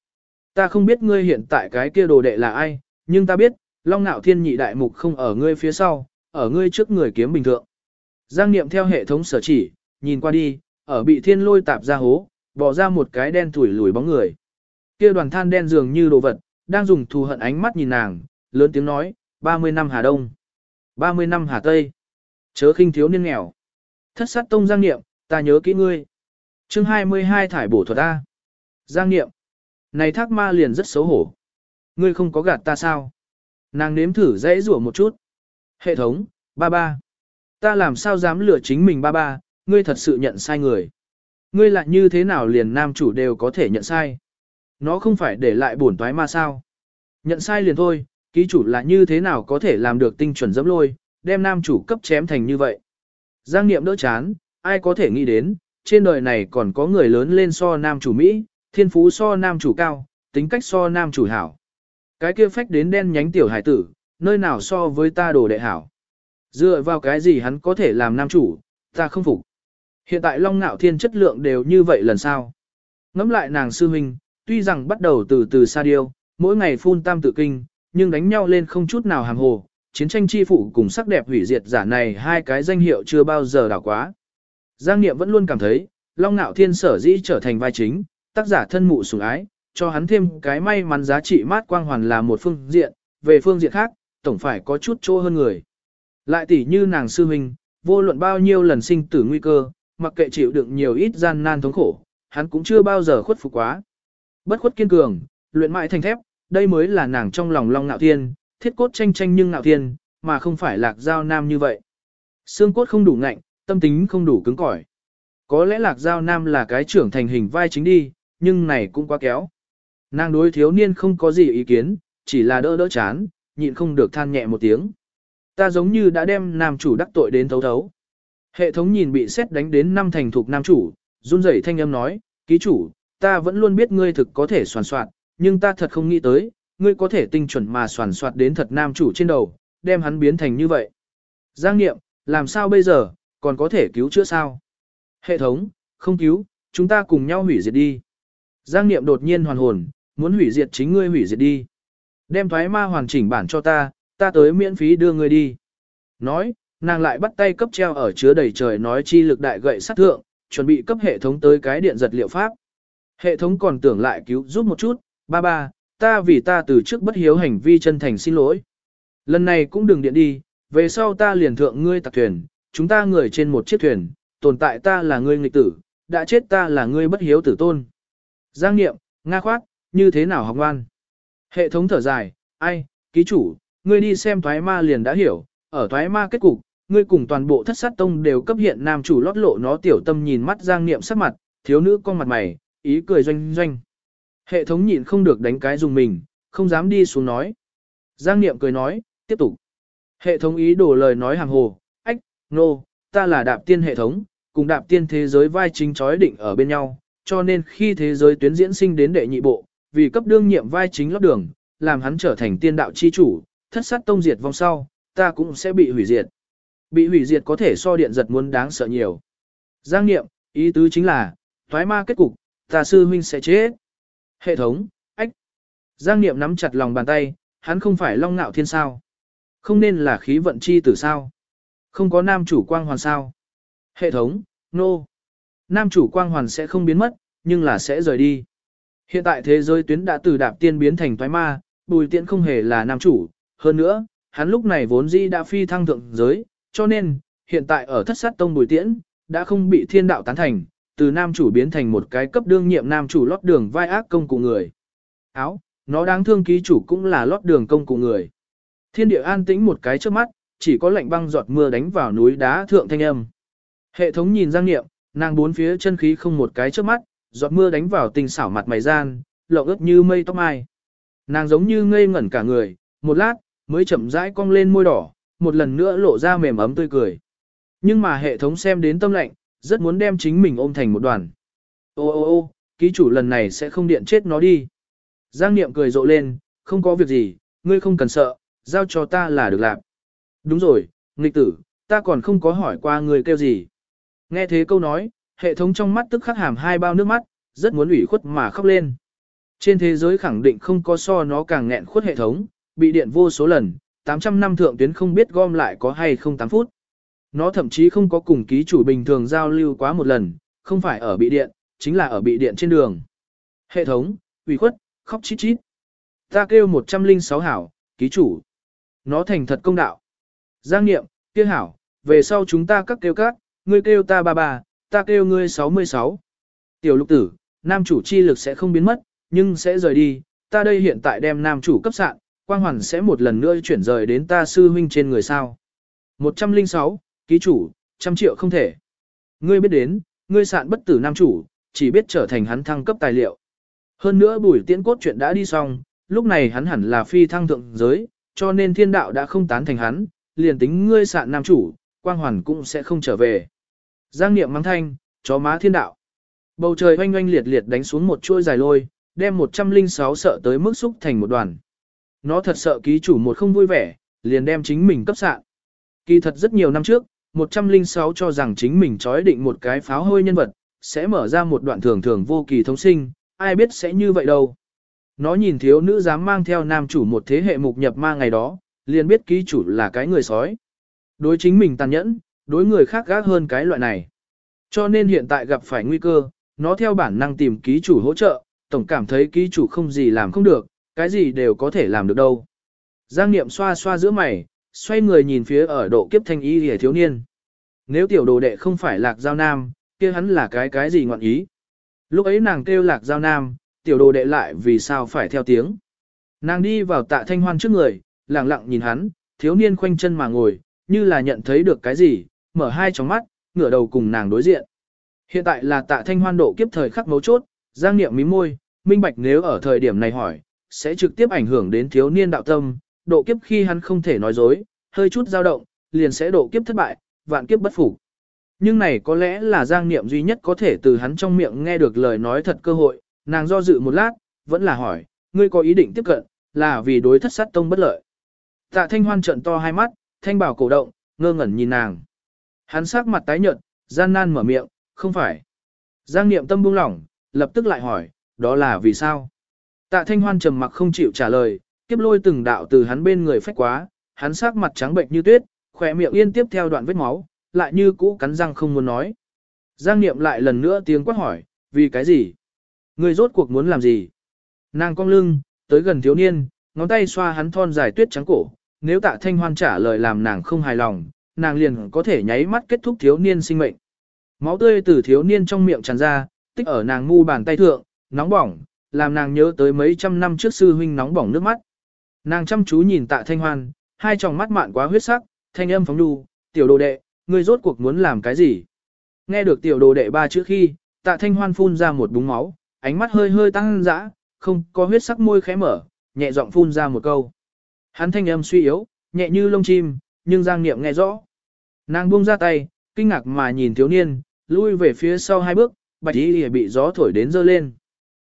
Ta không biết ngươi hiện tại cái kia đồ đệ là ai, nhưng ta biết, long nạo thiên nhị đại mục không ở ngươi phía sau, ở ngươi trước người kiếm bình thường. Giang Niệm theo hệ thống sở chỉ, nhìn qua đi, ở bị thiên lôi tạp ra hố, bỏ ra một cái đen tuổi lùi bóng người. Kia đoàn than đen dường như đồ vật, đang dùng thù hận ánh mắt nhìn nàng, lớn tiếng nói, 30 năm Hà Đông, 30 năm Hà Tây, chớ khinh thiếu niên nghèo. Thất sát tông Giang Niệm, ta nhớ kỹ ngươi. chương 22 thải bổ thuật A. Giang Niệm, này thác ma liền rất xấu hổ. Ngươi không có gạt ta sao? Nàng nếm thử dãy rủa một chút. Hệ thống, ba ba. Ta làm sao dám lừa chính mình ba ba, ngươi thật sự nhận sai người. Ngươi lại như thế nào liền nam chủ đều có thể nhận sai. Nó không phải để lại bổn toái ma sao. Nhận sai liền thôi, ký chủ là như thế nào có thể làm được tinh chuẩn dẫm lôi, đem nam chủ cấp chém thành như vậy. Giang niệm đỡ chán, ai có thể nghĩ đến, trên đời này còn có người lớn lên so nam chủ Mỹ, thiên phú so nam chủ cao, tính cách so nam chủ hảo. Cái kia phách đến đen nhánh tiểu hải tử, nơi nào so với ta đồ đệ hảo. Dựa vào cái gì hắn có thể làm nam chủ, ta không phục. Hiện tại Long Nạo Thiên chất lượng đều như vậy lần sau. Ngắm lại nàng sư huynh, tuy rằng bắt đầu từ từ xa điêu, mỗi ngày phun tam tự kinh, nhưng đánh nhau lên không chút nào hàng hồ, chiến tranh chi phụ cùng sắc đẹp hủy diệt giả này hai cái danh hiệu chưa bao giờ đảo quá. Giang Niệm vẫn luôn cảm thấy, Long Nạo Thiên sở dĩ trở thành vai chính, tác giả thân mụ sủng ái, cho hắn thêm cái may mắn giá trị mát quang hoàn là một phương diện, về phương diện khác, tổng phải có chút chỗ hơn người. Lại tỷ như nàng sư huynh, vô luận bao nhiêu lần sinh tử nguy cơ, mặc kệ chịu đựng nhiều ít gian nan thống khổ, hắn cũng chưa bao giờ khuất phục quá. Bất khuất kiên cường, luyện mãi thành thép, đây mới là nàng trong lòng long nạo thiên, thiết cốt tranh tranh nhưng nạo thiên, mà không phải lạc giao nam như vậy. Xương cốt không đủ ngạnh, tâm tính không đủ cứng cỏi. Có lẽ lạc giao nam là cái trưởng thành hình vai chính đi, nhưng này cũng quá kéo. Nàng đối thiếu niên không có gì ý kiến, chỉ là đỡ đỡ chán, nhịn không được than nhẹ một tiếng. Ta giống như đã đem nam chủ đắc tội đến thấu thấu. Hệ thống nhìn bị xét đánh đến năm thành thục nam chủ, run rẩy thanh âm nói, ký chủ, ta vẫn luôn biết ngươi thực có thể soàn soạn, nhưng ta thật không nghĩ tới, ngươi có thể tinh chuẩn mà soàn soạt đến thật nam chủ trên đầu, đem hắn biến thành như vậy. Giang nghiệm, làm sao bây giờ, còn có thể cứu chữa sao? Hệ thống, không cứu, chúng ta cùng nhau hủy diệt đi. Giang nghiệm đột nhiên hoàn hồn, muốn hủy diệt chính ngươi hủy diệt đi. Đem thoái ma hoàn chỉnh bản cho ta, ta tới miễn phí đưa ngươi đi. Nói, nàng lại bắt tay cấp treo ở chứa đầy trời nói chi lực đại gậy sát thượng, chuẩn bị cấp hệ thống tới cái điện giật liệu pháp. Hệ thống còn tưởng lại cứu giúp một chút, ba ba, ta vì ta từ trước bất hiếu hành vi chân thành xin lỗi. Lần này cũng đừng điện đi, về sau ta liền thượng ngươi tạc thuyền, chúng ta người trên một chiếc thuyền, tồn tại ta là ngươi nghịch tử, đã chết ta là ngươi bất hiếu tử tôn. Giang nghiệm, Nga khoát, như thế nào học ngoan? Hệ thống thở dài, ai, ký chủ, ngươi đi xem thoái ma liền đã hiểu, ở thoái ma kết cục, ngươi cùng toàn bộ thất sát tông đều cấp hiện nam chủ lót lộ nó tiểu tâm nhìn mắt giang niệm sắc mặt, thiếu nữ con mặt mày, ý cười doanh doanh. Hệ thống nhịn không được đánh cái dùng mình, không dám đi xuống nói. Giang niệm cười nói, tiếp tục. Hệ thống ý đổ lời nói hàng hồ, ách, nô, no, ta là đạp tiên hệ thống, cùng đạp tiên thế giới vai chính chói định ở bên nhau, cho nên khi thế giới tuyến diễn sinh đến đệ nhị bộ, vì cấp đương nhiệm vai chính lót đường, làm hắn trở thành tiên đạo chi chủ, thất sát tông diệt vong sau, ta cũng sẽ bị hủy diệt. Bị hủy diệt có thể so điện giật muốn đáng sợ nhiều. Giang nghiệm, ý tứ chính là, thoái ma kết cục, ta sư huynh sẽ chết. Hệ thống, ách. Giang nghiệm nắm chặt lòng bàn tay, hắn không phải long ngạo thiên sao. Không nên là khí vận chi tử sao. Không có nam chủ quang hoàn sao. Hệ thống, nô. No. Nam chủ quang hoàn sẽ không biến mất, nhưng là sẽ rời đi. Hiện tại thế giới tuyến đã từ đạp tiên biến thành thoái ma, bùi tiện không hề là nam chủ. Hơn nữa, hắn lúc này vốn dĩ đã phi thăng thượng giới, cho nên, hiện tại ở thất sát tông bùi tiễn, đã không bị thiên đạo tán thành, từ nam chủ biến thành một cái cấp đương nhiệm nam chủ lót đường vai ác công cụ người. Áo, nó đáng thương ký chủ cũng là lót đường công cụ người. Thiên địa an tĩnh một cái trước mắt, chỉ có lạnh băng giọt mưa đánh vào núi đá thượng thanh âm. Hệ thống nhìn Giang Niệm, nàng bốn phía chân khí không một cái trước mắt, giọt mưa đánh vào tình xảo mặt mày gian, lộng ướt như mây tóc mai. Nàng giống như ngây ngẩn cả người, một lát, mới chậm rãi cong lên môi đỏ, một lần nữa lộ ra mềm ấm tươi cười. Nhưng mà hệ thống xem đến tâm lạnh, rất muốn đem chính mình ôm thành một đoàn. Ô ô ô, ký chủ lần này sẽ không điện chết nó đi. Giang Niệm cười rộ lên, không có việc gì, ngươi không cần sợ, giao cho ta là được làm. Đúng rồi, nghịch tử, ta còn không có hỏi qua ngươi kêu gì. Nghe thế câu nói, hệ thống trong mắt tức khắc hàm hai bao nước mắt, rất muốn ủy khuất mà khóc lên. Trên thế giới khẳng định không có so nó càng nghẹn khuất hệ thống, bị điện vô số lần, 800 năm thượng tuyến không biết gom lại có hay không 8 phút. Nó thậm chí không có cùng ký chủ bình thường giao lưu quá một lần, không phải ở bị điện, chính là ở bị điện trên đường. Hệ thống, ủy khuất, khóc chít chít. Ta kêu 106 hảo, ký chủ. Nó thành thật công đạo. Giang nghiệm, kia hảo, về sau chúng ta các kêu các, ngươi kêu ta ba ba, ta kêu ngươi 66. Tiểu lục tử, nam chủ chi lực sẽ không biến mất, nhưng sẽ rời đi, ta đây hiện tại đem nam chủ cấp sạn, quang hoàn sẽ một lần nữa chuyển rời đến ta sư huynh trên người sao. 106, ký chủ, trăm triệu không thể. Ngươi biết đến, ngươi sạn bất tử nam chủ, chỉ biết trở thành hắn thăng cấp tài liệu. Hơn nữa bùi tiễn cốt chuyện đã đi xong, lúc này hắn hẳn là phi thăng thượng giới, cho nên thiên đạo đã không tán thành hắn, liền tính ngươi sạn nam chủ, quang hoàn cũng sẽ không trở về. Giang niệm mang thanh, chó má thiên đạo. Bầu trời oanh oanh liệt liệt đánh xuống một chuôi dài lôi, đem 106 sợ tới mức xúc thành một đoàn. Nó thật sợ ký chủ một không vui vẻ, liền đem chính mình cấp sạn. Kỳ thật rất nhiều năm trước, 106 cho rằng chính mình trói định một cái pháo hôi nhân vật, sẽ mở ra một đoạn thường thường vô kỳ thống sinh, ai biết sẽ như vậy đâu. Nó nhìn thiếu nữ dám mang theo nam chủ một thế hệ mục nhập ma ngày đó, liền biết ký chủ là cái người sói. Đối chính mình tàn nhẫn, đối người khác gác hơn cái loại này. Cho nên hiện tại gặp phải nguy cơ, nó theo bản năng tìm ký chủ hỗ trợ, tổng cảm thấy ký chủ không gì làm không được, cái gì đều có thể làm được đâu. Giang Niệm xoa xoa giữa mày, xoay người nhìn phía ở độ kiếp thanh y hề thiếu niên. Nếu tiểu đồ đệ không phải lạc giao nam, kia hắn là cái cái gì ngọn ý. Lúc ấy nàng kêu lạc giao nam, tiểu đồ đệ lại vì sao phải theo tiếng. Nàng đi vào tạ thanh hoan trước người, lặng lặng nhìn hắn, thiếu niên khoanh chân mà ngồi, như là nhận thấy được cái gì, mở hai tròng mắt, ngửa đầu cùng nàng đối diện. Hiện tại là tạ thanh hoan độ kiếp thời khắc mấu chốt, giang niệm mí môi, minh bạch nếu ở thời điểm này hỏi, sẽ trực tiếp ảnh hưởng đến thiếu niên đạo tâm, độ kiếp khi hắn không thể nói dối, hơi chút dao động, liền sẽ độ kiếp thất bại, vạn kiếp bất phục. Nhưng này có lẽ là giang niệm duy nhất có thể từ hắn trong miệng nghe được lời nói thật cơ hội, nàng do dự một lát, vẫn là hỏi, ngươi có ý định tiếp cận, là vì đối thất sát tông bất lợi. Tạ thanh hoan trợn to hai mắt, thanh bảo cổ động, ngơ ngẩn nhìn nàng. Hắn sắc mặt tái nhợt, gian nan mở miệng, không phải. Giang niệm tâm buông lỏng, lập tức lại hỏi, đó là vì sao? Tạ thanh hoan trầm mặc không chịu trả lời, kiếp lôi từng đạo từ hắn bên người phách quá, hắn sắc mặt trắng bệnh như tuyết, khỏe miệng yên tiếp theo đoạn vết máu, lại như cũ cắn răng không muốn nói. Giang niệm lại lần nữa tiếng quát hỏi, vì cái gì? Người rốt cuộc muốn làm gì? Nàng cong lưng, tới gần thiếu niên, ngón tay xoa hắn thon dài tuyết trắng cổ, nếu tạ thanh hoan trả lời làm nàng không hài lòng, nàng liền có thể nháy mắt kết thúc thiếu niên sinh mệnh. Máu tươi từ thiếu niên trong miệng tràn ra, tích ở nàng ngu bàn tay thượng, nóng bỏng, làm nàng nhớ tới mấy trăm năm trước sư huynh nóng bỏng nước mắt. Nàng chăm chú nhìn tạ thanh hoan, hai tròng mắt mạn quá huyết sắc, thanh âm phóng đu, tiểu đồ đệ, ngươi rốt cuộc muốn làm cái gì? Nghe được tiểu đồ đệ ba chữ khi, tạ thanh hoan phun ra một búng máu, ánh mắt hơi hơi tăng dã, không có huyết sắc môi khẽ mở, nhẹ giọng phun ra một câu. Hắn thanh âm suy yếu, nhẹ như lông chim, nhưng Giang Niệm nghe rõ. Nàng buông ra tay, kinh ngạc mà nhìn thiếu niên, lui về phía sau hai bước, bạch y bị gió thổi đến dơ lên.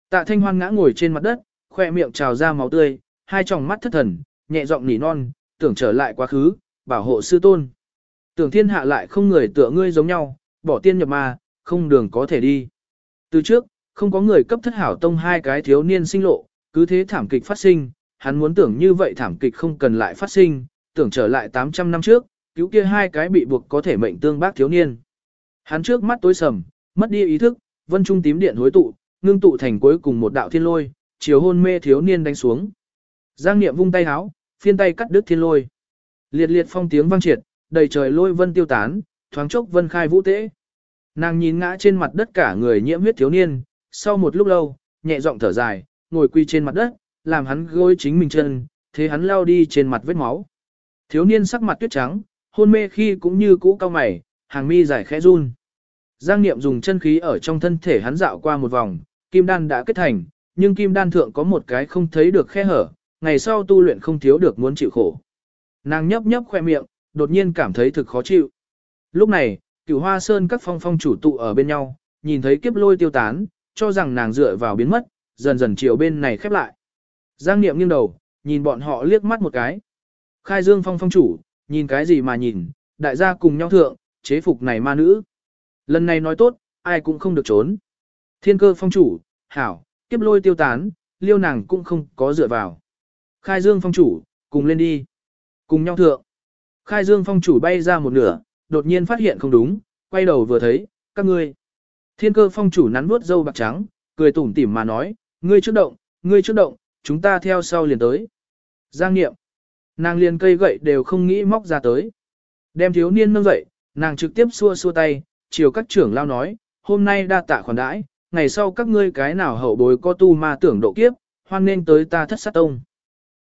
Tạ Thanh Hoan ngã ngồi trên mặt đất, khoe miệng trào ra máu tươi, hai tròng mắt thất thần, nhẹ giọng nỉ non, tưởng trở lại quá khứ, bảo hộ sư tôn. Tưởng thiên hạ lại không người tựa ngươi giống nhau, bỏ tiên nhập ma, không đường có thể đi. Từ trước, không có người cấp thất hảo tông hai cái thiếu niên sinh lộ, cứ thế thảm kịch phát sinh, hắn muốn tưởng như vậy thảm kịch không cần lại phát sinh, tưởng trở lại 800 năm trước, cứu kia hai cái bị buộc có thể mệnh tương bác thiếu niên. Hắn trước mắt tối sầm, mất đi ý thức, vân trung tím điện hối tụ, ngưng tụ thành cuối cùng một đạo thiên lôi, chiều hôn mê thiếu niên đánh xuống. Giang Niệm vung tay háo, phiên tay cắt đứt thiên lôi. Liệt liệt phong tiếng vang triệt, đầy trời lôi vân tiêu tán, thoáng chốc vân khai vũ tế. Nàng nhìn ngã trên mặt đất cả người nhiễm huyết thiếu niên, sau một lúc lâu, nhẹ giọng thở dài, ngồi quy trên mặt đất, làm hắn gối chính mình chân, thế hắn lao đi trên mặt vết máu. Thiếu niên sắc mặt tuyết trắng, hôn mê khi cũng như cũ cao mày, hàng mi dài khẽ run. Giang Niệm dùng chân khí ở trong thân thể hắn dạo qua một vòng, kim đan đã kết thành, nhưng kim đan thượng có một cái không thấy được khe hở, ngày sau tu luyện không thiếu được muốn chịu khổ. Nàng nhấp nhấp khoe miệng, đột nhiên cảm thấy thực khó chịu. Lúc này, cửu hoa sơn các phong phong chủ tụ ở bên nhau, nhìn thấy kiếp lôi tiêu tán, cho rằng nàng dựa vào biến mất, dần dần chiều bên này khép lại. Giang Niệm nghiêng đầu, nhìn bọn họ liếc mắt một cái. Khai Dương phong phong chủ, nhìn cái gì mà nhìn, đại gia cùng nhau thượng, chế phục này ma nữ. Lần này nói tốt, ai cũng không được trốn. Thiên cơ phong chủ, hảo, kiếp lôi tiêu tán, liêu nàng cũng không có dựa vào. Khai Dương phong chủ, cùng lên đi. Cùng nhau thượng. Khai Dương phong chủ bay ra một nửa, đột nhiên phát hiện không đúng, quay đầu vừa thấy, các ngươi. Thiên cơ phong chủ nắn nuốt dâu bạc trắng, cười tủm tỉm mà nói, ngươi trước động, ngươi trước động, chúng ta theo sau liền tới. Giang nghiệm. Nàng liền cây gậy đều không nghĩ móc ra tới. Đem thiếu niên nâng dậy, nàng trực tiếp xua xua tay, chiều các trưởng lao nói, hôm nay đa tạ khoản đãi, ngày sau các ngươi cái nào hậu bối có tu ma tưởng độ kiếp, hoan nên tới ta thất sát tông.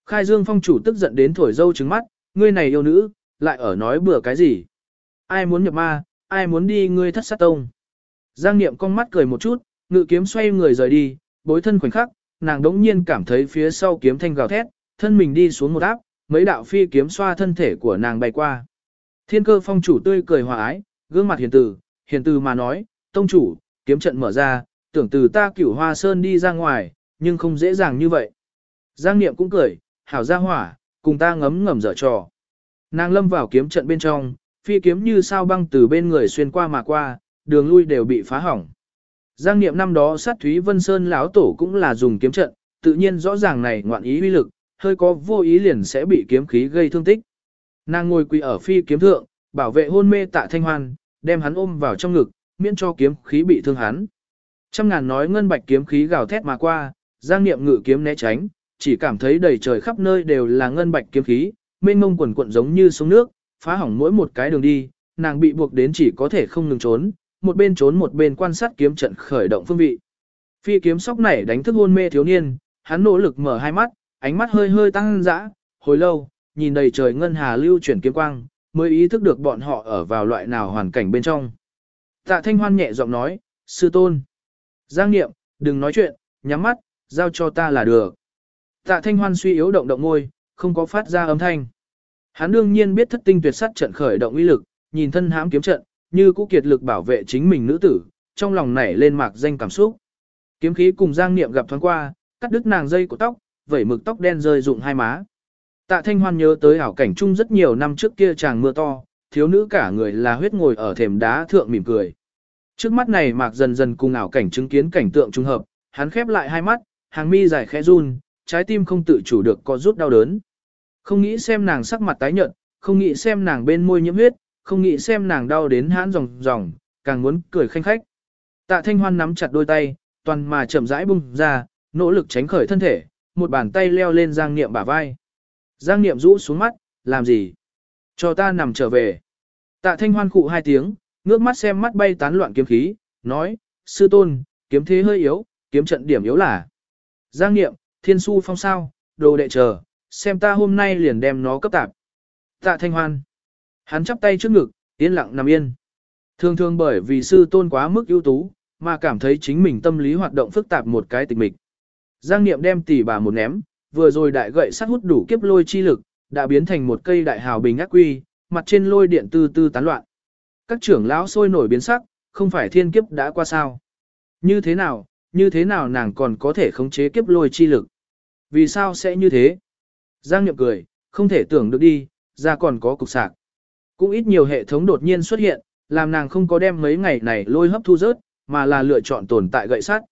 Khai Dương phong chủ tức giận đến thổi dâu trứng mắt, ngươi này yêu nữ, lại ở nói bừa cái gì. Ai muốn nhập ma, ai muốn đi ngươi thất sát tông. Giang Niệm con mắt cười một chút, ngự kiếm xoay người rời đi, bối thân khoảnh khắc, nàng đống nhiên cảm thấy phía sau kiếm thanh gào thét, thân mình đi xuống một áp, mấy đạo phi kiếm xoa thân thể của nàng bay qua. Thiên cơ phong chủ tươi cười hòa ái, gương mặt hiền từ, hiền từ mà nói, tông chủ, kiếm trận mở ra, tưởng từ ta cửu hoa sơn đi ra ngoài, nhưng không dễ dàng như vậy. Giang Niệm cũng cười, hảo ra hỏa, cùng ta ngấm ngầm dở trò. Nàng lâm vào kiếm trận bên trong, phi kiếm như sao băng từ bên người xuyên qua mà qua, đường lui đều bị phá hỏng. Giang Niệm năm đó sát Thúy Vân Sơn lão tổ cũng là dùng kiếm trận, tự nhiên rõ ràng này ngoạn ý uy lực, hơi có vô ý liền sẽ bị kiếm khí gây thương tích. Nàng ngồi quỳ ở phi kiếm thượng, bảo vệ hôn mê tạ thanh hoan, đem hắn ôm vào trong ngực, miễn cho kiếm khí bị thương hắn. Trăm ngàn nói ngân bạch kiếm khí gào thét mà qua, Giang Niệm ngự kiếm né tránh, chỉ cảm thấy đầy trời khắp nơi đều là ngân bạch kiếm khí, mênh mông quần cuộn giống như sóng nước, phá hỏng mỗi một cái đường đi, nàng bị buộc đến chỉ có thể không ngừng trốn, một bên trốn một bên quan sát kiếm trận khởi động phương vị. Phi kiếm sóc này đánh thức hôn mê thiếu niên, hắn nỗ lực mở hai mắt, ánh mắt hơi hơi tăng dã, hồi lâu, nhìn đầy trời ngân hà lưu chuyển kiếm quang, mới ý thức được bọn họ ở vào loại nào hoàn cảnh bên trong. Tạ Thanh Hoan nhẹ giọng nói, sư tôn. Giang Niệm, đừng nói chuyện, nhắm mắt, giao cho ta là được. Tạ Thanh Hoan suy yếu động động ngôi, không có phát ra âm thanh. Hắn đương nhiên biết thất tinh tuyệt sát trận khởi động uy lực, nhìn thân hãm kiếm trận, như cũ kiệt lực bảo vệ chính mình nữ tử, trong lòng nảy lên mạc danh cảm xúc. Kiếm khí cùng Giang Niệm gặp thoáng qua, cắt đứt nàng dây của tóc, vẩy mực tóc đen rơi rụng hai má. Tạ Thanh Hoan nhớ tới ảo cảnh chung rất nhiều năm trước kia chàng mưa to, thiếu nữ cả người là huyết ngồi ở thềm đá thượng mỉm cười. Trước mắt này mạc dần dần cùng ảo cảnh chứng kiến cảnh tượng trung hợp, hắn khép lại hai mắt, hàng mi dài khẽ run, trái tim không tự chủ được có rút đau đớn. Không nghĩ xem nàng sắc mặt tái nhợt, không nghĩ xem nàng bên môi nhiễm huyết, không nghĩ xem nàng đau đến hãn ròng ròng, càng muốn cười khanh khách. Tạ Thanh Hoan nắm chặt đôi tay, toàn mà chậm rãi bung ra, nỗ lực tránh khởi thân thể, một bàn tay leo lên Giang Niệm bả vai. Giang Niệm rũ xuống mắt, làm gì? Cho ta nằm trở về. Tạ Thanh Hoan khụ hai tiếng, ngước mắt xem mắt bay tán loạn kiếm khí, nói, sư tôn, kiếm thế hơi yếu, kiếm trận điểm yếu là. Giang Niệm, thiên su phong sao, đồ đệ chờ, xem ta hôm nay liền đem nó cấp tạp. Tạ Thanh Hoan. Hắn chắp tay trước ngực, yên lặng nằm yên. Thường thường bởi vì sư tôn quá mức ưu tú, mà cảm thấy chính mình tâm lý hoạt động phức tạp một cái tịch mịch. Giang Niệm đem tỷ bà một ném, vừa rồi đại gậy sắt hút đủ kiếp lôi chi lực, đã biến thành một cây đại hào bình ác quy, mặt trên lôi điện tư tư tán loạn. Các trưởng lão sôi nổi biến sắc, không phải thiên kiếp đã qua sao? Như thế nào, như thế nào nàng còn có thể khống chế kiếp lôi chi lực? Vì sao sẽ như thế? Giang Niệm cười, không thể tưởng được đi, ra còn có cục sạc. Cũng ít nhiều hệ thống đột nhiên xuất hiện, làm nàng không có đem mấy ngày này lôi hấp thu rớt, mà là lựa chọn tồn tại gậy sắt.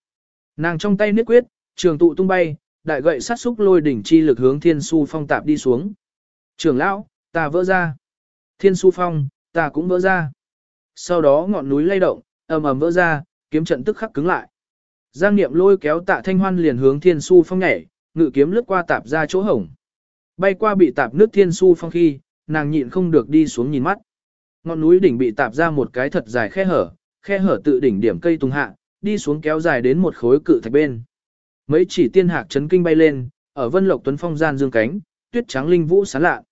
Nàng trong tay niết quyết, trường tụ tung bay, đại gậy sát xúc lôi đỉnh chi lực hướng thiên su phong tạp đi xuống. Trường lão, ta vỡ ra. Thiên su phong, ta cũng vỡ ra. Sau đó ngọn núi lay động, ầm ầm vỡ ra, kiếm trận tức khắc cứng lại. Giang Niệm lôi kéo Tạ Thanh Hoan liền hướng Thiên Su Phong nhảy, ngự kiếm lướt qua tạp ra chỗ hổng. Bay qua bị tạp nước Thiên Su Phong khi, nàng nhịn không được đi xuống nhìn mắt. Ngọn núi đỉnh bị tạp ra một cái thật dài khe hở, khe hở tự đỉnh điểm cây tung hạ, đi xuống kéo dài đến một khối cự thạch bên. Mấy chỉ tiên hạc chấn kinh bay lên, ở Vân Lộc Tuấn Phong gian dương cánh, tuyết trắng linh vũ sáng lạ.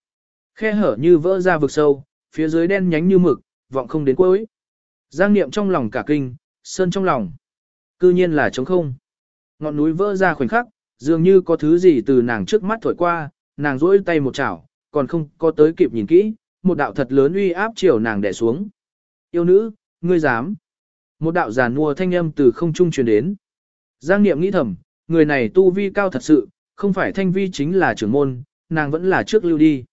Khe hở như vỡ ra vực sâu, phía dưới đen nhánh như mực, vọng không đến cuối. Giang niệm trong lòng cả kinh, sơn trong lòng. Cư nhiên là trống không. Ngọn núi vỡ ra khoảnh khắc, dường như có thứ gì từ nàng trước mắt thổi qua, nàng rỗi tay một chảo, còn không có tới kịp nhìn kỹ, một đạo thật lớn uy áp chiều nàng đè xuống. Yêu nữ, ngươi dám. Một đạo giàn mua thanh âm từ không trung truyền đến. Giang niệm nghĩ thầm, người này tu vi cao thật sự, không phải thanh vi chính là trưởng môn, nàng vẫn là trước lưu đi.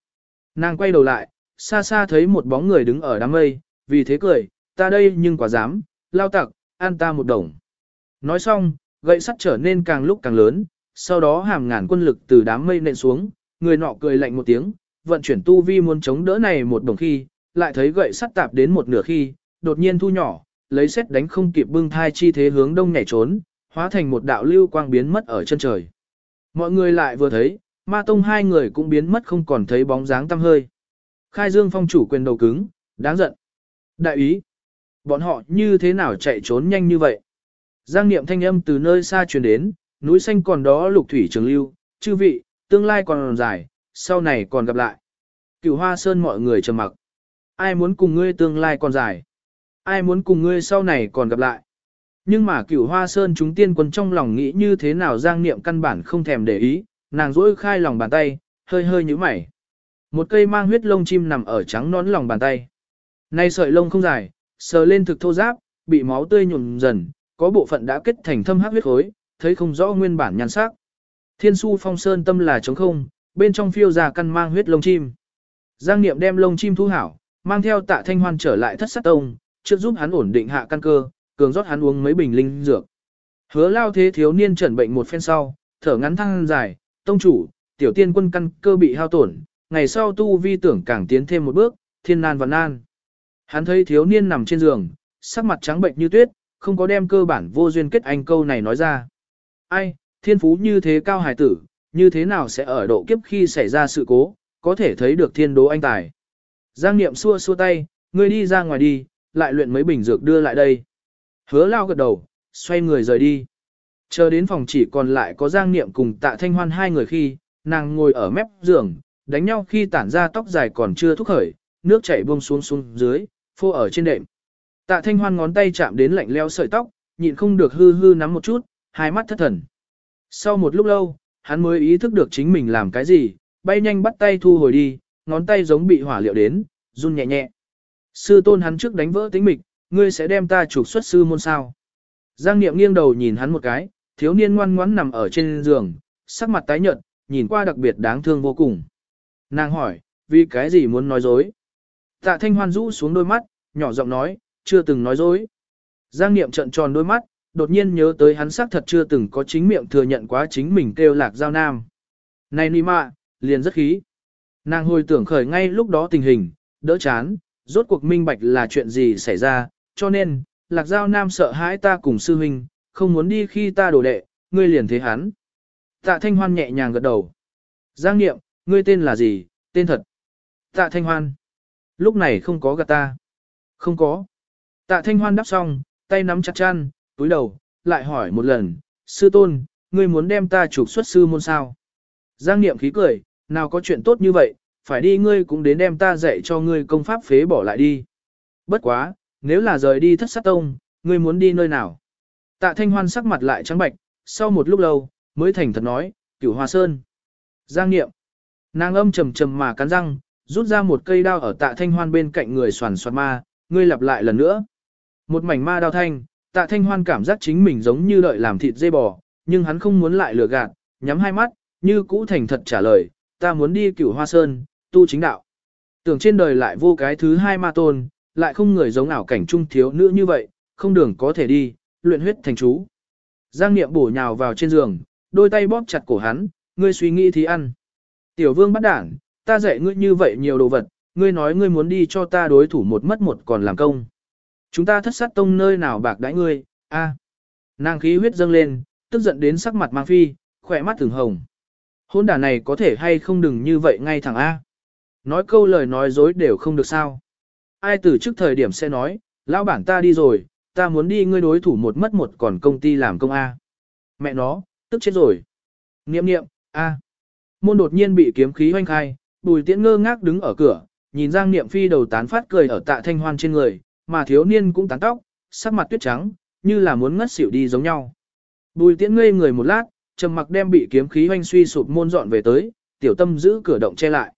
Nàng quay đầu lại, xa xa thấy một bóng người đứng ở đám mây, vì thế cười, ta đây nhưng quả dám, lao tặc, an ta một đồng. Nói xong, gậy sắt trở nên càng lúc càng lớn, sau đó hàm ngàn quân lực từ đám mây nện xuống, người nọ cười lạnh một tiếng, vận chuyển tu vi muốn chống đỡ này một đồng khi, lại thấy gậy sắt tạp đến một nửa khi, đột nhiên thu nhỏ, lấy xét đánh không kịp bưng thai chi thế hướng đông nhảy trốn, hóa thành một đạo lưu quang biến mất ở chân trời. Mọi người lại vừa thấy, ma tông hai người cũng biến mất không còn thấy bóng dáng tăm hơi. Khai dương phong chủ quyền đầu cứng, đáng giận. Đại ý, bọn họ như thế nào chạy trốn nhanh như vậy? Giang niệm thanh âm từ nơi xa truyền đến, núi xanh còn đó lục thủy trường lưu, chư vị, tương lai còn dài, sau này còn gặp lại. Cửu hoa sơn mọi người trầm mặc. Ai muốn cùng ngươi tương lai còn dài? Ai muốn cùng ngươi sau này còn gặp lại? Nhưng mà cửu hoa sơn chúng tiên quân trong lòng nghĩ như thế nào giang niệm căn bản không thèm để ý, nàng rỗi khai lòng bàn tay, hơi hơi như mày. Một cây mang huyết lông chim nằm ở trắng nón lòng bàn tay. Nay sợi lông không dài, sờ lên thực thô giáp, bị máu tươi nhuộm dần, có bộ phận đã kết thành thâm hắc huyết khối, thấy không rõ nguyên bản nhan sắc. Thiên su phong sơn tâm là trống không, bên trong phiêu ra căn mang huyết lông chim. Giang Niệm đem lông chim thu hảo, mang theo tạ thanh hoan trở lại thất sát tông, trước giúp hắn ổn định hạ căn cơ, cường rót hắn uống mấy bình linh dược. Hứa lao thế thiếu niên trần bệnh một phen sau, thở ngắn thăng dài, tông chủ, tiểu tiên quân căn cơ bị hao tổn, ngày sau tu vi tưởng càng tiến thêm một bước, thiên nan và nan. Hắn thấy thiếu niên nằm trên giường, sắc mặt trắng bệnh như tuyết, không có đem cơ bản vô duyên kết anh câu này nói ra. Ai, thiên phú như thế cao hải tử, như thế nào sẽ ở độ kiếp khi xảy ra sự cố, có thể thấy được thiên đố anh tài. Giang Niệm xua xua tay, ngươi đi ra ngoài đi, lại luyện mấy bình dược đưa lại đây. Hứa lao gật đầu, xoay người rời đi. Chờ đến phòng chỉ còn lại có Giang Niệm cùng tạ thanh hoan hai người khi, nàng ngồi ở mép giường, đánh nhau khi tản ra tóc dài còn chưa thúc khởi, nước chảy buông xuống xuống dưới, phô ở trên đệm. Tạ thanh hoan ngón tay chạm đến lạnh leo sợi tóc, nhịn không được hư hư nắm một chút, hai mắt thất thần. Sau một lúc lâu, hắn mới ý thức được chính mình làm cái gì, bay nhanh bắt tay thu hồi đi, ngón tay giống bị hỏa liệu đến, run nhẹ nhẹ. Sư tôn hắn trước đánh vỡ tính mịch, ngươi sẽ đem ta trục xuất sư môn sao. Giang Niệm nghiêng đầu nhìn hắn một cái, thiếu niên ngoan ngoãn nằm ở trên giường, sắc mặt tái nhợt, nhìn qua đặc biệt đáng thương vô cùng. Nàng hỏi, vì cái gì muốn nói dối? Tạ Thanh Hoan rũ xuống đôi mắt, nhỏ giọng nói, chưa từng nói dối. Giang Niệm trợn tròn đôi mắt, đột nhiên nhớ tới hắn xác thật chưa từng có chính miệng thừa nhận quá chính mình kêu lạc giao nam. Này ni mạ, liền rất khí. Nàng hồi tưởng khởi ngay lúc đó tình hình, đỡ chán, rốt cuộc minh bạch là chuyện gì xảy ra, cho nên, lạc giao nam sợ hãi ta cùng sư huynh, không muốn đi khi ta đổ đệ, ngươi liền thế hắn. Tạ Thanh Hoan nhẹ nhàng gật đầu. Giang Niệm, ngươi tên là gì, tên thật. Tạ Thanh Hoan. Lúc này không có gạt ta. Không có. Tạ Thanh Hoan đáp xong, tay nắm chặt chăn, túi đầu, lại hỏi một lần, sư tôn, ngươi muốn đem ta trục xuất sư môn sao? Giang Niệm khí cười, nào có chuyện tốt như vậy, phải đi ngươi cũng đến đem ta dạy cho ngươi công pháp phế bỏ lại đi. Bất quá, nếu là rời đi thất sát tông, ngươi muốn đi nơi nào? Tạ Thanh Hoan sắc mặt lại trắng bạch, sau một lúc lâu, mới thành thật nói, cửu hoa sơn. Giang Niệm, nàng âm trầm trầm mà cắn răng, rút ra một cây đao ở tạ Thanh Hoan bên cạnh người soàn soạt ma, ngươi lặp lại lần nữa. Một mảnh ma đao thanh, tạ thanh hoan cảm giác chính mình giống như đợi làm thịt dê bò, nhưng hắn không muốn lại lừa gạt, nhắm hai mắt, như cũ thành thật trả lời, ta muốn đi cửu hoa sơn, tu chính đạo. Tưởng trên đời lại vô cái thứ hai ma tôn, lại không người giống ảo cảnh trung thiếu nữ như vậy, không đường có thể đi, luyện huyết thành chú. Giang Niệm bổ nhào vào trên giường, đôi tay bóp chặt cổ hắn, ngươi suy nghĩ thì ăn. Tiểu vương bắt đảng, ta dạy ngươi như vậy nhiều đồ vật, ngươi nói ngươi muốn đi cho ta đối thủ một mất một còn làm công. Chúng ta thất sát tông nơi nào bạc đãi ngươi, a. Nàng khí huyết dâng lên, tức giận đến sắc mặt mang phi, khỏe mắt thường hồng. Hôn đả này có thể hay không đừng như vậy ngay thẳng A. Nói câu lời nói dối đều không được sao. Ai từ trước thời điểm sẽ nói, lão bản ta đi rồi, ta muốn đi ngươi đối thủ một mất một còn công ty làm công A. Mẹ nó, tức chết rồi. Niệm niệm, A. Môn đột nhiên bị kiếm khí hoanh khai, bùi tiễn ngơ ngác đứng ở cửa, nhìn Giang Niệm Phi đầu tán phát cười ở tạ thanh hoan trên người, mà thiếu niên cũng tán tóc, sắc mặt tuyết trắng, như là muốn ngất xỉu đi giống nhau. Bùi tiễn ngây người một lát, trầm mặc đem bị kiếm khí hoanh suy sụp môn dọn về tới, tiểu tâm giữ cửa động che lại.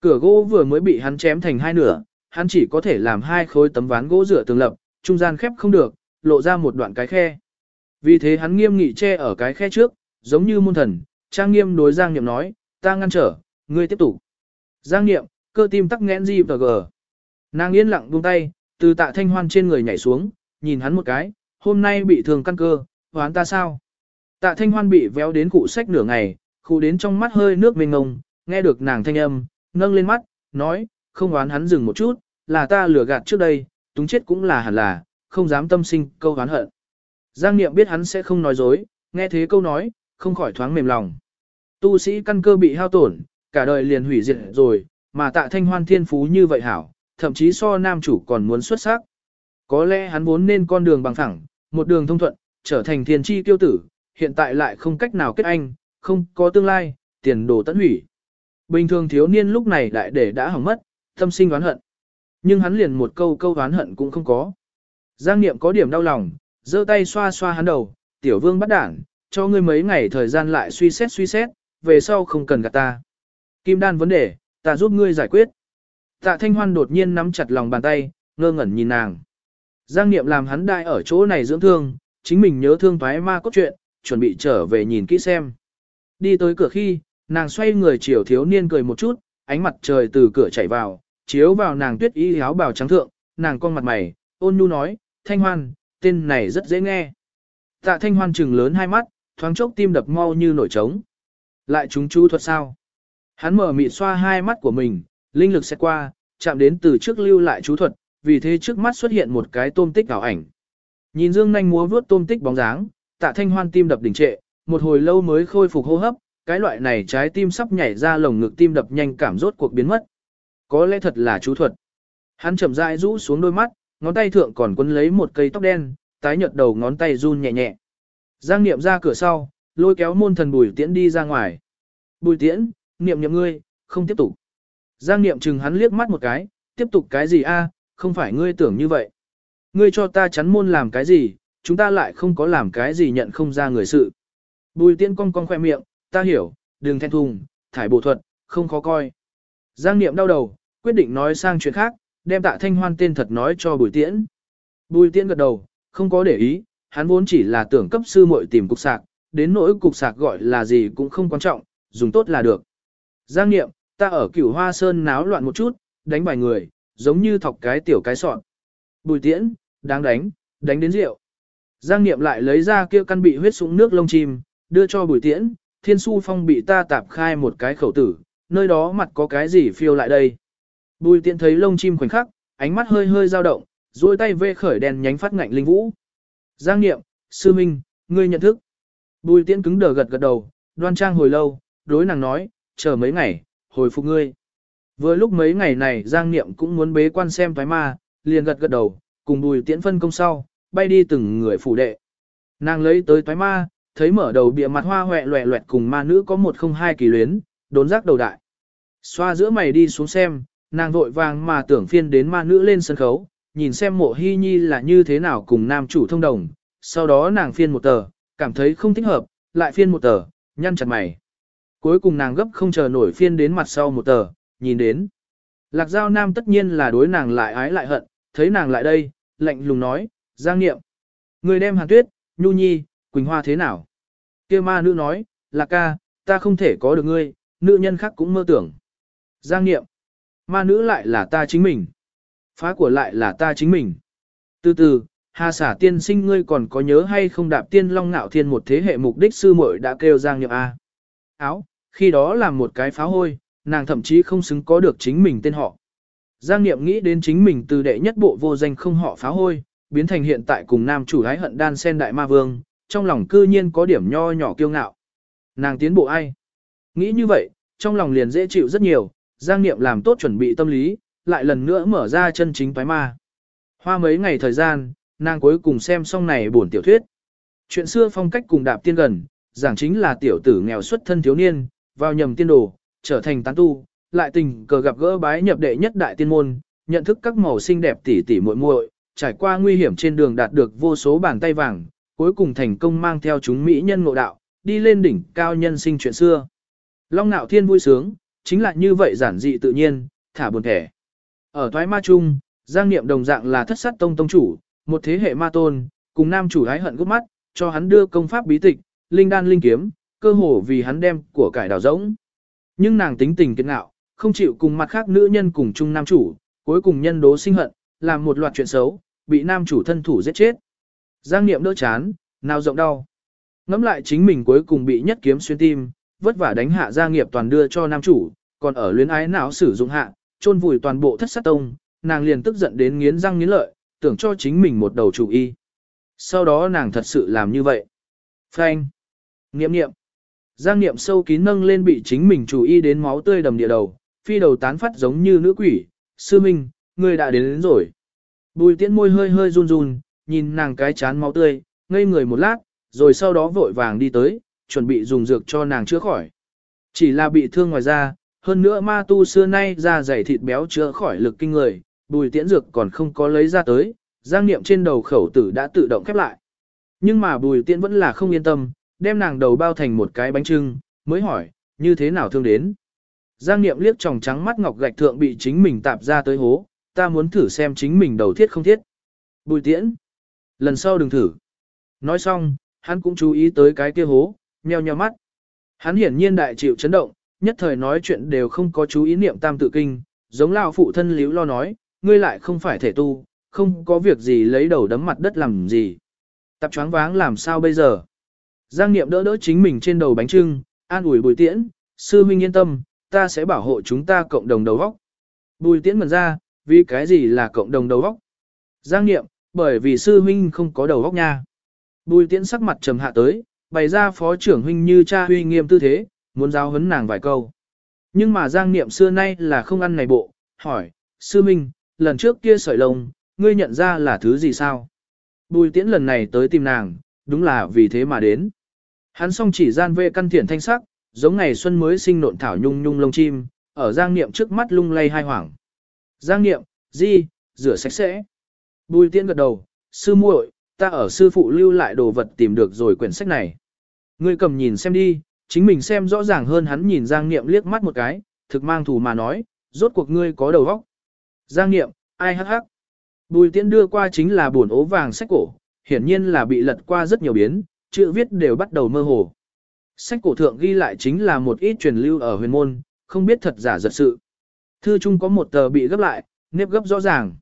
Cửa gỗ vừa mới bị hắn chém thành hai nửa, hắn chỉ có thể làm hai khối tấm ván gỗ rửa tường lập, trung gian khép không được, lộ ra một đoạn cái khe. Vì thế hắn nghiêm nghị che ở cái khe trước, giống như môn thần, trang nghiêm đối Giang Niệm nói, ta ngăn trở, ngươi tiếp tục. Giang Niệm, cơ tim tắc nghẽn gì và gờ. Nàng yên lặng buông tay, từ tạ thanh hoan trên người nhảy xuống, nhìn hắn một cái, hôm nay bị thương căn cơ, hoán ta sao? Tạ thanh hoan bị véo đến cụ sách nửa ngày, khu đến trong mắt hơi nước mênh ngông, nghe được nàng thanh âm, nâng lên mắt, nói, không oán hắn dừng một chút, là ta lừa gạt trước đây, túng chết cũng là hẳn là, không dám tâm sinh câu oán hận. Giang Niệm biết hắn sẽ không nói dối, nghe thế câu nói, không khỏi thoáng mềm lòng. Tu sĩ căn cơ bị hao tổn, cả đời liền hủy diệt rồi, mà tạ thanh hoan thiên phú như vậy hảo, thậm chí so nam chủ còn muốn xuất sắc. Có lẽ hắn vốn nên con đường bằng phẳng, một đường thông thuận, trở thành thiên tri tiêu tử, hiện tại lại không cách nào kết anh, không có tương lai, tiền đồ tận hủy. Bình thường thiếu niên lúc này đại để đã hỏng mất, tâm sinh oán hận. Nhưng hắn liền một câu câu oán hận cũng không có. Giang Niệm có điểm đau lòng, giơ tay xoa xoa hắn đầu, tiểu vương bắt đảng, cho ngươi mấy ngày thời gian lại suy xét suy xét, về sau không cần gặp ta. Kim đan vấn đề, ta giúp ngươi giải quyết. Tạ Thanh Hoan đột nhiên nắm chặt lòng bàn tay, ngơ ngẩn nhìn nàng. Giang Niệm làm hắn đại ở chỗ này dưỡng thương, chính mình nhớ thương toái ma cốt truyện, chuẩn bị trở về nhìn kỹ xem. Đi tới cửa khi, nàng xoay người chiều thiếu niên cười một chút, ánh mặt trời từ cửa chảy vào, chiếu vào nàng tuyết y áo bào trắng thượng, nàng con mặt mày, ôn nhu nói, Thanh Hoan, tên này rất dễ nghe. Tạ Thanh Hoan trừng lớn hai mắt, thoáng chốc tim đập mau như nổi trống. Lại chúng chú thuật sao? Hắn mở mịt xoa hai mắt của mình, linh lực sẽ qua, chạm đến từ trước lưu lại chú thuật, vì thế trước mắt xuất hiện một cái tôm tích ảo ảnh. Nhìn Dương nhanh múa vuốt tôm tích bóng dáng, tạ thanh hoan tim đập đỉnh trệ, một hồi lâu mới khôi phục hô hấp, cái loại này trái tim sắp nhảy ra lồng ngực tim đập nhanh cảm rốt cuộc biến mất. Có lẽ thật là chú thuật. Hắn chậm rãi rũ xuống đôi mắt, ngón tay thượng còn quấn lấy một cây tóc đen, tái nhợt đầu ngón tay run nhẹ nhẹ. Giang Niệm ra cửa sau, lôi kéo môn thần Bùi Tiễn đi ra ngoài. Bùi Tiễn, niệm niệm ngươi, không tiếp tục. Giang Niệm chừng hắn liếc mắt một cái, tiếp tục cái gì a? không phải ngươi tưởng như vậy. Ngươi cho ta chắn môn làm cái gì, chúng ta lại không có làm cái gì nhận không ra người sự. Bùi Tiễn cong cong khoe miệng, ta hiểu, đừng thẹn thùng, thải bộ thuật, không khó coi. Giang Niệm đau đầu, quyết định nói sang chuyện khác, đem tạ thanh hoan tên thật nói cho Bùi Tiễn. Bùi Tiễn gật đầu, không có để ý, hắn vốn chỉ là tưởng cấp sư muội tìm cục sạc, đến nỗi cục sạc gọi là gì cũng không quan trọng, dùng tốt là được. Giang Niệm, ta ở cửu hoa sơn náo loạn một chút, đánh bài người, giống như thọc cái tiểu cái sọn. Bùi tiễn, đáng đánh, đánh đến rượu. Giang Niệm lại lấy ra kia căn bị huyết súng nước lông chim, đưa cho bùi tiễn, thiên su phong bị ta tạp khai một cái khẩu tử, nơi đó mặt có cái gì phiêu lại đây. Bùi tiện thấy lông chim khoảnh khắc, ánh mắt hơi hơi dao động, duỗi tay vê khởi đèn nhánh phát ngạnh linh vũ. Giang Niệm, sư minh, ngươi nhận thức. Bùi tiện cứng đờ gật gật đầu, đoan trang hồi lâu, đối nàng nói, chờ mấy ngày, hồi phục ngươi. Vừa lúc mấy ngày này Giang Niệm cũng muốn bế quan xem thoái ma, liền gật gật đầu, cùng bùi tiễn phân công sau, bay đi từng người phủ đệ. Nàng lấy tới thoái ma, thấy mở đầu bịa mặt hoa hoẹ loẹ loẹt cùng ma nữ có một không hai kỳ luyến, đốn giác đầu đại. Xoa giữa mày đi xuống xem, nàng vội vàng mà tưởng phiên đến ma nữ lên sân khấu, nhìn xem mộ hy nhi là như thế nào cùng nam chủ thông đồng. Sau đó nàng phiên một tờ, cảm thấy không thích hợp, lại phiên một tờ, nhăn chặt mày. Cuối cùng nàng gấp không chờ nổi phiên đến mặt sau một tờ, nhìn đến. Lạc Giao Nam tất nhiên là đối nàng lại ái lại hận, thấy nàng lại đây, lạnh lùng nói, Giang Niệm. Người đem Hàn Tuyết, Nhu Nhi, Quỳnh Hoa thế nào? kia ma nữ nói, Lạc ca, ta không thể có được ngươi, nữ nhân khác cũng mơ tưởng. Giang Niệm, ma nữ lại là ta chính mình. Phá của lại là ta chính mình. Từ từ, Hà xả tiên sinh ngươi còn có nhớ hay không đạp tiên long ngạo thiên một thế hệ mục đích sư muội đã kêu Giang Niệm A. Áo, khi đó là một cái phá hôi, nàng thậm chí không xứng có được chính mình tên họ. Giang Niệm nghĩ đến chính mình từ đệ nhất bộ vô danh không họ phá hôi, biến thành hiện tại cùng nam chủ hái hận đan sen đại ma vương, trong lòng cư nhiên có điểm nho nhỏ kiêu ngạo. Nàng tiến bộ ai? Nghĩ như vậy, trong lòng liền dễ chịu rất nhiều, Giang Niệm làm tốt chuẩn bị tâm lý, lại lần nữa mở ra chân chính phái ma. Hoa mấy ngày thời gian, nàng cuối cùng xem xong này buồn tiểu thuyết. Chuyện xưa phong cách cùng đạp tiên gần, giảng chính là tiểu tử nghèo xuất thân thiếu niên, vào nhầm tiên đồ, trở thành tán tu, lại tình cờ gặp gỡ bái nhập đệ nhất đại tiên môn, nhận thức các màu xinh đẹp tỉ tỉ muội muội, trải qua nguy hiểm trên đường đạt được vô số bàn tay vàng, cuối cùng thành công mang theo chúng mỹ nhân ngộ đạo, đi lên đỉnh cao nhân sinh chuyện xưa. Long Nạo Thiên vui sướng, chính là như vậy giản dị tự nhiên, thả buồn thẻ. Ở thoái ma chung, Giang Niệm đồng dạng là thất sát tông tông chủ, một thế hệ ma tôn, cùng nam chủ hái hận gốc mắt, cho hắn đưa công pháp bí tịch, linh đan linh kiếm, cơ hồ vì hắn đem của cải đào rỗng. Nhưng nàng tính tình kiên ngạo, không chịu cùng mặt khác nữ nhân cùng chung nam chủ, cuối cùng nhân đố sinh hận, làm một loạt chuyện xấu, bị nam chủ thân thủ giết chết. Giang Niệm đỡ chán, nào rộng đau. Ngắm lại chính mình cuối cùng bị nhất kiếm xuyên tim, vất vả đánh hạ gia nghiệp toàn đưa cho nam chủ, còn ở luyến ái não sử dụng hạ, chôn vùi toàn bộ thất sát tông, nàng liền tức giận đến nghiến răng nghiến lợi, tưởng cho chính mình một đầu chủ y. Sau đó nàng thật sự làm như vậy. Phanh. Niệm niệm. Giang niệm sâu kín nâng lên bị chính mình chủ y đến máu tươi đầm địa đầu, phi đầu tán phát giống như nữ quỷ. Sư Minh, người đã đến, đến rồi. Bùi tiễn môi hơi hơi run run, nhìn nàng cái chán máu tươi, ngây người một lát, rồi sau đó vội vàng đi tới, chuẩn bị dùng dược cho nàng chữa khỏi. Chỉ là bị thương ngoài da, hơn nữa ma tu xưa nay da dày thịt béo chữa khỏi lực kinh người, bùi tiễn dược còn không có lấy ra tới, giang niệm trên đầu khẩu tử đã tự động khép lại. Nhưng mà bùi tiễn vẫn là không yên tâm, đem nàng đầu bao thành một cái bánh trưng, mới hỏi, như thế nào thương đến. Giang niệm liếc tròng trắng mắt ngọc gạch thượng bị chính mình tạp ra tới hố, ta muốn thử xem chính mình đầu thiết không thiết. Bùi tiễn, lần sau đừng thử. Nói xong, hắn cũng chú ý tới cái kia hố, nheo nheo mắt. Hắn hiển nhiên đại chịu chấn động, nhất thời nói chuyện đều không có chú ý niệm tam tự kinh, giống lao phụ thân liễu lo nói, ngươi lại không phải thể tu, không có việc gì lấy đầu đấm mặt đất làm gì. Tập choáng váng làm sao bây giờ? Giang niệm đỡ đỡ chính mình trên đầu bánh trưng, an ủi bùi tiễn, sư huynh yên tâm, ta sẽ bảo hộ chúng ta cộng đồng đầu góc. Bùi tiễn mần ra, vì cái gì là cộng đồng đầu góc? Giang niệm, bởi vì sư huynh không có đầu góc nha. Bùi tiễn sắc mặt trầm hạ tới, bày ra phó trưởng huynh như cha huy nghiêm tư thế, muốn giáo huấn nàng vài câu. Nhưng mà Giang Niệm xưa nay là không ăn này bộ, hỏi, sư minh, lần trước kia sợi lông, ngươi nhận ra là thứ gì sao? Bùi tiễn lần này tới tìm nàng, đúng là vì thế mà đến. Hắn song chỉ gian vệ căn thiển thanh sắc, giống ngày xuân mới sinh nộn thảo nhung nhung lông chim, ở Giang Niệm trước mắt lung lay hai hoảng. Giang Niệm, di, rửa sạch sẽ. Bùi tiễn gật đầu, sư muội, ta ở sư phụ lưu lại đồ vật tìm được rồi quyển sách này. Ngươi cầm nhìn xem đi, chính mình xem rõ ràng hơn hắn nhìn Giang Niệm liếc mắt một cái, thực mang thù mà nói, rốt cuộc ngươi có đầu óc. Giang Niệm, ai hắc hắc. Bùi tiễn đưa qua chính là buồn ố vàng sách cổ, hiển nhiên là bị lật qua rất nhiều biến, chữ viết đều bắt đầu mơ hồ. Sách cổ thượng ghi lại chính là một ít truyền lưu ở huyền môn, không biết thật giả giật sự. Thư chung có một tờ bị gấp lại, nếp gấp rõ ràng.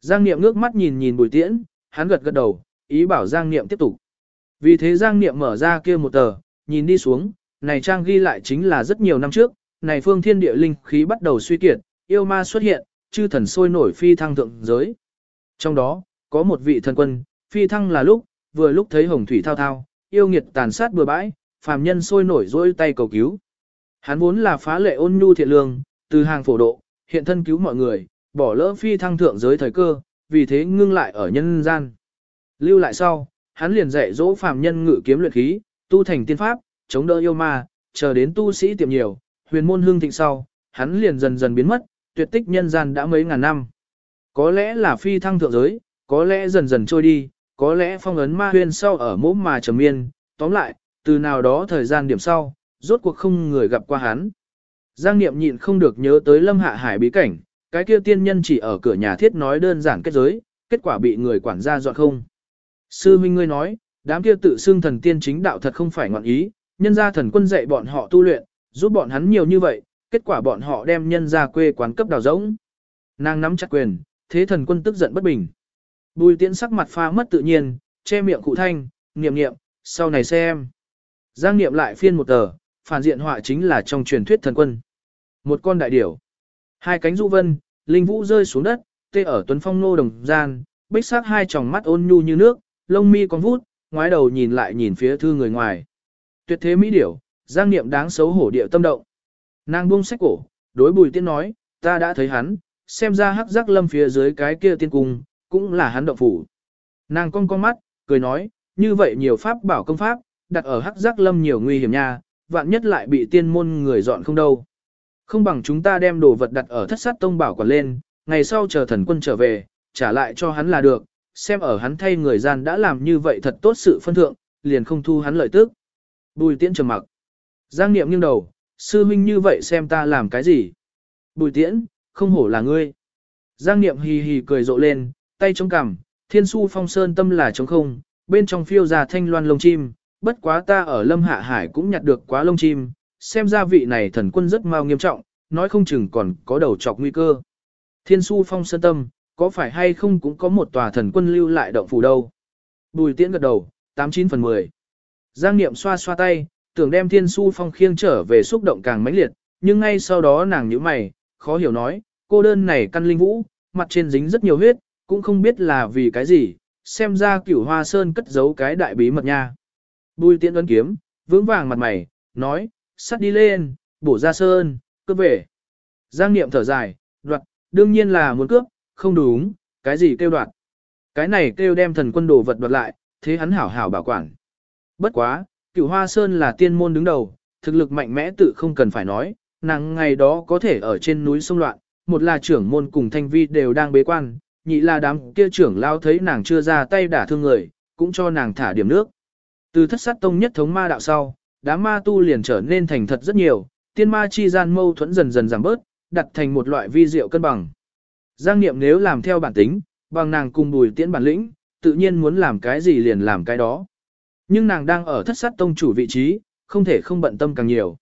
Giang Niệm ngước mắt nhìn nhìn bùi tiễn, hắn gật gật đầu, ý bảo Giang Niệm tiếp tục. Vì thế Giang Niệm mở ra kia một tờ, nhìn đi xuống, này trang ghi lại chính là rất nhiều năm trước, này phương thiên địa linh khí bắt đầu suy kiệt, yêu ma xuất hiện, chư thần sôi nổi phi thăng thượng giới. Trong đó, có một vị thần quân, phi thăng là lúc, vừa lúc thấy hồng thủy thao thao, yêu nghiệt tàn sát bừa bãi, phàm nhân sôi nổi dỗi tay cầu cứu. Hắn vốn là phá lệ ôn nhu thiện lương, từ hàng phổ độ, hiện thân cứu mọi người, bỏ lỡ phi thăng thượng giới thời cơ, vì thế ngưng lại ở nhân gian. Lưu lại sau, hắn liền dạy dỗ phàm nhân ngự kiếm luyện khí, tu thành tiên pháp, chống đỡ yêu ma, chờ đến tu sĩ tiệm nhiều, huyền môn hương thịnh sau, hắn liền dần dần biến mất, tuyệt tích nhân gian đã mấy ngàn năm. Có lẽ là phi thăng thượng giới, có lẽ dần dần trôi đi, có lẽ phong ấn ma huyền sau ở mỗ mà trầm miên, tóm lại, từ nào đó thời gian điểm sau, rốt cuộc không người gặp qua hắn. Giang Niệm nhịn không được nhớ tới Lâm Hạ Hải bí cảnh, cái kia tiên nhân chỉ ở cửa nhà thiết nói đơn giản kết giới, kết quả bị người quản gia dọn không. Sư huynh ngươi nói, đám kia tự xưng thần tiên chính đạo thật không phải ngọn ý, Nhân gia thần quân dạy bọn họ tu luyện, giúp bọn hắn nhiều như vậy, kết quả bọn họ đem nhân gia quê quán cấp đào rỗng. Nàng nắm chặt quyền, thế thần quân tức giận bất bình. Bùi tiễn sắc mặt pha mất tự nhiên, che miệng cụ thanh, niệm niệm, sau này xem. Giang niệm lại phiên một tờ, phản diện họa chính là trong truyền thuyết thần quân. Một con đại điểu, hai cánh du vân, linh vũ rơi xuống đất, tê ở tuấn phong nô đồng gian, bích sắc hai tròng mắt ôn nhu như nước, lông mi con vút, ngoái đầu nhìn lại nhìn phía thư người ngoài. Tuyệt thế mỹ điểu, giang niệm đáng xấu hổ điệu tâm động. Nàng buông sách cổ, đối bùi tiên nói, ta đã thấy hắn, xem ra hắc giác lâm phía dưới cái kia tiên cung, cũng là hắn động phủ. Nàng cong cong mắt, cười nói, như vậy nhiều pháp bảo công pháp, đặt ở hắc giác lâm nhiều nguy hiểm nha, vạn nhất lại bị tiên môn người dọn không đâu. Không bằng chúng ta đem đồ vật đặt ở thất sát tông bảo quản lên, ngày sau chờ thần quân trở về, trả lại cho hắn là được, xem ở hắn thay người gian đã làm như vậy thật tốt sự phân thượng, liền không thu hắn lợi tức. Bùi tiễn trầm mặc. Giang niệm nghiêng đầu, sư huynh như vậy xem ta làm cái gì? Bùi tiễn, không hổ là ngươi. Giang niệm hì hì cười rộ lên, tay chống cằm, thiên su phong sơn tâm là trống không, bên trong phiêu ra thanh loan lông chim, bất quá ta ở lâm hạ hải cũng nhặt được quá lông chim, xem ra vị này thần quân rất mau nghiêm trọng, nói không chừng còn có đầu chọc nguy cơ. Thiên su phong sơn tâm, có phải hay không cũng có một tòa thần quân lưu lại động phủ đâu. Bùi tiễn gật đầu, 89 phần 10. Giang Niệm xoa xoa tay, tưởng đem thiên su phong khiêng trở về xúc động càng mãnh liệt, nhưng ngay sau đó nàng nhíu mày, khó hiểu nói, cô đơn này căn linh vũ, mặt trên dính rất nhiều huyết, cũng không biết là vì cái gì, xem ra cửu hoa sơn cất giấu cái đại bí mật nha. Bùi tiễn ấn kiếm, vững vàng mặt mày, nói, sắt đi lên, bổ ra sơn, cướp về. Giang Niệm thở dài, đoạt, đương nhiên là muốn cướp, không đúng, cái gì kêu đoạt. Cái này kêu đem thần quân đồ vật đoạt lại, thế hắn hảo hảo bảo quản. Bất quá, cửu hoa sơn là tiên môn đứng đầu, thực lực mạnh mẽ tự không cần phải nói, nàng ngày đó có thể ở trên núi sông loạn, một là trưởng môn cùng thanh vi đều đang bế quan, nhị là đám kia trưởng lao thấy nàng chưa ra tay đả thương người, cũng cho nàng thả điểm nước. Từ thất sát tông nhất thống ma đạo sau, đám ma tu liền trở nên thành thật rất nhiều, tiên ma chi gian mâu thuẫn dần dần giảm bớt, đặt thành một loại vi diệu cân bằng. Giang Niệm nếu làm theo bản tính, bằng nàng cùng bùi tiễn bản lĩnh, tự nhiên muốn làm cái gì liền làm cái đó. Nhưng nàng đang ở thất sát tông chủ vị trí, không thể không bận tâm càng nhiều.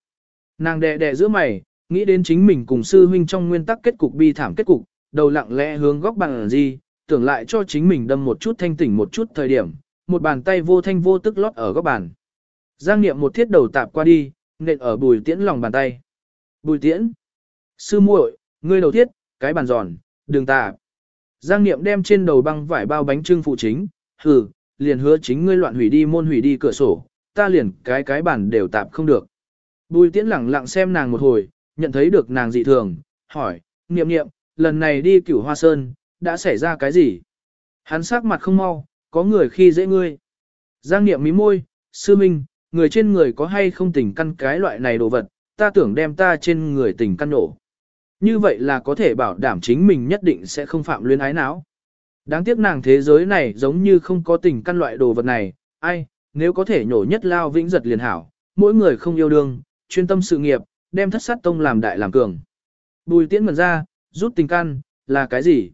Nàng đè đè giữa mày, nghĩ đến chính mình cùng sư huynh trong nguyên tắc kết cục bi thảm kết cục, đầu lặng lẽ hướng góc bàn gì, tưởng lại cho chính mình đâm một chút thanh tỉnh một chút thời điểm, một bàn tay vô thanh vô tức lót ở góc bàn. Giang Niệm một thiết đầu tạp qua đi, nện ở bùi tiễn lòng bàn tay. Bùi tiễn. Sư muội, ngươi đầu thiết, cái bàn giòn, đường tạp. Giang Niệm đem trên đầu băng vải bao bánh trưng phụ chính, hừ, liền hứa chính ngươi loạn hủy đi môn hủy đi cửa sổ, ta liền cái cái bàn đều tạp không được. Bùi tiễn lẳng lặng xem nàng một hồi, nhận thấy được nàng dị thường, hỏi, Niệm Niệm, lần này đi cửu hoa sơn, đã xảy ra cái gì? Hắn sắc mặt không mau, có người khi dễ ngươi. Giang Niệm mí môi, sư minh, người trên người có hay không tình căn cái loại này đồ vật, ta tưởng đem ta trên người tình căn nổ. Như vậy là có thể bảo đảm chính mình nhất định sẽ không phạm luyến ái não. Đáng tiếc nàng thế giới này giống như không có tình căn loại đồ vật này, ai, nếu có thể nhổ nhất lao vĩnh giật liền hảo, mỗi người không yêu đương, chuyên tâm sự nghiệp, đem thất sát tông làm đại làm cường. Bùi tiễn mần ra, rút tình căn, là cái gì?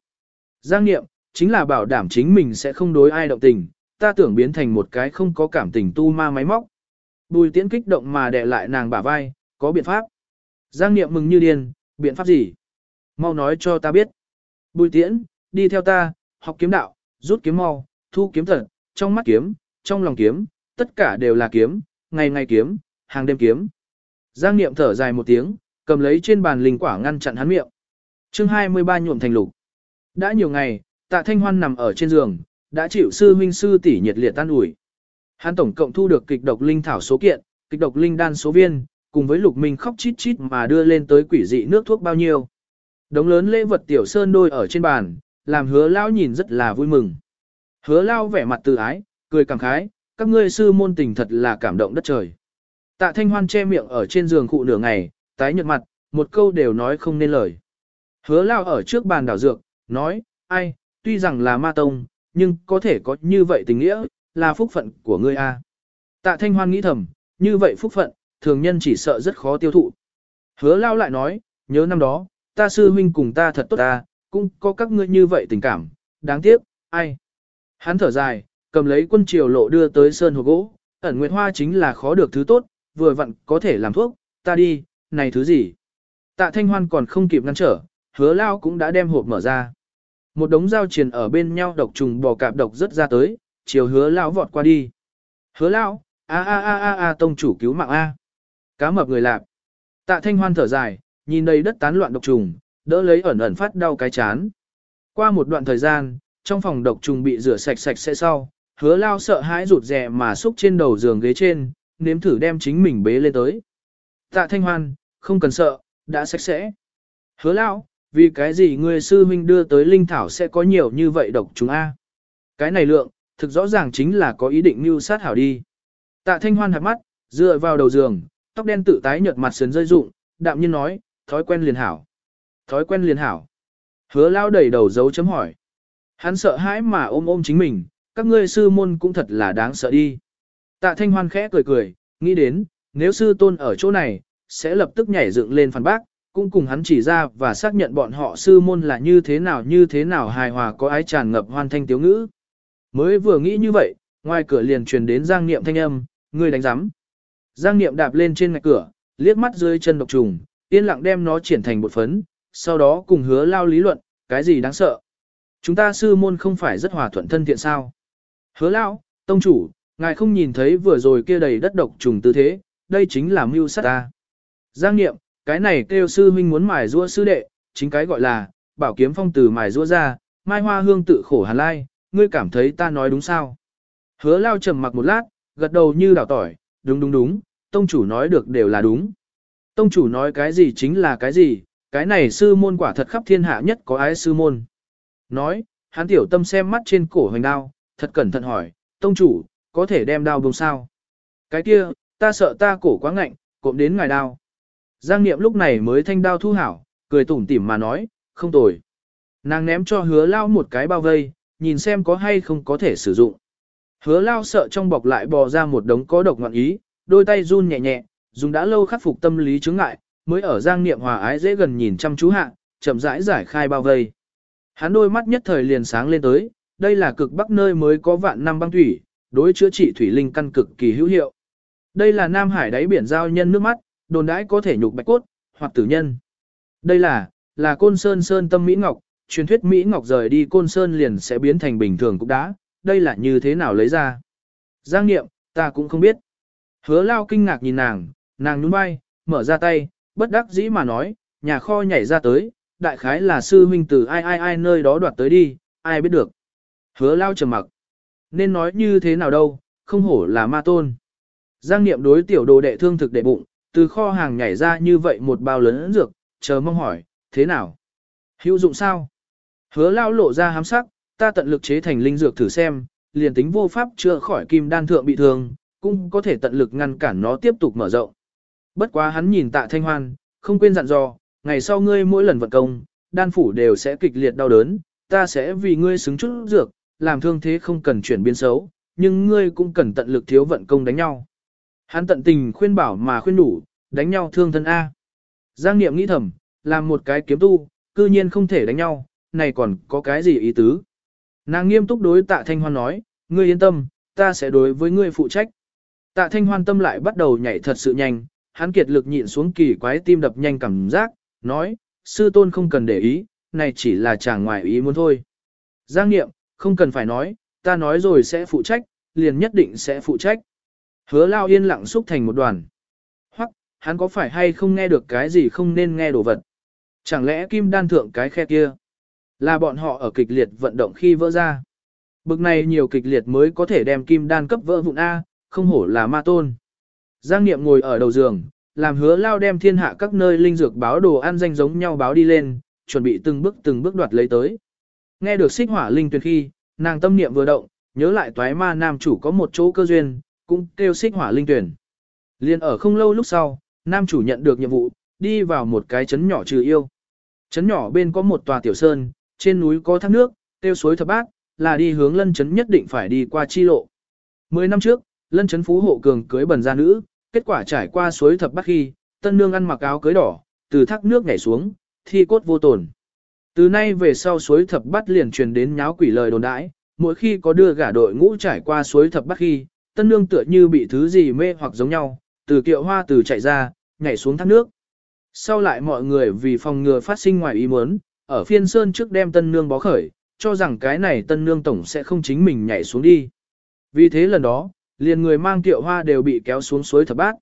Giang nghiệm, chính là bảo đảm chính mình sẽ không đối ai động tình, ta tưởng biến thành một cái không có cảm tình tu ma máy móc. Bùi tiễn kích động mà đè lại nàng bả vai, có biện pháp. Giang niệm mừng như điên, biện pháp gì? Mau nói cho ta biết. Bùi tiễn, đi theo ta, học kiếm đạo, rút kiếm mau, thu kiếm thật, trong mắt kiếm, trong lòng kiếm, tất cả đều là kiếm, ngày ngày kiếm, hàng đêm kiếm. Giang niệm thở dài một tiếng, cầm lấy trên bàn linh quả ngăn chặn hắn miệng. chương 23 nhuộm thành lục. Đã nhiều ngày, tạ thanh hoan nằm ở trên giường, đã chịu sư huynh sư tỷ nhiệt liệt tan ủi. Hắn tổng cộng thu được kịch độc linh thảo số kiện, kịch độc linh đan số viên, cùng với lục minh khóc chít chít mà đưa lên tới quỷ dị nước thuốc bao nhiêu. Đống lớn lễ vật tiểu sơn đôi ở trên bàn, làm hứa lao nhìn rất là vui mừng. Hứa lao vẻ mặt từ ái, cười cảm khái, các ngươi sư môn tình thật là cảm động đất trời. Tạ thanh hoan che miệng ở trên giường cụ nửa ngày, tái nhợt mặt, một câu đều nói không nên lời. Hứa lao ở trước bàn đảo dược, nói, ai, tuy rằng là ma tông, nhưng có thể có như vậy tình nghĩa, là phúc phận của ngươi a. Tạ Thanh Hoan nghĩ thầm, như vậy phúc phận, thường nhân chỉ sợ rất khó tiêu thụ. Hứa lao lại nói, nhớ năm đó, ta sư huynh cùng ta thật tốt ta, cũng có các ngươi như vậy tình cảm, đáng tiếc, ai. Hắn thở dài, cầm lấy quân triều lộ đưa tới sơn hồ gỗ, ẩn nguyệt hoa chính là khó được thứ tốt, vừa vặn có thể làm thuốc, ta đi, này thứ gì? Tạ Thanh Hoan còn không kịp ngăn trở, hứa lao cũng đã đem hộp mở ra. Một đống dao triền ở bên nhau độc trùng bò cạp độc rất ra tới, chiều hứa lão vọt qua đi. Hứa lão a a a a a tông chủ cứu mạng a. Cá mập người lạp. Tạ Thanh Hoan thở dài, nhìn đầy đất tán loạn độc trùng, đỡ lấy ẩn ẩn phát đau cái chán. Qua một đoạn thời gian, trong phòng độc trùng bị rửa sạch sạch sẽ sau, hứa lao sợ hãi rụt rè mà xúc trên đầu giường ghế trên, nếm thử đem chính mình bế lên tới. Tạ Thanh Hoan, không cần sợ, đã sạch sẽ. Hứa lao, vì cái gì người sư huynh đưa tới linh thảo sẽ có nhiều như vậy độc trùng A. Cái này lượng, thực rõ ràng chính là có ý định mưu sát hảo đi. Tạ Thanh Hoan hạt mắt, dựa vào đầu giường, tóc đen tự tái nhợt mặt sườn rơi rụng, đạm nhiên nói, thói quen liền hảo. Thói quen liền hảo. Hứa lao đẩy đầu dấu chấm hỏi. Hắn sợ hãi mà ôm ôm chính mình, các ngươi sư môn cũng thật là đáng sợ đi. Tạ Thanh Hoan khẽ cười cười, nghĩ đến, nếu sư tôn ở chỗ này, sẽ lập tức nhảy dựng lên phản bác, cũng cùng hắn chỉ ra và xác nhận bọn họ sư môn là như thế nào như thế nào hài hòa có ái tràn ngập hoan thanh tiếu ngữ. Mới vừa nghĩ như vậy, ngoài cửa liền truyền đến Giang Niệm thanh âm, ngươi đánh rắm. Giang Niệm đạp lên trên ngạch cửa, liếc mắt dưới chân độc trùng, yên lặng đem nó triển thành bột phấn, sau đó cùng hứa lao lý luận, cái gì đáng sợ. Chúng ta sư môn không phải rất hòa thuận thân thiện sao. Hứa lao, tông chủ, ngài không nhìn thấy vừa rồi kia đầy đất độc trùng tư thế, đây chính là mưu sát ta. Giang Niệm, cái này kêu sư huynh muốn mài rua sư đệ, chính cái gọi là, bảo kiếm phong từ mài rua ra, mai hoa hương tự khổ hàn lai, ngươi cảm thấy ta nói đúng sao? Hứa lao trầm mặc một lát, gật đầu như đảo tỏi, đúng đúng đúng, tông chủ nói được đều là đúng. Tông chủ nói cái gì chính là cái gì, cái này sư môn quả thật khắp thiên hạ nhất có ái sư môn. Nói, hắn tiểu tâm xem mắt trên cổ hoành đao, thật cẩn thận hỏi, tông chủ, có thể đem đao bông sao? Cái kia, ta sợ ta cổ quá ngạnh, cộm đến ngài đao. Giang Niệm lúc này mới thanh đao thu hảo, cười tủm tỉm mà nói, không tồi. Nàng ném cho hứa lao một cái bao vây, nhìn xem có hay không có thể sử dụng. Hứa lao sợ trong bọc lại bò ra một đống có độc ngọn ý, đôi tay run nhẹ nhẹ, dùng đã lâu khắc phục tâm lý chứng ngại, mới ở giang niệm hòa ái dễ gần nhìn chăm chú hạ, chậm rãi giải khai bao vây. Hắn đôi mắt nhất thời liền sáng lên tới, đây là cực bắc nơi mới có vạn năm băng thủy, đối chữa trị thủy linh căn cực kỳ hữu hiệu. Đây là Nam Hải đáy biển giao nhân nước mắt, đồn đãi có thể nhục bạch cốt, hoặc tử nhân. Đây là, là côn sơn sơn tâm Mỹ Ngọc, truyền thuyết Mỹ Ngọc rời đi côn sơn liền sẽ biến thành bình thường cục đá, đây là như thế nào lấy ra. Giang nghiệm, ta cũng không biết. Hứa lao kinh ngạc nhìn nàng, nàng nhún vai, mở ra tay, bất đắc dĩ mà nói, nhà kho nhảy ra tới, đại khái là sư huynh từ ai ai ai nơi đó đoạt tới đi, ai biết được. Hứa lao trầm mặc. Nên nói như thế nào đâu, không hổ là ma tôn. Giang niệm đối tiểu đồ đệ thương thực đệ bụng, từ kho hàng nhảy ra như vậy một bao lớn dược, chờ mong hỏi, thế nào? Hữu dụng sao? Hứa lao lộ ra hám sắc, ta tận lực chế thành linh dược thử xem, liền tính vô pháp chữa khỏi kim đan thượng bị thương, cũng có thể tận lực ngăn cản nó tiếp tục mở rộng. Bất quá hắn nhìn tạ thanh hoan, không quên dặn dò, ngày sau ngươi mỗi lần vận công, đan phủ đều sẽ kịch liệt đau đớn, ta sẽ vì ngươi xứng chút dược, làm thương thế không cần chuyển biến xấu, nhưng ngươi cũng cần tận lực thiếu vận công đánh nhau. Hắn tận tình khuyên bảo mà khuyên đủ, đánh nhau thương thân A. Giang Niệm nghĩ thầm, làm một cái kiếm tu, cư nhiên không thể đánh nhau, này còn có cái gì ý tứ. Nàng nghiêm túc đối tạ thanh hoan nói, ngươi yên tâm, ta sẽ đối với ngươi phụ trách. Tạ thanh hoan tâm lại bắt đầu nhảy thật sự nhanh, hắn kiệt lực nhịn xuống kỳ quái tim đập nhanh cảm giác, nói, sư tôn không cần để ý, này chỉ là chàng ngoài ý muốn thôi. Giang Niệm, không cần phải nói, ta nói rồi sẽ phụ trách, liền nhất định sẽ phụ trách. Hứa lao yên lặng xúc thành một đoàn. Hoặc, hắn có phải hay không nghe được cái gì không nên nghe đồ vật. Chẳng lẽ kim đan thượng cái khe kia, là bọn họ ở kịch liệt vận động khi vỡ ra. Bực này nhiều kịch liệt mới có thể đem kim đan cấp vỡ vụn A, không hổ là ma tôn. Giang Niệm ngồi ở đầu giường, làm hứa lao đem thiên hạ các nơi linh dược báo đồ ăn danh giống nhau báo đi lên, chuẩn bị từng bước từng bước đoạt lấy tới. Nghe được xích hỏa linh tuyệt khi, nàng tâm niệm vừa động, nhớ lại toái ma nam chủ có một chỗ cơ duyên, cũng kêu xích hỏa linh tuyển. Liên ở không lâu lúc sau, nam chủ nhận được nhiệm vụ, đi vào một cái trấn nhỏ trừ yêu. Trấn nhỏ bên có một tòa tiểu sơn, trên núi có thác nước, tiêu suối thập bát, là đi hướng lân trấn nhất định phải đi qua chi lộ. Mười năm trước, lân trấn phú hộ cường cưới bần gia nữ, kết quả trải qua suối thập bát khi, tân nương ăn mặc áo cưới đỏ, từ thác nước nhảy xuống, thi cốt vô tổn. Từ nay về sau suối thập bát liền truyền đến nháo quỷ lời đồn đãi, mỗi khi có đưa gả đội ngũ trải qua suối thập bát khi, tân nương tựa như bị thứ gì mê hoặc giống nhau, từ kiệu hoa từ chạy ra, nhảy xuống thác nước. Sau lại mọi người vì phòng ngừa phát sinh ngoài ý muốn, ở phiên sơn trước đem tân nương bó khởi, cho rằng cái này tân nương tổng sẽ không chính mình nhảy xuống đi. Vì thế lần đó, liền người mang kiệu hoa đều bị kéo xuống suối thập bát.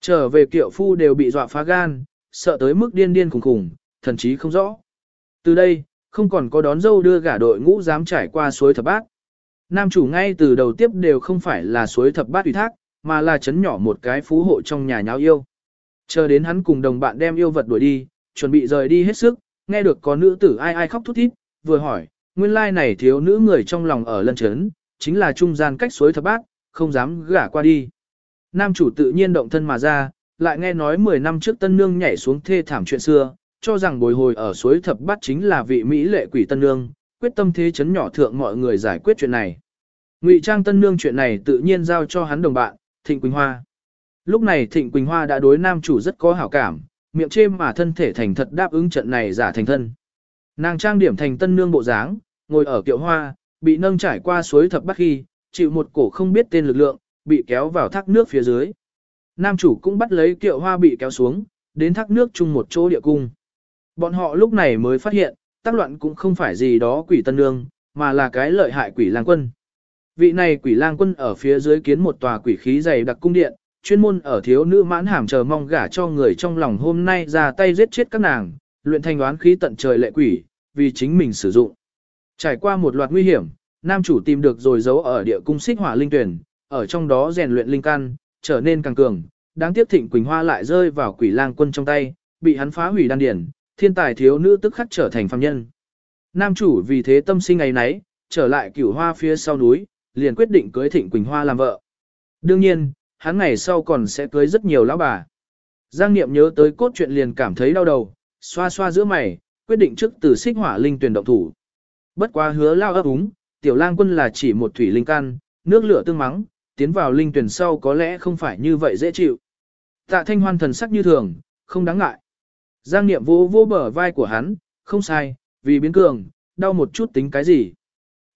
Trở về kiệu phu đều bị dọa phá gan, sợ tới mức điên điên khủng khủng, thần chí không rõ. Từ đây, không còn có đón dâu đưa gả đội ngũ dám trải qua suối thập bát. Nam chủ ngay từ đầu tiếp đều không phải là suối thập bát ủy thác, mà là chấn nhỏ một cái phú hộ trong nhà nháo yêu. Chờ đến hắn cùng đồng bạn đem yêu vật đuổi đi, chuẩn bị rời đi hết sức, nghe được có nữ tử ai ai khóc thút thít, vừa hỏi, nguyên lai này thiếu nữ người trong lòng ở lân chấn, chính là trung gian cách suối thập bát, không dám gả qua đi. Nam chủ tự nhiên động thân mà ra, lại nghe nói 10 năm trước tân nương nhảy xuống thê thảm chuyện xưa, cho rằng bồi hồi ở suối thập bát chính là vị Mỹ lệ quỷ tân nương, quyết tâm thế chấn nhỏ thượng mọi người giải quyết chuyện này. Ngụy trang tân nương chuyện này tự nhiên giao cho hắn đồng bạn, Thịnh Quỳnh Hoa. Lúc này Thịnh Quỳnh Hoa đã đối nam chủ rất có hảo cảm, miệng chêm mà thân thể thành thật đáp ứng trận này giả thành thân. Nàng trang điểm thành tân nương bộ dáng, ngồi ở kiệu hoa, bị nâng trải qua suối thập bắc khi, chịu một cổ không biết tên lực lượng, bị kéo vào thác nước phía dưới. Nam chủ cũng bắt lấy kiệu hoa bị kéo xuống, đến thác nước chung một chỗ địa cung. Bọn họ lúc này mới phát hiện, tác loạn cũng không phải gì đó quỷ tân nương, mà là cái lợi hại quỷ lang quân. Vị này quỷ lang quân ở phía dưới kiến một tòa quỷ khí dày đặc cung điện, chuyên môn ở thiếu nữ mãn hàm chờ mong gả cho người trong lòng hôm nay ra tay giết chết các nàng, luyện thành đoán khí tận trời lệ quỷ, vì chính mình sử dụng. Trải qua một loạt nguy hiểm, nam chủ tìm được rồi giấu ở địa cung xích hỏa linh tuyển, ở trong đó rèn luyện linh căn, trở nên càng cường. Đáng tiếc Thịnh Quỳnh Hoa lại rơi vào quỷ lang quân trong tay, bị hắn phá hủy đan điển, thiên tài thiếu nữ tức khắc trở thành phàm nhân. Nam chủ vì thế tâm sinh ngày nấy, trở lại cửu hoa phía sau núi, liền quyết định cưới Thịnh Quỳnh Hoa làm vợ. Đương nhiên, hắn ngày sau còn sẽ cưới rất nhiều lão bà. Giang Niệm nhớ tới cốt truyện liền cảm thấy đau đầu, xoa xoa giữa mày, quyết định trước từ xích hỏa linh tuyển động thủ. Bất quá hứa lao ấp úng, tiểu lang quân là chỉ một thủy linh căn, nước lửa tương mắng, tiến vào linh tuyển sau có lẽ không phải như vậy dễ chịu. Tạ thanh hoan thần sắc như thường, không đáng ngại. Giang Niệm vô vô bờ vai của hắn, không sai, vì biến cường, đau một chút tính cái gì.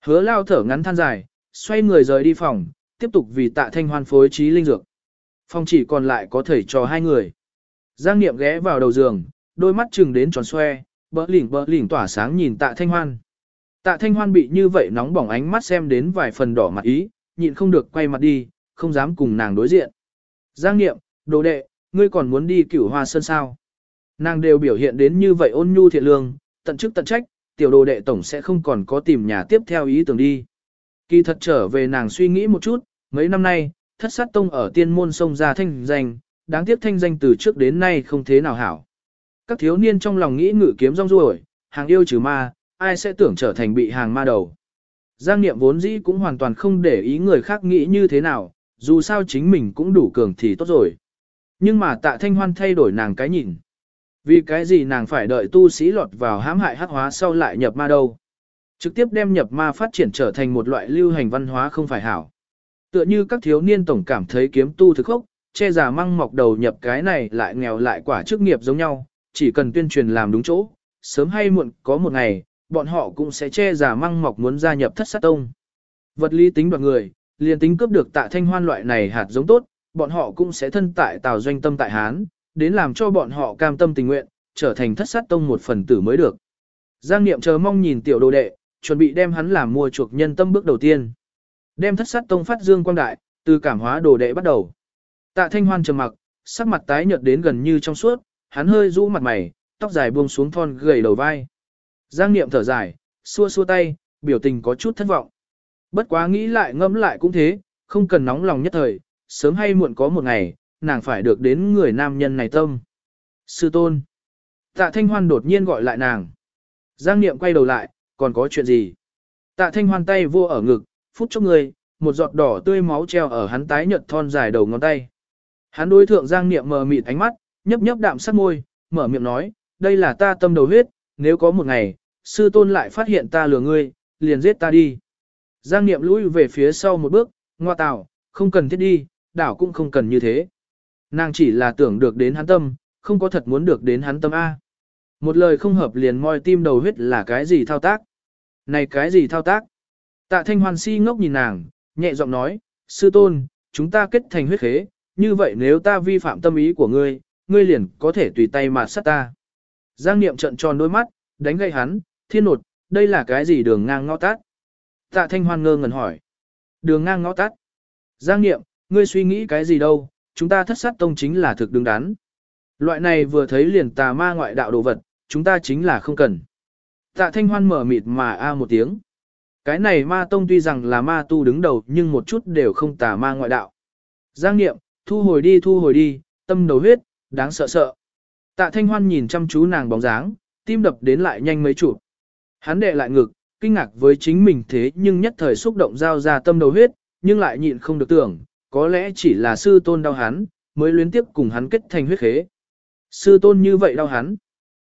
Hứa lao thở ngắn than dài, xoay người rời đi phòng, tiếp tục vì tạ thanh hoan phối trí linh dược. Phòng chỉ còn lại có thể cho hai người. Giang Niệm ghé vào đầu giường, đôi mắt chừng đến tròn xoe, bỡ lỉnh bỡ lỉnh tỏa sáng nhìn tạ thanh hoan. Tạ thanh hoan bị như vậy nóng bỏng ánh mắt xem đến vài phần đỏ mặt ý, nhịn không được quay mặt đi, không dám cùng nàng đối diện. Giang Niệm, đồ đệ, ngươi còn muốn đi cửu hoa sơn sao? Nàng đều biểu hiện đến như vậy ôn nhu thiện lương, tận chức tận trách, tiểu đồ đệ tổng sẽ không còn có tìm nhà tiếp theo ý tưởng đi. Kỳ thật trở về nàng suy nghĩ một chút, mấy năm nay, thất sát tông ở tiên môn sông ra thanh danh, đáng tiếc thanh danh từ trước đến nay không thế nào hảo. Các thiếu niên trong lòng nghĩ ngự kiếm rong ruổi, hàng yêu trừ ma, ai sẽ tưởng trở thành bị hàng ma đầu. Giang niệm vốn dĩ cũng hoàn toàn không để ý người khác nghĩ như thế nào, dù sao chính mình cũng đủ cường thì tốt rồi. Nhưng mà tạ thanh hoan thay đổi nàng cái nhìn. Vì cái gì nàng phải đợi tu sĩ lọt vào hãm hại hắc hóa sau lại nhập ma đâu. Trực tiếp đem nhập ma phát triển trở thành một loại lưu hành văn hóa không phải hảo. Tựa như các thiếu niên tổng cảm thấy kiếm tu thực khốc, che giả măng mọc đầu nhập cái này lại nghèo lại quả chức nghiệp giống nhau, chỉ cần tuyên truyền làm đúng chỗ, sớm hay muộn có một ngày, bọn họ cũng sẽ che giả măng mọc muốn gia nhập thất sát tông. Vật lý tính đoạt người, liền tính cướp được tạ thanh hoan loại này hạt giống tốt, bọn họ cũng sẽ thân tại tào doanh tâm tại Hán, đến làm cho bọn họ cam tâm tình nguyện, trở thành thất sát tông một phần tử mới được. Giang Niệm chờ mong nhìn tiểu đồ đệ, chuẩn bị đem hắn làm mua chuộc nhân tâm bước đầu tiên. Đem thất sát tông phát dương quang đại, từ cảm hóa đồ đệ bắt đầu. Tạ Thanh Hoan trầm mặc, sắc mặt tái nhợt đến gần như trong suốt, hắn hơi rũ mặt mày, tóc dài buông xuống thon gầy đầu vai. Giang Niệm thở dài, xua xua tay, biểu tình có chút thất vọng. Bất quá nghĩ lại ngẫm lại cũng thế, không cần nóng lòng nhất thời, sớm hay muộn có một ngày, nàng phải được đến người nam nhân này tâm. Sư tôn. Tạ Thanh Hoan đột nhiên gọi lại nàng. Giang Niệm quay đầu lại, còn có chuyện gì? Tạ Thanh Hoan tay vô ở ngực, phút chốc người, một giọt đỏ tươi máu treo ở hắn tái nhợt thon dài đầu ngón tay. Hắn đối thượng Giang Niệm mờ mịt ánh mắt, nhấp nhấp đạm sắc môi, mở miệng nói, đây là ta tâm đầu huyết, nếu có một ngày, sư tôn lại phát hiện ta lừa ngươi, liền giết ta đi. Giang Niệm lùi về phía sau một bước, ngoa tào, không cần thiết đi, đảo cũng không cần như thế. Nàng chỉ là tưởng được đến hắn tâm, không có thật muốn được đến hắn tâm A. Một lời không hợp liền moi tim đầu huyết là cái gì thao tác? Này cái gì thao tác? Tạ thanh hoàn si ngốc nhìn nàng, nhẹ giọng nói, sư tôn, chúng ta kết thành huyết khế, như vậy nếu ta vi phạm tâm ý của ngươi, ngươi liền có thể tùy tay mà sát ta. Giang Niệm trận tròn đôi mắt, đánh gây hắn, thiên nột, đây là cái gì đường ngang ngõ tát? Tạ Thanh Hoan ngơ ngẩn hỏi. Đường ngang ngõ tát. Giang Niệm, ngươi suy nghĩ cái gì đâu, chúng ta thất sát tông chính là thực đứng đắn. Loại này vừa thấy liền tà ma ngoại đạo đồ vật, chúng ta chính là không cần. Tạ Thanh Hoan mở mịt mà a một tiếng. Cái này ma tông tuy rằng là ma tu đứng đầu nhưng một chút đều không tà ma ngoại đạo. Giang Niệm, thu hồi đi thu hồi đi, tâm đầu huyết, đáng sợ sợ. Tạ Thanh Hoan nhìn chăm chú nàng bóng dáng, tim đập đến lại nhanh mấy chụp. Hắn đệ lại ngực, kinh ngạc với chính mình thế nhưng nhất thời xúc động giao ra tâm đầu huyết, nhưng lại nhịn không được tưởng, có lẽ chỉ là sư tôn đau hắn, mới luyến tiếp cùng hắn kết thành huyết khế. Sư tôn như vậy đau hắn.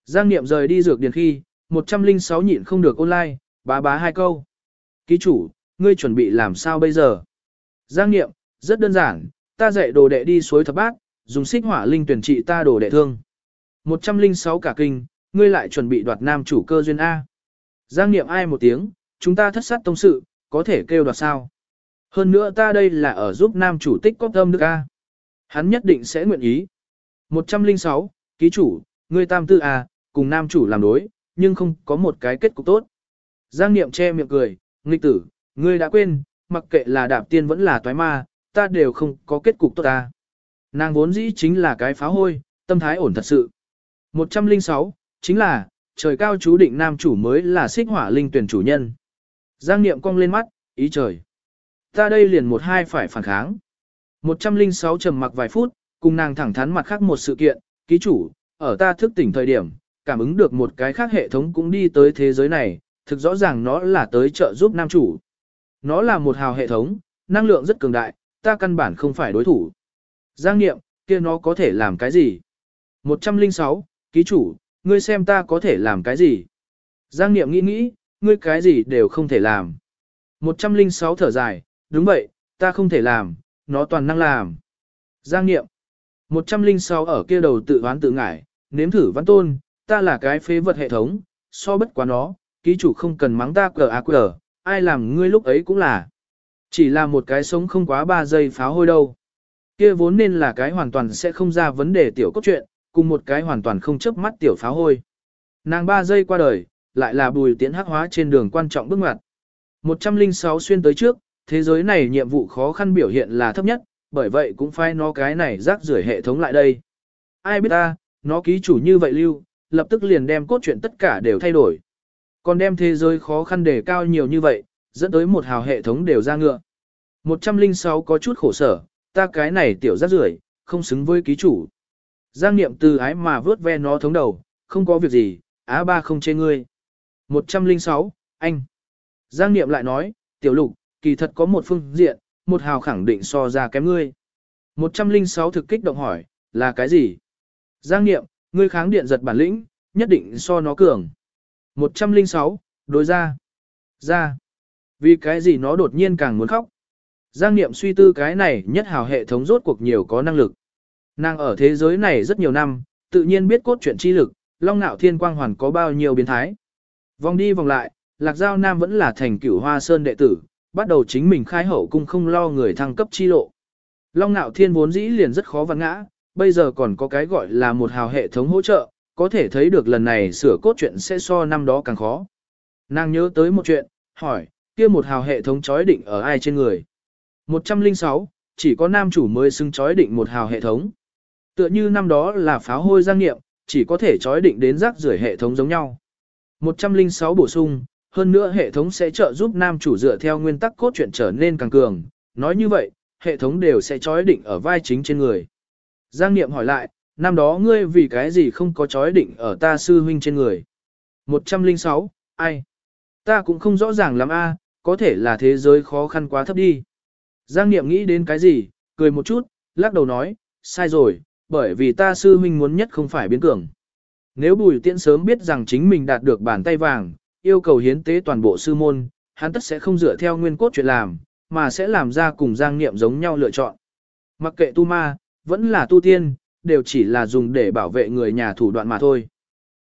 Giang Niệm rời đi dược điền khi, 106 nhịn không được online, bá bá hai câu. Ký chủ, ngươi chuẩn bị làm sao bây giờ? Giang Niệm, rất đơn giản, ta dạy đồ đệ đi suối thập bát, dùng xích hỏa linh tuyển trị ta đồ đệ thương. 106 cả kinh, ngươi lại chuẩn bị đoạt nam chủ cơ duyên A. Giang Niệm ai một tiếng, chúng ta thất sát tông sự, có thể kêu đoạt sao. Hơn nữa ta đây là ở giúp nam chủ tích có tâm đức A. Hắn nhất định sẽ nguyện ý. 106, ký chủ, ngươi tam tư A, cùng nam chủ làm đối, nhưng không có một cái kết cục tốt. Giang Niệm che miệng cười, nghịch tử, ngươi đã quên, mặc kệ là đạp tiên vẫn là toái ma, ta đều không có kết cục tốt ta. Nàng vốn dĩ chính là cái phá hôi, tâm thái ổn thật sự. 106, chính là, trời cao chú định nam chủ mới là xích hỏa linh tuyển chủ nhân. Giang Niệm cong lên mắt, ý trời. Ta đây liền một hai phải phản kháng. 106 trầm mặc vài phút, cùng nàng thẳng thắn mặt khác một sự kiện, ký chủ, ở ta thức tỉnh thời điểm, cảm ứng được một cái khác hệ thống cũng đi tới thế giới này, thực rõ ràng nó là tới trợ giúp nam chủ. Nó là một hào hệ thống, năng lượng rất cường đại, ta căn bản không phải đối thủ. Giang Niệm, kia nó có thể làm cái gì? 106, ký chủ, ngươi xem ta có thể làm cái gì? Giang Niệm nghĩ nghĩ, ngươi cái gì đều không thể làm. 106 thở dài, đúng vậy, ta không thể làm, nó toàn năng làm. Giang Niệm, 106 ở kia đầu tự hoán tự ngải, nếm thử văn tôn, ta là cái phế vật hệ thống, so bất quá nó, ký chủ không cần mắng ta cờ à cờ, ai làm ngươi lúc ấy cũng là. Chỉ là một cái sống không quá 3 giây pháo hôi đâu. Kia vốn nên là cái hoàn toàn sẽ không ra vấn đề tiểu cốt truyện, cùng một cái hoàn toàn không chớp mắt tiểu pháo hôi. Nàng 3 giây qua đời, lại là bùi tiến hắc hóa trên đường quan trọng bước ngoặt. 106 xuyên tới trước, thế giới này nhiệm vụ khó khăn biểu hiện là thấp nhất, bởi vậy cũng phải nó cái này rác rưởi hệ thống lại đây. Ai biết ta, nó ký chủ như vậy lưu, lập tức liền đem cốt truyện tất cả đều thay đổi. Còn đem thế giới khó khăn đề cao nhiều như vậy, dẫn tới một hào hệ thống đều ra ngựa. 106 có chút khổ sở, ta cái này tiểu rác rưởi, không xứng với ký chủ. Giang niệm từ ái mà vớt ve nó thống đầu, không có việc gì, á ba không chê ngươi. 106, anh. Giang niệm lại nói, tiểu lục, kỳ thật có một phương diện, một hào khẳng định so ra kém ngươi. 106 thực kích động hỏi, là cái gì? Giang niệm, ngươi kháng điện giật bản lĩnh, nhất định so nó cường. 106, đối ra. Ra. Vì cái gì nó đột nhiên càng muốn khóc. Giang Niệm suy tư cái này nhất hào hệ thống rốt cuộc nhiều có năng lực. Nàng ở thế giới này rất nhiều năm, tự nhiên biết cốt truyện chi lực, long nạo thiên quang hoàn có bao nhiêu biến thái. Vòng đi vòng lại, Lạc Giao Nam vẫn là thành cửu hoa sơn đệ tử, bắt đầu chính mình khai hậu cung không lo người thăng cấp chi lộ. Long nạo thiên vốn dĩ liền rất khó văn ngã, bây giờ còn có cái gọi là một hào hệ thống hỗ trợ, có thể thấy được lần này sửa cốt truyện sẽ so năm đó càng khó. Nàng nhớ tới một chuyện, hỏi, kia một hào hệ thống chói định ở ai trên người? 106, chỉ có nam chủ mới xưng chói định một hào hệ thống. Tựa như năm đó là pháo hôi giang nghiệm, chỉ có thể chói định đến rác rưởi hệ thống giống nhau. 106 bổ sung, hơn nữa hệ thống sẽ trợ giúp nam chủ dựa theo nguyên tắc cốt truyện trở nên càng cường. Nói như vậy, hệ thống đều sẽ chói định ở vai chính trên người. Giang Niệm hỏi lại, năm đó ngươi vì cái gì không có chói định ở ta sư huynh trên người. 106, ai? Ta cũng không rõ ràng lắm a, có thể là thế giới khó khăn quá thấp đi. Giang Niệm nghĩ đến cái gì, cười một chút, lắc đầu nói, sai rồi, bởi vì ta sư huynh muốn nhất không phải biến cường. Nếu Bùi Tiễn sớm biết rằng chính mình đạt được bàn tay vàng, yêu cầu hiến tế toàn bộ sư môn, hắn tất sẽ không dựa theo nguyên cốt chuyện làm, mà sẽ làm ra cùng Giang Niệm giống nhau lựa chọn. Mặc kệ tu ma, vẫn là tu tiên, đều chỉ là dùng để bảo vệ người nhà thủ đoạn mà thôi.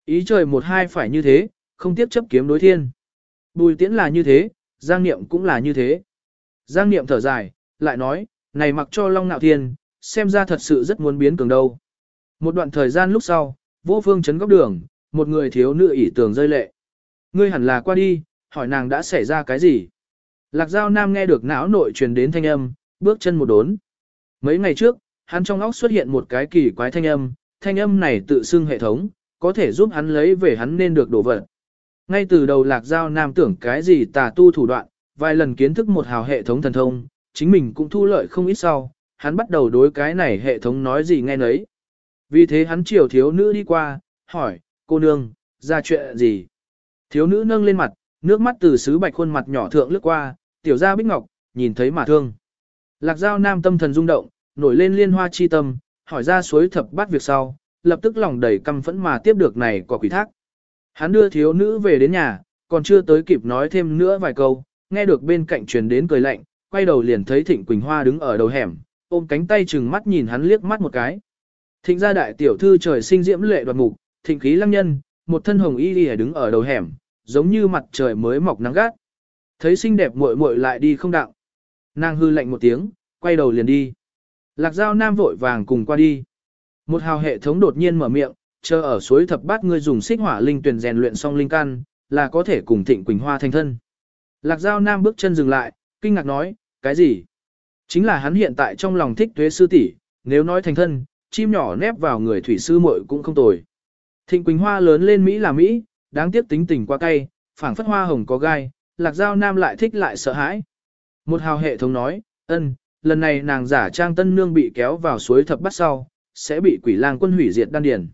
Ý trời một hai phải như thế, không tiếp chấp kiếm đối thiên. Bùi tiễn là như thế, Giang Niệm cũng là như thế. Giang Niệm thở dài, lại nói, này mặc cho Long Nạo Thiên, xem ra thật sự rất muốn biến cường đâu. Một đoạn thời gian lúc sau, vô phương chấn góc đường, một người thiếu nữ ỉ tường rơi lệ. Ngươi hẳn là qua đi, hỏi nàng đã xảy ra cái gì. Lạc Giao Nam nghe được não nội truyền đến thanh âm, bước chân một đốn. Mấy ngày trước, hắn trong óc xuất hiện một cái kỳ quái thanh âm, thanh âm này tự xưng hệ thống, có thể giúp hắn lấy về hắn nên được đổ vật. Ngay từ đầu Lạc Giao Nam tưởng cái gì tà tu thủ đoạn, vài lần kiến thức một hào hệ thống thần thông, chính mình cũng thu lợi không ít sau, hắn bắt đầu đối cái này hệ thống nói gì nghe nấy. Vì thế hắn chiều thiếu nữ đi qua, hỏi, cô nương, ra chuyện gì? Thiếu nữ nâng lên mặt, nước mắt từ sứ bạch khuôn mặt nhỏ thượng lướt qua, tiểu gia bích ngọc, nhìn thấy mà thương. Lạc giao nam tâm thần rung động, nổi lên liên hoa chi tâm, hỏi ra suối thập bát việc sau, lập tức lòng đầy căm phẫn mà tiếp được này quả quỷ thác. Hắn đưa thiếu nữ về đến nhà, còn chưa tới kịp nói thêm nữa vài câu, nghe được bên cạnh truyền đến cười lạnh, quay đầu liền thấy Thịnh Quỳnh Hoa đứng ở đầu hẻm, ôm cánh tay chừng mắt nhìn hắn liếc mắt một cái. Thịnh gia đại tiểu thư trời sinh diễm lệ đoạt mục, thịnh khí lăng nhân, một thân hồng y lìa đứng ở đầu hẻm, giống như mặt trời mới mọc nắng gắt. Thấy xinh đẹp muội muội lại đi không đạo. Nàng hư lạnh một tiếng, quay đầu liền đi. Lạc Giao Nam vội vàng cùng qua đi. Một hào hệ thống đột nhiên mở miệng, chờ ở suối thập bát ngươi dùng xích hỏa linh tuyển rèn luyện xong linh căn, là có thể cùng Thịnh Quỳnh Hoa thành thân. Lạc Giao Nam bước chân dừng lại, kinh ngạc nói, cái gì? Chính là hắn hiện tại trong lòng thích tuế sư tỷ, nếu nói thành thân, chim nhỏ nép vào người thủy sư muội cũng không tồi. Thịnh Quỳnh Hoa lớn lên Mỹ là Mỹ, đáng tiếc tính tình quá cay, phảng phất hoa hồng có gai, lạc giao nam lại thích lại sợ hãi. Một hào hệ thống nói, ân, lần này nàng giả trang tân nương bị kéo vào suối thập bắt sau, sẽ bị quỷ lang quân hủy diệt đan điền.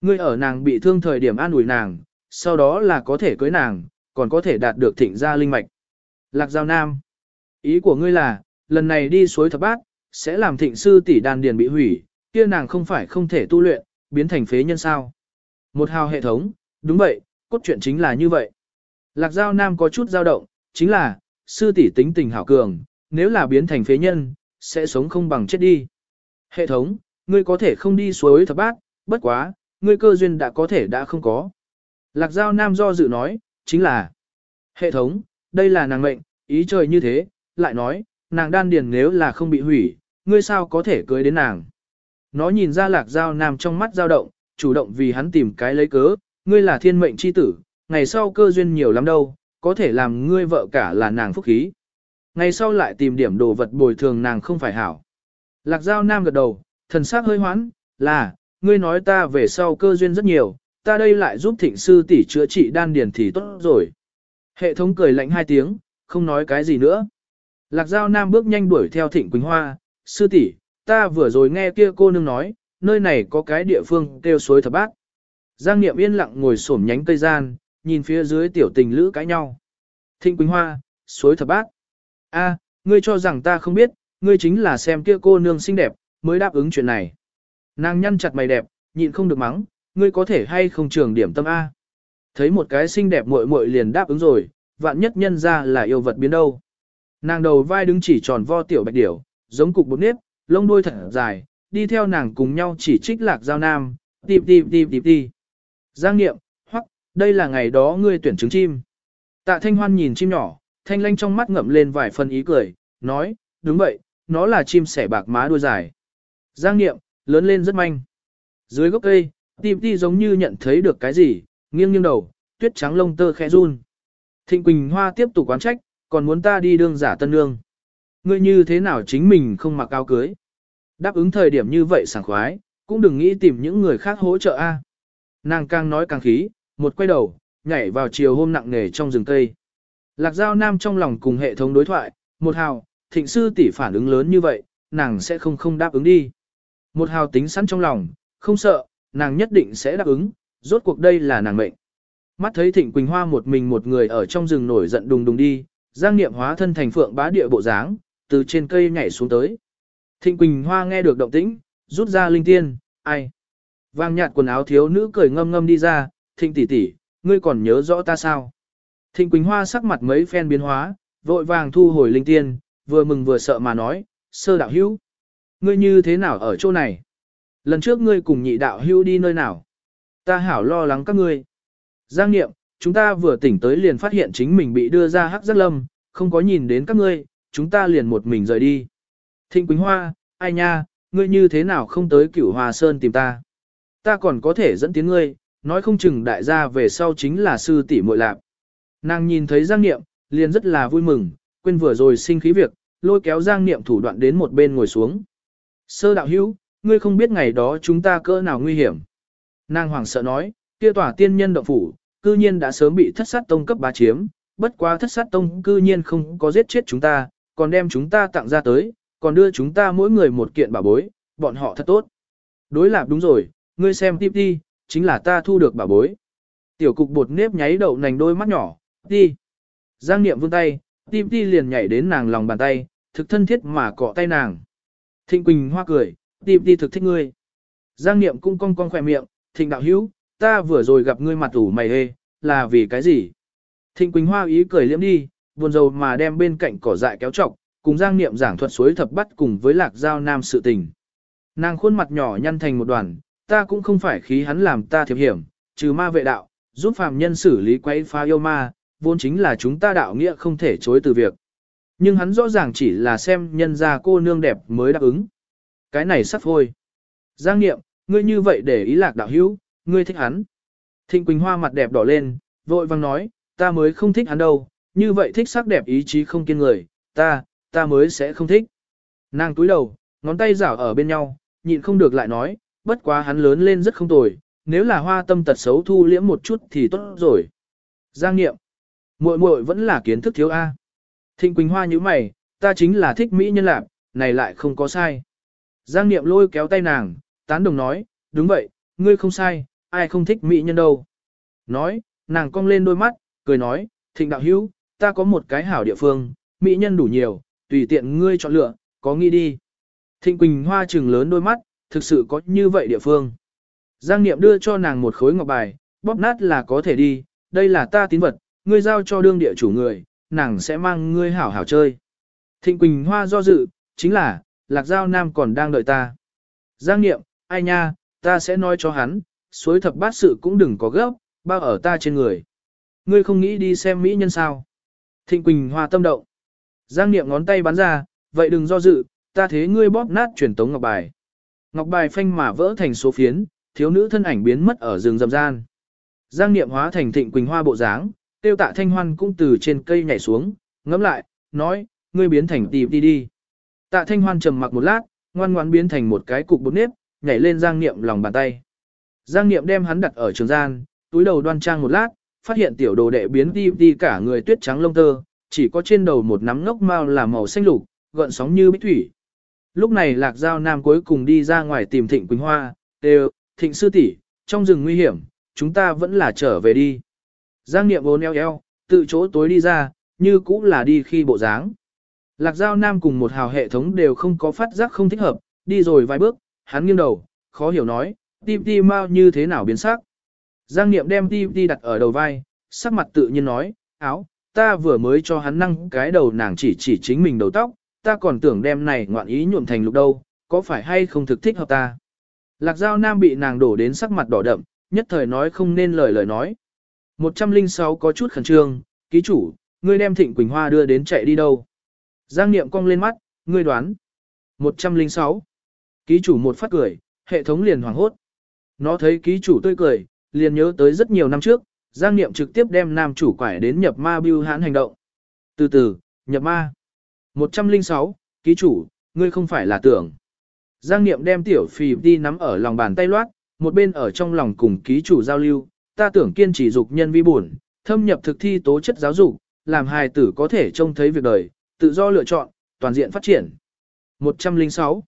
Ngươi ở nàng bị thương thời điểm an ủi nàng, sau đó là có thể cưới nàng, còn có thể đạt được thịnh gia linh mạch. Lạc giao nam, ý của ngươi là, lần này đi suối thập bát, sẽ làm thịnh sư tỷ đan điền bị hủy, kia nàng không phải không thể tu luyện, biến thành phế nhân sao. Một hào hệ thống, đúng vậy, cốt truyện chính là như vậy. Lạc Giao Nam có chút dao động, chính là, sư tỷ tính tình hảo cường, nếu là biến thành phế nhân, sẽ sống không bằng chết đi. Hệ thống, ngươi có thể không đi suối thập bát, bất quá, ngươi cơ duyên đã có thể đã không có. Lạc Giao Nam do dự nói, chính là, hệ thống, đây là nàng mệnh, ý trời như thế, lại nói, nàng đan điền nếu là không bị hủy, ngươi sao có thể cưới đến nàng. Nó nhìn ra Lạc Giao Nam trong mắt dao động, chủ động vì hắn tìm cái lấy cớ, ngươi là thiên mệnh chi tử, ngày sau cơ duyên nhiều lắm đâu, có thể làm ngươi vợ cả là nàng phúc khí. Ngày sau lại tìm điểm đồ vật bồi thường nàng không phải hảo. Lạc Giao Nam gật đầu, thần sắc hơi hoán, là, ngươi nói ta về sau cơ duyên rất nhiều, ta đây lại giúp thịnh sư tỷ chữa trị đan điền thì tốt rồi. Hệ thống cười lạnh hai tiếng, không nói cái gì nữa. Lạc Giao Nam bước nhanh đuổi theo thịnh Quỳnh Hoa, sư tỷ, ta vừa rồi nghe kia cô nương nói, nơi này có cái địa phương kêu suối thập bát. Giang Niệm yên lặng ngồi xổm nhánh cây gian, nhìn phía dưới tiểu tình lữ cãi nhau. Thịnh Quỳnh Hoa, suối thập bát. A, ngươi cho rằng ta không biết, ngươi chính là xem kia cô nương xinh đẹp, mới đáp ứng chuyện này. Nàng nhăn chặt mày đẹp, nhịn không được mắng, ngươi có thể hay không trường điểm tâm A. Thấy một cái xinh đẹp muội muội liền đáp ứng rồi, vạn nhất nhân ra là yêu vật biến đâu. Nàng đầu vai đứng chỉ tròn vo tiểu bạch điểu, giống cục bột nếp, lông đuôi thật dài, đi theo nàng cùng nhau chỉ trích lạc giao nam, tìm tìm tìm tìm tìm. Giang Niệm, hoặc, đây là ngày đó ngươi tuyển trứng chim. Tạ Thanh Hoan nhìn chim nhỏ, thanh lanh trong mắt ngậm lên vài phần ý cười, nói, đúng vậy, nó là chim sẻ bạc má đuôi dài. Giang Niệm, lớn lên rất manh. Dưới gốc cây, tìm ti giống như nhận thấy được cái gì, nghiêng nghiêng đầu, tuyết trắng lông tơ khẽ run. Thịnh Quỳnh Hoa tiếp tục quán trách, còn muốn ta đi đương giả tân nương. Ngươi như thế nào chính mình không mặc áo cưới. Đáp ứng thời điểm như vậy sảng khoái, cũng đừng nghĩ tìm những người khác hỗ trợ a. Nàng càng nói càng khí, một quay đầu, nhảy vào chiều hôm nặng nề trong rừng cây. Lạc Giao Nam trong lòng cùng hệ thống đối thoại, một hào, thịnh sư tỷ phản ứng lớn như vậy, nàng sẽ không không đáp ứng đi. Một hào tính sẵn trong lòng, không sợ, nàng nhất định sẽ đáp ứng, rốt cuộc đây là nàng mệnh. Mắt thấy thịnh Quỳnh Hoa một mình một người ở trong rừng nổi giận đùng đùng đi, giang niệm hóa thân thành phượng bá địa bộ dáng, từ trên cây nhảy xuống tới. Thịnh Quỳnh Hoa nghe được động tĩnh, rút ra linh tiên, ai? Vang nhạt quần áo thiếu nữ cười ngâm ngâm đi ra, Thịnh tỷ tỷ, ngươi còn nhớ rõ ta sao? Thịnh Quỳnh Hoa sắc mặt mấy phen biến hóa, vội vàng thu hồi linh tiên, vừa mừng vừa sợ mà nói, sơ đạo hữu. Ngươi như thế nào ở chỗ này? Lần trước ngươi cùng nhị đạo hữu đi nơi nào? Ta hảo lo lắng các ngươi. Giang Niệm, chúng ta vừa tỉnh tới liền phát hiện chính mình bị đưa ra hắc giác lâm, không có nhìn đến các ngươi, chúng ta liền một mình rời đi. Thịnh Quỳnh Hoa, ai nha, ngươi như thế nào không tới cửu hòa sơn tìm ta. Ta còn có thể dẫn tiếng ngươi, nói không chừng đại gia về sau chính là sư tỷ muội lạc. Nàng nhìn thấy Giang Niệm, liền rất là vui mừng, quên vừa rồi sinh khí việc, lôi kéo Giang Niệm thủ đoạn đến một bên ngồi xuống. Sơ đạo hữu, ngươi không biết ngày đó chúng ta cỡ nào nguy hiểm. Nàng hoảng sợ nói, kia tỏa tiên nhân động phủ, cư nhiên đã sớm bị thất sát tông cấp bá chiếm, bất quá thất sát tông cư nhiên không có giết chết chúng ta, còn đem chúng ta tặng ra tới, còn đưa chúng ta mỗi người một kiện bảo bối, bọn họ thật tốt. Đối lạp đúng rồi, ngươi xem tiếp đi, chính là ta thu được bảo bối. Tiểu cục bột nếp nháy đậu nành đôi mắt nhỏ, đi. Giang niệm vươn tay, tim ti liền nhảy đến nàng lòng bàn tay, thực thân thiết mà cọ tay nàng. Thịnh Quỳnh hoa cười, tim ti thực thích ngươi. Giang niệm cũng cong cong khỏe miệng, thịnh đạo hữu, ta vừa rồi gặp ngươi mặt ủ mày hê, là vì cái gì? Thịnh Quỳnh hoa ý cười liếm đi, buồn rầu mà đem bên cạnh cỏ dại kéo trọc, cùng Giang niệm giảng thuật suối thập bắt cùng với lạc giao nam sự tình. Nàng khuôn mặt nhỏ nhăn thành một đoàn, ta cũng không phải khí hắn làm ta thiệp hiểm, trừ ma vệ đạo, giúp phàm nhân xử lý quấy phá yêu ma, vốn chính là chúng ta đạo nghĩa không thể chối từ việc. Nhưng hắn rõ ràng chỉ là xem nhân ra cô nương đẹp mới đáp ứng. Cái này sắp thôi. Giang nghiệm, ngươi như vậy để ý lạc đạo hữu, ngươi thích hắn. Thịnh Quỳnh Hoa mặt đẹp đỏ lên, vội vang nói, ta mới không thích hắn đâu, như vậy thích sắc đẹp ý chí không kiên người, ta, ta mới sẽ không thích. Nàng túi đầu, ngón tay rảo ở bên nhau, nhịn không được lại nói, bất quá hắn lớn lên rất không tồi, nếu là hoa tâm tật xấu thu liễm một chút thì tốt rồi. Giang nghiệm, muội muội vẫn là kiến thức thiếu A. Thịnh Quỳnh Hoa như mày, ta chính là thích Mỹ nhân lạc, này lại không có sai. Giang Niệm lôi kéo tay nàng, tán đồng nói, đúng vậy, ngươi không sai, ai không thích Mỹ nhân đâu. Nói, nàng cong lên đôi mắt, cười nói, thịnh đạo hữu, ta có một cái hảo địa phương, Mỹ nhân đủ nhiều, tùy tiện ngươi chọn lựa, có nghĩ đi. Thịnh Quỳnh Hoa trừng lớn đôi mắt, thực sự có như vậy địa phương. Giang Niệm đưa cho nàng một khối ngọc bài, bóp nát là có thể đi, đây là ta tín vật, ngươi giao cho đương địa chủ người, nàng sẽ mang ngươi hảo hảo chơi. Thịnh Quỳnh Hoa do dự, chính là, Lạc Giao Nam còn đang đợi ta. Giang Niệm, ai nha, ta sẽ nói cho hắn, suối thập bát sự cũng đừng có gấp, bao ở ta trên người. Ngươi không nghĩ đi xem Mỹ nhân sao. Thịnh Quỳnh Hoa tâm động. Giang Niệm ngón tay bắn ra, vậy đừng do dự, ta thế ngươi bóp nát truyền tống ngọc bài. Ngọc bài phanh mà vỡ thành số phiến, thiếu nữ thân ảnh biến mất ở rừng rậm gian. Giang Niệm hóa thành thịnh quỳnh hoa bộ dáng, tiêu tạ thanh hoan cũng từ trên cây nhảy xuống, ngắm lại, nói, ngươi biến thành tì đi đi. Tạ thanh hoan trầm mặc một lát, ngoan ngoãn biến thành một cái cục bột nếp, nhảy lên Giang Niệm lòng bàn tay. Giang Niệm đem hắn đặt ở trường gian, túi đầu đoan trang một lát, phát hiện tiểu đồ đệ biến đi đi cả người tuyết trắng lông tơ, chỉ có trên đầu một nắm ngốc mao là màu xanh lục, gợn sóng như bích thủy. Lúc này Lạc Giao Nam cuối cùng đi ra ngoài tìm Thịnh Quỳnh Hoa, đều, Thịnh Sư tỷ trong rừng nguy hiểm, chúng ta vẫn là trở về đi. Giang Niệm vốn eo eo, tự chỗ tối đi ra, như cũng là đi khi bộ dáng. Lạc Giao Nam cùng một hào hệ thống đều không có phát giác không thích hợp, đi rồi vài bước, hắn nghiêng đầu, khó hiểu nói, tim ti mau như thế nào biến sắc. Giang Niệm đem tim ti đặt ở đầu vai, sắc mặt tự nhiên nói, áo, ta vừa mới cho hắn năng cái đầu nàng chỉ chỉ chính mình đầu tóc, ta còn tưởng đem này ngoạn ý nhuộm thành lục đâu, có phải hay không thực thích hợp ta. Lạc Giao Nam bị nàng đổ đến sắc mặt đỏ đậm, nhất thời nói không nên lời lời nói. 106 có chút khẩn trương, ký chủ, ngươi đem Thịnh Quỳnh Hoa đưa đến chạy đi đâu. Giang Niệm cong lên mắt, ngươi đoán. 106. Ký chủ một phát cười, hệ thống liền hoảng hốt. Nó thấy ký chủ tươi cười, liền nhớ tới rất nhiều năm trước, Giang Niệm trực tiếp đem nam chủ quải đến nhập ma bưu hãn hành động. Từ từ, nhập ma. 106, ký chủ, ngươi không phải là tưởng. Giang Niệm đem tiểu phì đi nắm ở lòng bàn tay loát, một bên ở trong lòng cùng ký chủ giao lưu, ta tưởng kiên trì dục nhân vi buồn, thâm nhập thực thi tố chất giáo dục, làm hài tử có thể trông thấy việc đời, tự do lựa chọn, toàn diện phát triển. 106.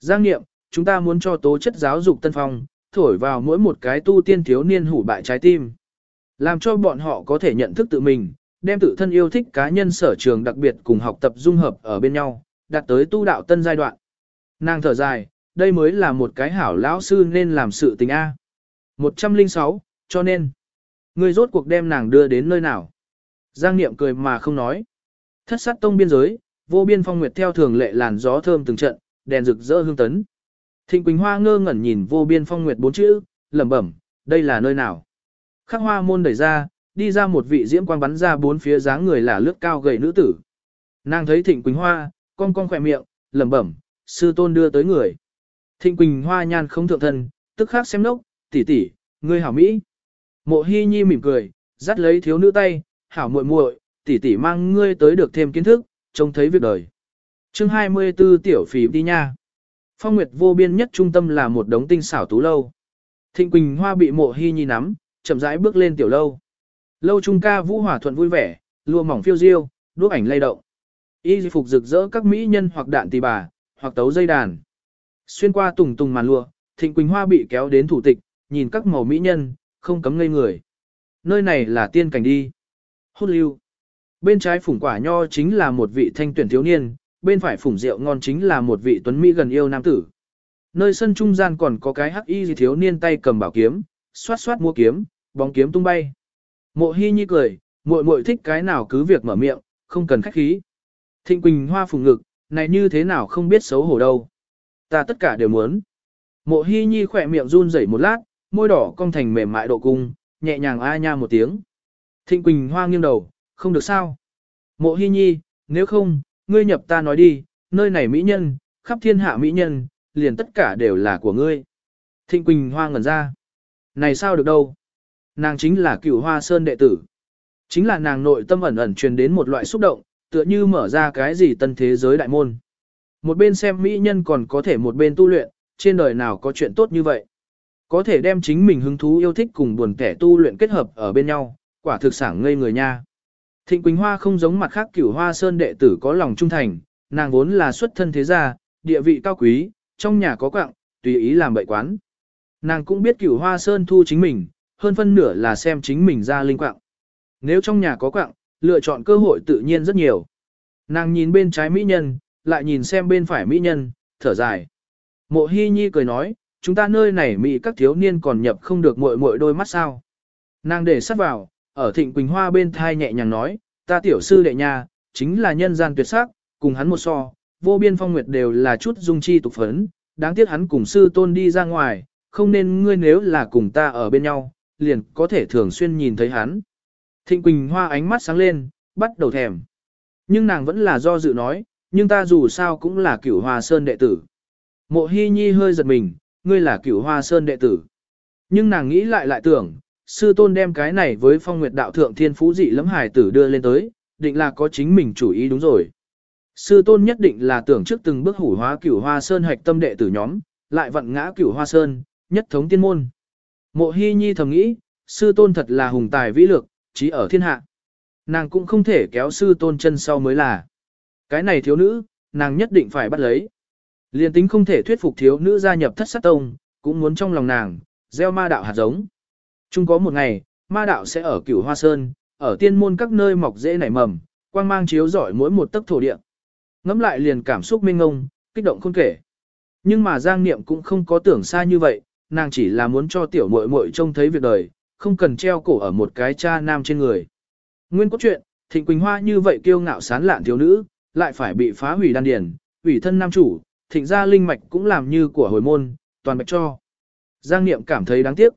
Giang nghiệm, chúng ta muốn cho tố chất giáo dục tân phong, thổi vào mỗi một cái tu tiên thiếu niên hủ bại trái tim. Làm cho bọn họ có thể nhận thức tự mình, đem tự thân yêu thích cá nhân sở trường đặc biệt cùng học tập dung hợp ở bên nhau, đạt tới tu đạo tân giai đoạn. Nàng thở dài, đây mới là một cái hảo lão sư nên làm sự tình A. 106, cho nên, người rốt cuộc đem nàng đưa đến nơi nào. Giang Niệm cười mà không nói. Thất sát tông biên giới, vô biên phong nguyệt theo thường lệ làn gió thơm từng trận, đèn rực rỡ hương tấn. Thịnh Quỳnh Hoa ngơ ngẩn nhìn vô biên phong nguyệt bốn chữ, lẩm bẩm, đây là nơi nào? Khắc hoa môn đẩy ra, đi ra một vị diễm quang bắn ra bốn phía dáng người là lướt cao gầy nữ tử. Nàng thấy Thịnh Quỳnh Hoa, cong cong khỏe miệng, lẩm bẩm, sư tôn đưa tới người. Thịnh Quỳnh hoa nhan không thượng thân, tức khắc xem nốc, tỷ tỷ, ngươi hảo Mỹ. Mộ Hi Nhi mỉm cười, dắt lấy thiếu nữ tay, hảo muội muội, tỷ tỷ mang ngươi tới được thêm kiến thức, trông thấy việc đời. Chương 24 tiểu phỉ đi nha. Phong Nguyệt vô biên nhất trung tâm là một đống tinh xảo tú lâu. Thịnh Quỳnh Hoa bị Mộ Hi Nhi nắm, chậm rãi bước lên tiểu lâu. Lâu trung ca vũ hòa thuận vui vẻ, lụa mỏng phiêu diêu, đuốc ảnh lay động. Y phục rực rỡ các mỹ nhân hoặc đạn tỳ bà, hoặc tấu dây đàn. Xuyên qua tùng tùng màn lụa, Thịnh Quỳnh Hoa bị kéo đến thủ tịch, nhìn các màu mỹ nhân, không cấm ngây người. Nơi này là tiên cảnh đi. Hút lưu. Bên trái phủng quả nho chính là một vị thanh tuyển thiếu niên, bên phải phủng rượu ngon chính là một vị tuấn mỹ gần yêu nam tử. Nơi sân trung gian còn có cái hắc y thiếu niên tay cầm bảo kiếm, xoát xoát mua kiếm, bóng kiếm tung bay. Mộ Hi Nhi cười, muội muội thích cái nào cứ việc mở miệng, không cần khách khí. Thịnh Quỳnh Hoa phùng ngực, này như thế nào không biết xấu hổ đâu. Ta tất cả đều muốn. Mộ Hi Nhi khỏe miệng run rẩy một lát, môi đỏ cong thành mềm mại độ cung, nhẹ nhàng a nha một tiếng. Thịnh Quỳnh Hoa nghiêng đầu, không được sao. Mộ Hi Nhi, nếu không, ngươi nhập ta nói đi, nơi này mỹ nhân, khắp thiên hạ mỹ nhân, liền tất cả đều là của ngươi. Thịnh Quỳnh Hoa ngẩn ra. Này sao được đâu. Nàng chính là cửu hoa sơn đệ tử. Chính là nàng nội tâm ẩn ẩn truyền đến một loại xúc động, tựa như mở ra cái gì tân thế giới đại môn. Một bên xem mỹ nhân còn có thể một bên tu luyện, trên đời nào có chuyện tốt như vậy. Có thể đem chính mình hứng thú yêu thích cùng buồn kẻ tu luyện kết hợp ở bên nhau, quả thực sảng ngây người nha. Thịnh Quỳnh Hoa không giống mặt khác cửu hoa sơn đệ tử có lòng trung thành, nàng vốn là xuất thân thế gia, địa vị cao quý, trong nhà có quạng, tùy ý làm bậy quán. Nàng cũng biết cửu hoa sơn thu chính mình, hơn phân nửa là xem chính mình ra linh quạng. Nếu trong nhà có quạng, lựa chọn cơ hội tự nhiên rất nhiều. Nàng nhìn bên trái mỹ nhân, lại nhìn xem bên phải mỹ nhân, thở dài. Mộ Hi Nhi cười nói, chúng ta nơi này mỹ các thiếu niên còn nhập không được muội muội đôi mắt sao. Nàng để sát vào, ở thịnh Quỳnh Hoa bên thai nhẹ nhàng nói, ta tiểu sư đệ nhà chính là nhân gian tuyệt sắc, cùng hắn một so, vô biên phong nguyệt đều là chút dung chi tục phấn, đáng tiếc hắn cùng sư tôn đi ra ngoài, không nên ngươi nếu là cùng ta ở bên nhau, liền có thể thường xuyên nhìn thấy hắn. Thịnh Quỳnh Hoa ánh mắt sáng lên, bắt đầu thèm. Nhưng nàng vẫn là do dự nói, nhưng ta dù sao cũng là cửu hòa sơn đệ tử. Mộ Hi Nhi hơi giật mình, ngươi là cửu hoa sơn đệ tử. Nhưng nàng nghĩ lại lại tưởng, sư tôn đem cái này với phong nguyệt đạo thượng thiên phú dị lẫm hải tử đưa lên tới, định là có chính mình chủ ý đúng rồi. Sư tôn nhất định là tưởng trước từng bước hủ hóa cửu hoa sơn hạch tâm đệ tử nhóm, lại vận ngã cửu hoa sơn, nhất thống tiên môn. Mộ Hi Nhi thầm nghĩ, sư tôn thật là hùng tài vĩ lược, trí ở thiên hạ. Nàng cũng không thể kéo sư tôn chân sau mới là. Cái này thiếu nữ, nàng nhất định phải bắt lấy. Liên tính không thể thuyết phục thiếu nữ gia nhập thất sát tông, cũng muốn trong lòng nàng, gieo ma đạo hạt giống. Chung có một ngày, ma đạo sẽ ở cửu hoa sơn, ở tiên môn các nơi mọc dễ nảy mầm, quang mang chiếu rọi mỗi một tấc thổ địa. Ngắm lại liền cảm xúc minh ngông, kích động không kể. Nhưng mà Giang Niệm cũng không có tưởng xa như vậy, nàng chỉ là muốn cho tiểu muội muội trông thấy việc đời, không cần treo cổ ở một cái cha nam trên người. Nguyên cốt truyện, Thịnh Quỳnh Hoa như vậy kiêu ngạo sán lạn thiếu nữ, lại phải bị phá hủy đan điền, ủy thân nam chủ, thịnh gia linh mạch cũng làm như của hồi môn, toàn mạch cho. Giang Niệm cảm thấy đáng tiếc.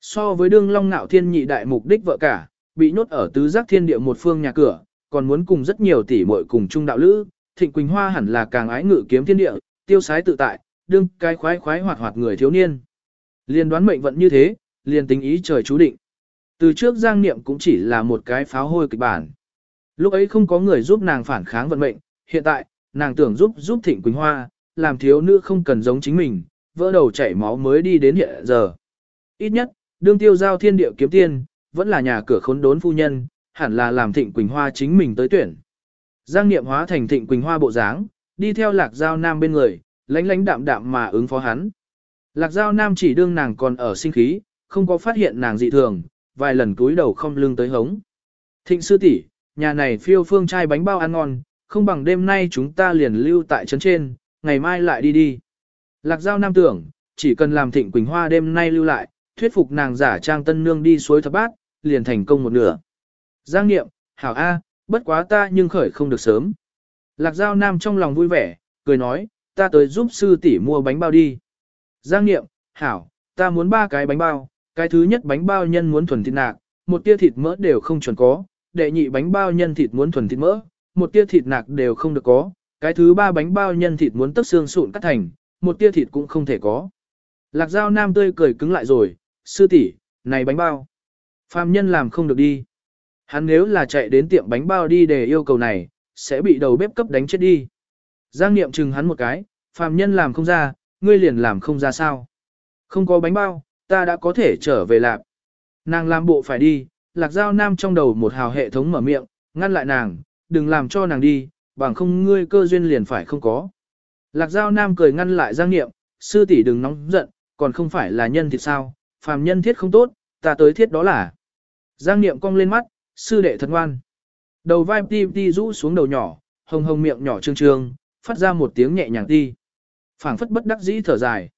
So với đương long ngạo thiên nhị đại mục đích vợ cả, bị nhốt ở tứ giác thiên địa một phương nhà cửa, còn muốn cùng rất nhiều tỷ muội cùng chung đạo lữ, Thịnh Quỳnh Hoa hẳn là càng ái ngự kiếm thiên địa, tiêu sái tự tại, đương cái khoái khoái hoạt hoạt người thiếu niên. Liên đoán mệnh vận như thế, liền tính ý trời chú định. Từ trước Giang Niệm cũng chỉ là một cái pháo hôi kịch bản. Lúc ấy không có người giúp nàng phản kháng vận mệnh, hiện tại, nàng tưởng giúp giúp Thịnh Quỳnh Hoa, làm thiếu nữ không cần giống chính mình, vỡ đầu chảy máu mới đi đến hiện giờ. Ít nhất, đương tiêu giao thiên địa kiếm tiên, vẫn là nhà cửa khốn đốn phu nhân, hẳn là làm Thịnh Quỳnh Hoa chính mình tới tuyển. Giang Niệm hóa thành Thịnh Quỳnh Hoa bộ dáng, đi theo Lạc Giao Nam bên người, lánh lánh đạm đạm mà ứng phó hắn. Lạc Giao Nam chỉ đương nàng còn ở sinh khí, không có phát hiện nàng dị thường, vài lần cúi đầu không lưng tới hống. Thịnh sư tỷ, nhà này phiêu phương trai bánh bao ăn ngon, không bằng đêm nay chúng ta liền lưu tại trấn trên, ngày mai lại đi đi. Lạc Giao Nam tưởng, chỉ cần làm Thịnh Quỳnh Hoa đêm nay lưu lại, thuyết phục nàng giả trang tân nương đi suối thập bát, liền thành công một nửa. Giang Niệm, hảo A, bất quá ta nhưng khởi không được sớm. Lạc Giao Nam trong lòng vui vẻ, cười nói, ta tới giúp sư tỷ mua bánh bao đi. Giang Niệm, hảo, ta muốn ba cái bánh bao, cái thứ nhất bánh bao nhân muốn thuần thịt nạc, một tia thịt mỡ đều không chuẩn có, đệ nhị bánh bao nhân thịt muốn thuần thịt mỡ, một tia thịt nạc đều không được có, cái thứ ba bánh bao nhân thịt muốn tấc xương sụn cắt thành, một tia thịt cũng không thể có. Lạc Giao Nam tươi cười cứng lại rồi, sư tỷ, này bánh bao. Phạm nhân làm không được đi. Hắn nếu là chạy đến tiệm bánh bao đi để yêu cầu này, sẽ bị đầu bếp cấp đánh chết đi. Giang Niệm chừng hắn một cái, Phạm nhân làm không ra, ngươi liền làm không ra sao. Không có bánh bao, ta đã có thể trở về lạc. Nàng làm bộ phải đi, lạc giao nam trong đầu một hào hệ thống mở miệng, ngăn lại nàng, đừng làm cho nàng đi, bằng không ngươi cơ duyên liền phải không có. Lạc giao nam cười ngăn lại Giang Niệm, sư tỷ đừng nóng giận, còn không phải là nhân thiết sao, phàm nhân thiết không tốt, ta tới thiết đó là. Giang Niệm cong lên mắt, sư đệ thật ngoan. Đầu vai ti ti rũ xuống đầu nhỏ, hồng hồng miệng nhỏ trương trương, phát ra một tiếng nhẹ nhàng ti. phảng phất bất đắc dĩ thở dài.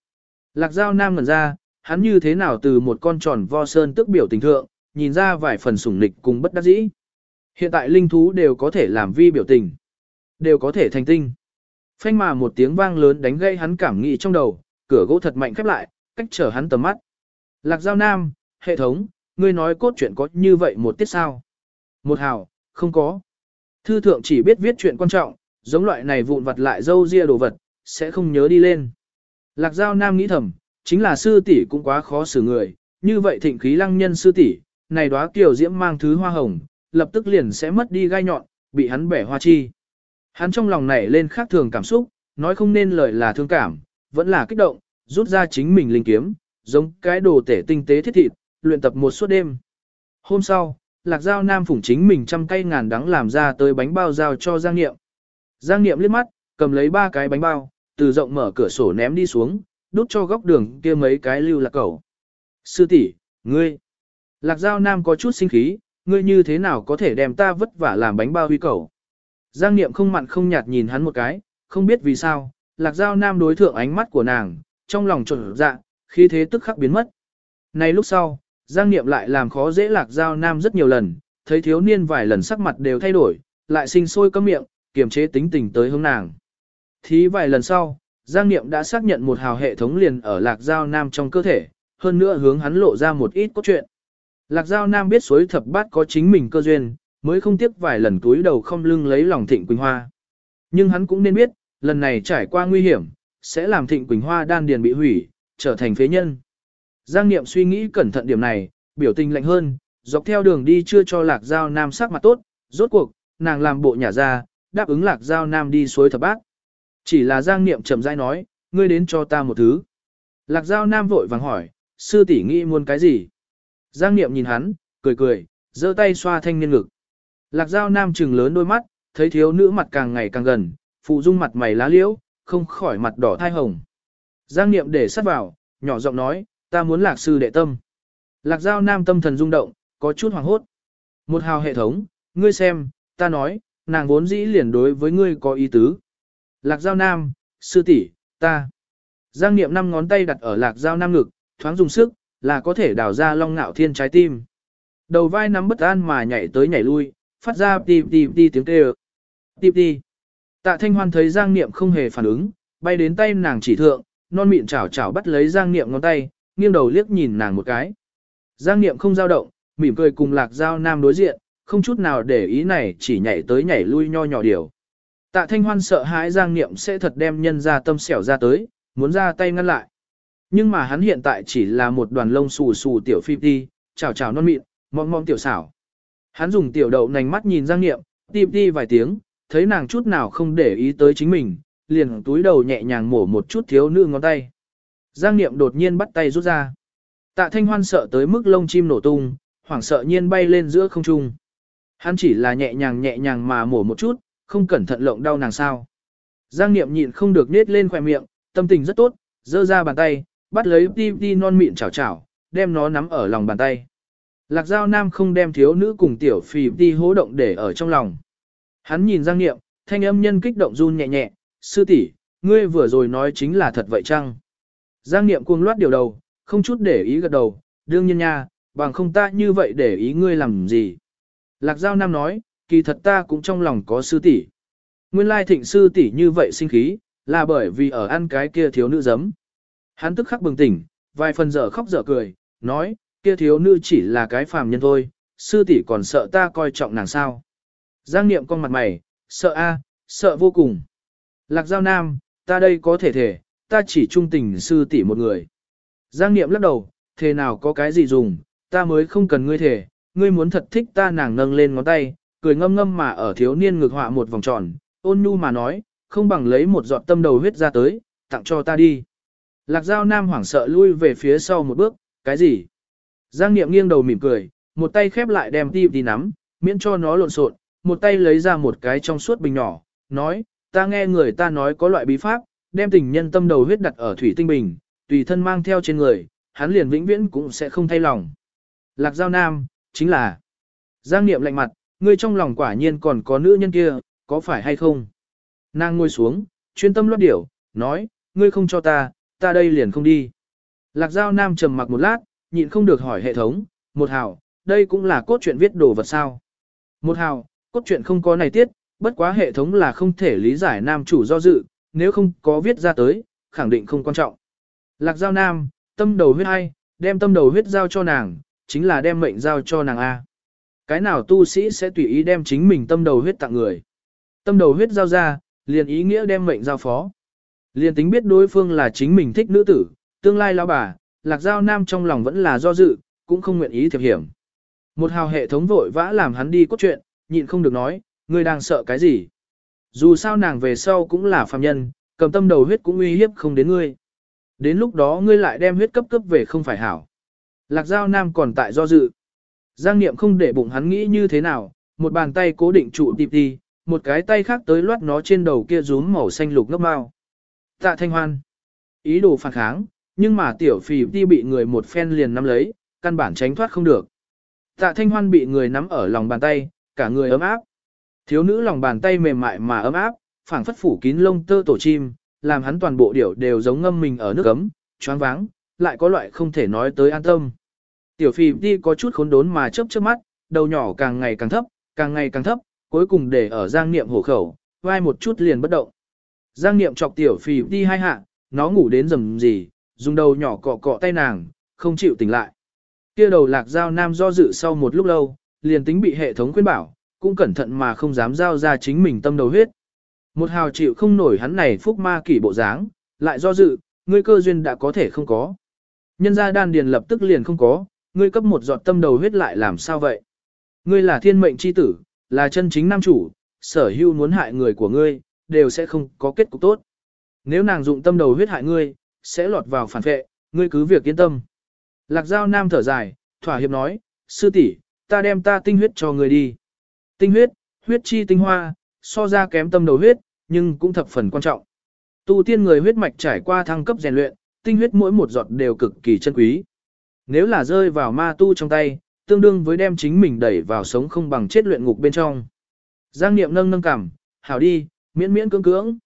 Lạc Giao Nam ngẩn ra, hắn như thế nào từ một con tròn vo sơn tức biểu tình thượng, nhìn ra vài phần sủng nịch cùng bất đắc dĩ. Hiện tại linh thú đều có thể làm vi biểu tình, đều có thể thành tinh. Phanh mà một tiếng vang lớn đánh gây hắn cảm nghĩ trong đầu, cửa gỗ thật mạnh khép lại, cách trở hắn tầm mắt. Lạc Giao Nam, hệ thống, ngươi nói cốt truyện có như vậy một tiết sao? Một hào, không có. Thư thượng chỉ biết viết chuyện quan trọng, giống loại này vụn vặt lại dâu ria đồ vật, sẽ không nhớ đi lên. Lạc Giao Nam nghĩ thầm, chính là sư tỷ cũng quá khó xử người, như vậy thịnh khí lăng nhân sư tỷ, này đóa kiều diễm mang thứ hoa hồng, lập tức liền sẽ mất đi gai nhọn, bị hắn bẻ hoa chi. Hắn trong lòng nảy lên khác thường cảm xúc, nói không nên lời là thương cảm, vẫn là kích động, rút ra chính mình linh kiếm, giống cái đồ tể tinh tế thiết thịt, luyện tập một suốt đêm. Hôm sau, Lạc Giao Nam phủng chính mình trăm cây ngàn đắng làm ra tới bánh bao giao cho Giang Niệm. Giang Niệm liếc mắt, cầm lấy ba cái bánh bao, từ rộng mở cửa sổ ném đi xuống, đút cho góc đường kia mấy cái lưu lạc cầu. Sư tỷ, ngươi. Lạc Giao Nam có chút sinh khí, ngươi như thế nào có thể đem ta vất vả làm bánh bao huy cầu. Giang Niệm không mặn không nhạt nhìn hắn một cái, không biết vì sao, Lạc Giao Nam đối thượng ánh mắt của nàng, trong lòng trộn dạ, khi thế tức khắc biến mất. Này lúc sau, Giang Niệm lại làm khó dễ Lạc Giao Nam rất nhiều lần, thấy thiếu niên vài lần sắc mặt đều thay đổi, lại sinh sôi cấm miệng, kiềm chế tính tình tới hướng nàng. Thí vài lần sau, Giang Niệm đã xác nhận một hào hệ thống liền ở Lạc Giao Nam trong cơ thể, hơn nữa hướng hắn lộ ra một ít cốt truyện. Lạc Giao Nam biết suối thập bát có chính mình cơ duyên, mới không tiếc vài lần túi đầu không lưng lấy lòng Thịnh Quỳnh Hoa. Nhưng hắn cũng nên biết, lần này trải qua nguy hiểm, sẽ làm Thịnh Quỳnh Hoa đan điền bị hủy, trở thành phế nhân. Giang Niệm suy nghĩ cẩn thận điểm này, biểu tình lạnh hơn, dọc theo đường đi chưa cho Lạc Giao Nam sắc mặt tốt, rốt cuộc, nàng làm bộ nhả ra, đáp ứng Lạc Giao Nam đi suối thập bát. Chỉ là Giang Niệm chậm rãi nói, ngươi đến cho ta một thứ. Lạc Giao Nam vội vàng hỏi, sư tỷ nghĩ muốn cái gì? Giang Niệm nhìn hắn, cười cười, giơ tay xoa thanh niên ngực. Lạc Giao Nam trừng lớn đôi mắt, thấy thiếu nữ mặt càng ngày càng gần, phụ dung mặt mày lá liễu, không khỏi mặt đỏ thai hồng. Giang Niệm để sát vào, nhỏ giọng nói, ta muốn lạc sư đệ tâm. Lạc Giao Nam tâm thần rung động, có chút hoàng hốt. Một hào hệ thống, ngươi xem, ta nói, nàng vốn dĩ liền đối với ngươi có ý tứ. Lạc Giao Nam, sư tỷ, ta. Giang Niệm năm ngón tay đặt ở Lạc Giao Nam ngực, thoáng dùng sức, là có thể đào ra long ngạo thiên trái tim. Đầu vai nắm bất an mà nhảy tới nhảy lui, phát ra ti ti ti tiếng kêu. Ti ti. Tạ Thanh Hoan thấy Giang Niệm không hề phản ứng, bay đến tay nàng chỉ thượng, non miệng chảo chảo bắt lấy Giang Niệm ngón tay, nghiêng đầu liếc nhìn nàng một cái. Giang Niệm không dao động, mỉm cười cùng Lạc Giao Nam đối diện, không chút nào để ý này chỉ nhảy tới nhảy lui nho nhỏ điều. Tạ Thanh Hoan sợ hãi Giang Niệm sẽ thật đem nhân ra tâm xẻo ra tới, muốn ra tay ngăn lại. Nhưng mà hắn hiện tại chỉ là một đoàn lông xù xù tiểu phi ti, chào chào non mịn, mong mong tiểu xảo. Hắn dùng tiểu đậu nành mắt nhìn Giang Niệm, tìm đi vài tiếng, thấy nàng chút nào không để ý tới chính mình, liền túi đầu nhẹ nhàng mổ một chút thiếu nữ ngón tay. Giang Niệm đột nhiên bắt tay rút ra. Tạ Thanh Hoan sợ tới mức lông chim nổ tung, hoảng sợ nhiên bay lên giữa không trung. Hắn chỉ là nhẹ nhàng nhẹ nhàng mà mổ một chút, không cẩn thận lộng đau nàng sao. Giang Niệm nhịn không được nết lên khỏe miệng, tâm tình rất tốt, giơ ra bàn tay, bắt lấy ti ti non mịn chảo chảo, đem nó nắm ở lòng bàn tay. Lạc Giao Nam không đem thiếu nữ cùng tiểu phì đi hố động để ở trong lòng. Hắn nhìn Giang Niệm, thanh âm nhân kích động run nhẹ nhẹ, sư tỷ, ngươi vừa rồi nói chính là thật vậy chăng? Giang Niệm cuồng loát điều đầu, không chút để ý gật đầu, đương nhiên nha, bằng không ta như vậy để ý ngươi làm gì. Lạc Giao Nam nói, kỳ thật ta cũng trong lòng có sư tỷ. Nguyên lai thịnh sư tỷ như vậy sinh khí, là bởi vì ở ăn cái kia thiếu nữ giấm. Hắn tức khắc bừng tỉnh, vài phần dở khóc dở cười, nói, kia thiếu nữ chỉ là cái phàm nhân thôi, sư tỷ còn sợ ta coi trọng nàng sao. Giang niệm con mặt mày, sợ a, sợ vô cùng. Lạc Giao Nam, ta đây có thể thể, ta chỉ trung tình sư tỷ một người. Giang Niệm lắc đầu, thế nào có cái gì dùng, ta mới không cần ngươi thể, ngươi muốn thật thích ta nàng nâng lên ngón tay, cười ngâm ngâm mà ở thiếu niên ngực họa một vòng tròn, ôn nhu mà nói, không bằng lấy một giọt tâm đầu huyết ra tới, tặng cho ta đi. Lạc Giao Nam hoảng sợ lui về phía sau một bước, cái gì? Giang Niệm nghiêng đầu mỉm cười, một tay khép lại đem ti đi nắm, miễn cho nó lộn xộn, một tay lấy ra một cái trong suốt bình nhỏ, nói, ta nghe người ta nói có loại bí pháp, đem tình nhân tâm đầu huyết đặt ở thủy tinh bình, tùy thân mang theo trên người, hắn liền vĩnh viễn cũng sẽ không thay lòng. Lạc Giao Nam, chính là Giang Niệm lạnh mặt, ngươi trong lòng quả nhiên còn có nữ nhân kia, có phải hay không? Nàng ngồi xuống, chuyên tâm lót điểu, nói, ngươi không cho ta, ta đây liền không đi. Lạc Giao Nam trầm mặc một lát, nhịn không được hỏi hệ thống, một hào, đây cũng là cốt truyện viết đồ vật sao. Một hào, cốt truyện không có này tiết, bất quá hệ thống là không thể lý giải nam chủ do dự, nếu không có viết ra tới, khẳng định không quan trọng. Lạc Giao Nam, tâm đầu huyết hay, đem tâm đầu huyết giao cho nàng, chính là đem mệnh giao cho nàng A. Cái nào tu sĩ sẽ tùy ý đem chính mình tâm đầu huyết tặng người. Tâm đầu huyết giao ra, liền ý nghĩa đem mệnh giao phó. Liền tính biết đối phương là chính mình thích nữ tử, tương lai lão bà, lạc giao nam trong lòng vẫn là do dự, cũng không nguyện ý thiệp hiểm. Một hào hệ thống vội vã làm hắn đi cốt truyện, nhịn không được nói, ngươi đang sợ cái gì. Dù sao nàng về sau cũng là phàm nhân, cầm tâm đầu huyết cũng uy hiếp không đến ngươi. Đến lúc đó ngươi lại đem huyết cấp cấp về không phải hảo. Lạc Giao Nam còn tại do dự. Giang Niệm không để bụng hắn nghĩ như thế nào, một bàn tay cố định trụ tịp đi, một cái tay khác tới loát nó trên đầu kia rúm màu xanh lục ngốc mau. Tạ Thanh Hoan. Ý đồ phản kháng, nhưng mà tiểu phì đi bị người một phen liền nắm lấy, căn bản tránh thoát không được. Tạ Thanh Hoan bị người nắm ở lòng bàn tay, cả người ấm áp. Thiếu nữ lòng bàn tay mềm mại mà ấm áp, phảng phất phủ kín lông tơ tổ chim, làm hắn toàn bộ điểu đều giống ngâm mình ở nước ấm, choáng váng, lại có loại không thể nói tới an tâm. Tiểu phì đi có chút khốn đốn mà chớp chớp mắt, đầu nhỏ càng ngày càng thấp, càng ngày càng thấp, cuối cùng để ở giang niệm hổ khẩu, vai một chút liền bất động. Giang niệm chọc tiểu phì đi hai hạ, nó ngủ đến rầm gì, dùng đầu nhỏ cọ cọ tay nàng, không chịu tỉnh lại. Kia đầu lạc giao nam do dự sau một lúc lâu, liền tính bị hệ thống khuyên bảo, cũng cẩn thận mà không dám giao ra chính mình tâm đầu huyết. Một hào chịu không nổi hắn này phúc ma kỷ bộ dáng, lại do dự, ngươi cơ duyên đã có thể không có. Nhân gia đan điền lập tức liền không có, ngươi cấp một giọt tâm đầu huyết lại làm sao vậy? Ngươi là thiên mệnh chi tử, là chân chính nam chủ, sở hữu muốn hại người của ngươi, đều sẽ không có kết cục tốt. Nếu nàng dụng tâm đầu huyết hại ngươi, sẽ lọt vào phản vệ, ngươi cứ việc yên tâm. Lạc Giao Nam thở dài, thỏa hiệp nói, sư tỷ, ta đem ta tinh huyết cho ngươi đi. Tinh huyết, huyết chi tinh hoa, so ra kém tâm đầu huyết, nhưng cũng thập phần quan trọng. Tu tiên người huyết mạch trải qua thăng cấp rèn luyện, tinh huyết mỗi một giọt đều cực kỳ chân quý. Nếu là rơi vào ma tu trong tay, tương đương với đem chính mình đẩy vào sống không bằng chết luyện ngục bên trong. Giang Niệm nâng nâng cảm, hảo đi, miễn miễn cưỡng cưỡng.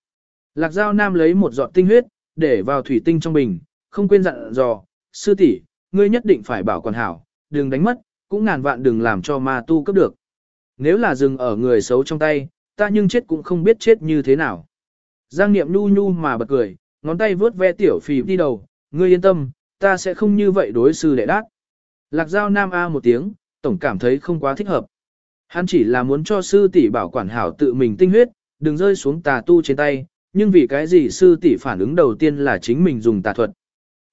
Lạc Giao Nam lấy một giọt tinh huyết, để vào thủy tinh trong bình, không quên dặn dò, sư tỷ, ngươi nhất định phải bảo quản hảo, đừng đánh mất, cũng ngàn vạn đừng làm cho ma tu cấp được. Nếu là dừng ở người xấu trong tay, ta nhưng chết cũng không biết chết như thế nào. Giang Niệm nhu nhu mà bật cười, ngón tay vướt ve tiểu phì đi đầu, ngươi yên tâm, ta sẽ không như vậy đối sư đệ đát. Lạc Giao Nam A một tiếng, tổng cảm thấy không quá thích hợp. Hắn chỉ là muốn cho sư tỷ bảo quản hảo tự mình tinh huyết, đừng rơi xuống tà tu trên tay, nhưng vì cái gì sư tỷ phản ứng đầu tiên là chính mình dùng tà thuật.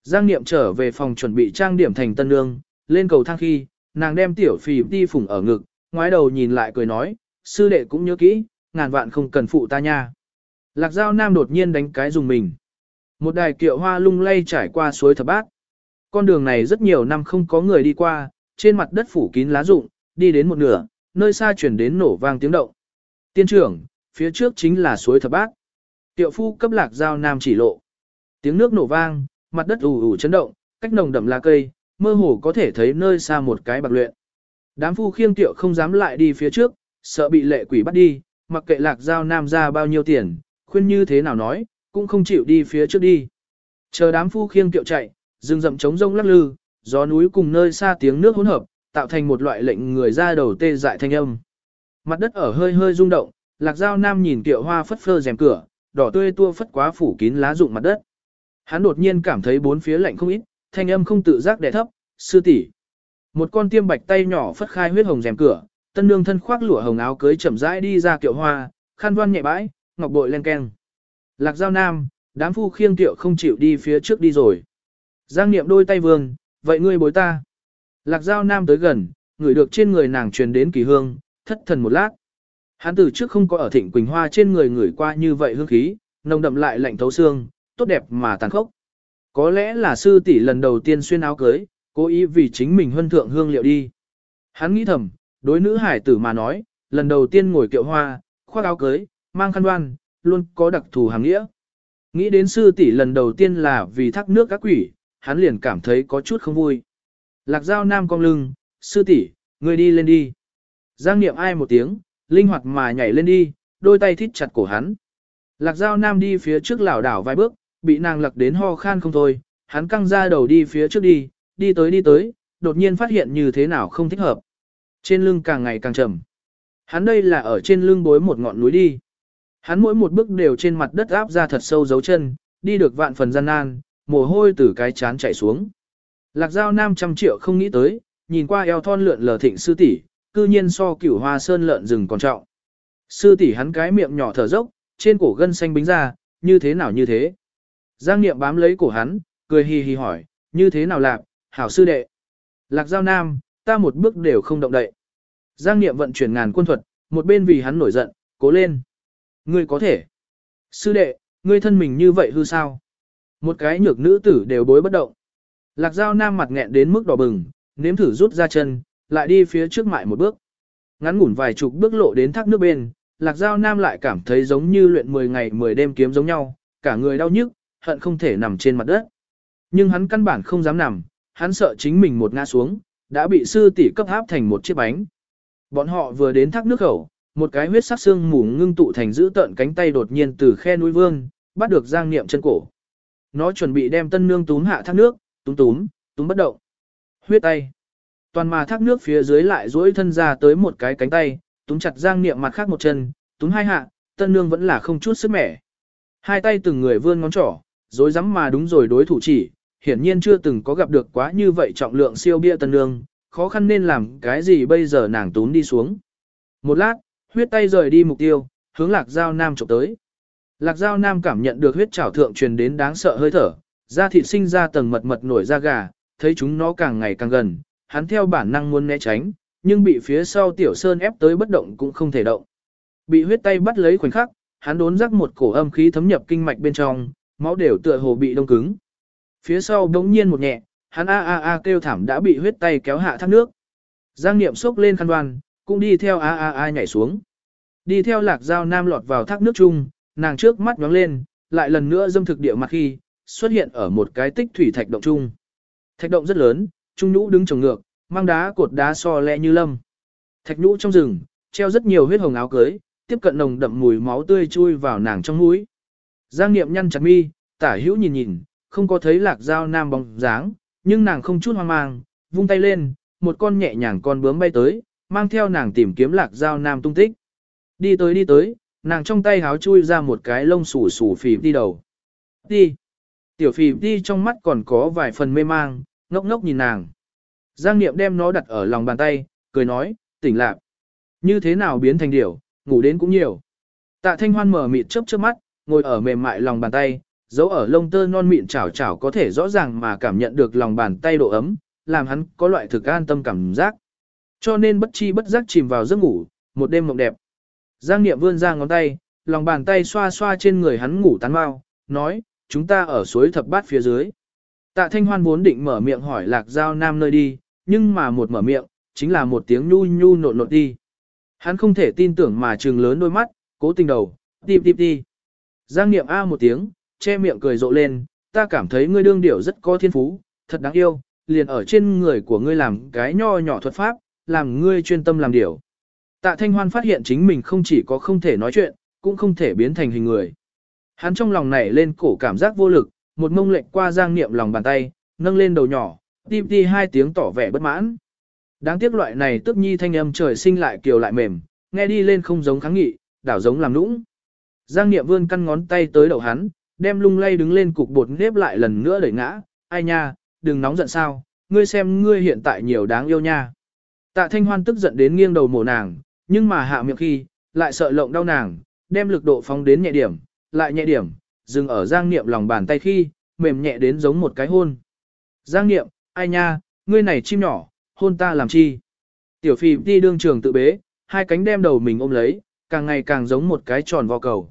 Giang Niệm trở về phòng chuẩn bị trang điểm thành tân nương, lên cầu thang khi, nàng đem tiểu phì đi phủng ở ngực, ngoái đầu nhìn lại cười nói, sư đệ cũng nhớ kỹ, ngàn vạn không cần phụ ta nha. Lạc Giao Nam đột nhiên đánh cái dùng mình. Một đài kiệu hoa lung lay trải qua suối thập bát. Con đường này rất nhiều năm không có người đi qua, trên mặt đất phủ kín lá rụng, đi đến một nửa, nơi xa chuyển đến nổ vang tiếng động. Tiên trưởng, phía trước chính là suối thập bát. Tiệu phu cấp lạc giao nam chỉ lộ. Tiếng nước nổ vang, mặt đất ù ù chấn động, cách nồng đậm lá cây, mơ hồ có thể thấy nơi xa một cái bạc luyện. Đám phu khiêng tiệu không dám lại đi phía trước, sợ bị lệ quỷ bắt đi, mặc kệ lạc giao nam ra bao nhiêu tiền, khuyên như thế nào nói, cũng không chịu đi phía trước đi. Chờ đám phu khiêng tiệu chạy, rừng rậm trống rông lắc lư, gió núi cùng nơi xa tiếng nước hỗn hợp, tạo thành một loại lệnh người ra đầu tê dại thanh âm. Mặt đất ở hơi hơi rung động, lạc giao nam nhìn tiệu hoa phất phơ rèm cửa, đỏ tươi tua phất quá phủ kín lá rụng mặt đất. Hắn đột nhiên cảm thấy bốn phía lạnh không ít, thanh âm không tự giác đè thấp, sư tỷ. Một con tiêm bạch tay nhỏ phất khai huyết hồng rèm cửa, tân nương thân khoác lụa hồng áo cưới chậm rãi đi ra kiệu hoa, khăn voan nhẹ bãi, ngọc bội len keng. Lạc giao nam, đám phu khiêng tiệu không chịu đi phía trước đi rồi. Giang Niệm đôi tay vương, vậy ngươi bối ta. Lạc Giao Nam tới gần, người được trên người nàng truyền đến kỳ hương, thất thần một lát. Hắn từ trước không có ở thịnh Quỳnh Hoa trên người người qua như vậy hương khí, nồng đậm lại lạnh thấu xương, tốt đẹp mà tàn khốc. Có lẽ là sư tỷ lần đầu tiên xuyên áo cưới, cố ý vì chính mình huân thượng hương liệu đi. Hắn nghĩ thầm, đối nữ hải tử mà nói, lần đầu tiên ngồi kiệu hoa, khoác áo cưới, mang khăn đoan, luôn có đặc thù hàng nghĩa. Nghĩ đến sư tỷ lần đầu tiên là vì thác nước các quỷ, hắn liền cảm thấy có chút không vui. Lạc Giao Nam cong lưng, sư tỷ, người đi lên đi. Giang niệm ai một tiếng, linh hoạt mà nhảy lên đi, đôi tay thít chặt cổ hắn. Lạc Giao Nam đi phía trước lảo đảo vài bước, bị nàng lặc đến ho khan không thôi, hắn căng ra đầu đi phía trước đi, đi tới đi tới, đột nhiên phát hiện như thế nào không thích hợp. Trên lưng càng ngày càng trầm. Hắn đây là ở trên lưng bối một ngọn núi đi. Hắn mỗi một bước đều trên mặt đất áp ra thật sâu dấu chân, đi được vạn phần gian nan, mồ hôi từ cái chán chảy xuống. Lạc Giao Nam trăm triệu không nghĩ tới, nhìn qua eo thon lượn lờ thịnh sư tỷ, cư nhiên so cửu hoa sơn lợn rừng còn trọng. Sư tỷ hắn cái miệng nhỏ thở dốc, trên cổ gân xanh bính ra, như thế nào như thế. Giang Niệm bám lấy cổ hắn, cười hì hì hỏi, như thế nào lạc, hảo sư đệ. Lạc Giao Nam, ta một bước đều không động đậy. Giang Niệm vận chuyển ngàn quân thuật, một bên vì hắn nổi giận, cố lên. Ngươi có thể. Sư đệ, ngươi thân mình như vậy hư sao? Một cái nhược nữ tử đều bối bất động. Lạc Giao Nam mặt nghẹn đến mức đỏ bừng, nếm thử rút ra chân, lại đi phía trước mại một bước. Ngắn ngủn vài chục bước lộ đến thác nước bên, Lạc Giao Nam lại cảm thấy giống như luyện 10 ngày 10 đêm kiếm giống nhau, cả người đau nhức, hận không thể nằm trên mặt đất. Nhưng hắn căn bản không dám nằm, hắn sợ chính mình một ngã xuống, đã bị sư tỷ cấp áp thành một chiếc bánh. Bọn họ vừa đến thác nước khẩu, một cái huyết sắc xương mù ngưng tụ thành giữ tợn cánh tay đột nhiên từ khe núi vương, bắt được Giang Niệm chân cổ. Nó chuẩn bị đem tân nương túm hạ thác nước, túm túm, túm bất động. Huyết tay. Toàn mà thác nước phía dưới lại duỗi thân ra tới một cái cánh tay, túm chặt Giang Niệm mặt khác một chân, túm hai hạ, tân nương vẫn là không chút sức mẻ. Hai tay từng người vươn ngón trỏ, dối rắm mà đúng rồi đối thủ chỉ, hiển nhiên chưa từng có gặp được quá như vậy trọng lượng siêu bia tân nương, khó khăn nên làm cái gì bây giờ nàng túm đi xuống. Một lát, huyết tay rời đi mục tiêu, hướng lạc giao nam chụp tới. Lạc giao nam cảm nhận được huyết trảo thượng truyền đến đáng sợ hơi thở, da thịt sinh ra tầng mật mật nổi da gà, thấy chúng nó càng ngày càng gần, hắn theo bản năng muốn né tránh, nhưng bị phía sau tiểu sơn ép tới bất động cũng không thể động. Bị huyết tay bắt lấy khoảnh khắc, hắn đốn rắc một cổ âm khí thấm nhập kinh mạch bên trong, máu đều tựa hồ bị đông cứng. Phía sau đống nhiên một nhẹ, hắn a a a kêu thảm đã bị huyết tay kéo hạ thác nước. Giang Niệm sốc lên khăn đoan, cũng đi theo a a a nhảy xuống. Đi theo lạc dao nam lọt vào thác nước chung, nàng trước mắt nhóng lên, lại lần nữa dâm thực địa mặt khi, xuất hiện ở một cái tích thủy thạch động chung. Thạch động rất lớn, trung nhũ đứng trồng ngược, mang đá cột đá so lẹ như lâm. Thạch nhũ trong rừng, treo rất nhiều huyết hồng áo cưới, tiếp cận nồng đậm mùi máu tươi chui vào nàng trong mũi. Giang Niệm nhăn chặt mi, tả hữu nhìn nhìn, không có thấy lạc dao nam bóng dáng, nhưng nàng không chút hoang mang, vung tay lên, một con nhẹ nhàng con bướm bay tới, mang theo nàng tìm kiếm lạc dao nam tung tích. Đi tới đi tới, nàng trong tay háo chui ra một cái lông xù xù phì đi đầu. Đi. Tiểu phì đi trong mắt còn có vài phần mê mang, ngốc ngốc nhìn nàng. Giang Niệm đem nó đặt ở lòng bàn tay, cười nói, tỉnh lạc. Như thế nào biến thành điểu, ngủ đến cũng nhiều. Tạ Thanh Hoan mở mịt chớp chớp mắt, ngồi ở mềm mại lòng bàn tay, dấu ở lông tơ non mịn chảo chảo có thể rõ ràng mà cảm nhận được lòng bàn tay độ ấm, làm hắn có loại thực an tâm cảm giác. Cho nên bất chi bất giác chìm vào giấc ngủ, một đêm mộng đẹp. Giang Niệm vươn ra ngón tay, lòng bàn tay xoa xoa trên người hắn ngủ tán mau, nói, chúng ta ở suối thập bát phía dưới. Tạ Thanh Hoan vốn định mở miệng hỏi Lạc Giao Nam nơi đi, nhưng mà một mở miệng, chính là một tiếng nhu nhu nộn nộn đi. Hắn không thể tin tưởng mà trừng lớn đôi mắt, cố tình đầu, tìm tìm đi. Giang Niệm A một tiếng, che miệng cười rộ lên, ta cảm thấy ngươi đương điểu rất có thiên phú, thật đáng yêu, liền ở trên người của ngươi làm cái nho nhỏ thuật pháp, làm ngươi chuyên tâm làm điểu. Tạ Thanh Hoan phát hiện chính mình không chỉ có không thể nói chuyện, cũng không thể biến thành hình người. Hắn trong lòng nảy lên cổ cảm giác vô lực, một mông lệnh qua giang niệm lòng bàn tay, nâng lên đầu nhỏ, tim ti hai tiếng tỏ vẻ bất mãn. Đáng tiếc loại này tức nhi thanh âm trời sinh lại kiều lại mềm, nghe đi lên không giống kháng nghị, đảo giống làm nũng. Giang niệm vươn căn ngón tay tới đầu hắn, đem lung lay đứng lên cục bột nếp lại lần nữa đẩy ngã, ai nha, đừng nóng giận sao, ngươi xem ngươi hiện tại nhiều đáng yêu nha. Tạ thanh hoan tức giận đến nghiêng đầu mổ nàng, nhưng mà hạ miệng khi, lại sợ lộng đau nàng, đem lực độ phóng đến nhẹ điểm, lại nhẹ điểm, dừng ở Giang Niệm lòng bàn tay khi, mềm nhẹ đến giống một cái hôn. Giang Niệm, ai nha, ngươi này chim nhỏ, hôn ta làm chi? Tiểu Phì đi đương trường tự bế, hai cánh đem đầu mình ôm lấy, càng ngày càng giống một cái tròn vo cầu.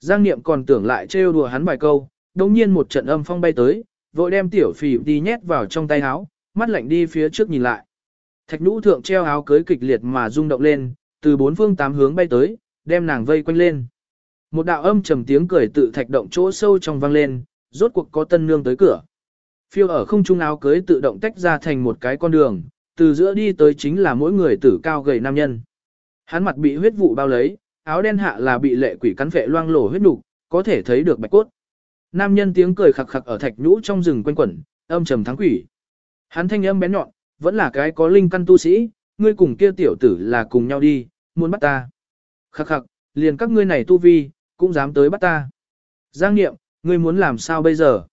Giang Niệm còn tưởng lại trêu đùa hắn vài câu, đồng nhiên một trận âm phong bay tới, vội đem Tiểu Phì đi nhét vào trong tay áo, mắt lạnh đi phía trước nhìn lại. Thạch nhũ thượng treo áo cưới kịch liệt mà rung động lên, từ bốn phương tám hướng bay tới, đem nàng vây quanh lên. Một đạo âm trầm tiếng cười tự thạch động chỗ sâu trong vang lên, rốt cuộc có tân nương tới cửa. Phiêu ở không trung áo cưới tự động tách ra thành một cái con đường, từ giữa đi tới chính là mỗi người tử cao gầy nam nhân. Hắn mặt bị huyết vụ bao lấy, áo đen hạ là bị lệ quỷ cắn vệ loang lổ huyết đục, có thể thấy được bạch cốt. Nam nhân tiếng cười khặc khặc ở thạch nhũ trong rừng quanh quẩn, âm trầm thắng quỷ. Hắn thanh âm bén nhọn, vẫn là cái có linh căn tu sĩ, ngươi cùng kia tiểu tử là cùng nhau đi, muốn bắt ta. Khặc khặc, liền các ngươi này tu vi, cũng dám tới bắt ta. Giang Niệm, ngươi muốn làm sao bây giờ?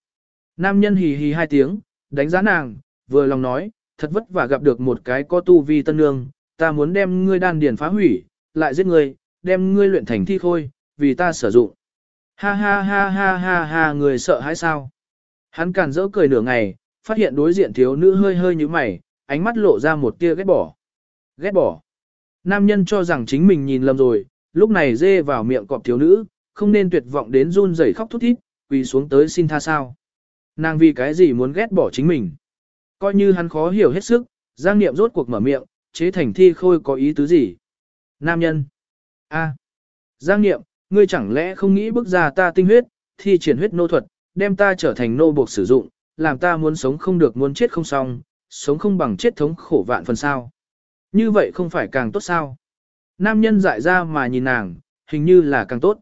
Nam nhân hì hì hai tiếng, đánh giá nàng, vừa lòng nói, thật vất vả gặp được một cái có tu vi tân nương, ta muốn đem ngươi đan điền phá hủy, lại giết ngươi, đem ngươi luyện thành thi khôi, vì ta sử dụng. Ha ha ha ha ha ha người sợ hãi sao? Hắn càn rỡ cười nửa ngày, phát hiện đối diện thiếu nữ hơi hơi như mày, ánh mắt lộ ra một tia ghét bỏ. Ghét bỏ. Nam nhân cho rằng chính mình nhìn lầm rồi, lúc này dê vào miệng cọp thiếu nữ, không nên tuyệt vọng đến run rẩy khóc thút thít, quỳ xuống tới xin tha sao. Nàng vì cái gì muốn ghét bỏ chính mình. Coi như hắn khó hiểu hết sức, Giang Niệm rốt cuộc mở miệng, chế thành thi khôi có ý tứ gì. Nam nhân. A. Giang Niệm, ngươi chẳng lẽ không nghĩ bức ra ta tinh huyết, thi triển huyết nô thuật, đem ta trở thành nô buộc sử dụng, làm ta muốn sống không được muốn chết không xong, sống không bằng chết thống khổ vạn phần sao. Như vậy không phải càng tốt sao? Nam nhân dại ra mà nhìn nàng, hình như là càng tốt.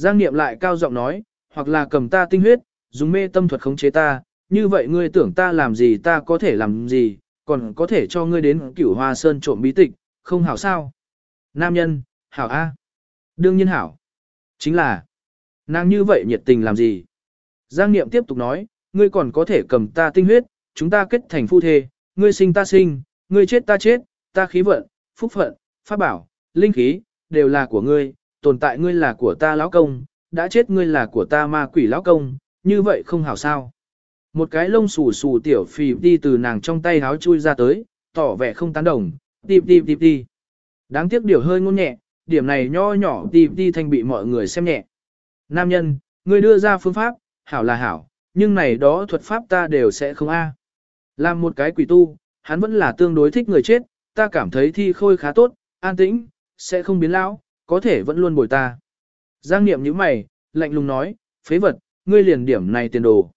Giang Niệm lại cao giọng nói, hoặc là cầm ta tinh huyết, dùng mê tâm thuật khống chế ta, như vậy ngươi tưởng ta làm gì ta có thể làm gì, còn có thể cho ngươi đến cửu hoa sơn trộm bí tịch, không hảo sao? Nam nhân, hảo A. Đương nhiên hảo. Chính là, nàng như vậy nhiệt tình làm gì? Giang Niệm tiếp tục nói, ngươi còn có thể cầm ta tinh huyết, chúng ta kết thành phu thê, ngươi sinh ta sinh, ngươi chết ta chết, ta khí vận, phúc phận, pháp bảo, linh khí, đều là của ngươi, tồn tại ngươi là của ta lão công, đã chết ngươi là của ta ma quỷ lão công, như vậy không hảo sao. Một cái lông xù xù tiểu phì đi từ nàng trong tay háo chui ra tới, tỏ vẻ không tán đồng, tìm tìm tìm đi. Đáng tiếc điều hơi ngôn nhẹ, điểm này nho nhỏ tìm đi thanh bị mọi người xem nhẹ. Nam nhân, ngươi đưa ra phương pháp, hảo là hảo, nhưng này đó thuật pháp ta đều sẽ không a. Làm một cái quỷ tu, hắn vẫn là tương đối thích người chết, ta cảm thấy thi khôi khá tốt, an tĩnh, sẽ không biến lão, có thể vẫn luôn bồi ta. Giang niệm như mày, lạnh lùng nói, phế vật, ngươi liền điểm này tiền đồ.